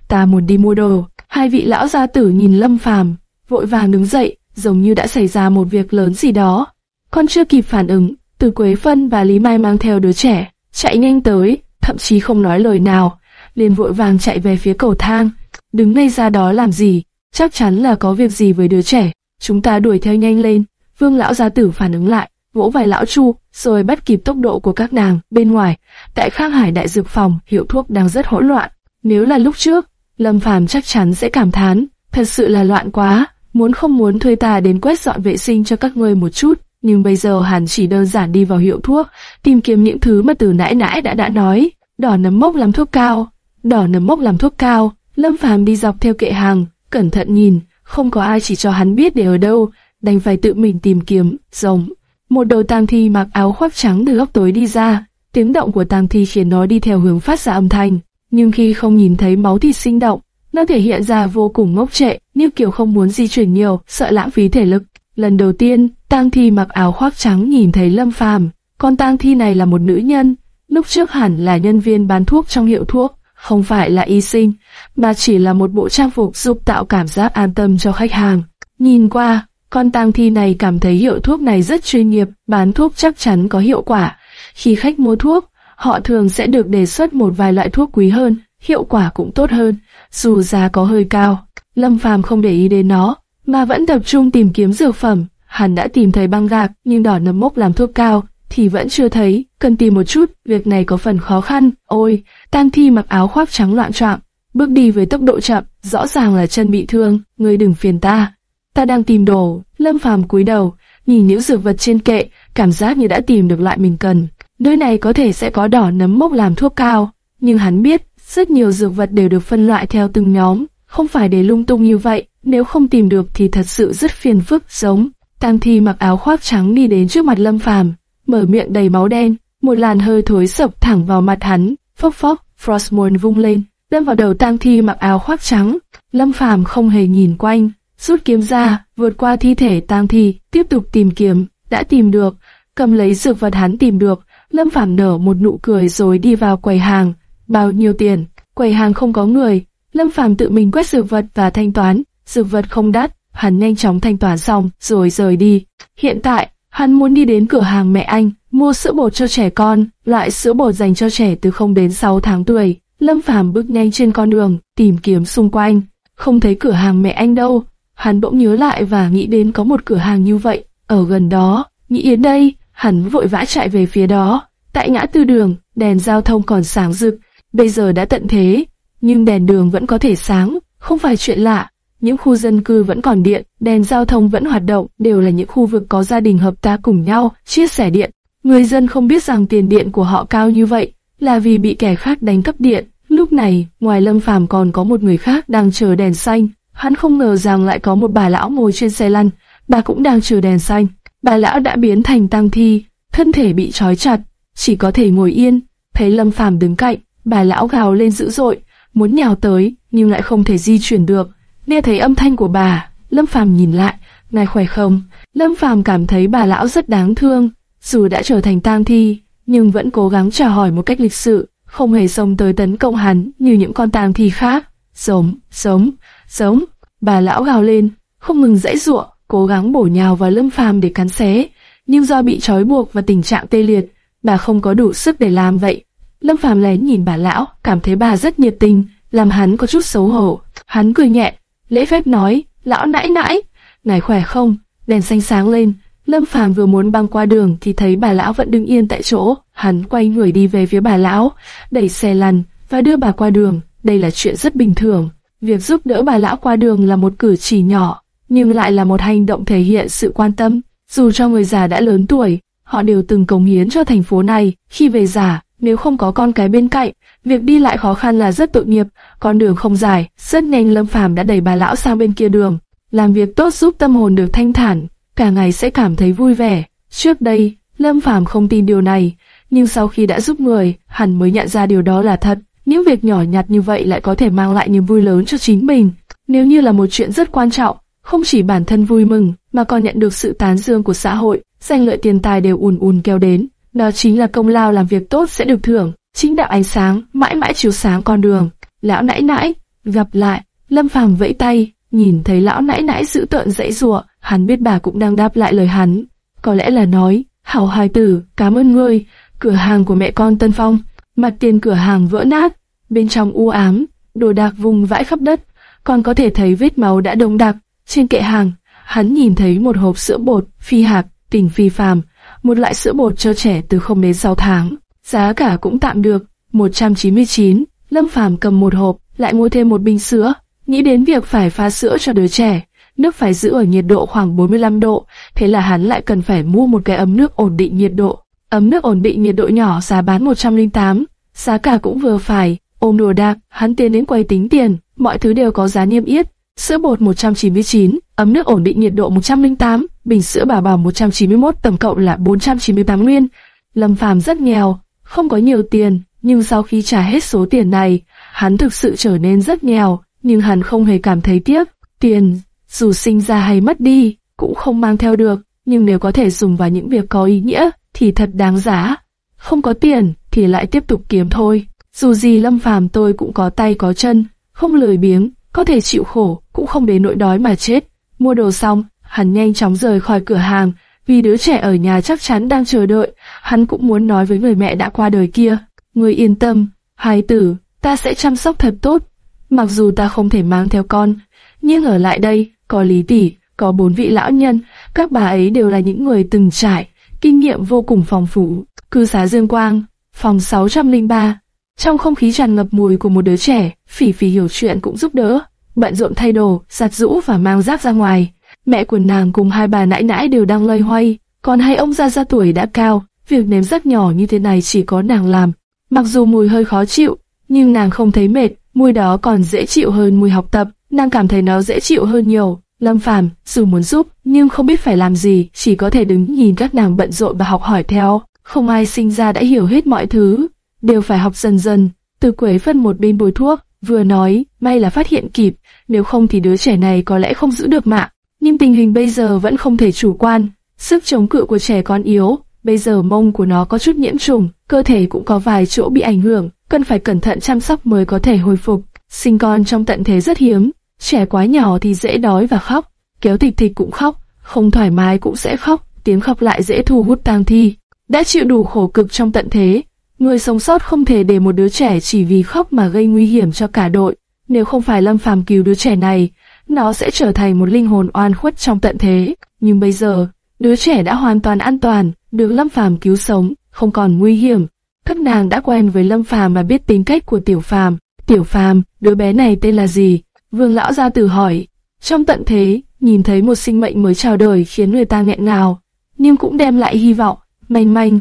S1: Ta muốn đi mua đồ. Hai vị lão gia tử nhìn Lâm Phàm, vội vàng đứng dậy, giống như đã xảy ra một việc lớn gì đó. Con chưa kịp phản ứng, từ Quế Phân và Lý Mai mang theo đứa trẻ, chạy nhanh tới, thậm chí không nói lời nào, liền vội vàng chạy về phía cầu thang. Đứng ngay ra đó làm gì? chắc chắn là có việc gì với đứa trẻ. Chúng ta đuổi theo nhanh lên. Vương lão gia tử phản ứng lại, vỗ vài lão chu, rồi bắt kịp tốc độ của các nàng. Bên ngoài, tại Khang Hải đại dược phòng, hiệu thuốc đang rất hỗn loạn. Nếu là lúc trước, Lâm Phàm chắc chắn sẽ cảm thán, thật sự là loạn quá. Muốn không muốn thuê ta đến quét dọn vệ sinh cho các ngươi một chút, nhưng bây giờ hắn chỉ đơn giản đi vào hiệu thuốc, tìm kiếm những thứ mà từ nãy nãy đã đã nói. Đỏ nấm mốc làm thuốc cao, đỏ nấm mốc làm thuốc cao. Lâm Phàm đi dọc theo kệ hàng, cẩn thận nhìn, không có ai chỉ cho hắn biết để ở đâu, đành phải tự mình tìm kiếm, rồng. Một đầu tang thi mặc áo khoác trắng từ góc tối đi ra, tiếng động của tang thi khiến nó đi theo hướng phát ra âm thanh, nhưng khi không nhìn thấy máu thịt sinh động, nó thể hiện ra vô cùng ngốc trệ, như kiểu không muốn di chuyển nhiều, sợ lãng phí thể lực. Lần đầu tiên, tang thi mặc áo khoác trắng nhìn thấy Lâm Phàm, con tang thi này là một nữ nhân, lúc trước hẳn là nhân viên bán thuốc trong hiệu thuốc, không phải là y sinh, mà chỉ là một bộ trang phục giúp tạo cảm giác an tâm cho khách hàng. Nhìn qua, con tang thi này cảm thấy hiệu thuốc này rất chuyên nghiệp, bán thuốc chắc chắn có hiệu quả. Khi khách mua thuốc, họ thường sẽ được đề xuất một vài loại thuốc quý hơn, hiệu quả cũng tốt hơn, dù giá có hơi cao. Lâm Phàm không để ý đến nó, mà vẫn tập trung tìm kiếm dược phẩm. Hắn đã tìm thấy băng gạc, nhưng đỏ nấm mốc làm thuốc cao thì vẫn chưa thấy. Cần tìm một chút, việc này có phần khó khăn. Ôi, Tang Thi mặc áo khoác trắng loạn choạng, bước đi với tốc độ chậm, rõ ràng là chân bị thương. Ngươi đừng phiền ta, ta đang tìm đồ. Lâm Phàm cúi đầu, nhìn những dược vật trên kệ, cảm giác như đã tìm được loại mình cần. Nơi này có thể sẽ có đỏ nấm mốc làm thuốc cao, nhưng hắn biết rất nhiều dược vật đều được phân loại theo từng nhóm, không phải để lung tung như vậy, nếu không tìm được thì thật sự rất phiền phức. Giống, Tam Thi mặc áo khoác trắng đi đến trước mặt Lâm Phàm, mở miệng đầy máu đen, một làn hơi thối sộc thẳng vào mặt hắn, phốc phốc, Frostmourne vung lên, đâm vào đầu Tam Thi mặc áo khoác trắng. Lâm Phàm không hề nhìn quanh, rút kiếm ra, vượt qua thi thể tang Thi, tiếp tục tìm kiếm, đã tìm được, cầm lấy dược vật hắn tìm được, Lâm Phàm nở một nụ cười rồi đi vào quầy hàng. Bao nhiêu tiền? Quầy hàng không có người. Lâm Phàm tự mình quét dược vật và thanh toán. Dược vật không đắt, hắn nhanh chóng thanh toán xong rồi rời đi. Hiện tại, hắn muốn đi đến cửa hàng mẹ anh, mua sữa bột cho trẻ con, loại sữa bột dành cho trẻ từ 0 đến 6 tháng tuổi. Lâm Phàm bước nhanh trên con đường, tìm kiếm xung quanh, không thấy cửa hàng mẹ anh đâu. Hắn bỗng nhớ lại và nghĩ đến có một cửa hàng như vậy ở gần đó. Nghĩ đến đây, Hắn vội vã chạy về phía đó. Tại ngã tư đường, đèn giao thông còn sáng rực, bây giờ đã tận thế, nhưng đèn đường vẫn có thể sáng, không phải chuyện lạ. Những khu dân cư vẫn còn điện, đèn giao thông vẫn hoạt động, đều là những khu vực có gia đình hợp tác cùng nhau, chia sẻ điện. Người dân không biết rằng tiền điện của họ cao như vậy, là vì bị kẻ khác đánh cắp điện. Lúc này, ngoài Lâm Phàm còn có một người khác đang chờ đèn xanh. Hắn không ngờ rằng lại có một bà lão ngồi trên xe lăn, bà cũng đang chờ đèn xanh bà lão đã biến thành tang thi, thân thể bị trói chặt, chỉ có thể ngồi yên. Thấy Lâm Phàm đứng cạnh, bà lão gào lên dữ dội, muốn nhào tới nhưng lại không thể di chuyển được. Nghe thấy âm thanh của bà, Lâm Phàm nhìn lại, ngài khỏe không? Lâm Phàm cảm thấy bà lão rất đáng thương, dù đã trở thành tang thi, nhưng vẫn cố gắng trả hỏi một cách lịch sự, không hề xông tới tấn công hắn như những con tang thi khác. Sống, sống, sống. Bà lão gào lên, không ngừng dãy giụa, cố gắng bổ nhào vào Lâm Phàm để cắn xé, nhưng do bị trói buộc và tình trạng tê liệt, bà không có đủ sức để làm vậy. Lâm Phàm lén nhìn bà lão, cảm thấy bà rất nhiệt tình, làm hắn có chút xấu hổ. Hắn cười nhẹ, lễ phép nói, lão nãy nãy, ngài khỏe không? Đèn xanh sáng lên, Lâm Phàm vừa muốn băng qua đường thì thấy bà lão vẫn đứng yên tại chỗ. Hắn quay người đi về phía bà lão, đẩy xe lăn và đưa bà qua đường. Đây là chuyện rất bình thường. Việc giúp đỡ bà lão qua đường là một cử chỉ nhỏ, nhưng lại là một hành động thể hiện sự quan tâm. Dù cho người già đã lớn tuổi, họ đều từng cống hiến cho thành phố này. Khi về già, nếu không có con cái bên cạnh, việc đi lại khó khăn là rất tội nghiệp. Con đường không dài, rất nhanh Lâm Phàm đã đẩy bà lão sang bên kia đường. Làm việc tốt giúp tâm hồn được thanh thản, cả ngày sẽ cảm thấy vui vẻ. Trước đây, Lâm Phàm không tin điều này, nhưng sau khi đã giúp người, hẳn mới nhận ra điều đó là thật. Những việc nhỏ nhặt như vậy lại có thể mang lại niềm vui lớn cho chính mình. Nếu như là một chuyện rất quan trọng, không chỉ bản thân vui mừng, mà còn nhận được sự tán dương của xã hội, danh lợi tiền tài đều ùn ùn kéo đến. Đó chính là công lao làm việc tốt sẽ được thưởng, chính đạo ánh sáng, mãi mãi chiếu sáng con đường. Lão nãy nãy, gặp lại, Lâm Phàm vẫy tay, nhìn thấy lão nãy nãy giữ tợn dãy rủa, hắn biết bà cũng đang đáp lại lời hắn. Có lẽ là nói, hảo hài tử, cảm ơn ngươi, cửa hàng của mẹ con Tân Phong, mặt tiền cửa hàng vỡ nát, bên trong u ám, đồ đạc vùng vãi khắp đất, còn có thể thấy vết máu đã đông đặc, trên kệ hàng, hắn nhìn thấy một hộp sữa bột phi hạt, tỉnh phi phàm, một loại sữa bột cho trẻ từ 0 đến 6 tháng. Giá cả cũng tạm được, 199. Lâm Phàm cầm một hộp, lại mua thêm một bình sữa. Nghĩ đến việc phải pha sữa cho đứa trẻ, nước phải giữ ở nhiệt độ khoảng 45 độ, thế là hắn lại cần phải mua một cái ấm nước ổn định nhiệt độ. Ấm nước ổn định nhiệt độ nhỏ giá bán 108, giá cả cũng vừa phải. Ôm đồ đạc, hắn tiến đến quầy tính tiền, mọi thứ đều có giá niêm yết, sữa bột 199, ấm nước ổn định nhiệt độ 108, bình sữa bà bảo 191 tổng cộng là 498 nguyên. Lâm Phàm rất nghèo, không có nhiều tiền, nhưng sau khi trả hết số tiền này, hắn thực sự trở nên rất nghèo, nhưng hắn không hề cảm thấy tiếc. Tiền, dù sinh ra hay mất đi, cũng không mang theo được, nhưng nếu có thể dùng vào những việc có ý nghĩa, thì thật đáng giá. Không có tiền, thì lại tiếp tục kiếm thôi. Dù gì Lâm Phàm tôi cũng có tay có chân, không lười biếng, có thể chịu khổ, cũng không đến nỗi đói mà chết. Mua đồ xong, hắn nhanh chóng rời khỏi cửa hàng, vì đứa trẻ ở nhà chắc chắn đang chờ đợi, hắn cũng muốn nói với người mẹ đã qua đời kia. Người yên tâm, hài tử, ta sẽ chăm sóc thật tốt. Mặc dù ta không thể mang theo con, nhưng ở lại đây, có lý tỷ, có bốn vị lão nhân, các bà ấy đều là những người từng trải, kinh nghiệm vô cùng phong phú. Cư xá Dương Quang, phòng 603. Trong không khí tràn ngập mùi của một đứa trẻ, Phỉ Phỉ hiểu chuyện cũng giúp đỡ, bận rộn thay đồ, giặt rũ và mang rác ra ngoài. Mẹ của nàng cùng hai bà nãi nãi đều đang loay hoay, còn hai ông gia gia tuổi đã cao, việc nếm rác nhỏ như thế này chỉ có nàng làm. Mặc dù mùi hơi khó chịu, nhưng nàng không thấy mệt, mùi đó còn dễ chịu hơn mùi học tập, nàng cảm thấy nó dễ chịu hơn nhiều. Lâm Phàm dù muốn giúp, nhưng không biết phải làm gì, chỉ có thể đứng nhìn các nàng bận rộn và học hỏi theo. Không ai sinh ra đã hiểu hết mọi thứ, đều phải học dần dần. Từ quế phân một bên bồi thuốc, vừa nói, may là phát hiện kịp, nếu không thì đứa trẻ này có lẽ không giữ được mạng. Nhưng tình hình bây giờ vẫn không thể chủ quan, sức chống cự của trẻ con yếu, bây giờ mông của nó có chút nhiễm trùng, cơ thể cũng có vài chỗ bị ảnh hưởng, cần phải cẩn thận chăm sóc mới có thể hồi phục. Sinh con trong tận thế rất hiếm, trẻ quá nhỏ thì dễ đói và khóc, kéo thịt thịt cũng khóc, không thoải mái cũng sẽ khóc, tiếng khóc lại dễ thu hút tang thi. Đã chịu đủ khổ cực trong tận thế, người sống sót không thể để một đứa trẻ chỉ vì khóc mà gây nguy hiểm cho cả đội. Nếu không phải Lâm Phàm cứu đứa trẻ này, nó sẽ trở thành một linh hồn oan khuất trong tận thế. Nhưng bây giờ, đứa trẻ đã hoàn toàn an toàn, được Lâm Phàm cứu sống, không còn nguy hiểm. Các nàng đã quen với Lâm Phàm và biết tính cách của Tiểu Phàm. Tiểu Phàm, đứa bé này tên là gì? Vương lão gia tử hỏi. Trong tận thế, nhìn thấy một sinh mệnh mới chào đời khiến người ta nghẹn ngào, nhưng cũng đem lại hy vọng. Manh manh,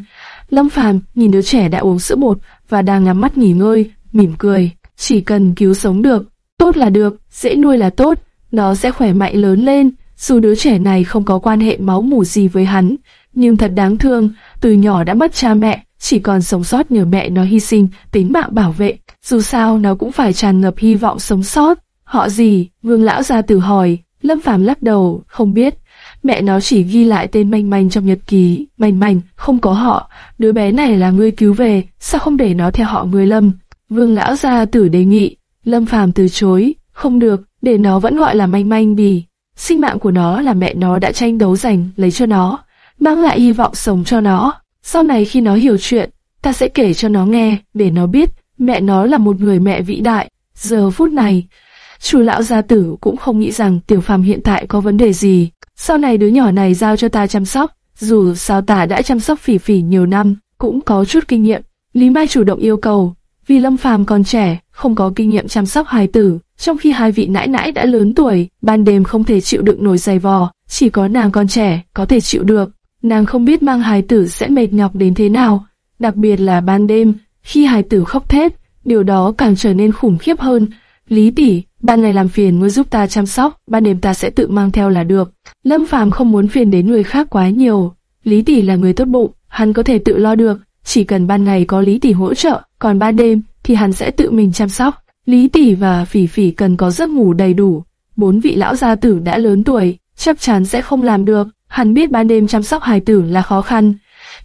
S1: Lâm Phàm nhìn đứa trẻ đã uống sữa bột và đang nhắm mắt nghỉ ngơi, mỉm cười. Chỉ cần cứu sống được, tốt là được, dễ nuôi là tốt, nó sẽ khỏe mạnh lớn lên. Dù đứa trẻ này không có quan hệ máu mủ gì với hắn, nhưng thật đáng thương, từ nhỏ đã mất cha mẹ, chỉ còn sống sót nhờ mẹ nó hy sinh, tính mạng bảo vệ. Dù sao nó cũng phải tràn ngập hy vọng sống sót. Họ gì? Vương lão gia từ hỏi. Lâm Phàm lắc đầu, không biết. Mẹ nó chỉ ghi lại tên manh manh trong nhật ký, manh manh, không có họ. Đứa bé này là ngươi cứu về, sao không để nó theo họ người Lâm? Vương lão gia tử đề nghị. Lâm Phàm từ chối, không được, để nó vẫn gọi là manh manh bì. Sinh mạng của nó là mẹ nó đã tranh đấu giành lấy cho nó, mang lại hy vọng sống cho nó. Sau này khi nó hiểu chuyện, ta sẽ kể cho nó nghe, để nó biết mẹ nó là một người mẹ vĩ đại. Giờ phút này, chủ lão gia tử cũng không nghĩ rằng tiểu phàm hiện tại có vấn đề gì. Sau này đứa nhỏ này giao cho ta chăm sóc, dù sao ta đã chăm sóc phỉ phỉ nhiều năm, cũng có chút kinh nghiệm. Lý Mai chủ động yêu cầu, vì Lâm Phàm còn trẻ, không có kinh nghiệm chăm sóc hài tử, trong khi hai vị nãi nãi đã lớn tuổi, ban đêm không thể chịu đựng nổi dày vò, chỉ có nàng còn trẻ có thể chịu được. Nàng không biết mang hài tử sẽ mệt nhọc đến thế nào, đặc biệt là ban đêm, khi hài tử khóc thét, điều đó càng trở nên khủng khiếp hơn. Lý tỷ, ban ngày làm phiền ngươi giúp ta chăm sóc, ban đêm ta sẽ tự mang theo là được. Lâm Phàm không muốn phiền đến người khác quá nhiều. Lý tỷ là người tốt bụng, hắn có thể tự lo được, chỉ cần ban ngày có Lý tỷ hỗ trợ, còn ban đêm thì hắn sẽ tự mình chăm sóc. Lý tỷ và Phỉ Phỉ cần có giấc ngủ đầy đủ. Bốn vị lão gia tử đã lớn tuổi, chắc chắn sẽ không làm được. Hắn biết ban đêm chăm sóc hài tử là khó khăn,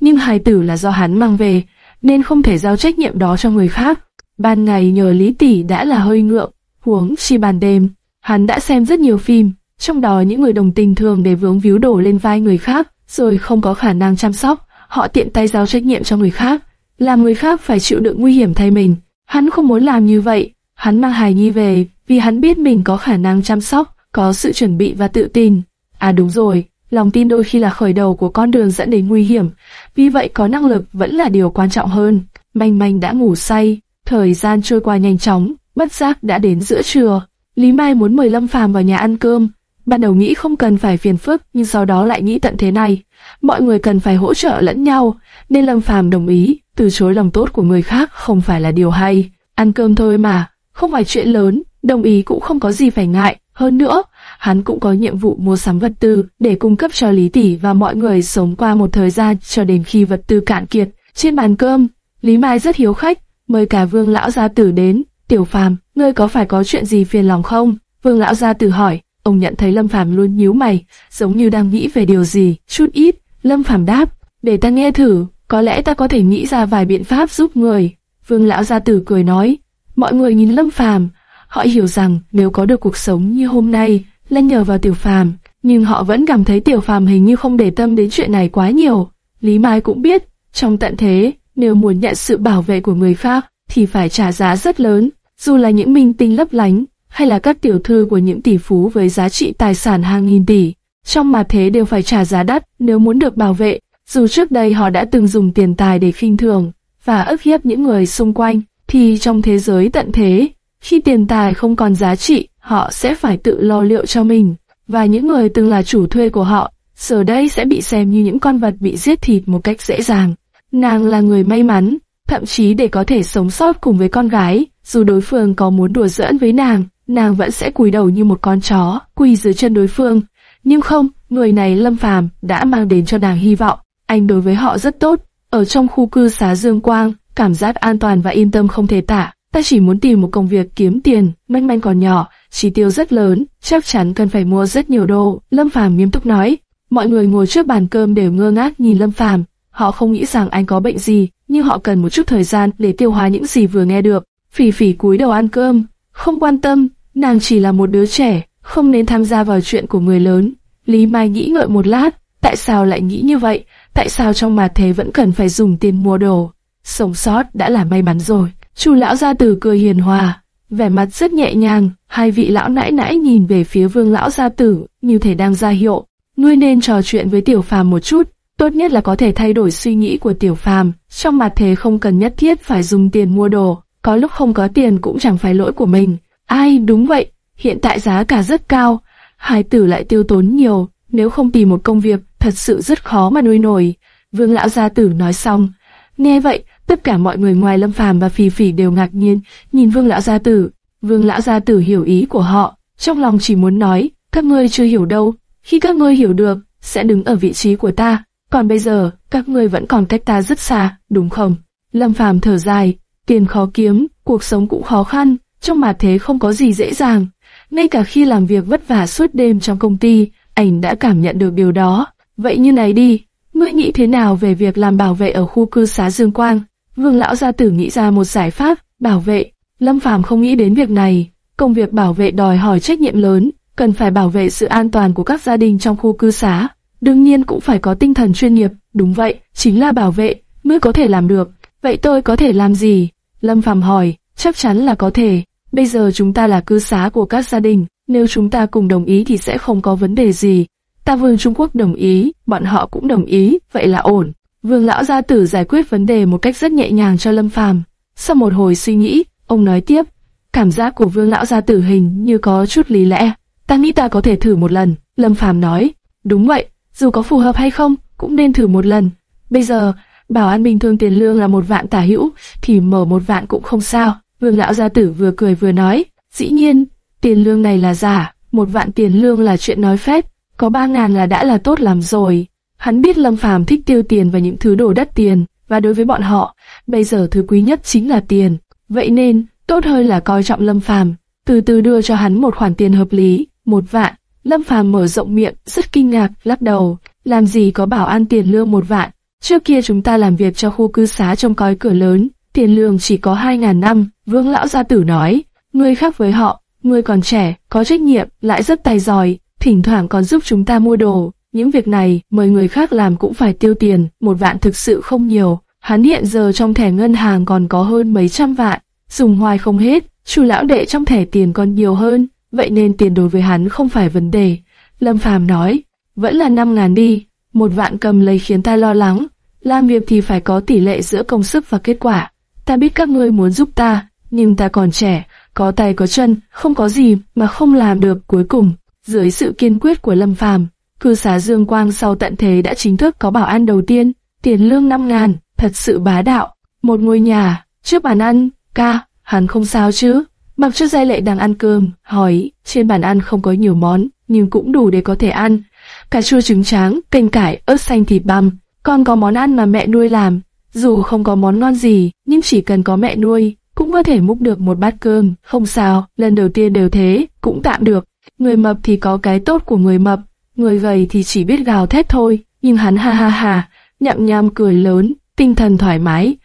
S1: nhưng hài tử là do hắn mang về, nên không thể giao trách nhiệm đó cho người khác. Ban ngày nhờ Lý tỷ đã là hơi ngượng, huống chi ban đêm, hắn đã xem rất nhiều phim, trong đó những người đồng tình thường để vướng víu đổ lên vai người khác, rồi không có khả năng chăm sóc, họ tiện tay giao trách nhiệm cho người khác, làm người khác phải chịu đựng nguy hiểm thay mình. Hắn không muốn làm như vậy, hắn mang hài nhi về vì hắn biết mình có khả năng chăm sóc, có sự chuẩn bị và tự tin. À đúng rồi, lòng tin đôi khi là khởi đầu của con đường dẫn đến nguy hiểm, vì vậy có năng lực vẫn là điều quan trọng hơn. Manh manh đã ngủ say, thời gian trôi qua nhanh chóng, bất giác đã đến giữa trưa. Lý Mai muốn mời Lâm Phàm vào nhà ăn cơm, ban đầu nghĩ không cần phải phiền phức, nhưng sau đó lại nghĩ tận thế này, mọi người cần phải hỗ trợ lẫn nhau, nên Lâm Phàm đồng ý, từ chối lòng tốt của người khác không phải là điều hay. Ăn cơm thôi mà, không phải chuyện lớn, đồng ý cũng không có gì phải ngại. Hơn nữa, hắn cũng có nhiệm vụ mua sắm vật tư để cung cấp cho Lý Tỷ và mọi người sống qua một thời gian cho đến khi vật tư cạn kiệt. Trên bàn cơm, Lý Mai rất hiếu khách, mời cả Vương lão gia tử đến. Tiểu Phàm, ngươi có phải có chuyện gì phiền lòng không? Vương lão gia tử hỏi. Ông nhận thấy Lâm Phàm luôn nhíu mày, giống như đang nghĩ về điều gì. Chút ít, Lâm Phàm đáp, để ta nghe thử có lẽ ta có thể nghĩ ra vài biện pháp giúp người. Vương lão gia tử cười nói, mọi người nhìn Lâm Phàm, họ hiểu rằng nếu có được cuộc sống như hôm nay là nhờ vào Tiểu Phàm, nhưng họ vẫn cảm thấy Tiểu Phàm hình như không để tâm đến chuyện này quá nhiều. Lý Mai cũng biết, trong tận thế, nếu muốn nhận sự bảo vệ của người khác, thì phải trả giá rất lớn, dù là những minh tinh lấp lánh, hay là các tiểu thư của những tỷ phú với giá trị tài sản hàng nghìn tỷ. Trong mà thế đều phải trả giá đắt nếu muốn được bảo vệ, dù trước đây họ đã từng dùng tiền tài để khinh thường và ức hiếp những người xung quanh, thì trong thế giới tận thế, khi tiền tài không còn giá trị, họ sẽ phải tự lo liệu cho mình, và những người từng là chủ thuê của họ, giờ đây sẽ bị xem như những con vật bị giết thịt một cách dễ dàng. Nàng là người may mắn, thậm chí để có thể sống sót cùng với con gái, dù đối phương có muốn đùa giỡn với nàng, nàng vẫn sẽ cúi đầu như một con chó, quỳ dưới chân đối phương. Nhưng không, người này Lâm Phàm đã mang đến cho nàng hy vọng. Anh đối với họ rất tốt. Ở trong khu cư xá Dương Quang, cảm giác an toàn và yên tâm không thể tả. Ta chỉ muốn tìm một công việc kiếm tiền, manh manh còn nhỏ, chi tiêu rất lớn, chắc chắn cần phải mua rất nhiều đồ. Lâm Phàm nghiêm túc nói. Mọi người ngồi trước bàn cơm đều ngơ ngác nhìn Lâm Phàm. Họ không nghĩ rằng anh có bệnh gì, nhưng họ cần một chút thời gian để tiêu hóa những gì vừa nghe được. Phỉ phỉ cúi đầu ăn cơm, không quan tâm, nàng chỉ là một đứa trẻ, không nên tham gia vào chuyện của người lớn. Lý Mai nghĩ ngợi một lát, tại sao lại nghĩ như vậy? Tại sao trong mà thế vẫn cần phải dùng tiền mua đồ? Sống sót đã là may mắn rồi. Chu lão gia tử cười hiền hòa, vẻ mặt rất nhẹ nhàng. Hai vị lão nãi nãi nhìn về phía vương lão gia tử, như thể đang ra hiệu. nuôi nên trò chuyện với tiểu phàm một chút, tốt nhất là có thể thay đổi suy nghĩ của tiểu phàm. Trong mặt thế không cần nhất thiết phải dùng tiền mua đồ, có lúc không có tiền cũng chẳng phải lỗi của mình. Ai đúng vậy, hiện tại giá cả rất cao, hai tử lại tiêu tốn nhiều, nếu không tìm một công việc, thật sự rất khó mà nuôi nổi. Vương lão gia tử nói xong, nghe vậy, tất cả mọi người ngoài Lâm Phàm và Phì Phì đều ngạc nhiên, nhìn Vương lão gia tử. Vương lão gia tử hiểu ý của họ, trong lòng chỉ muốn nói, các ngươi chưa hiểu đâu, khi các ngươi hiểu được, sẽ đứng ở vị trí của ta, còn bây giờ, các ngươi vẫn còn cách ta rất xa, đúng không? Lâm Phàm thở dài, tiền khó kiếm, cuộc sống cũng khó khăn, trong mà thế không có gì dễ dàng. Ngay cả khi làm việc vất vả suốt đêm trong công ty, ảnh đã cảm nhận được điều đó. Vậy như này đi, ngươi nghĩ thế nào về việc làm bảo vệ ở khu cư xá Dương Quang? Vương lão gia tử nghĩ ra một giải pháp, bảo vệ. Lâm Phàm không nghĩ đến việc này. Công việc bảo vệ đòi hỏi trách nhiệm lớn, cần phải bảo vệ sự an toàn của các gia đình trong khu cư xá. Đương nhiên cũng phải có tinh thần chuyên nghiệp, đúng vậy, chính là bảo vệ, mới có thể làm được. Vậy tôi có thể làm gì? Lâm Phàm hỏi, chắc chắn là có thể. Bây giờ chúng ta là cư xá của các gia đình, nếu chúng ta cùng đồng ý thì sẽ không có vấn đề gì. Ta vương Trung Quốc đồng ý, bọn họ cũng đồng ý, vậy là ổn. Vương lão gia tử giải quyết vấn đề một cách rất nhẹ nhàng cho Lâm Phàm. Sau một hồi suy nghĩ, ông nói tiếp, cảm giác của Vương lão gia tử hình như có chút lý lẽ. Ta nghĩ ta có thể thử một lần. Lâm Phàm nói, đúng vậy, dù có phù hợp hay không, cũng nên thử một lần. Bây giờ, bảo an bình thường tiền lương là một vạn tả hữu, thì mở một vạn cũng không sao. Vương lão gia tử vừa cười vừa nói, dĩ nhiên, tiền lương này là giả, một vạn tiền lương là chuyện nói phép, có ba ngàn là đã là tốt làm rồi. Hắn biết Lâm Phàm thích tiêu tiền và những thứ đồ đắt tiền, và đối với bọn họ, bây giờ thứ quý nhất chính là tiền. Vậy nên, tốt hơn là coi trọng Lâm Phàm, từ từ đưa cho hắn một khoản tiền hợp lý, một vạn. Lâm Phàm mở rộng miệng, rất kinh ngạc, lắc đầu, làm gì có bảo an tiền lương một vạn. Trước kia chúng ta làm việc cho khu cư xá trông coi cửa lớn, tiền lương chỉ có hai ngàn năm. Vương lão gia tử nói, ngươi khác với họ, ngươi còn trẻ, có trách nhiệm, lại rất tài giỏi, thỉnh thoảng còn giúp chúng ta mua đồ. Những việc này, mời người khác làm cũng phải tiêu tiền, một vạn thực sự không nhiều. Hắn hiện giờ trong thẻ ngân hàng còn có hơn mấy trăm vạn, dùng hoài không hết, chủ lão đệ trong thẻ tiền còn nhiều hơn, vậy nên tiền đối với hắn không phải vấn đề. Lâm Phàm nói, vẫn là năm ngàn đi, một vạn cầm lấy khiến ta lo lắng, làm việc thì phải có tỷ lệ giữa công sức và kết quả. Ta biết các ngươi muốn giúp ta, nhưng ta còn trẻ, có tay có chân, không có gì mà không làm được cuối cùng. Dưới sự kiên quyết của Lâm Phàm, cư xá Dương Quang sau tận thế đã chính thức có bảo an đầu tiên, tiền lương 5 ngàn, thật sự bá đạo. Một ngôi nhà, trước bàn ăn, ca, hắn không sao chứ. Mặc cho giai lệ đang ăn cơm, hỏi, trên bàn ăn không có nhiều món, nhưng cũng đủ để có thể ăn. Cà chua trứng tráng, canh cải, ớt xanh thịt băm, con có món ăn mà mẹ nuôi làm. Dù không có món ngon gì, nhưng chỉ cần có mẹ nuôi, cũng có thể múc được một bát cơm, không sao, lần đầu tiên đều thế, cũng tạm được. Người mập thì có cái tốt của người mập, người gầy thì chỉ biết gào thét thôi, nhưng hắn ha ha ha, nhậm nham cười lớn, tinh thần thoải mái.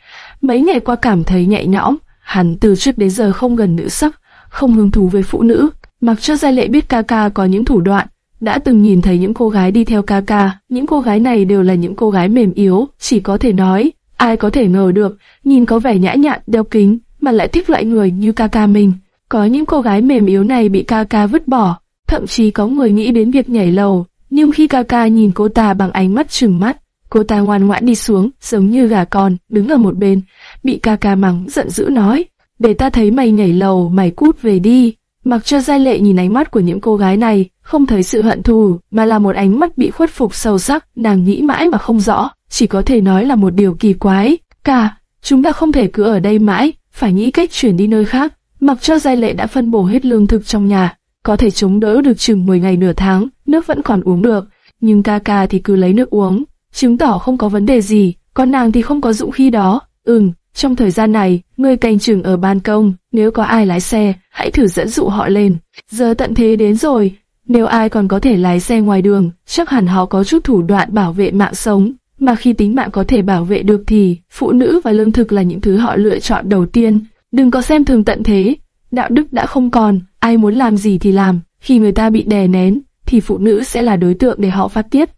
S1: Mấy ngày qua cảm thấy nhẹ nhõm, hắn từ trước đến giờ không gần nữ sắc, không hứng thú với phụ nữ. Mặc cho gia Lệ biết ca ca có những thủ đoạn, đã từng nhìn thấy những cô gái đi theo ca ca, những cô gái này đều là những cô gái mềm yếu, chỉ có thể nói, ai có thể ngờ được, nhìn có vẻ nhã nhặn, đeo kính, mà lại thích loại người như ca ca mình. Có những cô gái mềm yếu này bị ca ca vứt bỏ, thậm chí có người nghĩ đến việc nhảy lầu, nhưng khi ca ca nhìn cô ta bằng ánh mắt trừng mắt, cô ta ngoan ngoãn đi xuống, giống như gà con, đứng ở một bên, bị ca ca mắng, giận dữ nói, để ta thấy mày nhảy lầu, mày cút về đi. Mặc cho giai lệ nhìn ánh mắt của những cô gái này, không thấy sự hận thù, mà là một ánh mắt bị khuất phục sâu sắc, nàng nghĩ mãi mà không rõ, chỉ có thể nói là một điều kỳ quái. Cả, chúng ta không thể cứ ở đây mãi, phải nghĩ cách chuyển đi nơi khác. Mặc cho giai lệ đã phân bổ hết lương thực trong nhà, có thể chống đỡ được chừng 10 ngày nửa tháng, nước vẫn còn uống được, nhưng ca ca thì cứ lấy nước uống, chứng tỏ không có vấn đề gì, còn nàng thì không có dũng khí đó. Ừm, trong thời gian này, ngươi canh chừng ở ban công, nếu có ai lái xe, hãy thử dẫn dụ họ lên. Giờ tận thế đến rồi, nếu ai còn có thể lái xe ngoài đường, chắc hẳn họ có chút thủ đoạn bảo vệ mạng sống. Mà khi tính mạng có thể bảo vệ được thì, phụ nữ và lương thực là những thứ họ lựa chọn đầu tiên. Đừng có xem thường tận thế, đạo đức đã không còn, ai muốn làm gì thì làm. Khi người ta bị đè nén, thì phụ nữ sẽ là đối tượng để họ phát tiết.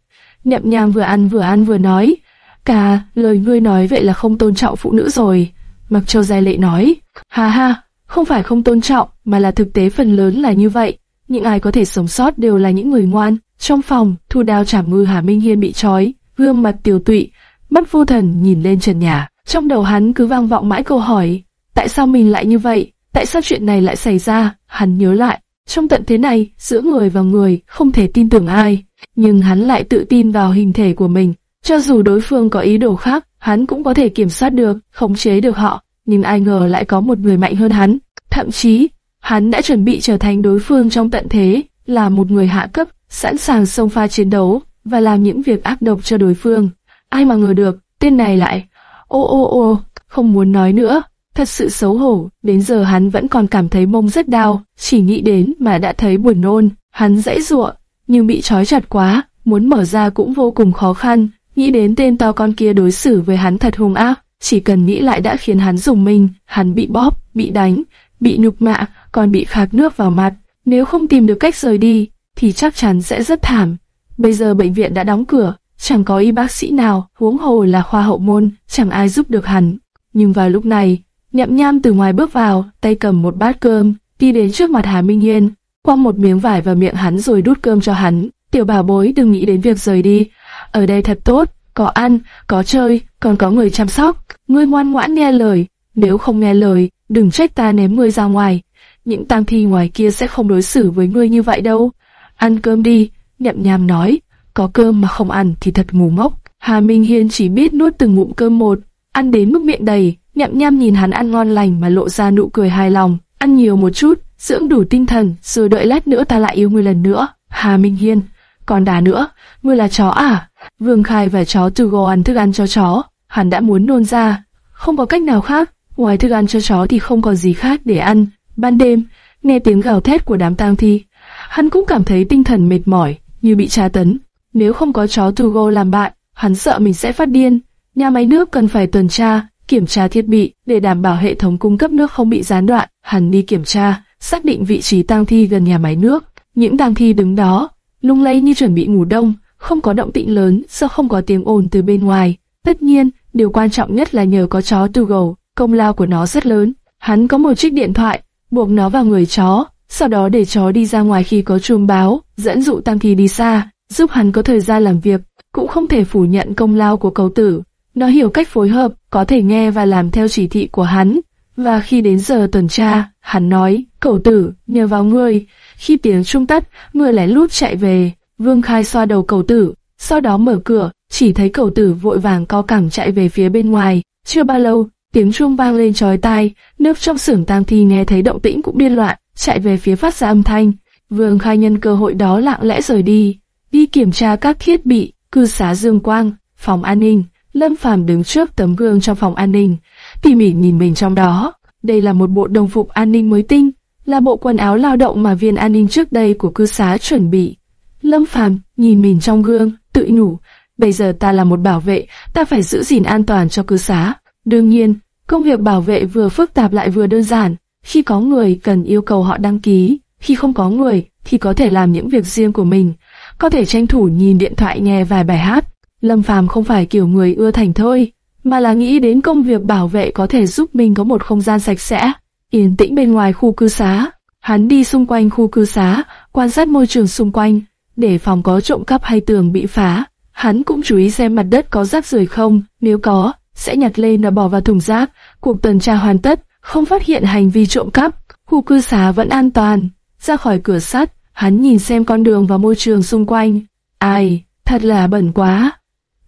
S1: Nhậm nhang vừa ăn vừa ăn vừa nói, cả lời ngươi nói vậy là không tôn trọng phụ nữ rồi. Mặc Châu Giai Lệ nói, ha ha, không phải không tôn trọng, mà là thực tế phần lớn là như vậy. Những ai có thể sống sót đều là những người ngoan. Trong phòng, Thu Đao chảm ngư Hà Minh Hiên bị trói, gương mặt tiều tụy, mắt vô thần nhìn lên trần nhà. Trong đầu hắn cứ vang vọng mãi câu hỏi, tại sao mình lại như vậy? Tại sao chuyện này lại xảy ra? Hắn nhớ lại, trong tận thế này, giữa người và người không thể tin tưởng ai, nhưng hắn lại tự tin vào hình thể của mình. Cho dù đối phương có ý đồ khác, hắn cũng có thể kiểm soát được, khống chế được họ. Nhưng ai ngờ lại có một người mạnh hơn hắn. Thậm chí, hắn đã chuẩn bị trở thành đối phương trong tận thế, là một người hạ cấp, sẵn sàng xông pha chiến đấu và làm những việc ác độc cho đối phương. Ai mà ngờ được, tên này lại, ô ô ô, không muốn nói nữa, thật sự xấu hổ, đến giờ hắn vẫn còn cảm thấy mông rất đau, chỉ nghĩ đến mà đã thấy buồn nôn, hắn dãy giụa, nhưng bị trói chặt quá, muốn mở ra cũng vô cùng khó khăn, nghĩ đến tên to con kia đối xử với hắn thật hung ác, chỉ cần nghĩ lại đã khiến hắn dùng mình, hắn bị bóp, bị đánh, bị nhục mạ, còn bị khạc nước vào mặt, nếu không tìm được cách rời đi, thì chắc chắn sẽ rất thảm. Bây giờ bệnh viện đã đóng cửa, chẳng có y bác sĩ nào, huống hồ là khoa hậu môn, chẳng ai giúp được hắn. Nhưng vào lúc này, Nhậm Nham từ ngoài bước vào, tay cầm một bát cơm, đi đến trước mặt Hà Minh Yên, quăng một miếng vải vào miệng hắn rồi đút cơm cho hắn. Tiểu bảo bối đừng nghĩ đến việc rời đi, ở đây thật tốt, có ăn, có chơi, còn có người chăm sóc. Ngươi ngoan ngoãn nghe lời, nếu không nghe lời, đừng trách ta ném ngươi ra ngoài. Những tang thi ngoài kia sẽ không đối xử với ngươi như vậy đâu. Ăn cơm đi, nhậm nham nói, có cơm mà không ăn thì thật ngu ngốc. Hà Minh Hiên chỉ biết nuốt từng ngụm cơm một, ăn đến mức miệng đầy, nhậm nham nhìn hắn ăn ngon lành mà lộ ra nụ cười hài lòng, ăn nhiều một chút, dưỡng đủ tinh thần, rồi đợi lát nữa ta lại yêu ngươi lần nữa. Hà Minh Hiên, còn đà nữa, ngươi là chó à? Vương Khai và chó từ gồ ăn thức ăn cho chó, hắn đã muốn nôn ra, không có cách nào khác, ngoài thức ăn cho chó thì không còn gì khác để ăn. Ban đêm, nghe tiếng gào thét của đám tang thi, hắn cũng cảm thấy tinh thần mệt mỏi, như bị tra tấn. Nếu không có chó Tugo làm bạn, hắn sợ mình sẽ phát điên. Nhà máy nước cần phải tuần tra, kiểm tra thiết bị để đảm bảo hệ thống cung cấp nước không bị gián đoạn. Hắn đi kiểm tra, xác định vị trí tang thi gần nhà máy nước. Những tang thi đứng đó, lung lay như chuẩn bị ngủ đông, không có động tĩnh lớn do không có tiếng ồn từ bên ngoài. Tất nhiên, điều quan trọng nhất là nhờ có chó Tugo, công lao của nó rất lớn. Hắn có một chiếc điện thoại, buộc nó vào người chó, sau đó để chó đi ra ngoài khi có chuông báo, dẫn dụ Tam kỳ đi xa, giúp hắn có thời gian làm việc, cũng không thể phủ nhận công lao của cầu tử. Nó hiểu cách phối hợp, có thể nghe và làm theo chỉ thị của hắn. Và khi đến giờ tuần tra, hắn nói, cầu tử, nhờ vào ngươi. Khi tiếng trung tắt, ngươi lén lút chạy về. Vương Khai xoa đầu cầu tử, sau đó mở cửa, chỉ thấy cầu tử vội vàng co cẳng chạy về phía bên ngoài. Chưa bao lâu, tiếng chuông vang lên chói tai, nước trong xưởng tang thi nghe thấy động tĩnh cũng điên loạn, chạy về phía phát ra âm thanh. Vương Khai nhân cơ hội đó lặng lẽ rời đi, đi kiểm tra các thiết bị, cư xá Dương Quang, phòng an ninh. Lâm Phàm đứng trước tấm gương trong phòng an ninh, tỉ mỉ nhìn mình trong đó. Đây là một bộ đồng phục an ninh mới tinh, là bộ quần áo lao động mà viên an ninh trước đây của cư xá chuẩn bị. Lâm Phàm nhìn mình trong gương, tự nhủ, Bây giờ ta là một bảo vệ, ta phải giữ gìn an toàn cho cư xá. Đương nhiên, công việc bảo vệ vừa phức tạp lại vừa đơn giản. Khi có người cần yêu cầu họ đăng ký, khi không có người thì có thể làm những việc riêng của mình, có thể tranh thủ nhìn điện thoại nghe vài bài hát. Lâm Phàm không phải kiểu người ưa thành thôi, mà là nghĩ đến công việc bảo vệ có thể giúp mình có một không gian sạch sẽ, yên tĩnh bên ngoài khu cư xá. Hắn đi xung quanh khu cư xá, quan sát môi trường xung quanh, để phòng có trộm cắp hay tường bị phá. Hắn cũng chú ý xem mặt đất có rác rưởi không, nếu có, sẽ nhặt lên và bỏ vào thùng rác. Cuộc tuần tra hoàn tất, không phát hiện hành vi trộm cắp, khu cư xá vẫn an toàn. Ra khỏi cửa sắt, hắn nhìn xem con đường và môi trường xung quanh. Ai, thật là bẩn quá.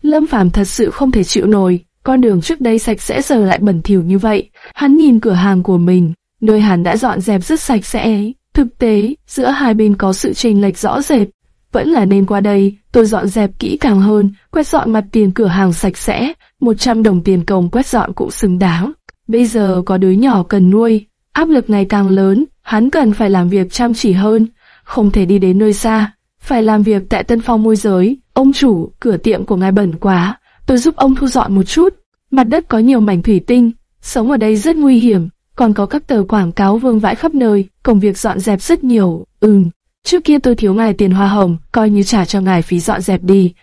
S1: Lâm Phàm thật sự không thể chịu nổi, con đường trước đây sạch sẽ giờ lại bẩn thỉu như vậy. Hắn nhìn cửa hàng của mình, nơi hắn đã dọn dẹp rất sạch sẽ. Thực tế, giữa hai bên có sự chênh lệch rõ rệt. Vẫn là nên qua đây, tôi dọn dẹp kỹ càng hơn, quét dọn mặt tiền cửa hàng sạch sẽ, 100 đồng tiền công quét dọn cũng xứng đáng. Bây giờ có đứa nhỏ cần nuôi, áp lực ngày càng lớn, hắn cần phải làm việc chăm chỉ hơn, không thể đi đến nơi xa, phải làm việc tại Tân Phong môi giới. Ông chủ, cửa tiệm của ngài bẩn quá, tôi giúp ông thu dọn một chút. Mặt đất có nhiều mảnh thủy tinh, sống ở đây rất nguy hiểm, còn có các tờ quảng cáo vương vãi khắp nơi, công việc dọn dẹp rất nhiều. Ừm, trước kia tôi thiếu ngài tiền hoa hồng, coi như trả cho ngài phí dọn dẹp đi.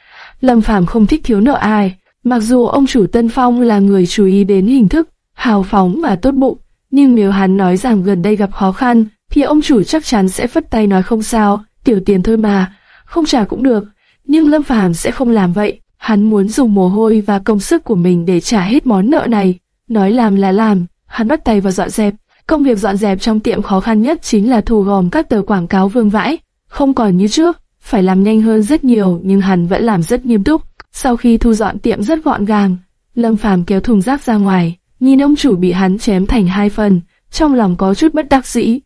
S1: Lâm Phàm không thích thiếu nợ ai, mặc dù ông chủ Tân Phong là người chú ý đến hình thức, hào phóng và tốt bụng, nhưng nếu hắn nói rằng gần đây gặp khó khăn, thì ông chủ chắc chắn sẽ phất tay nói không sao, tiểu tiền thôi mà, không trả cũng được. Nhưng Lâm Phàm sẽ không làm vậy, hắn muốn dùng mồ hôi và công sức của mình để trả hết món nợ này. Nói làm là làm, hắn bắt tay vào dọn dẹp. Công việc dọn dẹp trong tiệm khó khăn nhất chính là thu gom các tờ quảng cáo vương vãi, không còn như trước, phải làm nhanh hơn rất nhiều nhưng hắn vẫn làm rất nghiêm túc. Sau khi thu dọn tiệm rất gọn gàng, Lâm Phàm kéo thùng rác ra ngoài, nhìn ông chủ bị hắn chém thành hai phần, trong lòng có chút bất đắc dĩ.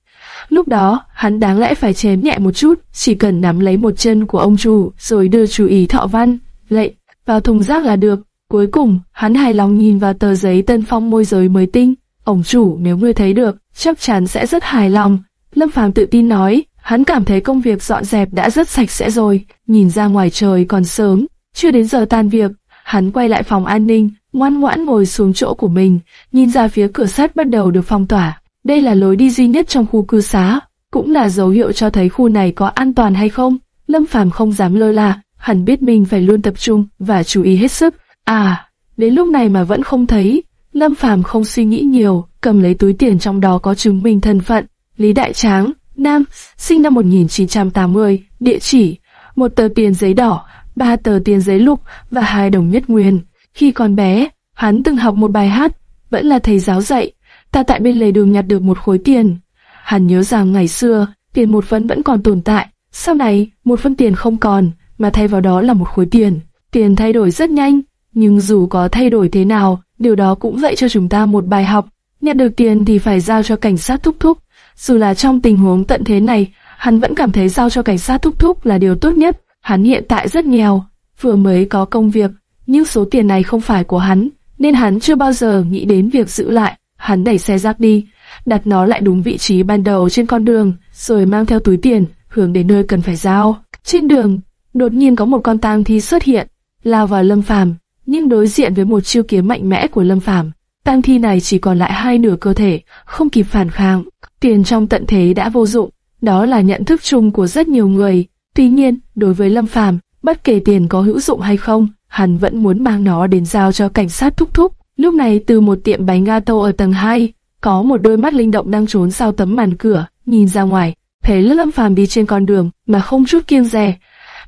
S1: Lúc đó, hắn đáng lẽ phải chém nhẹ một chút, chỉ cần nắm lấy một chân của ông chủ, rồi đưa chú ý thọ văn, lệ, vào thùng rác là được. Cuối cùng, hắn hài lòng nhìn vào tờ giấy tân phong môi giới mới tinh. Ông chủ, nếu ngươi thấy được, chắc chắn sẽ rất hài lòng. Lâm Phàm tự tin nói, hắn cảm thấy công việc dọn dẹp đã rất sạch sẽ rồi. Nhìn ra ngoài trời còn sớm, chưa đến giờ tan việc, hắn quay lại phòng an ninh, ngoan ngoãn ngồi xuống chỗ của mình, nhìn ra phía cửa sắt bắt đầu được phong tỏa. Đây là lối đi duy nhất trong khu cư xá, cũng là dấu hiệu cho thấy khu này có an toàn hay không. Lâm Phàm không dám lơ là, hẳn biết mình phải luôn tập trung và chú ý hết sức. À, đến lúc này mà vẫn không thấy. Lâm Phàm không suy nghĩ nhiều, cầm lấy túi tiền trong đó có chứng minh thân phận. Lý Đại Tráng, Nam, sinh năm 1980, địa chỉ, một tờ tiền giấy đỏ, ba tờ tiền giấy lục và hai đồng nhất nguyên. Khi còn bé, hắn từng học một bài hát, vẫn là thầy giáo dạy, ta tại bên lề đường nhặt được một khối tiền. Hắn nhớ rằng ngày xưa, tiền một phân vẫn còn tồn tại, sau này, một phân tiền không còn, mà thay vào đó là một khối tiền. Tiền thay đổi rất nhanh, nhưng dù có thay đổi thế nào, điều đó cũng dạy cho chúng ta một bài học. Nhận được tiền thì phải giao cho cảnh sát thúc thúc. Dù là trong tình huống tận thế này, hắn vẫn cảm thấy giao cho cảnh sát thúc thúc là điều tốt nhất. Hắn hiện tại rất nghèo, vừa mới có công việc, nhưng số tiền này không phải của hắn, nên hắn chưa bao giờ nghĩ đến việc giữ lại. Hắn đẩy xe rác đi, đặt nó lại đúng vị trí ban đầu trên con đường, rồi mang theo túi tiền, hướng đến nơi cần phải giao. Trên đường, đột nhiên có một con tang thi xuất hiện, lao vào Lâm Phàm, nhưng đối diện với một chiêu kiếm mạnh mẽ của Lâm Phàm, tang thi này chỉ còn lại hai nửa cơ thể, không kịp phản kháng. Tiền trong tận thế đã vô dụng, đó là nhận thức chung của rất nhiều người. Tuy nhiên, đối với Lâm Phàm, bất kể tiền có hữu dụng hay không, hắn vẫn muốn mang nó đến giao cho cảnh sát thúc thúc. Lúc này từ một tiệm bánh gato ở tầng 2, có một đôi mắt linh động đang trốn sau tấm màn cửa, nhìn ra ngoài, thấy Lâm Phàm đi trên con đường mà không chút kiêng dè.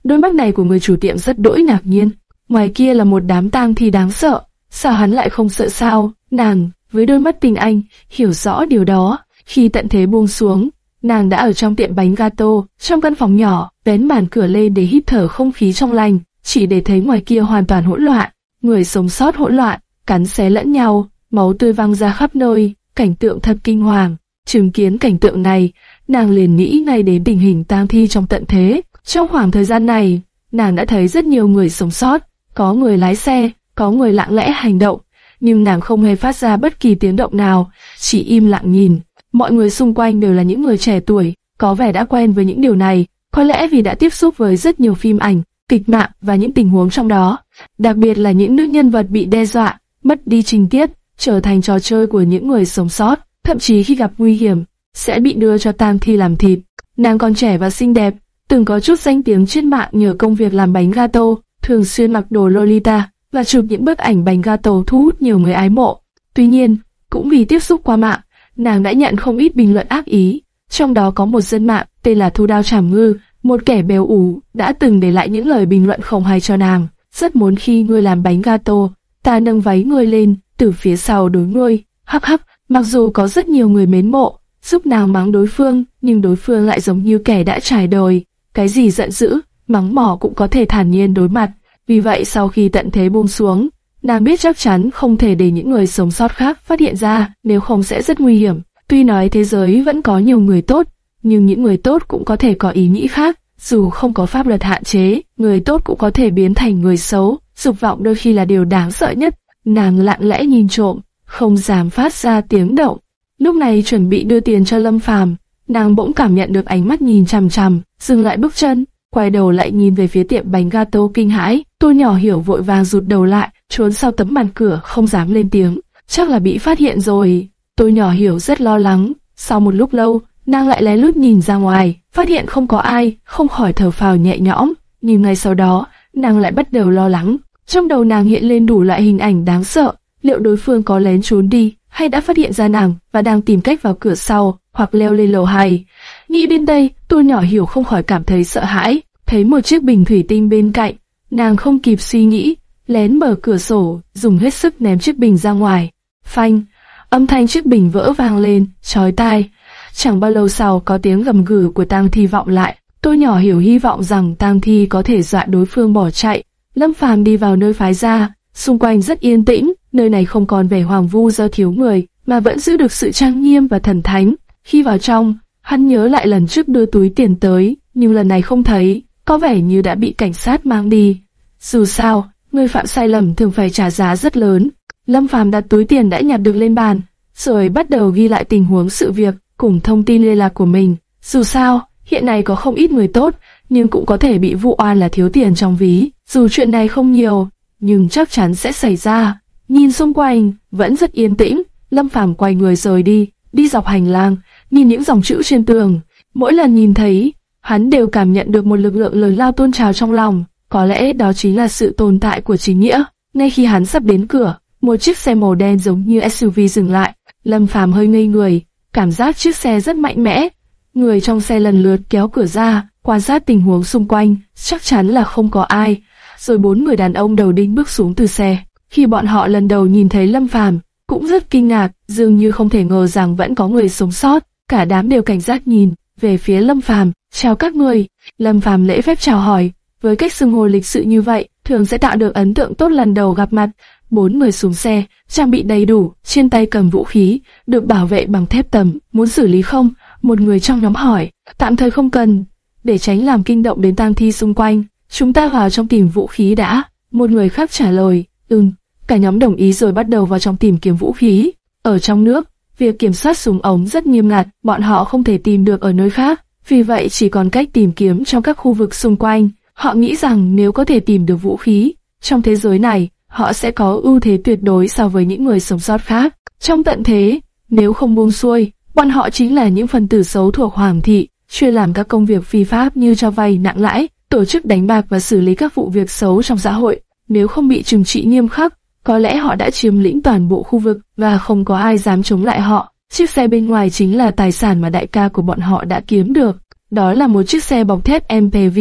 S1: Đôi mắt này của người chủ tiệm rất đỗi ngạc nhiên. Ngoài kia là một đám tang thi đáng sợ, sao hắn lại không sợ sao? Nàng, với đôi mắt tình anh, hiểu rõ điều đó. Khi tận thế buông xuống, nàng đã ở trong tiệm bánh gato, trong căn phòng nhỏ, vén màn cửa lên để hít thở không khí trong lành, chỉ để thấy ngoài kia hoàn toàn hỗn loạn, người sống sót hỗn loạn, cắn xé lẫn nhau, máu tươi văng ra khắp nơi, cảnh tượng thật kinh hoàng. Chứng kiến cảnh tượng này, nàng liền nghĩ ngay đến tình hình tang thi trong tận thế. Trong khoảng thời gian này, nàng đã thấy rất nhiều người sống sót, có người lái xe, có người lặng lẽ hành động, nhưng nàng không hề phát ra bất kỳ tiếng động nào, chỉ im lặng nhìn. Mọi người xung quanh đều là những người trẻ tuổi, có vẻ đã quen với những điều này, có lẽ vì đã tiếp xúc với rất nhiều phim ảnh, kịch mạng và những tình huống trong đó, đặc biệt là những nữ nhân vật bị đe dọa, mất đi trình tiết, trở thành trò chơi của những người sống sót, thậm chí khi gặp nguy hiểm, sẽ bị đưa cho tang thi làm thịt. Nàng còn trẻ và xinh đẹp, từng có chút danh tiếng trên mạng nhờ công việc làm bánh gato, thường xuyên mặc đồ Lolita và chụp những bức ảnh bánh gato thu hút nhiều người ái mộ. Tuy nhiên, cũng vì tiếp xúc qua mạng, nàng đã nhận không ít bình luận ác ý. Trong đó có một dân mạng tên là Thu Đao Trảm Ngư, một kẻ béo ủ, đã từng để lại những lời bình luận không hay cho nàng. Rất muốn khi ngươi làm bánh gato, ta nâng váy ngươi lên, từ phía sau đối ngươi. Hắc hắc, mặc dù có rất nhiều người mến mộ, giúp nàng mắng đối phương, nhưng đối phương lại giống như kẻ đã trải đời. Cái gì giận dữ, mắng mỏ cũng có thể thản nhiên đối mặt. Vì vậy sau khi tận thế buông xuống, nàng biết chắc chắn không thể để những người sống sót khác phát hiện ra, nếu không sẽ rất nguy hiểm. Tuy nói thế giới vẫn có nhiều người tốt, nhưng những người tốt cũng có thể có ý nghĩ khác. Dù không có pháp luật hạn chế, người tốt cũng có thể biến thành người xấu. Dục vọng đôi khi là điều đáng sợ nhất. Nàng lặng lẽ nhìn trộm, không dám phát ra tiếng động. Lúc này chuẩn bị đưa tiền cho Lâm Phàm, nàng bỗng cảm nhận được ánh mắt nhìn chằm chằm, dừng lại bước chân, quay đầu lại nhìn về phía tiệm bánh gato kinh hãi. Tôi nhỏ hiểu vội vàng rụt đầu lại, trốn sau tấm màn cửa không dám lên tiếng. Chắc là bị phát hiện rồi. Tôi nhỏ hiểu rất lo lắng. Sau một lúc lâu, nàng lại lén lút nhìn ra ngoài, phát hiện không có ai, không khỏi thở phào nhẹ nhõm. Nhưng ngay sau đó, nàng lại bắt đầu lo lắng. Trong đầu nàng hiện lên đủ loại hình ảnh đáng sợ. Liệu đối phương có lén trốn đi, hay đã phát hiện ra nàng và đang tìm cách vào cửa sau, hoặc leo lên lầu hai. Nghĩ đến đây, tôi nhỏ hiểu không khỏi cảm thấy sợ hãi. Thấy một chiếc bình thủy tinh bên cạnh, nàng không kịp suy nghĩ, lén mở cửa sổ, dùng hết sức ném chiếc bình ra ngoài. Phanh, âm thanh chiếc bình vỡ vang lên, chói tai. Chẳng bao lâu sau có tiếng gầm gừ của tang thi vọng lại. Tôi nhỏ hiểu hy vọng rằng tang thi có thể dọa đối phương bỏ chạy. Lâm Phàm đi vào nơi phái ra, xung quanh rất yên tĩnh, nơi này không còn vẻ hoàng vu do thiếu người, mà vẫn giữ được sự trang nghiêm và thần thánh. Khi vào trong, hắn nhớ lại lần trước đưa túi tiền tới, nhưng lần này không thấy, có vẻ như đã bị cảnh sát mang đi. Dù sao, người phạm sai lầm thường phải trả giá rất lớn. Lâm Phàm đặt túi tiền đã nhặt được lên bàn, rồi bắt đầu ghi lại tình huống sự việc cùng thông tin liên lạc của mình. Dù sao, hiện nay có không ít người tốt, nhưng cũng có thể bị vụ oan là thiếu tiền trong ví. Dù chuyện này không nhiều, nhưng chắc chắn sẽ xảy ra. Nhìn xung quanh, vẫn rất yên tĩnh, Lâm Phàm quay người rời đi, đi dọc hành lang, nhìn những dòng chữ trên tường. Mỗi lần nhìn thấy, hắn đều cảm nhận được một lực lượng lớn lao tôn trào trong lòng. Có lẽ đó chính là sự tồn tại của chính nghĩa. Ngay khi hắn sắp đến cửa, một chiếc xe màu đen giống như SUV dừng lại. Lâm Phàm hơi ngây người, cảm giác chiếc xe rất mạnh mẽ. Người trong xe lần lượt kéo cửa ra, quan sát tình huống xung quanh, chắc chắn là không có ai. Rồi bốn người đàn ông đầu đinh bước xuống từ xe. Khi bọn họ lần đầu nhìn thấy Lâm Phàm, cũng rất kinh ngạc, dường như không thể ngờ rằng vẫn có người sống sót. Cả đám đều cảnh giác nhìn về phía Lâm Phàm. Chào các người. Lâm Phàm lễ phép chào hỏi. Với cách xưng hô lịch sự như vậy, thường sẽ tạo được ấn tượng tốt lần đầu gặp mặt. Bốn người xuống xe, trang bị đầy đủ, trên tay cầm vũ khí, được bảo vệ bằng thép tầm. Muốn xử lý không? Một người trong nhóm hỏi. Tạm thời không cần, để tránh làm kinh động đến tang thi xung quanh. Chúng ta vào trong tìm vũ khí đã. Một người khác trả lời. Ừm. Cả nhóm đồng ý rồi bắt đầu vào trong tìm kiếm vũ khí. Ở trong nước, việc kiểm soát súng ống rất nghiêm ngặt, bọn họ không thể tìm được ở nơi khác. Vì vậy chỉ còn cách tìm kiếm trong các khu vực xung quanh. Họ nghĩ rằng nếu có thể tìm được vũ khí, trong thế giới này, họ sẽ có ưu thế tuyệt đối so với những người sống sót khác. Trong tận thế, nếu không buông xuôi, bọn họ chính là những phần tử xấu thuộc Hoàng thị, chuyên làm các công việc phi pháp như cho vay nặng lãi, tổ chức đánh bạc và xử lý các vụ việc xấu trong xã hội. Nếu không bị trừng trị nghiêm khắc, có lẽ họ đã chiếm lĩnh toàn bộ khu vực và không có ai dám chống lại họ. Chiếc xe bên ngoài chính là tài sản mà đại ca của bọn họ đã kiếm được. Đó là một chiếc xe bọc thép MPV,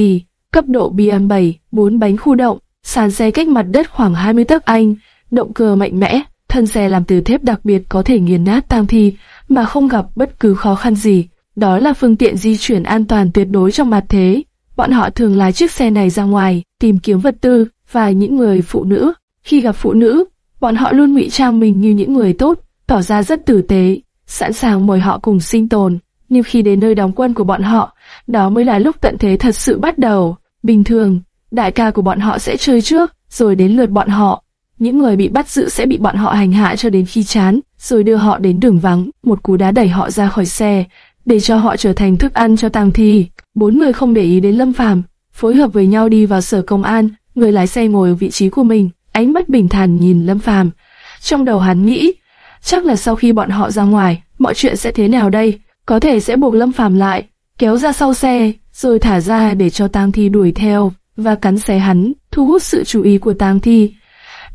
S1: cấp độ BM7, 4 bánh khu động, sàn xe cách mặt đất khoảng 20 tấc Anh, động cơ mạnh mẽ, thân xe làm từ thép đặc biệt có thể nghiền nát tang thi mà không gặp bất cứ khó khăn gì. Đó là phương tiện di chuyển an toàn tuyệt đối trong mặt thế. Bọn họ thường lái chiếc xe này ra ngoài, tìm kiếm vật tư và những người phụ nữ. Khi gặp phụ nữ, bọn họ luôn ngụy trang mình như những người tốt, tỏ ra rất tử tế, sẵn sàng mời họ cùng sinh tồn. Nhưng khi đến nơi đóng quân của bọn họ, đó mới là lúc tận thế thật sự bắt đầu. Bình thường, đại ca của bọn họ sẽ chơi trước, rồi đến lượt bọn họ. Những người bị bắt giữ sẽ bị bọn họ hành hạ cho đến khi chán, rồi đưa họ đến đường vắng, một cú đá đẩy họ ra khỏi xe, để cho họ trở thành thức ăn cho tang thi. Bốn người không để ý đến Lâm Phàm, phối hợp với nhau đi vào sở công an. Người lái xe ngồi ở vị trí của mình, ánh mắt bình thản nhìn Lâm Phàm. Trong đầu hắn nghĩ, chắc là sau khi bọn họ ra ngoài, mọi chuyện sẽ thế nào đây? Có thể sẽ buộc Lâm Phàm lại, kéo ra sau xe, rồi thả ra để cho Tang Thi đuổi theo và cắn xé hắn, thu hút sự chú ý của Tang Thi.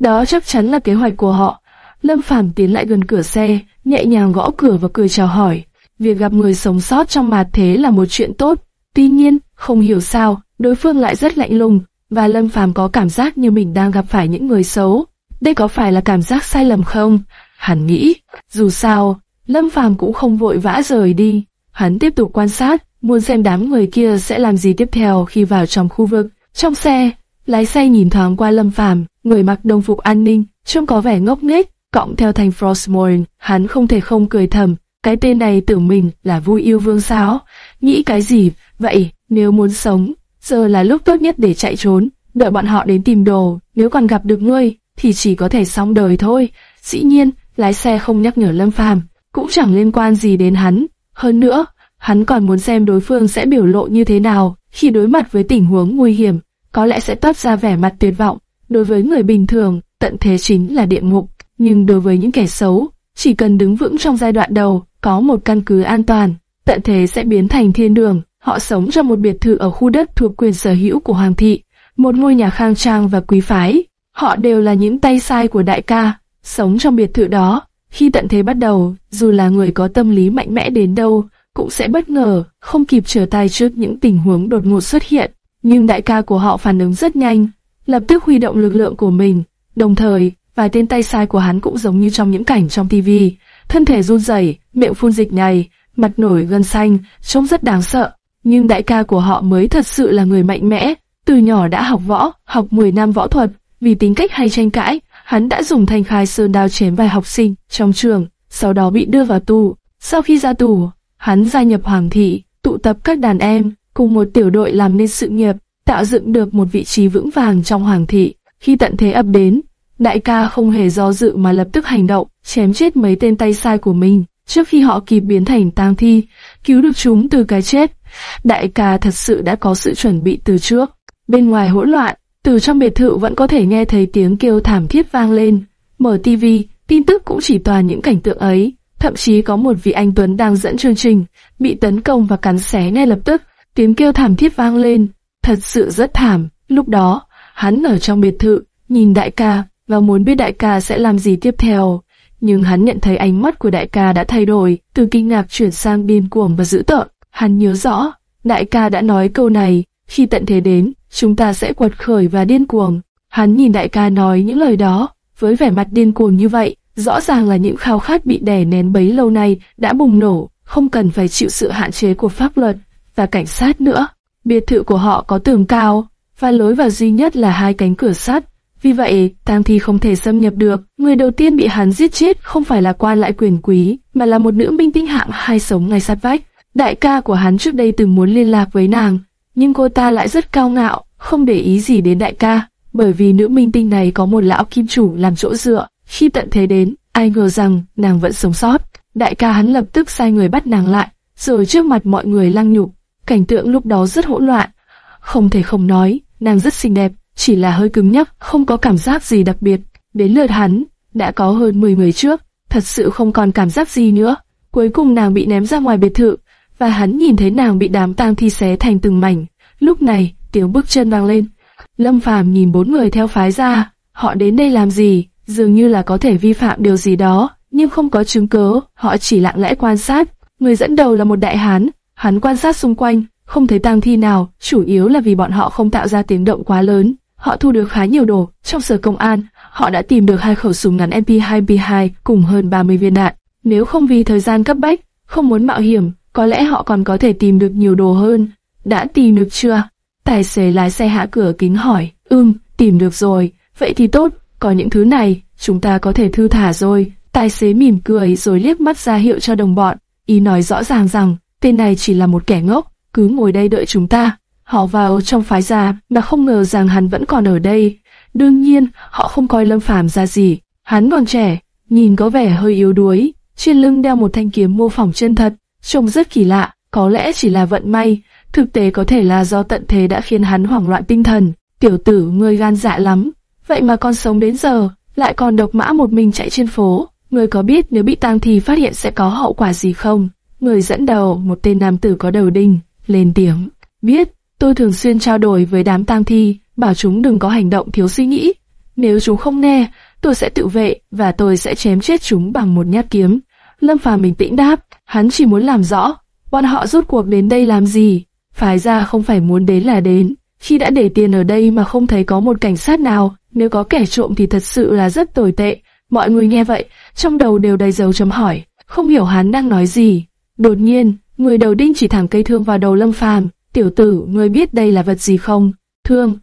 S1: Đó chắc chắn là kế hoạch của họ. Lâm Phàm tiến lại gần cửa xe, nhẹ nhàng gõ cửa và cười chào hỏi. Việc gặp người sống sót trong mạt thế là một chuyện tốt. Tuy nhiên, không hiểu sao, đối phương lại rất lạnh lùng, và Lâm Phàm có cảm giác như mình đang gặp phải những người xấu. Đây có phải là cảm giác sai lầm không? Hắn nghĩ, dù sao, Lâm Phàm cũng không vội vã rời đi. Hắn tiếp tục quan sát, muốn xem đám người kia sẽ làm gì tiếp theo khi vào trong khu vực. Trong xe, lái xe nhìn thoáng qua Lâm Phàm, người mặc đồng phục an ninh, trông có vẻ ngốc nghếch, cộng theo thành Frostmourne, hắn không thể không cười thầm. Cái tên này tưởng mình là vui yêu vương sao? Nghĩ cái gì? Vậy, nếu muốn sống, giờ là lúc tốt nhất để chạy trốn, đợi bọn họ đến tìm đồ, nếu còn gặp được ngươi, thì chỉ có thể xong đời thôi. Dĩ nhiên, lái xe không nhắc nhở Lâm Phàm, cũng chẳng liên quan gì đến hắn. Hơn nữa, hắn còn muốn xem đối phương sẽ biểu lộ như thế nào khi đối mặt với tình huống nguy hiểm, có lẽ sẽ toát ra vẻ mặt tuyệt vọng. Đối với người bình thường, tận thế chính là địa ngục, nhưng đối với những kẻ xấu, chỉ cần đứng vững trong giai đoạn đầu, có một căn cứ an toàn, tận thế sẽ biến thành thiên đường. Họ sống trong một biệt thự ở khu đất thuộc quyền sở hữu của Hoàng thị, một ngôi nhà khang trang và quý phái. Họ đều là những tay sai của đại ca, sống trong biệt thự đó. Khi tận thế bắt đầu, dù là người có tâm lý mạnh mẽ đến đâu, cũng sẽ bất ngờ, không kịp trở tay trước những tình huống đột ngột xuất hiện. Nhưng đại ca của họ phản ứng rất nhanh, lập tức huy động lực lượng của mình. Đồng thời, vài tên tay sai của hắn cũng giống như trong những cảnh trong tivi, thân thể run rẩy, miệng phun dịch nhầy, mặt nổi gân xanh, trông rất đáng sợ. Nhưng đại ca của họ mới thật sự là người mạnh mẽ, từ nhỏ đã học võ, học 10 năm võ thuật, vì tính cách hay tranh cãi, hắn đã dùng thanh khai sơn đao chém vài học sinh trong trường, sau đó bị đưa vào tù. Sau khi ra tù, hắn gia nhập hoàng thị, tụ tập các đàn em, cùng một tiểu đội làm nên sự nghiệp, tạo dựng được một vị trí vững vàng trong hoàng thị. Khi tận thế ập đến, đại ca không hề do dự mà lập tức hành động, chém chết mấy tên tay sai của mình, trước khi họ kịp biến thành tang thi, cứu được chúng từ cái chết. Đại ca thật sự đã có sự chuẩn bị từ trước. Bên ngoài hỗn loạn, từ trong biệt thự vẫn có thể nghe thấy tiếng kêu thảm thiết vang lên. Mở tivi, tin tức cũng chỉ toàn những cảnh tượng ấy. Thậm chí có một vị anh Tuấn đang dẫn chương trình, bị tấn công và cắn xé ngay lập tức. Tiếng kêu thảm thiết vang lên, thật sự rất thảm. Lúc đó, hắn ở trong biệt thự, nhìn đại ca và muốn biết đại ca sẽ làm gì tiếp theo. Nhưng hắn nhận thấy ánh mắt của đại ca đã thay đổi, từ kinh ngạc chuyển sang điên cuồng và dữ tợn. Hắn nhớ rõ, đại ca đã nói câu này, khi tận thế đến, chúng ta sẽ quật khởi và điên cuồng. Hắn nhìn đại ca nói những lời đó, với vẻ mặt điên cuồng như vậy, rõ ràng là những khao khát bị đè nén bấy lâu nay đã bùng nổ, không cần phải chịu sự hạn chế của pháp luật và cảnh sát nữa. Biệt thự của họ có tường cao, và lối vào duy nhất là hai cánh cửa sắt. Vì vậy, tang thi không thể xâm nhập được. Người đầu tiên bị hắn giết chết không phải là quan lại quyền quý, mà là một nữ minh tinh hạng hai sống ngay sát vách. Đại ca của hắn trước đây từng muốn liên lạc với nàng, nhưng cô ta lại rất cao ngạo, không để ý gì đến đại ca, bởi vì nữ minh tinh này có một lão kim chủ làm chỗ dựa. Khi tận thế đến, ai ngờ rằng nàng vẫn sống sót. Đại ca hắn lập tức sai người bắt nàng lại, rồi trước mặt mọi người lăng nhục. Cảnh tượng lúc đó rất hỗn loạn. Không thể không nói, nàng rất xinh đẹp, chỉ là hơi cứng nhắc, không có cảm giác gì đặc biệt. Đến lượt hắn, đã có hơn 10 người trước, thật sự không còn cảm giác gì nữa. Cuối cùng nàng bị ném ra ngoài biệt thự, và hắn nhìn thấy nàng bị đám tang thi xé thành từng mảnh. Lúc này, tiếng bước chân vang lên. Lâm Phàm nhìn bốn người theo phái ra, họ đến đây làm gì? Dường như là có thể vi phạm điều gì đó, nhưng không có chứng cứ, họ chỉ lặng lẽ quan sát. Người dẫn đầu là một đại hán, hắn quan sát xung quanh, không thấy tang thi nào, chủ yếu là vì bọn họ không tạo ra tiếng động quá lớn. Họ thu được khá nhiều đồ, trong sở công an, họ đã tìm được hai khẩu súng ngắn MP2B2 cùng hơn 30 viên đạn. Nếu không vì thời gian cấp bách, không muốn mạo hiểm, có lẽ họ còn có thể tìm được nhiều đồ hơn. Đã tìm được chưa? Tài xế lái xe hạ cửa kính hỏi. Ừm, tìm được rồi. Vậy thì tốt, có những thứ này, chúng ta có thể thư thả rồi. Tài xế mỉm cười rồi liếc mắt ra hiệu cho đồng bọn. Ý nói rõ ràng rằng, tên này chỉ là một kẻ ngốc, cứ ngồi đây đợi chúng ta. Họ vào trong phái gia, mà không ngờ rằng hắn vẫn còn ở đây. Đương nhiên, họ không coi Lâm Phàm ra gì. Hắn còn trẻ, nhìn có vẻ hơi yếu đuối, trên lưng đeo một thanh kiếm mô phỏng chân thật, trông rất kỳ lạ, có lẽ chỉ là vận may, thực tế có thể là do tận thế đã khiến hắn hoảng loạn tinh thần. Tiểu tử, ngươi gan dạ lắm, vậy mà còn sống đến giờ, lại còn độc mã một mình chạy trên phố. Ngươi có biết nếu bị tang thì phát hiện sẽ có hậu quả gì không? Người dẫn đầu, một tên nam tử có đầu đinh, lên tiếng. Biết, tôi thường xuyên trao đổi với đám tang thi, bảo chúng đừng có hành động thiếu suy nghĩ. Nếu chúng không nghe, tôi sẽ tự vệ và tôi sẽ chém chết chúng bằng một nhát kiếm. Lâm Phàm bình tĩnh đáp, hắn chỉ muốn làm rõ, bọn họ rốt cuộc đến đây làm gì. phái ra không phải muốn đến là đến, khi đã để tiền ở đây mà không thấy có một cảnh sát nào, nếu có kẻ trộm thì thật sự là rất tồi tệ. Mọi người nghe vậy, trong đầu đều đầy dấu chấm hỏi, không hiểu hắn đang nói gì. Đột nhiên, người đầu đinh chỉ thẳng cây thương vào đầu Lâm Phàm. Tiểu tử, ngươi biết đây là vật gì không? Thương.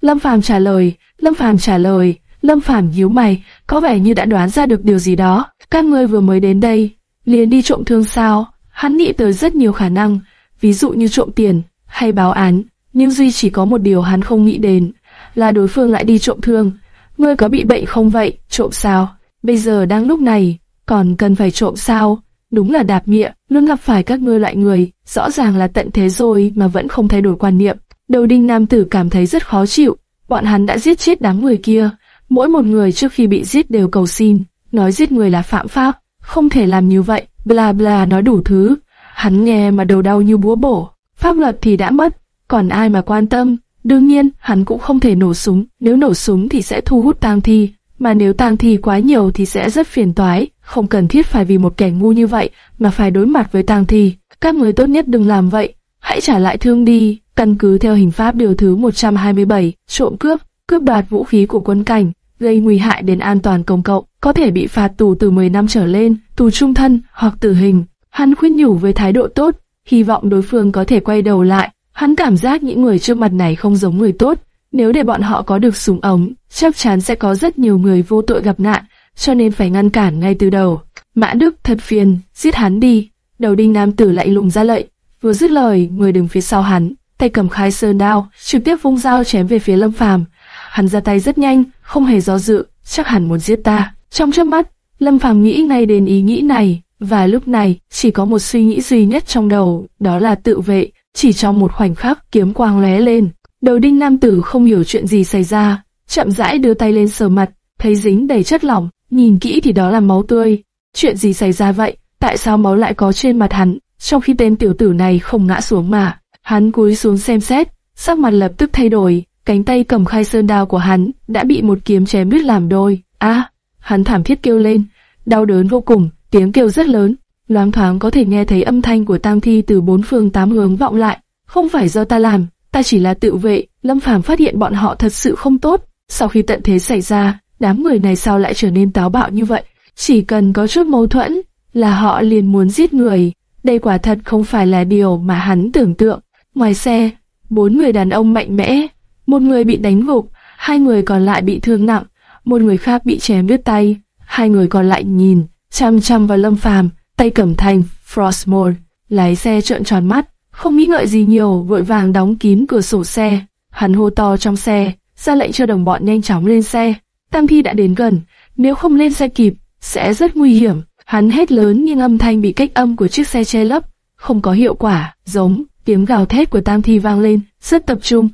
S1: Lâm Phàm trả lời. Lâm Phàm trả lời. Lâm Phàm nhíu mày, có vẻ như đã đoán ra được điều gì đó. Các ngươi vừa mới đến đây, liền đi trộm thương sao? Hắn nghĩ tới rất nhiều khả năng, ví dụ như trộm tiền hay báo án. Nhưng duy chỉ có một điều hắn không nghĩ đến, là đối phương lại đi trộm thương. Ngươi có bị bệnh không vậy? Trộm sao? Bây giờ đang lúc này, còn cần phải trộm sao? Đúng là đạp miệng, luôn gặp phải các ngươi loại người, rõ ràng là tận thế rồi mà vẫn không thay đổi quan niệm. Đầu đinh nam tử cảm thấy rất khó chịu, bọn hắn đã giết chết đám người kia. Mỗi một người trước khi bị giết đều cầu xin, nói giết người là phạm pháp, không thể làm như vậy, bla bla nói đủ thứ. Hắn nghe mà đầu đau như búa bổ, pháp luật thì đã mất, còn ai mà quan tâm. Đương nhiên, hắn cũng không thể nổ súng, nếu nổ súng thì sẽ thu hút tang thi, mà nếu tang thi quá nhiều thì sẽ rất phiền toái, không cần thiết phải vì một kẻ ngu như vậy mà phải đối mặt với tang thi. Các người tốt nhất đừng làm vậy, hãy trả lại thương đi, căn cứ theo hình pháp điều thứ 127, trộm cướp, cướp đoạt vũ khí của quân cảnh, gây nguy hại đến an toàn công cộng, có thể bị phạt tù từ 10 năm trở lên, tù trung thân hoặc tử hình. Hắn khuyên nhủ với thái độ tốt, hy vọng đối phương có thể quay đầu lại. Hắn cảm giác những người trước mặt này không giống người tốt, nếu để bọn họ có được súng ống, chắc chắn sẽ có rất nhiều người vô tội gặp nạn, cho nên phải ngăn cản ngay từ đầu. Mã Đức thật phiền, giết hắn đi. Đầu đinh nam tử lại lùng ra lệnh, vừa dứt lời, người đứng phía sau hắn, tay cầm khai sơn đao, trực tiếp vung dao chém về phía Lâm Phàm. Hắn ra tay rất nhanh, không hề do dự, chắc hẳn muốn giết ta. Trong chớp mắt, Lâm Phàm nghĩ ngay đến ý nghĩ này, và lúc này chỉ có một suy nghĩ duy nhất trong đầu, đó là tự vệ. Chỉ trong một khoảnh khắc, kiếm quang lóe lên, Đầu đinh nam tử không hiểu chuyện gì xảy ra, chậm rãi đưa tay lên sờ mặt, thấy dính đầy chất lỏng, nhìn kỹ thì đó là máu tươi. Chuyện gì xảy ra vậy? Tại sao máu lại có trên mặt hắn, trong khi tên tiểu tử này không ngã xuống mà? Hắn cúi xuống xem xét, sắc mặt lập tức thay đổi, cánh tay cầm khai sơn đao của hắn đã bị một kiếm chém đứt làm đôi. A, hắn thảm thiết kêu lên, đau đớn vô cùng, tiếng kêu rất lớn, loáng thoáng có thể nghe thấy âm thanh của tang thi từ bốn phương tám hướng vọng lại. Không phải do ta làm, ta chỉ là tự vệ. Lâm Phàm phát hiện bọn họ thật sự không tốt. Sau khi tận thế xảy ra, đám người này sao lại trở nên táo bạo như vậy? Chỉ cần có chút mâu thuẫn, là họ liền muốn giết người. Đây quả thật không phải là điều mà hắn tưởng tượng. Ngoài xe, bốn người đàn ông mạnh mẽ, một người bị đánh gục, hai người còn lại bị thương nặng, một người khác bị chém đứt tay, hai người còn lại nhìn chăm chăm vào Lâm Phàm, tay cầm thanh frostmore lái xe trợn tròn mắt, không nghĩ ngợi gì nhiều, vội vàng đóng kín cửa sổ xe. Hắn hô to trong xe, ra lệnh cho đồng bọn nhanh chóng lên xe. Tam Thi đã đến gần, nếu không lên xe kịp, sẽ rất nguy hiểm. Hắn hét lớn nhưng âm thanh bị cách âm của chiếc xe che lấp, không có hiệu quả, giống tiếng gào thét của Tam Thi vang lên, rất tập trung.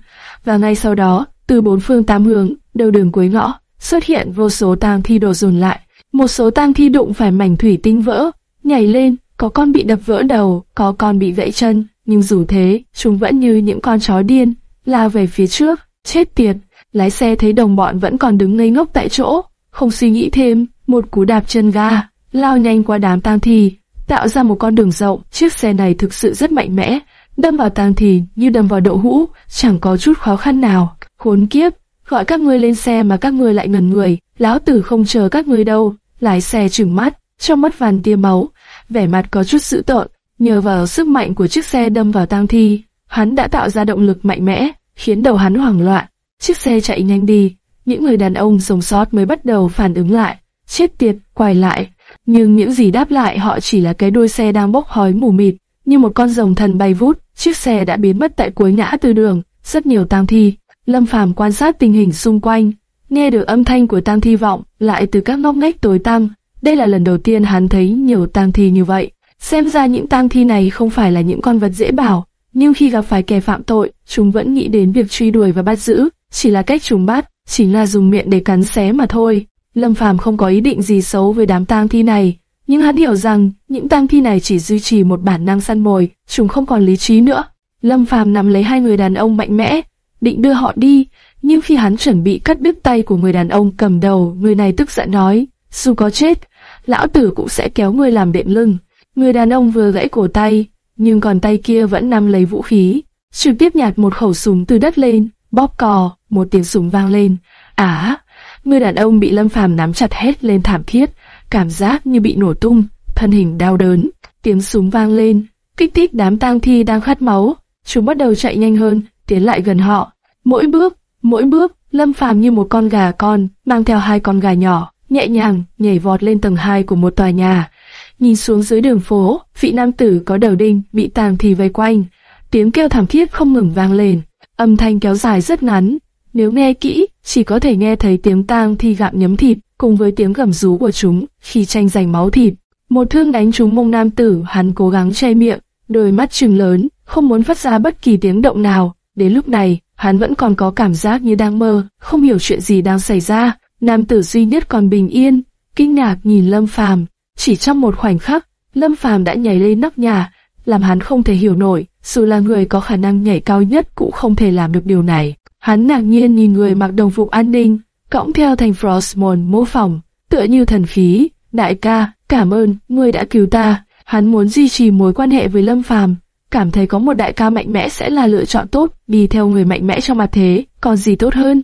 S1: Và ngay sau đó, từ bốn phương tám hướng, đầu đường cuối ngõ, xuất hiện vô số tang thi đổ dồn lại. Một số tang thi đụng phải mảnh thủy tinh vỡ, nhảy lên, có con bị đập vỡ đầu, có con bị gãy chân, nhưng dù thế, chúng vẫn như những con chó điên, lao về phía trước, chết tiệt. Lái xe thấy đồng bọn vẫn còn đứng ngây ngốc tại chỗ, không suy nghĩ thêm, một cú đạp chân ga, lao nhanh qua đám tang thi, tạo ra một con đường rộng. Chiếc xe này thực sự rất mạnh mẽ, đâm vào tang thi như đâm vào đậu hũ, chẳng có chút khó khăn nào. Khốn kiếp, gọi các ngươi lên xe mà các ngươi lại ngẩn người, lão tử không chờ các ngươi đâu. Lái xe trừng mắt, trong mắt vàn tia máu, vẻ mặt có chút dữ tợn. Nhờ vào sức mạnh của chiếc xe đâm vào tang thi, hắn đã tạo ra động lực mạnh mẽ, khiến đầu hắn hoảng loạn. Chiếc xe chạy nhanh đi, những người đàn ông sống sót mới bắt đầu phản ứng lại. Chết tiệt, quay lại. Nhưng những gì đáp lại họ chỉ là cái đuôi xe đang bốc hói mù mịt, như một con rồng thần bay vút. Chiếc xe đã biến mất tại cuối ngã tư đường, rất nhiều tang thi. Lâm Phàm quan sát tình hình xung quanh, nghe được âm thanh của tang thi vọng lại từ các ngóc ngách tối tăm. Đây là lần đầu tiên hắn thấy nhiều tang thi như vậy. Xem ra những tang thi này không phải là những con vật dễ bảo, nhưng khi gặp phải kẻ phạm tội, chúng vẫn nghĩ đến việc truy đuổi và bắt giữ, chỉ là cách chúng bắt, chính là dùng miệng để cắn xé mà thôi. Lâm Phàm không có ý định gì xấu với đám tang thi này, nhưng hắn hiểu rằng những tang thi này chỉ duy trì một bản năng săn mồi, chúng không còn lý trí nữa. Lâm Phàm nắm lấy hai người đàn ông mạnh mẽ, định đưa họ đi, nhưng khi hắn chuẩn bị cắt đứt tay của người đàn ông cầm đầu, người này tức giận nói, dù có chết, lão tử cũng sẽ kéo người làm đệm lưng. Người đàn ông vừa gãy cổ tay, nhưng còn tay kia vẫn nắm lấy vũ khí, trực tiếp nhặt một khẩu súng từ đất lên, bóp cò, một tiếng súng vang lên. Á, người đàn ông bị Lâm Phàm nắm chặt hết lên thảm thiết, cảm giác như bị nổ tung, thân hình đau đớn. Tiếng súng vang lên, kích thích đám tang thi đang khát máu, chúng bắt đầu chạy nhanh hơn, tiến lại gần họ. Mỗi bước, mỗi bước, Lâm Phàm như một con gà con, mang theo hai con gà nhỏ, nhẹ nhàng nhảy vọt lên tầng 2 của một tòa nhà. Nhìn xuống dưới đường phố, vị nam tử có đầu đinh bị tàn thì vây quanh, tiếng kêu thảm thiết không ngừng vang lên, âm thanh kéo dài rất ngắn. Nếu nghe kỹ, chỉ có thể nghe thấy tiếng tang thi gặm nhấm thịt, cùng với tiếng gầm rú của chúng khi tranh giành máu thịt. Một thương đánh trúng mông nam tử, hắn cố gắng che miệng, đôi mắt trừng lớn, không muốn phát ra bất kỳ tiếng động nào. Đến lúc này, hắn vẫn còn có cảm giác như đang mơ, không hiểu chuyện gì đang xảy ra. Nam tử duy nhất còn bình yên, kinh ngạc nhìn Lâm Phàm. Chỉ trong một khoảnh khắc, Lâm Phàm đã nhảy lên nóc nhà, làm hắn không thể hiểu nổi, dù là người có khả năng nhảy cao nhất cũng không thể làm được điều này. Hắn ngạc nhiên nhìn người mặc đồng phục an ninh, cõng theo thành Frostmourne mô phỏng, tựa như thần khí. Đại ca, cảm ơn, ngươi đã cứu ta. Hắn muốn duy trì mối quan hệ với Lâm Phàm, cảm thấy có một đại ca mạnh mẽ sẽ là lựa chọn tốt, đi theo người mạnh mẽ trong mặt thế, còn gì tốt hơn.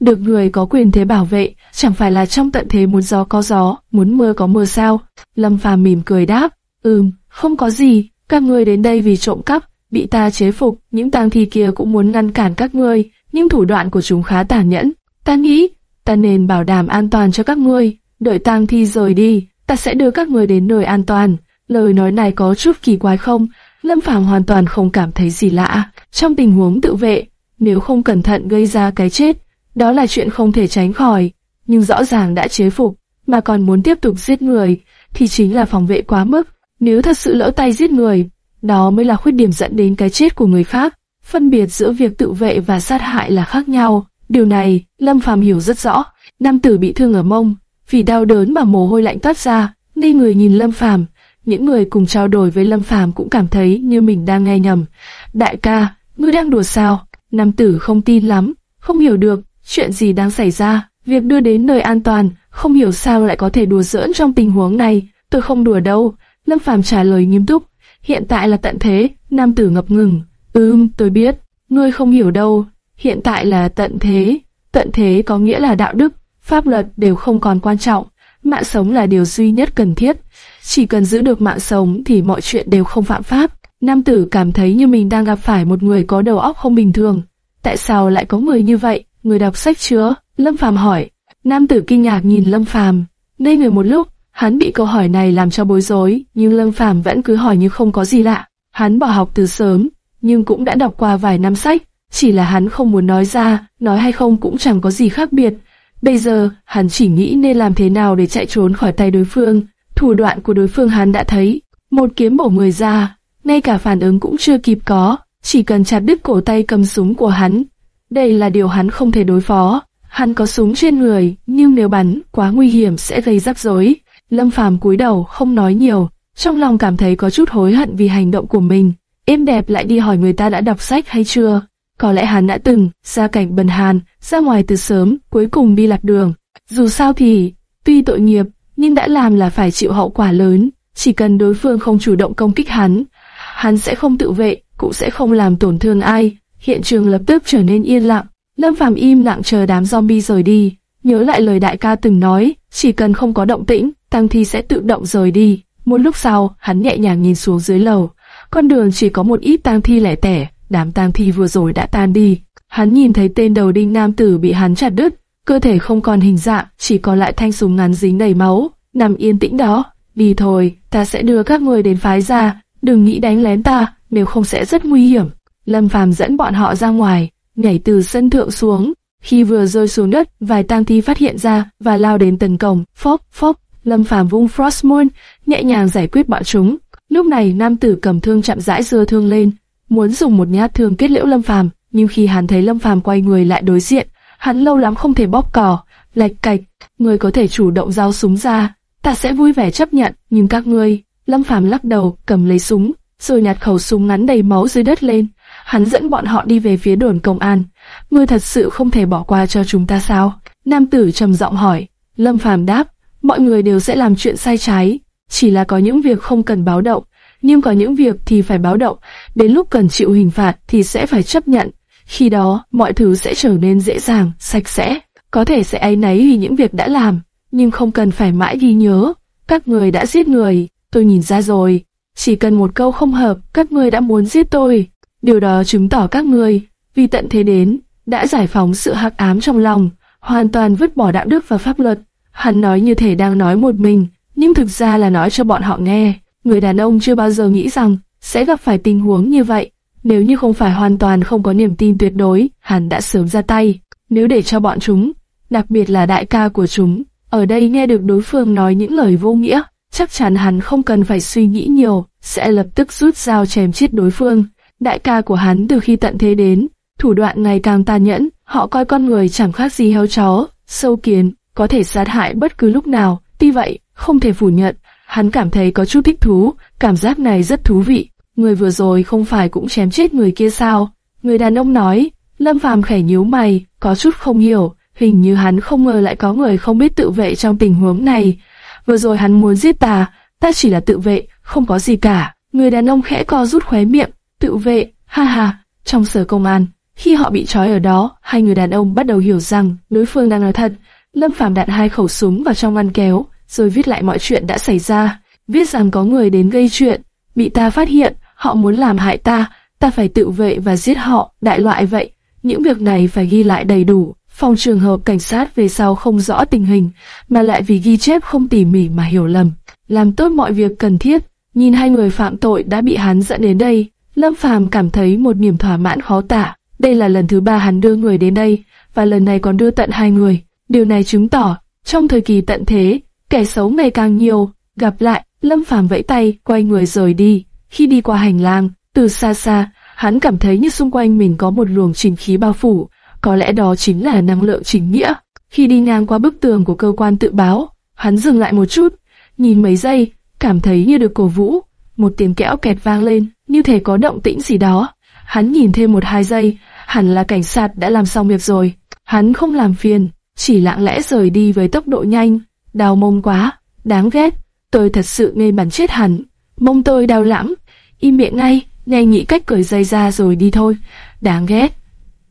S1: Được người có quyền thế bảo vệ, chẳng phải là trong tận thế muốn gió có gió, muốn mưa có mưa sao? Lâm Phàm mỉm cười đáp, ừm, không có gì, các ngươi đến đây vì trộm cắp, bị ta chế phục, những tang thi kia cũng muốn ngăn cản các ngươi, nhưng thủ đoạn của chúng khá tàn nhẫn. Ta nghĩ, ta nên bảo đảm an toàn cho các ngươi, đợi tang thi rời đi, ta sẽ đưa các ngươi đến nơi an toàn. Lời nói này có chút kỳ quái không? Lâm Phàm hoàn toàn không cảm thấy gì lạ. Trong tình huống tự vệ, nếu không cẩn thận gây ra cái chết, đó là chuyện không thể tránh khỏi. Nhưng rõ ràng đã chế phục, mà còn muốn tiếp tục giết người, thì chính là phòng vệ quá mức. Nếu thật sự lỡ tay giết người, đó mới là khuyết điểm dẫn đến cái chết của người khác. Phân biệt giữa việc tự vệ và sát hại là khác nhau. Điều này, Lâm Phàm hiểu rất rõ. Nam tử bị thương ở mông, vì đau đớn mà mồ hôi lạnh toát ra, nên người nhìn Lâm Phàm, những người cùng trao đổi với Lâm Phàm cũng cảm thấy như mình đang nghe nhầm. Đại ca, ngươi đang đùa sao? Nam tử không tin lắm, không hiểu được chuyện gì đang xảy ra. Việc đưa đến nơi an toàn, không hiểu sao lại có thể đùa giỡn trong tình huống này. Tôi không đùa đâu. Lâm Phàm trả lời nghiêm túc. Hiện tại là tận thế. Nam tử ngập ngừng. Ừm, tôi biết. Ngươi không hiểu đâu. Hiện tại là tận thế. Tận thế có nghĩa là đạo đức, pháp luật đều không còn quan trọng. Mạng sống là điều duy nhất cần thiết. Chỉ cần giữ được mạng sống thì mọi chuyện đều không phạm pháp. Nam tử cảm thấy như mình đang gặp phải một người có đầu óc không bình thường. Tại sao lại có người như vậy? Người đọc sách chứa, Lâm Phàm hỏi. Nam tử kinh ngạc nhìn Lâm Phàm. Ngây người một lúc, hắn bị câu hỏi này làm cho bối rối, nhưng Lâm Phàm vẫn cứ hỏi như không có gì lạ. Hắn bỏ học từ sớm, nhưng cũng đã đọc qua vài năm sách, chỉ là hắn không muốn nói ra, nói hay không cũng chẳng có gì khác biệt. Bây giờ, hắn chỉ nghĩ nên làm thế nào để chạy trốn khỏi tay đối phương. Thủ đoạn của đối phương hắn đã thấy, một kiếm bổ người ra, ngay cả phản ứng cũng chưa kịp có, chỉ cần chặt đứt cổ tay cầm súng của hắn. Đây là điều hắn không thể đối phó. Hắn có súng trên người, nhưng nếu bắn, quá nguy hiểm sẽ gây rắc rối. Lâm Phàm cúi đầu, không nói nhiều, trong lòng cảm thấy có chút hối hận vì hành động của mình. Êm đẹp lại đi hỏi người ta đã đọc sách hay chưa. Có lẽ hắn đã từng, ra cảnh bần hàn, ra ngoài từ sớm, cuối cùng đi lạc đường. Dù sao thì, tuy tội nghiệp, nhưng đã làm là phải chịu hậu quả lớn. Chỉ cần đối phương không chủ động công kích hắn, hắn sẽ không tự vệ, cũng sẽ không làm tổn thương ai. Hiện trường lập tức trở nên yên lặng. Lâm Phàm im lặng chờ đám zombie rời đi, nhớ lại lời đại ca từng nói, chỉ cần không có động tĩnh, tăng thi sẽ tự động rời đi. Một lúc sau, hắn nhẹ nhàng nhìn xuống dưới lầu, con đường chỉ có một ít tang thi lẻ tẻ, đám tang thi vừa rồi đã tan đi. Hắn nhìn thấy tên đầu đinh nam tử bị hắn chặt đứt, cơ thể không còn hình dạng, chỉ còn lại thanh súng ngắn dính đầy máu, nằm yên tĩnh đó. Đi thôi, ta sẽ đưa các người đến phái ra, đừng nghĩ đánh lén ta, nếu không sẽ rất nguy hiểm. Lâm Phàm dẫn bọn họ ra ngoài, nhảy từ sân thượng xuống. Khi vừa rơi xuống đất, vài tang thi phát hiện ra và lao đến tấn công. Phốc, phốc, Lâm Phàm vung Frostmourne, nhẹ nhàng giải quyết bọn chúng. Lúc này nam tử cầm thương chạm rãi dưa thương lên, muốn dùng một nhát thương kết liễu Lâm Phàm, nhưng khi hắn thấy Lâm Phàm quay người lại đối diện, hắn lâu lắm không thể bóp cò, lạch cạch, người có thể chủ động giao súng ra, ta sẽ vui vẻ chấp nhận, nhưng các ngươi, Lâm Phàm lắc đầu, cầm lấy súng, rồi nhặt khẩu súng ngắn đầy máu dưới đất lên. Hắn dẫn bọn họ đi về phía đồn công an. Ngươi thật sự không thể bỏ qua cho chúng ta sao? Nam tử trầm giọng hỏi. Lâm Phàm đáp, mọi người đều sẽ làm chuyện sai trái, chỉ là có những việc không cần báo động, nhưng có những việc thì phải báo động, đến lúc cần chịu hình phạt thì sẽ phải chấp nhận. Khi đó, mọi thứ sẽ trở nên dễ dàng, sạch sẽ, có thể sẽ áy náy vì những việc đã làm, nhưng không cần phải mãi ghi nhớ. Các người đã giết người, tôi nhìn ra rồi, chỉ cần một câu không hợp, các người đã muốn giết tôi. Điều đó chứng tỏ các ngươi, vì tận thế đến, đã giải phóng sự hắc ám trong lòng, hoàn toàn vứt bỏ đạo đức và pháp luật. Hắn nói như thể đang nói một mình, nhưng thực ra là nói cho bọn họ nghe. Người đàn ông chưa bao giờ nghĩ rằng sẽ gặp phải tình huống như vậy. Nếu như không phải hoàn toàn không có niềm tin tuyệt đối, hắn đã sớm ra tay. Nếu để cho bọn chúng, đặc biệt là đại ca của chúng, ở đây nghe được đối phương nói những lời vô nghĩa, chắc chắn hắn không cần phải suy nghĩ nhiều, sẽ lập tức rút dao chém chết đối phương. Đại ca của hắn từ khi tận thế đến, thủ đoạn ngày càng tàn nhẫn, họ coi con người chẳng khác gì heo chó, sâu kiến, có thể sát hại bất cứ lúc nào. Tuy vậy, không thể phủ nhận, hắn cảm thấy có chút thích thú, cảm giác này rất thú vị. Người vừa rồi không phải cũng chém chết người kia sao? Người đàn ông nói, Lâm Phàm khẽ nhíu mày, có chút không hiểu, hình như hắn không ngờ lại có người không biết tự vệ trong tình huống này. Vừa rồi hắn muốn giết ta, ta chỉ là tự vệ, không có gì cả. Người đàn ông khẽ co rút khóe miệng, tự vệ, ha ha, trong sở công an. Khi họ bị trói ở đó, hai người đàn ông bắt đầu hiểu rằng đối phương đang nói thật. Lâm Phàm đạn hai khẩu súng vào trong ngăn kéo, rồi viết lại mọi chuyện đã xảy ra. Viết rằng có người đến gây chuyện, bị ta phát hiện, họ muốn làm hại ta, ta phải tự vệ và giết họ, đại loại vậy. Những việc này phải ghi lại đầy đủ. Phòng trường hợp cảnh sát về sau không rõ tình hình, mà lại vì ghi chép không tỉ mỉ mà hiểu lầm. Làm tốt mọi việc cần thiết, nhìn hai người phạm tội đã bị hắn dẫn đến đây, Lâm Phàm cảm thấy một niềm thỏa mãn khó tả. Đây là lần thứ ba hắn đưa người đến đây, và lần này còn đưa tận hai người. Điều này chứng tỏ, trong thời kỳ tận thế, kẻ xấu ngày càng nhiều. Gặp lại, Lâm Phàm vẫy tay, quay người rời đi. Khi đi qua hành lang, từ xa xa, hắn cảm thấy như xung quanh mình có một luồng chính khí bao phủ, có lẽ đó chính là năng lượng chính nghĩa. Khi đi ngang qua bức tường của cơ quan tự báo, hắn dừng lại một chút, nhìn mấy giây, cảm thấy như được cổ vũ. Một tiếng kẽo kẹt vang lên, như thể có động tĩnh gì đó. Hắn nhìn thêm một hai giây, hẳn là cảnh sát đã làm xong việc rồi. Hắn không làm phiền, chỉ lặng lẽ rời đi với tốc độ nhanh. Đau mông quá, đáng ghét. Tôi thật sự ngây bắn chết hẳn. Mông tôi đau lắm. Im miệng ngay, ngay nghĩ cách cởi dây ra rồi đi thôi. Đáng ghét.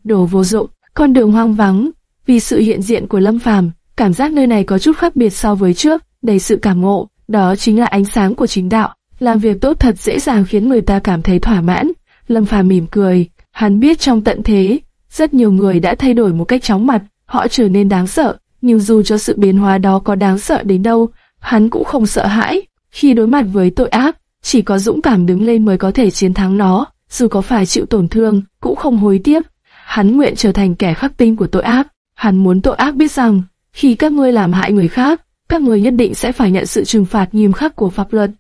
S1: Đồ vô dụng. Con đường hoang vắng, vì sự hiện diện của Lâm Phàm, cảm giác nơi này có chút khác biệt so với trước, đầy sự cảm ngộ, đó chính là ánh sáng của chính đạo. Làm việc tốt thật dễ dàng khiến người ta cảm thấy thỏa mãn. Lâm Phàm mỉm cười, hắn biết trong tận thế, rất nhiều người đã thay đổi một cách chóng mặt, họ trở nên đáng sợ, nhưng dù cho sự biến hóa đó có đáng sợ đến đâu, hắn cũng không sợ hãi. Khi đối mặt với tội ác, chỉ có dũng cảm đứng lên mới có thể chiến thắng nó, dù có phải chịu tổn thương, cũng không hối tiếc. Hắn nguyện trở thành kẻ khắc tinh của tội ác. Hắn muốn tội ác biết rằng, khi các ngươi làm hại người khác, các ngươi nhất định sẽ phải nhận sự trừng phạt nghiêm khắc của pháp luật.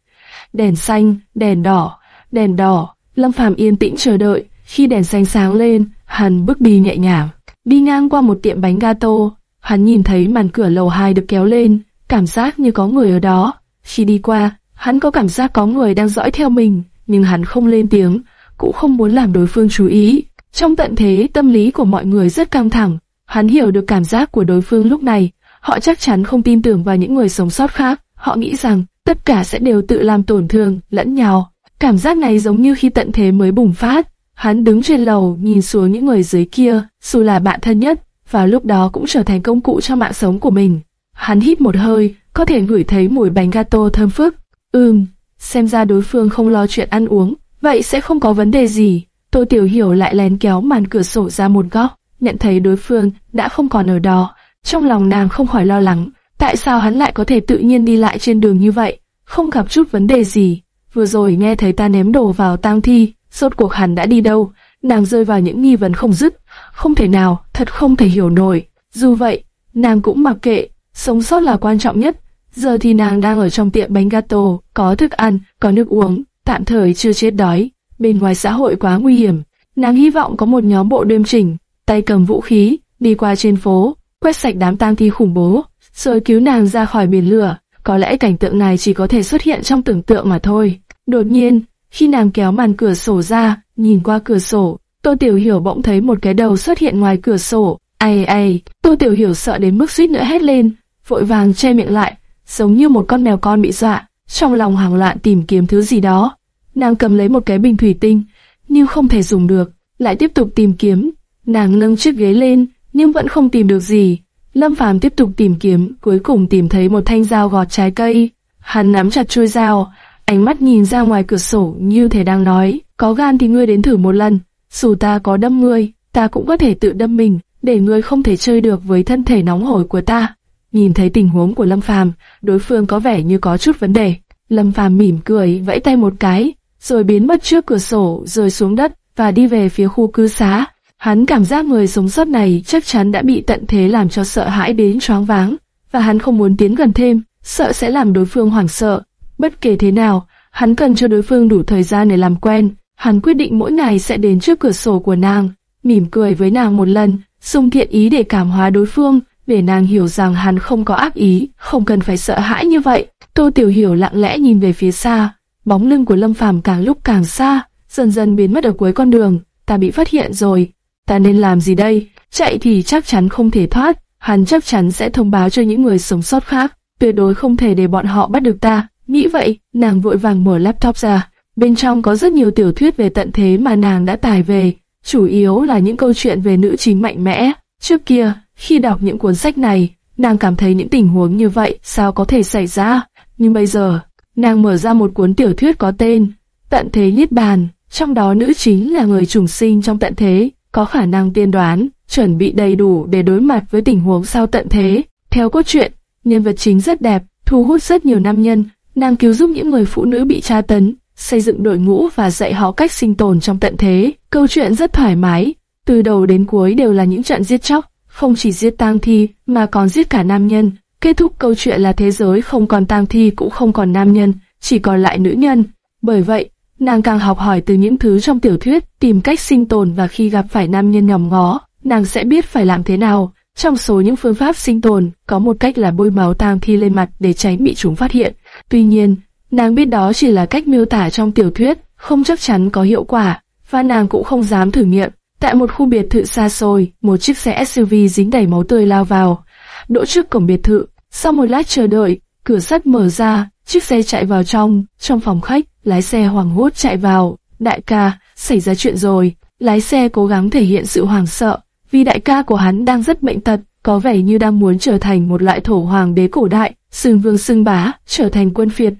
S1: Đèn xanh, đèn đỏ, đèn đỏ, Lâm Phàm yên tĩnh chờ đợi, khi đèn xanh sáng lên, hắn bước đi nhẹ nhàng, đi ngang qua một tiệm bánh gato, hắn nhìn thấy màn cửa lầu 2 được kéo lên, cảm giác như có người ở đó. Khi đi qua, hắn có cảm giác có người đang dõi theo mình, nhưng hắn không lên tiếng, cũng không muốn làm đối phương chú ý. Trong tận thế, tâm lý của mọi người rất căng thẳng. Hắn hiểu được cảm giác của đối phương lúc này. Họ chắc chắn không tin tưởng vào những người sống sót khác. Họ nghĩ rằng tất cả sẽ đều tự làm tổn thương lẫn nhau. Cảm giác này giống như khi tận thế mới bùng phát. Hắn đứng trên lầu nhìn xuống những người dưới kia, dù là bạn thân nhất, và lúc đó cũng trở thành công cụ cho mạng sống của mình. Hắn hít một hơi, có thể ngửi thấy mùi bánh gato thơm phức. Ừm, xem ra đối phương không lo chuyện ăn uống, vậy sẽ không có vấn đề gì. Tô Tiểu Hiểu lại lén kéo màn cửa sổ ra một góc, nhận thấy đối phương đã không còn ở đó. Trong lòng nàng không khỏi lo lắng, tại sao hắn lại có thể tự nhiên đi lại trên đường như vậy, không gặp chút vấn đề gì. Vừa rồi nghe thấy ta ném đồ vào tang thi, rốt cuộc hắn đã đi đâu, nàng rơi vào những nghi vấn không dứt. Không thể nào, thật không thể hiểu nổi. Dù vậy, nàng cũng mặc kệ, sống sót là quan trọng nhất. Giờ thì nàng đang ở trong tiệm bánh gato, có thức ăn, có nước uống, tạm thời chưa chết đói. bên ngoài xã hội quá nguy hiểm. Nàng hy vọng có một nhóm bộ đêm chỉnh, tay cầm vũ khí, đi qua trên phố, quét sạch đám tang thi khủng bố, rồi cứu nàng ra khỏi biển lửa. Có lẽ cảnh tượng này chỉ có thể xuất hiện trong tưởng tượng mà thôi. Đột nhiên, khi nàng kéo màn cửa sổ ra, nhìn qua cửa sổ, Tô Tiểu Hiểu bỗng thấy một cái đầu xuất hiện ngoài cửa sổ. Ai ai, Tô Tiểu Hiểu sợ đến mức suýt nữa hét lên, vội vàng che miệng lại, giống như một con mèo con bị dọa, trong lòng hoảng loạn tìm kiếm thứ gì đó. Nàng cầm lấy một cái bình thủy tinh, nhưng không thể dùng được, lại tiếp tục tìm kiếm. Nàng nâng chiếc ghế lên, nhưng vẫn không tìm được gì. Lâm Phàm tiếp tục tìm kiếm, cuối cùng tìm thấy một thanh dao gọt trái cây. Hắn nắm chặt chuôi dao, ánh mắt nhìn ra ngoài cửa sổ như thể đang nói, có gan thì ngươi đến thử một lần, dù ta có đâm ngươi, ta cũng có thể tự đâm mình, để ngươi không thể chơi được với thân thể nóng hổi của ta. Nhìn thấy tình huống của Lâm Phàm, đối phương có vẻ như có chút vấn đề. Lâm Phàm mỉm cười, vẫy tay một cái, rồi biến mất trước cửa sổ, rơi xuống đất và đi về phía khu cư xá. Hắn cảm giác người sống sót này chắc chắn đã bị tận thế làm cho sợ hãi đến choáng váng, và hắn không muốn tiến gần thêm, sợ sẽ làm đối phương hoảng sợ. Bất kể thế nào, hắn cần cho đối phương đủ thời gian để làm quen. Hắn quyết định mỗi ngày sẽ đến trước cửa sổ của nàng, mỉm cười với nàng một lần, dùng thiện ý để cảm hóa đối phương, để nàng hiểu rằng hắn không có ác ý, không cần phải sợ hãi như vậy. Tô Tiểu Hiểu lặng lẽ nhìn về phía xa, bóng lưng của Lâm Phàm càng lúc càng xa, dần dần biến mất ở cuối con đường. Ta bị phát hiện rồi, ta nên làm gì đây? Chạy thì chắc chắn không thể thoát, hắn chắc chắn sẽ thông báo cho những người sống sót khác, tuyệt đối không thể để bọn họ bắt được ta. Nghĩ vậy, nàng vội vàng mở laptop ra, bên trong có rất nhiều tiểu thuyết về tận thế mà nàng đã tải về, chủ yếu là những câu chuyện về nữ chính mạnh mẽ. Trước kia, khi đọc những cuốn sách này, nàng cảm thấy những tình huống như vậy sao có thể xảy ra, nhưng bây giờ, nàng mở ra một cuốn tiểu thuyết có tên Tận thế Niết Bàn, trong đó nữ chính là người trùng sinh trong tận thế, có khả năng tiên đoán, chuẩn bị đầy đủ để đối mặt với tình huống sau tận thế. Theo cốt truyện, nhân vật chính rất đẹp, thu hút rất nhiều nam nhân, nàng cứu giúp những người phụ nữ bị tra tấn, xây dựng đội ngũ và dạy họ cách sinh tồn trong tận thế. Câu chuyện rất thoải mái, từ đầu đến cuối đều là những trận giết chóc, không chỉ giết tang thi mà còn giết cả nam nhân. Kết thúc câu chuyện là thế giới không còn tang thi cũng không còn nam nhân, chỉ còn lại nữ nhân. Bởi vậy, nàng càng học hỏi từ những thứ trong tiểu thuyết, tìm cách sinh tồn và khi gặp phải nam nhân nhòm ngó, nàng sẽ biết phải làm thế nào. Trong số những phương pháp sinh tồn, có một cách là bôi máu tang thi lên mặt để tránh bị chúng phát hiện. Tuy nhiên, nàng biết đó chỉ là cách miêu tả trong tiểu thuyết, không chắc chắn có hiệu quả, và nàng cũng không dám thử nghiệm. Tại một khu biệt thự xa xôi, một chiếc xe SUV dính đầy máu tươi lao vào, đỗ trước cổng biệt thự. Sau một lát chờ đợi, cửa sắt mở ra, chiếc xe chạy vào trong. Trong phòng khách, lái xe hoảng hốt chạy vào. Đại ca, xảy ra chuyện rồi. Lái xe cố gắng thể hiện sự hoảng sợ, vì đại ca của hắn đang rất bệnh tật, có vẻ như đang muốn trở thành một loại thổ hoàng đế cổ đại, sừng vương sừng bá, trở thành quân phiệt,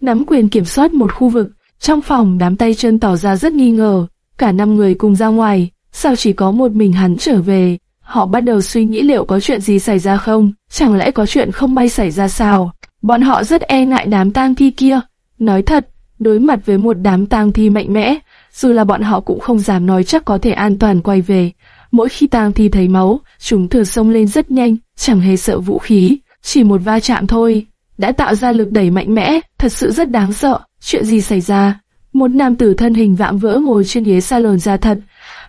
S1: nắm quyền kiểm soát một khu vực. Trong phòng đám tay chân tỏ ra rất nghi ngờ, cả năm người cùng ra ngoài, sao chỉ có một mình hắn trở về? Họ bắt đầu suy nghĩ liệu có chuyện gì xảy ra không, chẳng lẽ có chuyện không may xảy ra sao? Bọn họ rất e ngại đám tang thi kia. Nói thật, đối mặt với một đám tang thi mạnh mẽ, dù là bọn họ cũng không dám nói chắc có thể an toàn quay về. Mỗi khi tang thi thấy máu, chúng thường xông lên rất nhanh, chẳng hề sợ vũ khí, chỉ một va chạm thôi, đã tạo ra lực đẩy mạnh mẽ, thật sự rất đáng sợ. Chuyện gì xảy ra? Một nam tử thân hình vạm vỡ ngồi trên ghế salon ra thật,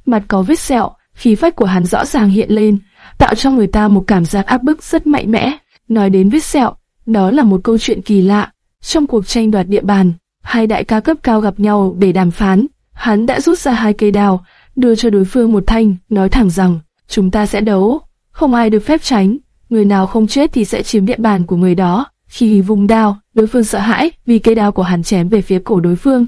S1: mặt có vết sẹo, khí phách của hắn rõ ràng hiện lên, tạo cho người ta một cảm giác áp bức rất mạnh mẽ. Nói đến vết sẹo, đó là một câu chuyện kỳ lạ. Trong cuộc tranh đoạt địa bàn, hai đại ca cấp cao gặp nhau để đàm phán. Hắn đã rút ra hai cây đao, đưa cho đối phương một thanh, nói thẳng rằng, chúng ta sẽ đấu, không ai được phép tránh, người nào không chết thì sẽ chiếm địa bàn của người đó. Khi vùng đao, đối phương sợ hãi vì cây đao của hắn chém về phía cổ đối phương,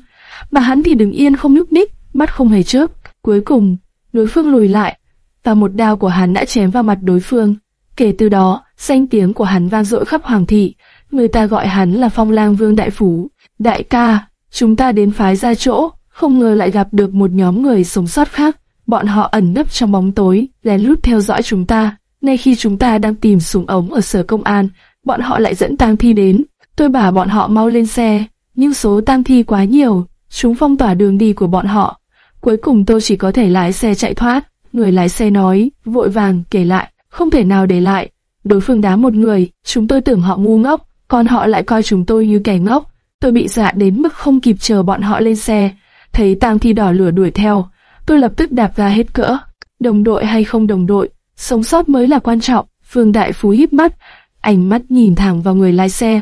S1: mà hắn thì đứng yên không nhúc nhích, mắt không hề chớp. Cuối cùng, đối phương lùi lại, và một đao của hắn đã chém vào mặt đối phương. Kể từ đó, danh tiếng của hắn vang dội khắp hoàng thị, người ta gọi hắn là Phong Lang Vương Đại Phú. Đại ca, chúng ta đến phái ra chỗ, không ngờ lại gặp được một nhóm người sống sót khác. Bọn họ ẩn nấp trong bóng tối, lén lút theo dõi chúng ta. nay khi chúng ta đang tìm súng ống ở sở công an, bọn họ lại dẫn tang thi đến. Tôi bảo bọn họ mau lên xe, nhưng số tang thi quá nhiều, chúng phong tỏa đường đi của bọn họ. Cuối cùng tôi chỉ có thể lái xe chạy thoát. Người lái xe nói, vội vàng kể lại, không thể nào để lại. Đối phương đá một người, chúng tôi tưởng họ ngu ngốc, còn họ lại coi chúng tôi như kẻ ngốc. Tôi bị dọa đến mức không kịp chờ bọn họ lên xe. thấy tang thi đỏ lửa đuổi theo, tôi lập tức đạp ga hết cỡ. Đồng đội hay không đồng đội, sống sót mới là quan trọng. Vương Đại Phú híp mắt, ánh mắt nhìn thẳng vào người lái xe.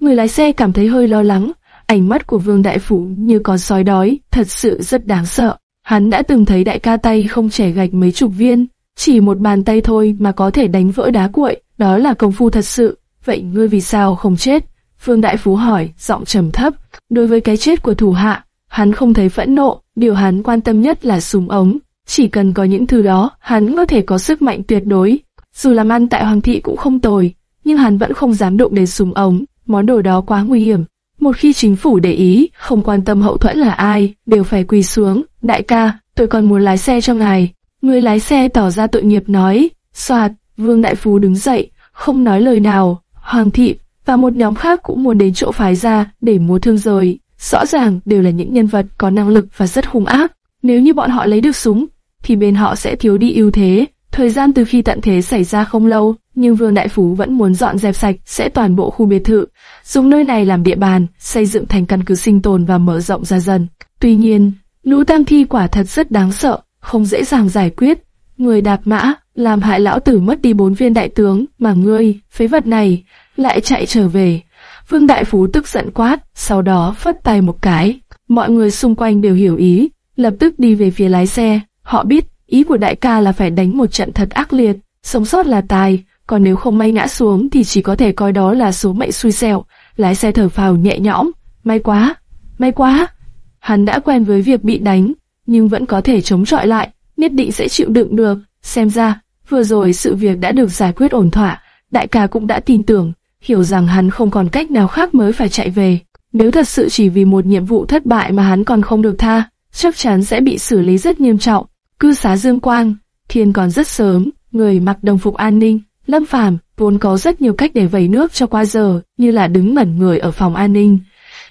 S1: Người lái xe cảm thấy hơi lo lắng, ánh mắt của Vương Đại Phú như con sói đói, thật sự rất đáng sợ. Hắn đã từng thấy đại ca tay không trẻ gạch mấy chục viên, chỉ một bàn tay thôi mà có thể đánh vỡ đá cuội, đó là công phu thật sự. Vậy ngươi vì sao không chết? Vương Đại Phú hỏi, giọng trầm thấp. Đối với cái chết của thủ hạ, hắn không thấy phẫn nộ, điều hắn quan tâm nhất là súng ống. Chỉ cần có những thứ đó, hắn có thể có sức mạnh tuyệt đối. Dù làm ăn tại Hoàng thị cũng không tồi, nhưng hắn vẫn không dám đụng đến súng ống, món đồ đó quá nguy hiểm. Một khi chính phủ để ý, không quan tâm hậu thuẫn là ai, đều phải quỳ xuống. Đại ca, tôi còn muốn lái xe cho ngài. Người lái xe tỏ ra tội nghiệp nói, soạt, Vương Đại Phú đứng dậy, không nói lời nào. Hoàng thị và một nhóm khác cũng muốn đến chỗ phái ra để mua thương rồi. Rõ ràng đều là những nhân vật có năng lực và rất hung ác. Nếu như bọn họ lấy được súng, thì bên họ sẽ thiếu đi ưu thế. Thời gian từ khi tận thế xảy ra không lâu, nhưng Vương Đại Phú vẫn muốn dọn dẹp sạch sẽ toàn bộ khu biệt thự, dùng nơi này làm địa bàn, xây dựng thành căn cứ sinh tồn và mở rộng ra dần. Tuy nhiên, lũ tang thi quả thật rất đáng sợ, không dễ dàng giải quyết. Người đạp mã, làm hại lão tử mất đi bốn viên đại tướng, mà ngươi, phế vật này, lại chạy trở về. Vương Đại Phú tức giận quát, sau đó phất tay một cái. Mọi người xung quanh đều hiểu ý, lập tức đi về phía lái xe. Họ biết, ý của đại ca là phải đánh một trận thật ác liệt, sống sót là tài, còn nếu không may ngã xuống thì chỉ có thể coi đó là số mệnh xui xẻo. Lái xe thở phào nhẹ nhõm, may quá, may quá. Hắn đã quen với việc bị đánh, nhưng vẫn có thể chống chọi lại, nhất định sẽ chịu đựng được. Xem ra, vừa rồi sự việc đã được giải quyết ổn thỏa, đại ca cũng đã tin tưởng, hiểu rằng hắn không còn cách nào khác mới phải chạy về. Nếu thật sự chỉ vì một nhiệm vụ thất bại mà hắn còn không được tha, chắc chắn sẽ bị xử lý rất nghiêm trọng. Cư xá Dương Quang, thiên còn rất sớm, người mặc đồng phục an ninh, Lâm Phàm vốn có rất nhiều cách để vẩy nước cho qua giờ, như là đứng mẩn người ở phòng an ninh.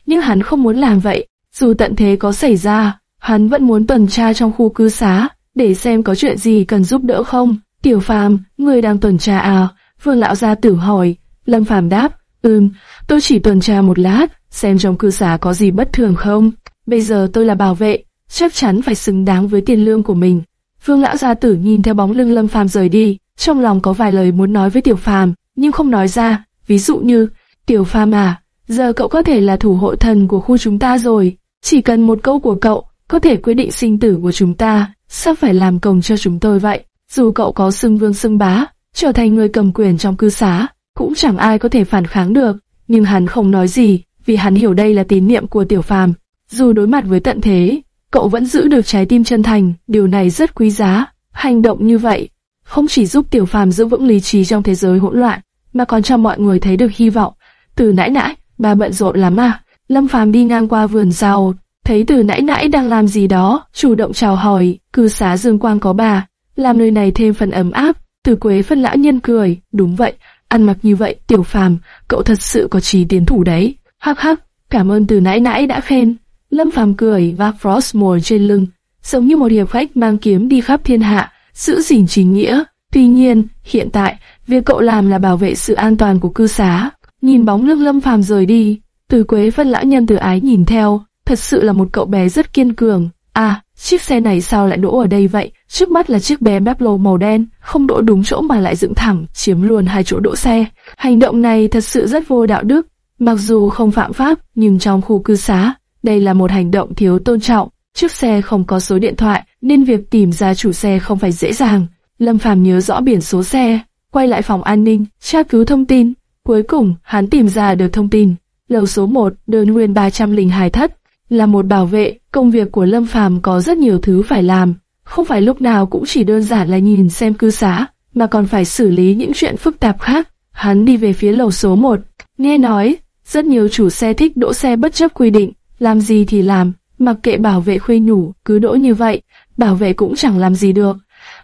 S1: Nhưng hắn không muốn làm vậy, dù tận thế có xảy ra, hắn vẫn muốn tuần tra trong khu cư xá, để xem có chuyện gì cần giúp đỡ không. Tiểu Phàm, người đang tuần tra à? Vương lão gia tử hỏi. Lâm Phàm đáp, ừm, tôi chỉ tuần tra một lát, xem trong cư xá có gì bất thường không. Bây giờ tôi là bảo vệ, chắc chắn phải xứng đáng với tiền lương của mình. Vương lão gia tử nhìn theo bóng lưng Lâm Phàm rời đi, trong lòng có vài lời muốn nói với Tiểu Phàm, nhưng không nói ra. Ví dụ như, Tiểu Phàm à, giờ cậu có thể là thủ hộ thần của khu chúng ta rồi. Chỉ cần một câu của cậu, có thể quyết định sinh tử của chúng ta. Sao phải làm công cho chúng tôi vậy? Dù cậu có xưng vương xưng bá, trở thành người cầm quyền trong cư xá, cũng chẳng ai có thể phản kháng được. Nhưng hắn không nói gì, vì hắn hiểu đây là tín niệm của Tiểu Phàm. Dù đối mặt với tận thế, cậu vẫn giữ được trái tim chân thành, điều này rất quý giá. Hành động như vậy, không chỉ giúp Tiểu Phàm giữ vững lý trí trong thế giới hỗn loạn, mà còn cho mọi người thấy được hy vọng. Từ nãy nãy, bà bận rộn lắm à? Lâm Phàm đi ngang qua vườn rau, thấy từ nãy nãy đang làm gì đó, chủ động chào hỏi, cư xá Dương Quang có bà, làm nơi này thêm phần ấm áp. Từ Quế phân lão nhân cười, đúng vậy, ăn mặc như vậy, Tiểu Phàm, cậu thật sự có trí tiến thủ đấy. Hắc hắc, cảm ơn từ nãy nãy đã khen. Lâm Phàm cười và Frostmore trên lưng, giống như một hiệp khách mang kiếm đi khắp thiên hạ, giữ gìn chính nghĩa. Tuy nhiên, hiện tại, việc cậu làm là bảo vệ sự an toàn của cư xá. Nhìn bóng lưng Lâm Phàm rời đi, Từ Quế phân lão nhân từ ái nhìn theo, thật sự là một cậu bé rất kiên cường. À, chiếc xe này sao lại đỗ ở đây vậy? Trước mắt là chiếc bé bếp màu đen, không đỗ đúng chỗ mà lại dựng thẳng, chiếm luôn hai chỗ đỗ xe. Hành động này thật sự rất vô đạo đức. Mặc dù không phạm pháp, nhưng trong khu cư xá, đây là một hành động thiếu tôn trọng. Chiếc xe không có số điện thoại, nên việc tìm ra chủ xe không phải dễ dàng. Lâm Phàm nhớ rõ biển số xe, quay lại phòng an ninh, tra cứu thông tin. Cuối cùng, hắn tìm ra được thông tin. Lầu số 1, đơn nguyên 302 thất, là một bảo vệ, công việc của Lâm Phàm có rất nhiều thứ phải làm. Không phải lúc nào cũng chỉ đơn giản là nhìn xem cư xá, mà còn phải xử lý những chuyện phức tạp khác. Hắn đi về phía lầu số 1, nghe nói, rất nhiều chủ xe thích đỗ xe bất chấp quy định, làm gì thì làm, mặc kệ bảo vệ khuê nhủ, cứ đỗ như vậy, bảo vệ cũng chẳng làm gì được.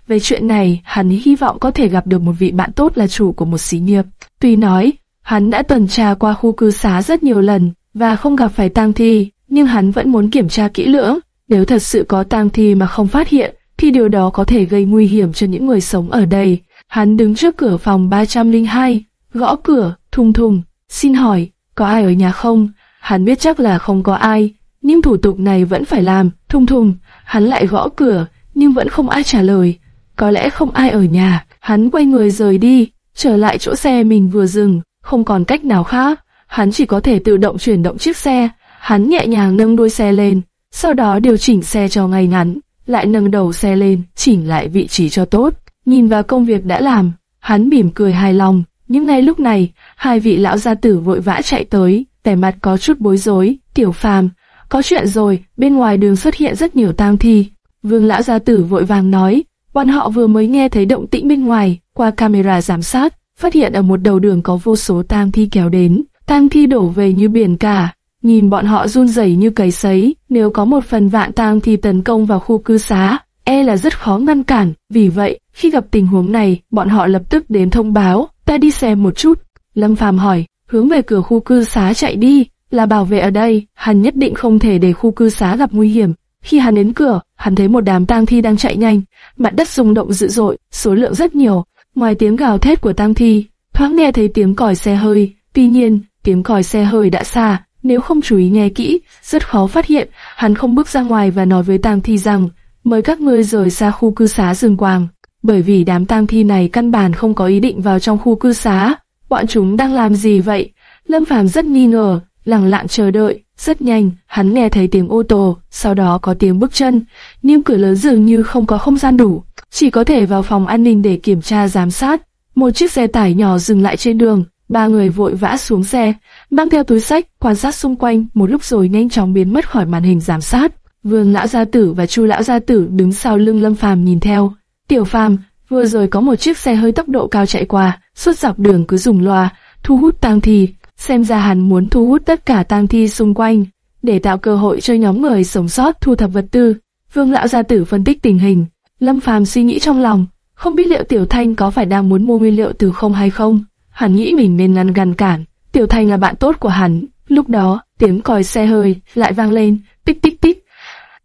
S1: Về chuyện này, hắn hy vọng có thể gặp được một vị bạn tốt là chủ của một xí nghiệp. Tuy nói, hắn đã tuần tra qua khu cư xá rất nhiều lần và không gặp phải tang thi, nhưng hắn vẫn muốn kiểm tra kỹ lưỡng. Nếu thật sự có tang thi mà không phát hiện, thì điều đó có thể gây nguy hiểm cho những người sống ở đây. Hắn đứng trước cửa phòng 302, gõ cửa, thùng thùng, xin hỏi, có ai ở nhà không? Hắn biết chắc là không có ai, nhưng thủ tục này vẫn phải làm. Thùng thùng, hắn lại gõ cửa, nhưng vẫn không ai trả lời. Có lẽ không ai ở nhà. Hắn quay người rời đi, trở lại chỗ xe mình vừa dừng, không còn cách nào khác. Hắn chỉ có thể tự động chuyển động chiếc xe. Hắn nhẹ nhàng nâng đuôi xe lên, sau đó điều chỉnh xe cho ngay ngắn, lại nâng đầu xe lên, chỉnh lại vị trí cho tốt. Nhìn vào công việc đã làm, hắn mỉm cười hài lòng. Nhưng ngay lúc này, hai vị lão gia tử vội vã chạy tới, vẻ mặt có chút bối rối. Tiểu Phàm, có chuyện rồi, bên ngoài đường xuất hiện rất nhiều tang thi. Vương lão gia tử vội vàng nói, bọn họ vừa mới nghe thấy động tĩnh bên ngoài, qua camera giám sát, phát hiện ở một đầu đường có vô số tang thi kéo đến, tang thi đổ về như biển cả. Nhìn bọn họ run rẩy như cầy sấy, nếu có một phần vạn tang thi tấn công vào khu cư xá, e là rất khó ngăn cản. Vì vậy, khi gặp tình huống này, bọn họ lập tức đến thông báo, ta đi xem một chút. Lâm Phàm hỏi, hướng về cửa khu cư xá chạy đi, là bảo vệ ở đây, hắn nhất định không thể để khu cư xá gặp nguy hiểm. Khi hắn đến cửa, hắn thấy một đám tang thi đang chạy nhanh, mặt đất rung động dữ dội, số lượng rất nhiều. Ngoài tiếng gào thét của tang thi, thoáng nghe thấy tiếng còi xe hơi. Tuy nhiên, tiếng còi xe hơi đã xa, nếu không chú ý nghe kỹ, rất khó phát hiện. Hắn không bước ra ngoài và nói với tang thi rằng, mời các ngươi rời xa khu cư xá rừng quàng. Bởi vì đám tang thi này căn bản không có ý định vào trong khu cư xá. Bọn chúng đang làm gì vậy? Lâm Phàm rất nghi ngờ, lặng lặng chờ đợi. Rất nhanh, hắn nghe thấy tiếng ô tô, sau đó có tiếng bước chân, nhưng cửa lớn dường như không có không gian đủ, chỉ có thể vào phòng an ninh để kiểm tra giám sát. Một chiếc xe tải nhỏ dừng lại trên đường, ba người vội vã xuống xe, mang theo túi sách, quan sát xung quanh, một lúc rồi nhanh chóng biến mất khỏi màn hình giám sát. Vương lão gia tử và Chu lão gia tử đứng sau lưng Lâm Phàm nhìn theo. Tiểu Phàm, vừa rồi có một chiếc xe hơi tốc độ cao chạy qua, suốt dọc đường cứ dùng loa, thu hút tang thi, xem ra hắn muốn thu hút tất cả tang thi xung quanh, để tạo cơ hội cho nhóm người sống sót thu thập vật tư. Vương lão gia tử phân tích tình hình, Lâm Phàm suy nghĩ trong lòng, không biết liệu Tiểu Thanh có phải đang muốn mua nguyên liệu từ không hay không. Hắn nghĩ mình nên ngăn ngăn cản. Tiểu Thanh là bạn tốt của hắn. Lúc đó, tiếng còi xe hơi lại vang lên, tích tích tích.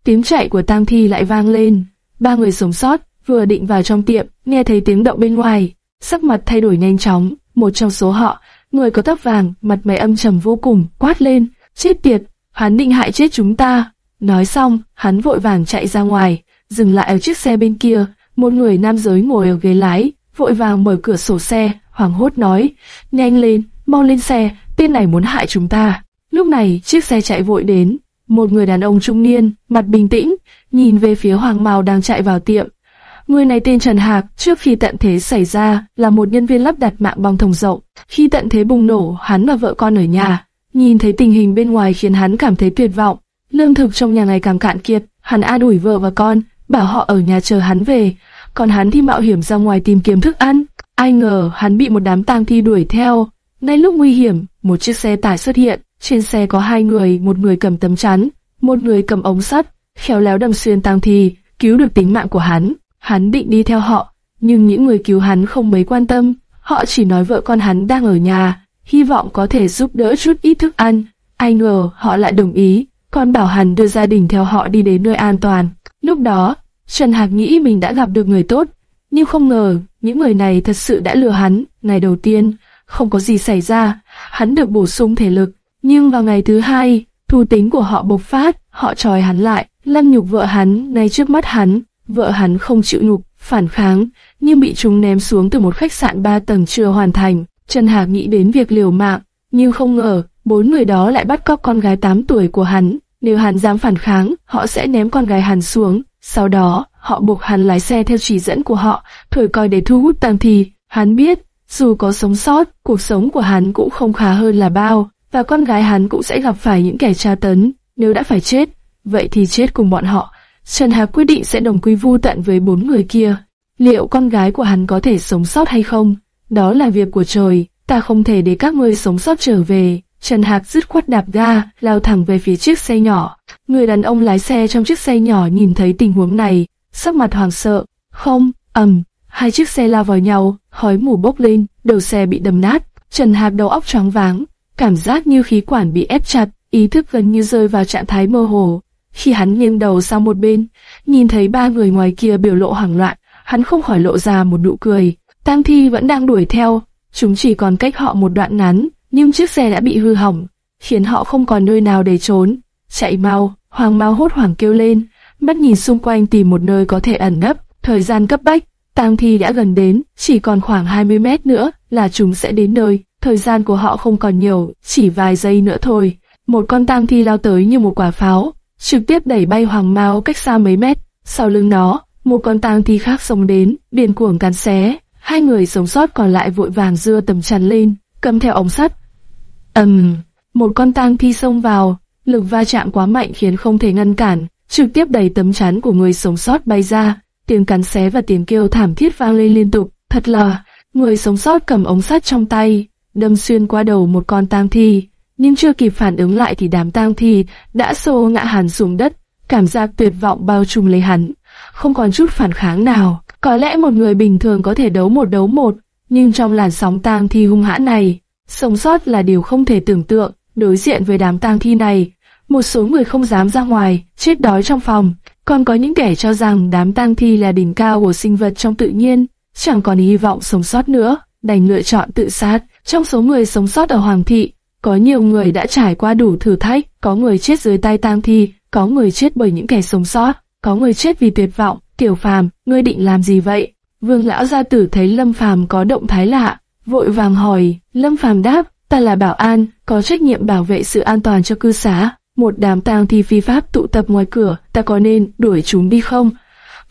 S1: Tiếng chạy của tang thi lại vang lên. Ba người sống sót vừa định vào trong tiệm, nghe thấy tiếng động bên ngoài, sắc mặt thay đổi nhanh chóng. Một trong số họ, người có tóc vàng, mặt mày âm trầm vô cùng, quát lên, chết tiệt, hắn định hại chết chúng ta. Nói xong, hắn vội vàng chạy ra ngoài, dừng lại ở chiếc xe bên kia. Một người nam giới ngồi ở ghế lái, vội vàng mở cửa sổ xe, hoảng hốt nói, nhanh lên, mau lên xe, tên này muốn hại chúng ta. Lúc này, chiếc xe chạy vội đến, một người đàn ông trung niên, mặt bình tĩnh, nhìn về phía Hoàng Mao đang chạy vào tiệm. Người này tên Trần Hạc, trước khi tận thế xảy ra, là một nhân viên lắp đặt mạng băng thông rộng. Khi tận thế bùng nổ, hắn và vợ con ở nhà, nhìn thấy tình hình bên ngoài khiến hắn cảm thấy tuyệt vọng. Lương thực trong nhà ngày càng cạn kiệt, hắn an ủi vợ và con, bảo họ ở nhà chờ hắn về, còn hắn thì mạo hiểm ra ngoài tìm kiếm thức ăn. Ai ngờ hắn bị một đám tang thi đuổi theo. Ngay lúc nguy hiểm, một chiếc xe tải xuất hiện, trên xe có hai người, một người cầm tấm chắn, một người cầm ống sắt, khéo léo đâm xuyên tang thi, cứu được tính mạng của hắn. Hắn định đi theo họ, nhưng những người cứu hắn không mấy quan tâm, họ chỉ nói vợ con hắn đang ở nhà, hy vọng có thể giúp đỡ chút ít thức ăn. Ai ngờ họ lại đồng ý, còn bảo hắn đưa gia đình theo họ đi đến nơi an toàn. Lúc đó, Trần Hạc nghĩ mình đã gặp được người tốt, nhưng không ngờ những người này thật sự đã lừa hắn. Ngày đầu tiên, không có gì xảy ra, hắn được bổ sung thể lực, nhưng vào ngày thứ hai, thù tính của họ bộc phát, họ tròi hắn lại, lăng nhục vợ hắn ngay trước mắt hắn. Vợ hắn không chịu nhục, phản kháng, nhưng bị chúng ném xuống từ một khách sạn ba tầng chưa hoàn thành. Trần Hạc nghĩ đến việc liều mạng, nhưng không ngờ, bốn người đó lại bắt cóc con gái 8 tuổi của hắn. Nếu hắn dám phản kháng, họ sẽ ném con gái hắn xuống. Sau đó, họ buộc hắn lái xe theo chỉ dẫn của họ, thổi coi để thu hút tang thi. Hắn biết, dù có sống sót, cuộc sống của hắn cũng không khá hơn là bao, và con gái hắn cũng sẽ gặp phải những kẻ tra tấn. Nếu đã phải chết, vậy thì chết cùng bọn họ. Trần Hạc quyết định sẽ đồng quy vu tận với bốn người kia. Liệu con gái của hắn có thể sống sót hay không? Đó là việc của trời, ta không thể để các ngươi sống sót trở về. Trần Hạc dứt khoát đạp ga, lao thẳng về phía chiếc xe nhỏ. Người đàn ông lái xe trong chiếc xe nhỏ nhìn thấy tình huống này, sắc mặt hoảng sợ. Không, ầm, hai chiếc xe lao vào nhau, khói mù bốc lên, đầu xe bị đâm nát. Trần Hạc đầu óc choáng váng, cảm giác như khí quản bị ép chặt, ý thức gần như rơi vào trạng thái mơ hồ. Khi hắn nghiêng đầu sang một bên, nhìn thấy ba người ngoài kia biểu lộ hoảng loạn, hắn không khỏi lộ ra một nụ cười. Tang thi vẫn đang đuổi theo, chúng chỉ còn cách họ một đoạn ngắn, nhưng chiếc xe đã bị hư hỏng, khiến họ không còn nơi nào để trốn. chạy mau, Hoàng Mao hốt hoảng kêu lên, mắt nhìn xung quanh tìm một nơi có thể ẩn nấp, thời gian cấp bách, tang thi đã gần đến, chỉ còn khoảng 20 mét nữa là chúng sẽ đến nơi, thời gian của họ không còn nhiều, chỉ vài giây nữa thôi. Một con tang thi lao tới như một quả pháo, trực tiếp đẩy bay Hoàng Mao cách xa mấy mét, sau lưng nó, một con tang thi khác xông đến, điên cuồng cắn xé, hai người sống sót còn lại vội vàng dưa tầm chắn lên, cầm theo ống sắt ầm, um, một con tang thi xông vào, lực va chạm quá mạnh khiến không thể ngăn cản, trực tiếp đẩy tấm chắn của người sống sót bay ra, tiếng cắn xé và tiếng kêu thảm thiết vang lên liên tục. Thật là, người sống sót cầm ống sắt trong tay, đâm xuyên qua đầu một con tang thi, nhưng chưa kịp phản ứng lại thì đám tang thi đã xô ngã hẳn xuống đất, cảm giác tuyệt vọng bao trùm lấy hắn, không còn chút phản kháng nào. Có lẽ một người bình thường có thể đấu một đấu một, nhưng trong làn sóng tang thi hung hãn này, sống sót là điều không thể tưởng tượng. Đối diện với đám tang thi này, một số người không dám ra ngoài, chết đói trong phòng, còn có những kẻ cho rằng đám tang thi là đỉnh cao của sinh vật trong tự nhiên, chẳng còn hy vọng sống sót nữa, đành lựa chọn tự sát. Trong số người sống sót ở Hoàng thị, có nhiều người đã trải qua đủ thử thách, có người chết dưới tay tang thi, có người chết bởi những kẻ sống sót, có người chết vì tuyệt vọng. Tiểu Phàm, ngươi định làm gì vậy? Vương lão gia tử thấy Lâm Phàm có động thái lạ, vội vàng hỏi. Lâm Phàm đáp, ta là bảo an, có trách nhiệm bảo vệ sự an toàn cho cư xá. Một đám tang thi phi pháp tụ tập ngoài cửa, ta có nên đuổi chúng đi không?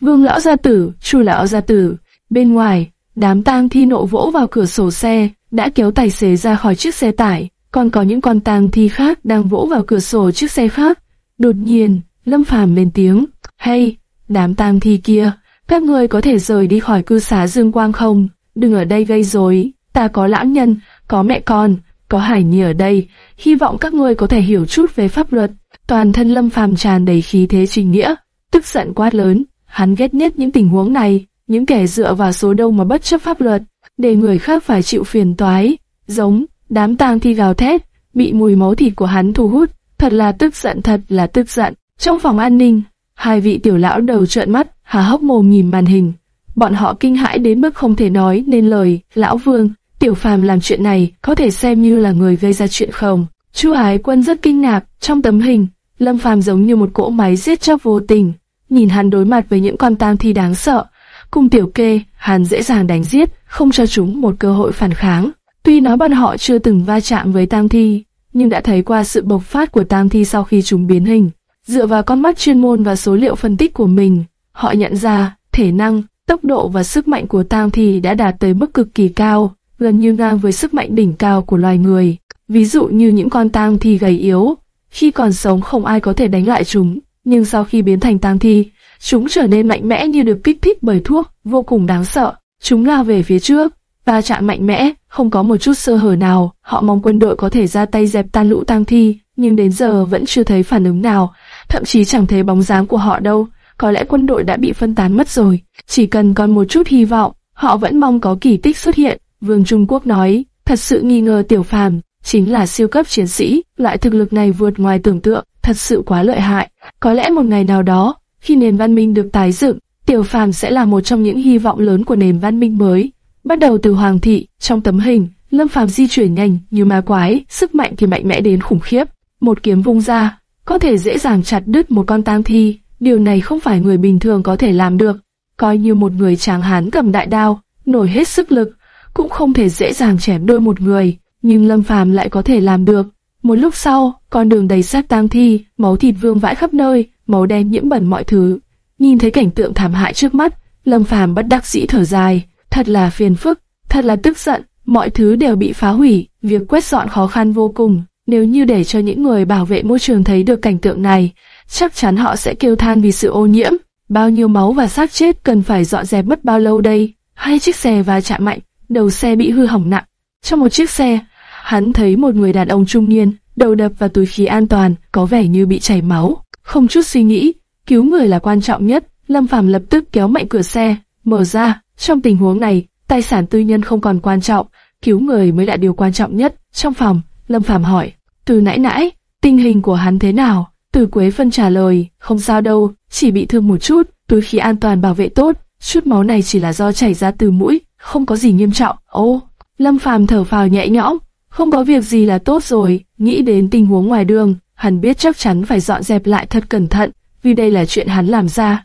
S1: Vương lão gia tử, chu lão gia tử, bên ngoài, đám tang thi nộ vỗ vào cửa sổ xe, đã kéo tài xế ra khỏi chiếc xe tải, còn có những con tang thi khác đang vỗ vào cửa sổ chiếc xe khác. Đột nhiên, Lâm Phàm lên tiếng, hay, đám tang thi kia, các người có thể rời đi khỏi cư xá Dương Quang không? Đừng ở đây gây rối, ta có lãng nhân, có mẹ con, có Hải Nhi ở đây, hy vọng các ngươi có thể hiểu chút về pháp luật. Toàn thân Lâm Phàm tràn đầy khí thế trình nghĩa, tức giận quát lớn, hắn ghét nhất những tình huống này, những kẻ dựa vào số đông mà bất chấp pháp luật, để người khác phải chịu phiền toái, giống đám tang thi gào thét, bị mùi máu thịt của hắn thu hút, thật là tức giận thật là tức giận. Trong phòng an ninh, hai vị tiểu lão đầu trợn mắt, há hốc mồm nhìn màn hình. Bọn họ kinh hãi đến mức không thể nói nên lời, lão vương, Tiểu Phàm làm chuyện này có thể xem như là người gây ra chuyện không? Chu Ái Quân rất kinh ngạc, trong tấm hình, Lâm Phàm giống như một cỗ máy giết chóc vô tình, nhìn hắn đối mặt với những con tam thi đáng sợ, cùng tiểu kê, hắn dễ dàng đánh giết, không cho chúng một cơ hội phản kháng. Tuy nói bọn họ chưa từng va chạm với tam thi, nhưng đã thấy qua sự bộc phát của tam thi sau khi chúng biến hình. Dựa vào con mắt chuyên môn và số liệu phân tích của mình, họ nhận ra thể năng, tốc độ và sức mạnh của tam thi đã đạt tới mức cực kỳ cao gần như ngang với sức mạnh đỉnh cao của loài người. Ví dụ như những con tang thi gầy yếu, khi còn sống không ai có thể đánh lại chúng, nhưng sau khi biến thành tang thi, chúng trở nên mạnh mẽ như được kích thích bởi thuốc, vô cùng đáng sợ. Chúng lao về phía trước, va chạm mạnh mẽ, không có một chút sơ hở nào. Họ mong quân đội có thể ra tay dẹp tan lũ tang thi, nhưng đến giờ vẫn chưa thấy phản ứng nào, thậm chí chẳng thấy bóng dáng của họ đâu. Có lẽ quân đội đã bị phân tán mất rồi. Chỉ cần còn một chút hy vọng, họ vẫn mong có kỳ tích xuất hiện. Vương Trung Quốc nói, thật sự nghi ngờ Tiểu Phàm chính là siêu cấp chiến sĩ, loại thực lực này vượt ngoài tưởng tượng, thật sự quá lợi hại. Có lẽ một ngày nào đó, khi nền văn minh được tái dựng, Tiểu Phàm sẽ là một trong những hy vọng lớn của nền văn minh mới. Bắt đầu từ Hoàng thị, trong tấm hình, Lâm Phàm di chuyển nhanh như ma quái, sức mạnh thì mạnh mẽ đến khủng khiếp. Một kiếm vung ra, có thể dễ dàng chặt đứt một con tang thi. Điều này không phải người bình thường có thể làm được. Coi như một người tráng hán cầm đại đao, nổi hết sức lực, cũng không thể dễ dàng chém đôi một người, nhưng Lâm Phàm lại có thể làm được. Một lúc sau, con đường đầy xác tang thi, máu thịt vương vãi khắp nơi, máu đen nhiễm bẩn mọi thứ. Nhìn thấy cảnh tượng thảm hại trước mắt, Lâm Phàm bất đắc dĩ thở dài, thật là phiền phức, thật là tức giận, mọi thứ đều bị phá hủy, việc quét dọn khó khăn vô cùng. Nếu như để cho những người bảo vệ môi trường thấy được cảnh tượng này, chắc chắn họ sẽ kêu than vì sự ô nhiễm. Bao nhiêu máu và xác chết cần phải dọn dẹp mất bao lâu đây? Hai chiếc xe va chạm mạnh, đầu xe bị hư hỏng nặng. Trong một chiếc xe, hắn thấy một người đàn ông trung niên, đầu đập vào túi khí an toàn, có vẻ như bị chảy máu. Không chút suy nghĩ, cứu người là quan trọng nhất, Lâm Phàm lập tức kéo mạnh cửa xe, mở ra. Trong tình huống này, tài sản tư nhân không còn quan trọng, cứu người mới là điều quan trọng nhất. Trong phòng, Lâm Phàm hỏi, từ nãy nãy, tình hình của hắn thế nào? Từ Quế Phân trả lời, không sao đâu, chỉ bị thương một chút, túi khí an toàn bảo vệ tốt, chút máu này chỉ là do chảy ra từ mũi, không có gì nghiêm trọng. Ô, Lâm Phàm thở phào nhẹ nhõm, không có việc gì là tốt rồi, nghĩ đến tình huống ngoài đường, hắn biết chắc chắn phải dọn dẹp lại thật cẩn thận, vì đây là chuyện hắn làm ra.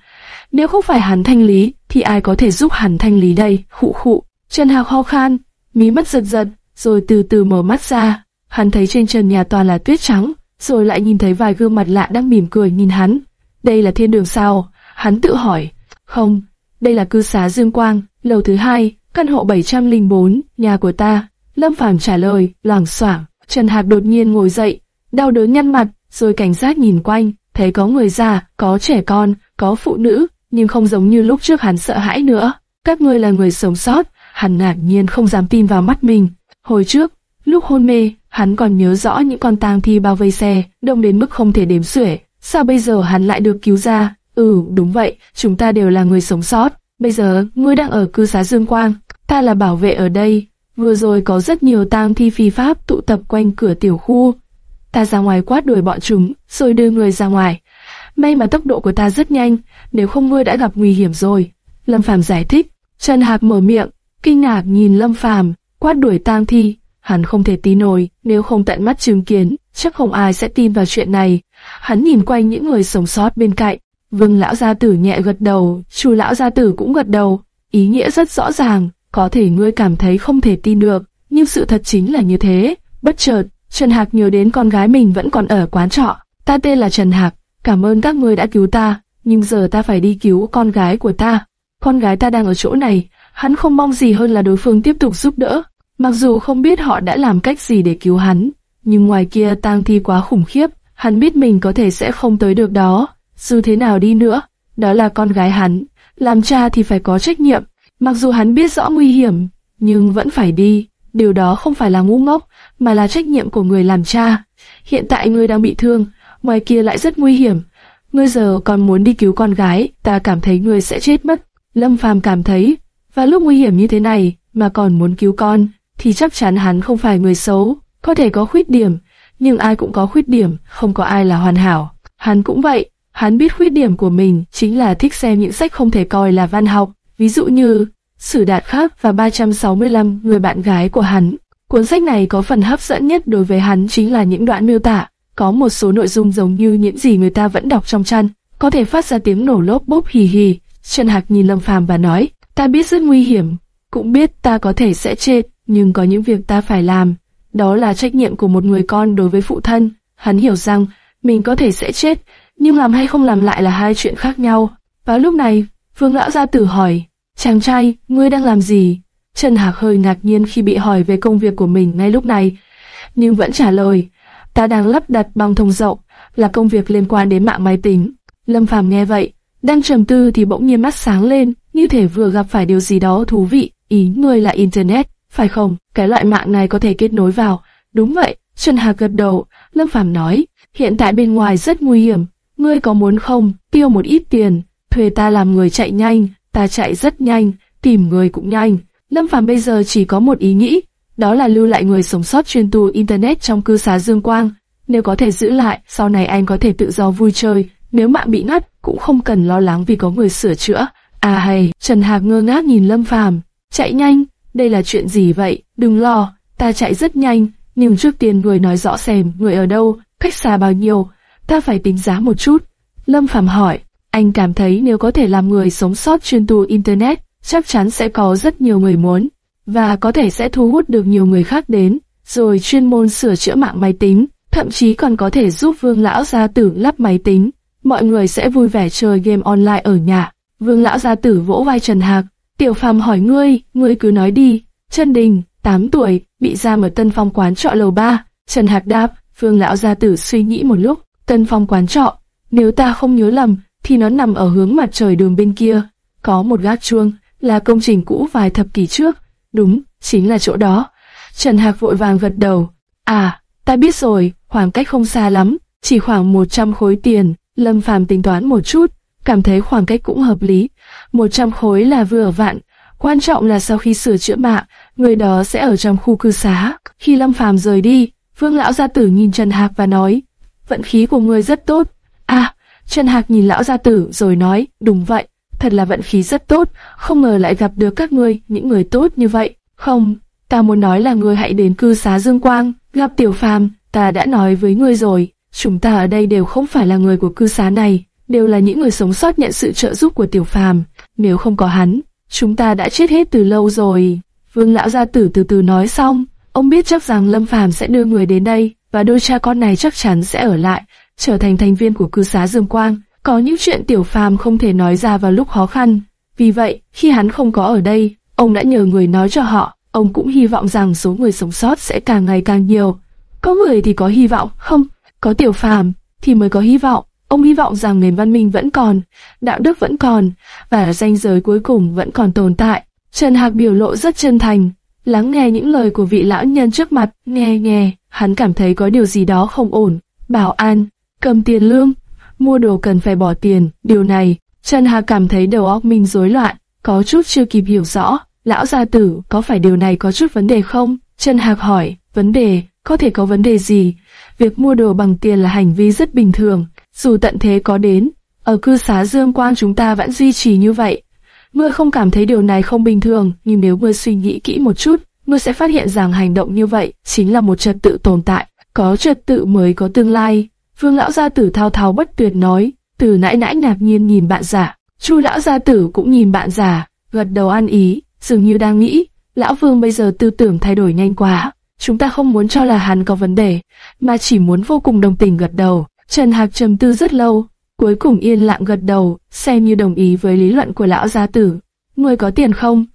S1: Nếu không phải hắn thanh lý, thì ai có thể giúp hắn thanh lý đây? Khụ khụ. Trần Hạc ho khan, mí mắt giật giật, rồi từ từ mở mắt ra. Hắn thấy trên trần nhà toàn là tuyết trắng, rồi lại nhìn thấy vài gương mặt lạ đang mỉm cười nhìn hắn. Đây là thiên đường sao? Hắn tự hỏi. Không, đây là cư xá Dương Quang, lầu thứ hai, căn hộ 704, nhà của ta. Lâm Phàm trả lời, loảng xoảng. Trần Hạc đột nhiên ngồi dậy, đau đớn nhăn mặt, rồi cảnh giác nhìn quanh, thấy có người già, có trẻ con, có phụ nữ, nhưng không giống như lúc trước hắn sợ hãi nữa. Các ngươi là người sống sót, hắn ngạc nhiên không dám tin vào mắt mình. Hồi trước, lúc hôn mê, hắn còn nhớ rõ những con tang thi bao vây xe, đông đến mức không thể đếm xuể. Sao bây giờ hắn lại được cứu ra? Ừ, đúng vậy, chúng ta đều là người sống sót. Bây giờ, ngươi đang ở cư xá Dương Quang, ta là bảo vệ ở đây. Vừa rồi có rất nhiều tang thi phi pháp tụ tập quanh cửa tiểu khu. Ta ra ngoài quát đuổi bọn chúng, rồi đưa người ra ngoài. May mà tốc độ của ta rất nhanh, nếu không ngươi đã gặp nguy hiểm rồi. Lâm Phàm giải thích. Trần Hạc mở miệng, kinh ngạc nhìn Lâm Phàm, quát đuổi tang thi. Hắn không thể tin nổi, nếu không tận mắt chứng kiến, chắc không ai sẽ tin vào chuyện này. Hắn nhìn quanh những người sống sót bên cạnh. Vương lão gia tử nhẹ gật đầu, chu lão gia tử cũng gật đầu. Ý nghĩa rất rõ ràng, có thể ngươi cảm thấy không thể tin được, nhưng sự thật chính là như thế. Bất chợt, Trần Hạc nhớ đến con gái mình vẫn còn ở quán trọ. Ta tên là Trần Hạc, cảm ơn các ngươi đã cứu ta, nhưng giờ ta phải đi cứu con gái của ta. Con gái ta đang ở chỗ này, hắn không mong gì hơn là đối phương tiếp tục giúp đỡ. Mặc dù không biết họ đã làm cách gì để cứu hắn, nhưng ngoài kia tang thi quá khủng khiếp, hắn biết mình có thể sẽ không tới được đó. Dù thế nào đi nữa, đó là con gái hắn, làm cha thì phải có trách nhiệm. Mặc dù hắn biết rõ nguy hiểm, nhưng vẫn phải đi. Điều đó không phải là ngu ngốc, mà là trách nhiệm của người làm cha. Hiện tại ngươi đang bị thương, ngoài kia lại rất nguy hiểm. Ngươi giờ còn muốn đi cứu con gái, ta cảm thấy ngươi sẽ chết mất. Lâm Phàm cảm thấy, và lúc nguy hiểm như thế này mà còn muốn cứu con, thì chắc chắn hắn không phải người xấu, có thể có khuyết điểm, nhưng ai cũng có khuyết điểm, không có ai là hoàn hảo. Hắn cũng vậy, hắn biết khuyết điểm của mình chính là thích xem những sách không thể coi là văn học, ví dụ như Sử Đạt Khắc và 365 người bạn gái của hắn. Cuốn sách này có phần hấp dẫn nhất đối với hắn chính là những đoạn miêu tả, có một số nội dung giống như những gì người ta vẫn đọc trong chăn, có thể phát ra tiếng nổ lốp bốp hì hì. Trần Hạc nhìn Lâm Phàm và nói, ta biết rất nguy hiểm, cũng biết ta có thể sẽ chết, nhưng có những việc ta phải làm. Đó là trách nhiệm của một người con đối với phụ thân. Hắn hiểu rằng mình có thể sẽ chết, nhưng làm hay không làm lại là hai chuyện khác nhau. Vào lúc này, Vương Lão Gia Tử hỏi, chàng trai, ngươi đang làm gì? Trần Hạc hơi ngạc nhiên khi bị hỏi về công việc của mình ngay lúc này, nhưng vẫn trả lời, ta đang lắp đặt băng thông rộng, là công việc liên quan đến mạng máy tính. Lâm Phàm nghe vậy, đang trầm tư thì bỗng nhiên mắt sáng lên, như thể vừa gặp phải điều gì đó thú vị. Ý ngươi là Internet, phải không? Cái loại mạng này có thể kết nối vào. Đúng vậy, Trần Hạc gật đầu, Lâm Phàm nói, hiện tại bên ngoài rất nguy hiểm, ngươi có muốn không, tiêu một ít tiền, thuê ta làm người chạy nhanh, ta chạy rất nhanh, tìm người cũng nhanh. Lâm Phàm bây giờ chỉ có một ý nghĩ, đó là lưu lại người sống sót chuyên tu Internet trong cư xá Dương Quang. Nếu có thể giữ lại, sau này anh có thể tự do vui chơi, nếu mạng bị ngắt, cũng không cần lo lắng vì có người sửa chữa. À hay, Trần Hạc ngơ ngác nhìn Lâm Phàm, chạy nhanh, đây là chuyện gì vậy, đừng lo, ta chạy rất nhanh, nhưng trước tiên người nói rõ xem người ở đâu, cách xa bao nhiêu, ta phải tính giá một chút. Lâm Phàm hỏi, anh cảm thấy nếu có thể làm người sống sót chuyên tu Internet, chắc chắn sẽ có rất nhiều người muốn, và có thể sẽ thu hút được nhiều người khác đến, rồi chuyên môn sửa chữa mạng máy tính, thậm chí còn có thể giúp Vương Lão Gia Tử lắp máy tính. Mọi người sẽ vui vẻ chơi game online ở nhà. Vương Lão Gia Tử vỗ vai Trần Hạc. Tiểu Phàm hỏi ngươi, ngươi cứ nói đi. Trần Đình, 8 tuổi, bị giam ở Tân Phong quán trọ lầu 3. Trần Hạc đáp, Vương Lão Gia Tử suy nghĩ một lúc. Tân Phong quán trọ, nếu ta không nhớ lầm, thì nó nằm ở hướng mặt trời đường bên kia. Có một gác chuông, là công trình cũ vài thập kỷ trước. Đúng, chính là chỗ đó. Trần Hạc vội vàng gật đầu. À, ta biết rồi, khoảng cách không xa lắm, chỉ khoảng 100 khối tiền. Lâm Phàm tính toán một chút, cảm thấy khoảng cách cũng hợp lý. 100 khối là vừa vặn. Quan trọng là sau khi sửa chữa mạng, người đó sẽ ở trong khu cư xá. Khi Lâm Phàm rời đi, Vương lão gia tử nhìn Trần Hạc và nói: "Vận khí của người rất tốt." À, Trần Hạc nhìn lão gia tử rồi nói: "Đúng vậy, thật là vận khí rất tốt, không ngờ lại gặp được các ngươi, những người tốt như vậy." "Không, ta muốn nói là ngươi hãy đến cư xá Dương Quang, gặp Tiểu Phàm, ta đã nói với ngươi rồi." chúng ta ở đây đều không phải là người của cư xá này, đều là những người sống sót nhận sự trợ giúp của tiểu phàm. Nếu không có hắn, chúng ta đã chết hết từ lâu rồi. Vương lão gia tử từ từ nói xong, ông biết chắc rằng Lâm Phàm sẽ đưa người đến đây, và đôi cha con này chắc chắn sẽ ở lại, trở thành thành viên của cư xá Dương Quang. Có những chuyện tiểu phàm không thể nói ra vào lúc khó khăn. Vì vậy, khi hắn không có ở đây, ông đã nhờ người nói cho họ. Ông cũng hy vọng rằng số người sống sót sẽ càng ngày càng nhiều. Có người thì có hy vọng, không, có tiểu phàm thì mới có hy vọng. Ông hy vọng rằng nền văn minh vẫn còn, đạo đức vẫn còn, và danh giới cuối cùng vẫn còn tồn tại. Trần Hạc biểu lộ rất chân thành, lắng nghe những lời của vị lão nhân trước mặt, nghe nghe, hắn cảm thấy có điều gì đó không ổn. Bảo an, cầm tiền lương, mua đồ cần phải bỏ tiền, điều này, Trần hà cảm thấy đầu óc mình rối loạn, có chút chưa kịp hiểu rõ. Lão gia tử, có phải điều này có chút vấn đề không? Trần Hạc hỏi, vấn đề, có thể có vấn đề gì? Việc mua đồ bằng tiền là hành vi rất bình thường, dù tận thế có đến, ở cư xá Dương Quang chúng ta vẫn duy trì như vậy. mưa không cảm thấy điều này không bình thường, nhưng nếu mưa suy nghĩ kỹ một chút, mưa sẽ phát hiện rằng hành động như vậy chính là một trật tự tồn tại, có trật tự mới có tương lai. Vương lão gia tử thao thao bất tuyệt nói, từ nãy nãy ngạc nhiên nhìn bạn giả, Chu lão gia tử cũng nhìn bạn giả, gật đầu ăn ý, dường như đang nghĩ, lão vương bây giờ tư tưởng thay đổi nhanh quá, chúng ta không muốn cho là hắn có vấn đề, mà chỉ muốn vô cùng đồng tình gật đầu. Trần Hạc trầm tư rất lâu, cuối cùng yên lặng gật đầu, xem như đồng ý với lý luận của lão gia tử. nuôi có tiền không?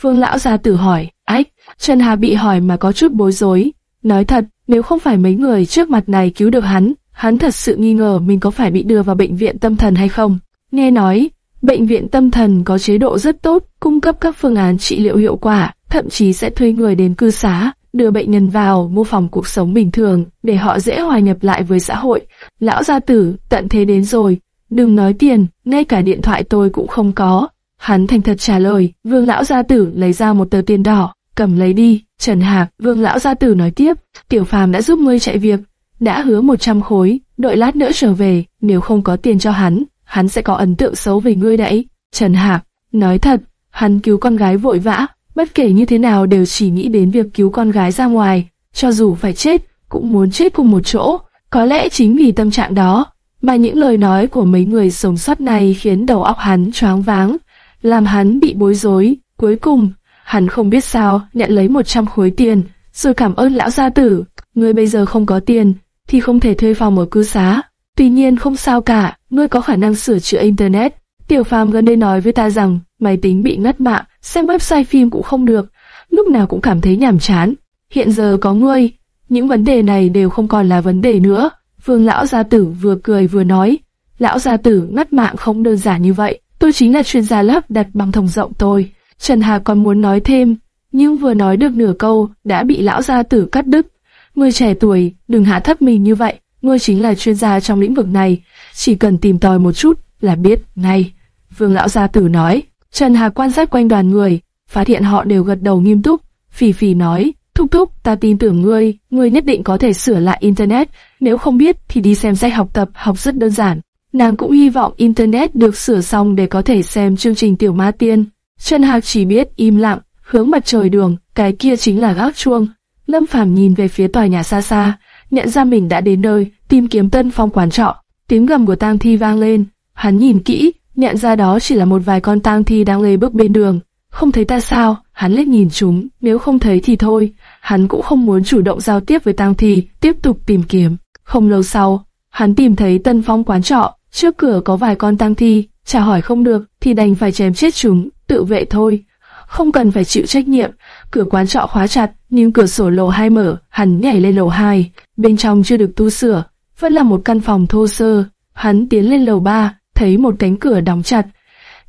S1: Vương lão gia tử hỏi, ách, Trần Hạc bị hỏi mà có chút bối rối. Nói thật, nếu không phải mấy người trước mặt này cứu được hắn, hắn thật sự nghi ngờ mình có phải bị đưa vào bệnh viện tâm thần hay không. Nghe nói, bệnh viện tâm thần có chế độ rất tốt, cung cấp các phương án trị liệu hiệu quả, thậm chí sẽ thuê người đến cư xá, đưa bệnh nhân vào mô phỏng cuộc sống bình thường để họ dễ hòa nhập lại với xã hội. Lão gia tử, tận thế đến rồi, đừng nói tiền, ngay cả điện thoại tôi cũng không có. Hắn thành thật trả lời, vương lão gia tử lấy ra một tờ tiền đỏ, cầm lấy đi, Trần Hạc, vương lão gia tử nói tiếp, tiểu phàm đã giúp ngươi chạy việc, đã hứa 100 khối, đợi lát nữa trở về, nếu không có tiền cho hắn, hắn sẽ có ấn tượng xấu về ngươi đấy. Trần Hạc, nói thật, hắn cứu con gái vội vã, bất kể như thế nào đều chỉ nghĩ đến việc cứu con gái ra ngoài, cho dù phải chết, cũng muốn chết cùng một chỗ. Có lẽ chính vì tâm trạng đó, mà những lời nói của mấy người sống sót này khiến đầu óc hắn choáng váng, làm hắn bị bối rối. Cuối cùng, hắn không biết sao nhận lấy 100 khối tiền, rồi cảm ơn lão gia tử. Ngươi bây giờ không có tiền, thì không thể thuê phòng ở cư xá. Tuy nhiên không sao cả, ngươi có khả năng sửa chữa internet. Tiểu Phàm gần đây nói với ta rằng máy tính bị ngắt mạng, xem website phim cũng không được, lúc nào cũng cảm thấy nhàm chán. Hiện giờ có ngươi, những vấn đề này đều không còn là vấn đề nữa. Vương lão gia tử vừa cười vừa nói, lão gia tử ngắt mạng không đơn giản như vậy, tôi chính là chuyên gia lắp đặt băng thông rộng tôi. Trần Hà còn muốn nói thêm, nhưng vừa nói được nửa câu đã bị lão gia tử cắt đứt. Người trẻ tuổi, đừng hạ thấp mình như vậy, ngươi chính là chuyên gia trong lĩnh vực này, chỉ cần tìm tòi một chút là biết ngay. Vương lão gia tử nói, Trần Hà quan sát quanh đoàn người, phát hiện họ đều gật đầu nghiêm túc. Phì phì nói, thúc thúc, ta tin tưởng ngươi, ngươi nhất định có thể sửa lại Internet, nếu không biết thì đi xem sách học tập, học rất đơn giản. Nàng cũng hy vọng Internet được sửa xong để có thể xem chương trình Tiểu Ma Tiên. Trần Hạc chỉ biết im lặng, hướng mặt trời đường, cái kia chính là gác chuông. Lâm Phàm nhìn về phía tòa nhà xa xa, nhận ra mình đã đến nơi, tìm kiếm tân phong quán trọ. Tiếng gầm của tang thi vang lên, hắn nhìn kỹ, nhận ra đó chỉ là một vài con tang thi đang lê bước bên đường. Không thấy ta sao? Hắn liếc nhìn chúng, nếu không thấy thì thôi. Hắn cũng không muốn chủ động giao tiếp với tang thi, tiếp tục tìm kiếm. Không lâu sau, hắn tìm thấy tân phong quán trọ, trước cửa có vài con tang thi, trả hỏi không được thì đành phải chém chết chúng, tự vệ thôi. Không cần phải chịu trách nhiệm, cửa quán trọ khóa chặt, nhưng cửa sổ lầu 2 mở, hắn nhảy lên lầu 2, bên trong chưa được tu sửa, vẫn là một căn phòng thô sơ. Hắn tiến lên lầu 3, thấy một cánh cửa đóng chặt,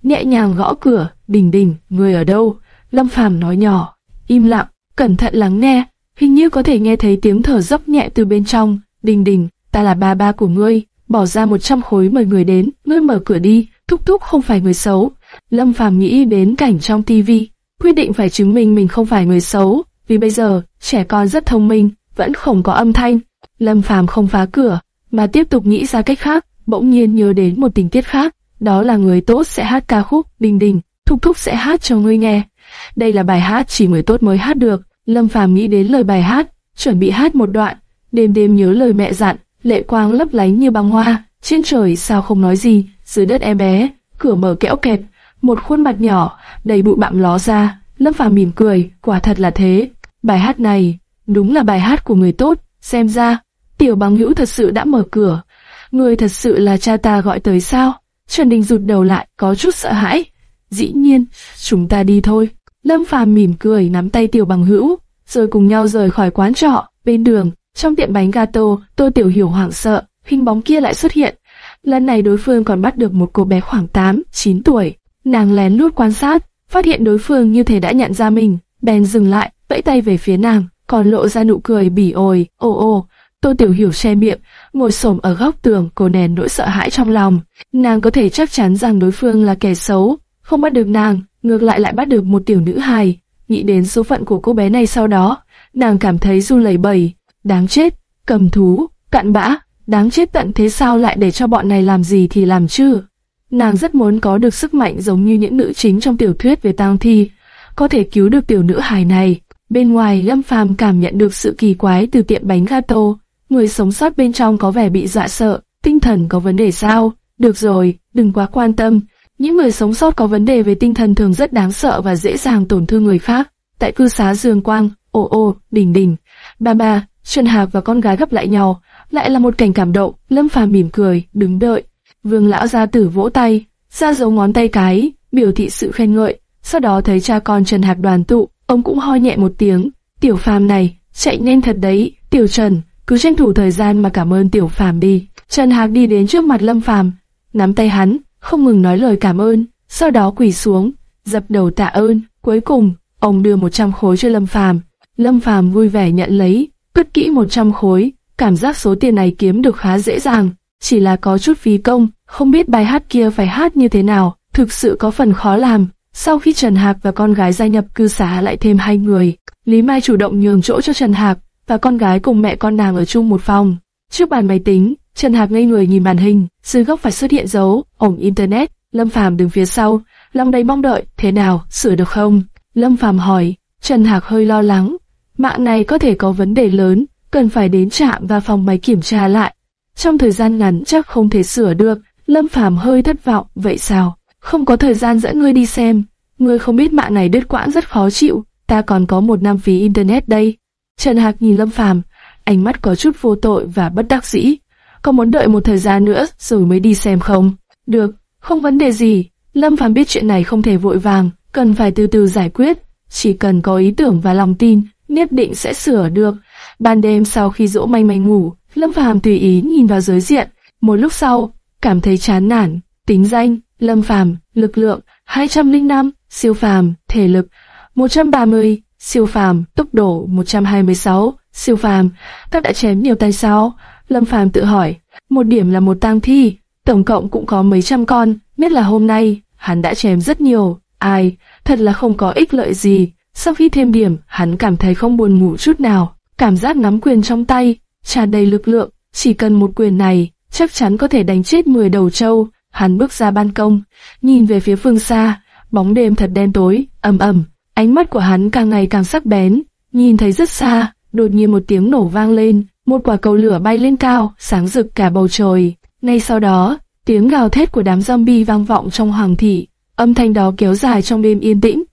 S1: nhẹ nhàng gõ cửa, đình đình, người ở đâu? Lâm Phàm nói nhỏ, im lặng, cẩn thận lắng nghe, hình như có thể nghe thấy tiếng thở dốc nhẹ từ bên trong. Đình đình, ta là ba ba của ngươi, bỏ ra 100 khối mời người đến, ngươi mở cửa đi, thúc thúc không phải người xấu. Lâm Phàm nghĩ đến cảnh trong tivi, quyết định phải chứng minh mình không phải người xấu, vì bây giờ trẻ con rất thông minh, vẫn không có âm thanh. Lâm Phàm không phá cửa, mà tiếp tục nghĩ ra cách khác, bỗng nhiên nhớ đến một tình tiết khác, đó là người tốt sẽ hát ca khúc, đình đình, thúc thúc sẽ hát cho ngươi nghe. Đây là bài hát chỉ người tốt mới hát được. Lâm Phàm nghĩ đến lời bài hát, chuẩn bị hát một đoạn, đêm đêm nhớ lời mẹ dặn, lệ quang lấp lánh như băng hoa, trên trời sao không nói gì, dưới đất em bé, cửa mở kẽo kẹt, một khuôn mặt nhỏ, đầy bụi bặm ló ra, Lâm Phàm mỉm cười, quả thật là thế. Bài hát này, đúng là bài hát của người tốt, xem ra, tiểu bằng hữu thật sự đã mở cửa. Người thật sự là cha ta gọi tới sao? Trần Đình rụt đầu lại, có chút sợ hãi. Dĩ nhiên, chúng ta đi thôi. Lâm Phàm mỉm cười nắm tay tiểu bằng hữu, rồi cùng nhau rời khỏi quán trọ. Bên đường, trong tiệm bánh gato, Tô Tiểu Hiểu hoảng sợ, hình bóng kia lại xuất hiện. Lần này đối phương còn bắt được một cô bé khoảng 8, 9 tuổi. Nàng lén lút quan sát, phát hiện đối phương như thể đã nhận ra mình, bèn dừng lại, vẫy tay về phía nàng, còn lộ ra nụ cười bỉ ổi, ồ ồ. Tô Tiểu Hiểu che miệng, ngồi xổm ở góc tường, cô nén nỗi sợ hãi trong lòng. Nàng có thể chắc chắn rằng đối phương là kẻ xấu, không bắt được nàng, ngược lại lại bắt được một tiểu nữ hài. Nghĩ đến số phận của cô bé này sau đó, nàng cảm thấy run lẩy bẩy, đáng chết, cầm thú, cặn bã, đáng chết tận thế sao lại để cho bọn này làm gì thì làm chứ. Nàng rất muốn có được sức mạnh giống như những nữ chính trong tiểu thuyết về tang thi, có thể cứu được tiểu nữ hài này. Bên ngoài Lâm Phàm cảm nhận được sự kỳ quái từ tiệm bánh gato, người sống sót bên trong có vẻ bị dọa sợ, tinh thần có vấn đề sao? Được rồi, đừng quá quan tâm. Những người sống sót có vấn đề về tinh thần thường rất đáng sợ và dễ dàng tổn thương người khác. Tại cư xá Dương Quang, ô ô, đình đình, ba ba, Trần Hạc và con gái gấp lại nhau, lại là một cảnh cảm động. Lâm Phàm mỉm cười, đứng đợi. Vương lão gia tử vỗ tay, ra dấu ngón tay cái, biểu thị sự khen ngợi. Sau đó thấy cha con Trần Hạc đoàn tụ, ông cũng ho nhẹ một tiếng. Tiểu Phàm này, chạy nhanh thật đấy, Tiểu Trần, cứ tranh thủ thời gian mà cảm ơn Tiểu Phàm đi. Trần Hạc đi đến trước mặt Lâm Phàm, nắm tay hắn, không ngừng nói lời cảm ơn, sau đó quỳ xuống, dập đầu tạ ơn. Cuối cùng, ông đưa 100 khối cho Lâm Phàm. Lâm Phàm vui vẻ nhận lấy, cất kỹ 100 khối, cảm giác số tiền này kiếm được khá dễ dàng, chỉ là có chút phí công, không biết bài hát kia phải hát như thế nào, thực sự có phần khó làm. Sau khi Trần Hạc và con gái gia nhập cư xá lại thêm hai người, Lý Mai chủ động nhường chỗ cho Trần Hạc và con gái cùng mẹ con nàng ở chung một phòng. Trước bàn máy tính, Trần Hạc ngây người nhìn màn hình, dưới góc phải xuất hiện dấu ổng internet. Lâm Phàm đứng phía sau, lòng đầy mong đợi, thế nào, sửa được không? Lâm Phàm hỏi. Trần Hạc hơi lo lắng, mạng này có thể có vấn đề lớn, cần phải đến trạm và phòng máy kiểm tra lại. Trong thời gian ngắn chắc không thể sửa được, Lâm Phàm hơi thất vọng, vậy sao? Không có thời gian dẫn ngươi đi xem, ngươi không biết mạng này đứt quãng rất khó chịu, ta còn có một năm phí internet đây. Trần Hạc nhìn Lâm Phàm, ánh mắt có chút vô tội và bất đắc dĩ. Có muốn đợi một thời gian nữa rồi mới đi xem không? Được, không vấn đề gì. Lâm Phàm biết chuyện này không thể vội vàng, cần phải từ từ giải quyết. Chỉ cần có ý tưởng và lòng tin, nhất định sẽ sửa được. Ban đêm sau khi dỗ manh manh ngủ, Lâm Phàm tùy ý nhìn vào giới diện. Một lúc sau, cảm thấy chán nản. Tính danh, Lâm Phàm, lực lượng 205, siêu phàm, thể lực 130, siêu phàm, tốc độ 126, siêu phàm. Ta đã chém nhiều tay sao? Lâm Phàm tự hỏi. Một điểm là một tang thi, tổng cộng cũng có mấy trăm con. Biết là hôm nay, hắn đã chém rất nhiều. Ai, thật là không có ích lợi gì. Sau khi thêm điểm, hắn cảm thấy không buồn ngủ chút nào. Cảm giác nắm quyền trong tay, tràn đầy lực lượng. Chỉ cần một quyền này, chắc chắn có thể đánh chết 10 đầu trâu. Hắn bước ra ban công, nhìn về phía phương xa, bóng đêm thật đen tối, ầm ầm. Ánh mắt của hắn càng ngày càng sắc bén, nhìn thấy rất xa, đột nhiên một tiếng nổ vang lên, một quả cầu lửa bay lên cao, sáng rực cả bầu trời. Ngay sau đó, tiếng gào thét của đám zombie vang vọng trong hoàng thị, âm thanh đó kéo dài trong đêm yên tĩnh.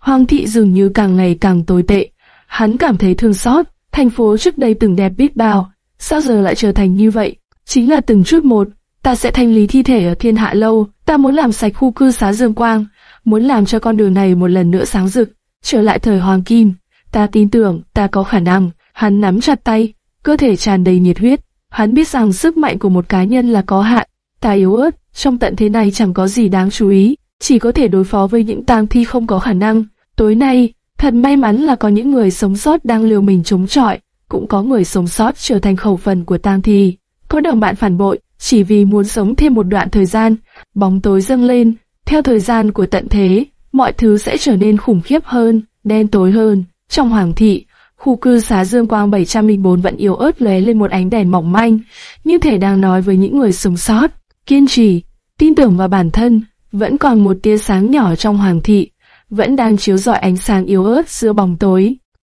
S1: Hoàng thị dường như càng ngày càng tồi tệ. Hắn cảm thấy thương xót, thành phố trước đây từng đẹp biết bao, sao giờ lại trở thành như vậy? Chính là từng chút một, ta sẽ thanh lý thi thể ở thiên hạ lâu, ta muốn làm sạch khu cư xá Dương Quang, muốn làm cho con đường này một lần nữa sáng rực, trở lại thời hoàng kim. Ta tin tưởng, ta có khả năng. Hắn nắm chặt tay, cơ thể tràn đầy nhiệt huyết. Hắn biết rằng sức mạnh của một cá nhân là có hạn. Ta yếu ớt, trong tận thế này chẳng có gì đáng chú ý, chỉ có thể đối phó với những tang thi không có khả năng. Tối nay, thật may mắn là có những người sống sót đang liều mình chống chọi, cũng có người sống sót trở thành khẩu phần của tang thi. Có đồng bạn phản bội, chỉ vì muốn sống thêm một đoạn thời gian, bóng tối dâng lên, theo thời gian của tận thế, mọi thứ sẽ trở nên khủng khiếp hơn, đen tối hơn. Trong hoàng thị, khu cư xá Dương Quang 704 vẫn yếu ớt lóe lên một ánh đèn mỏng manh, như thể đang nói với những người sống sót, kiên trì, tin tưởng vào bản thân, vẫn còn một tia sáng nhỏ trong hoàng thị, vẫn đang chiếu rọi ánh sáng yếu ớt giữa bóng tối.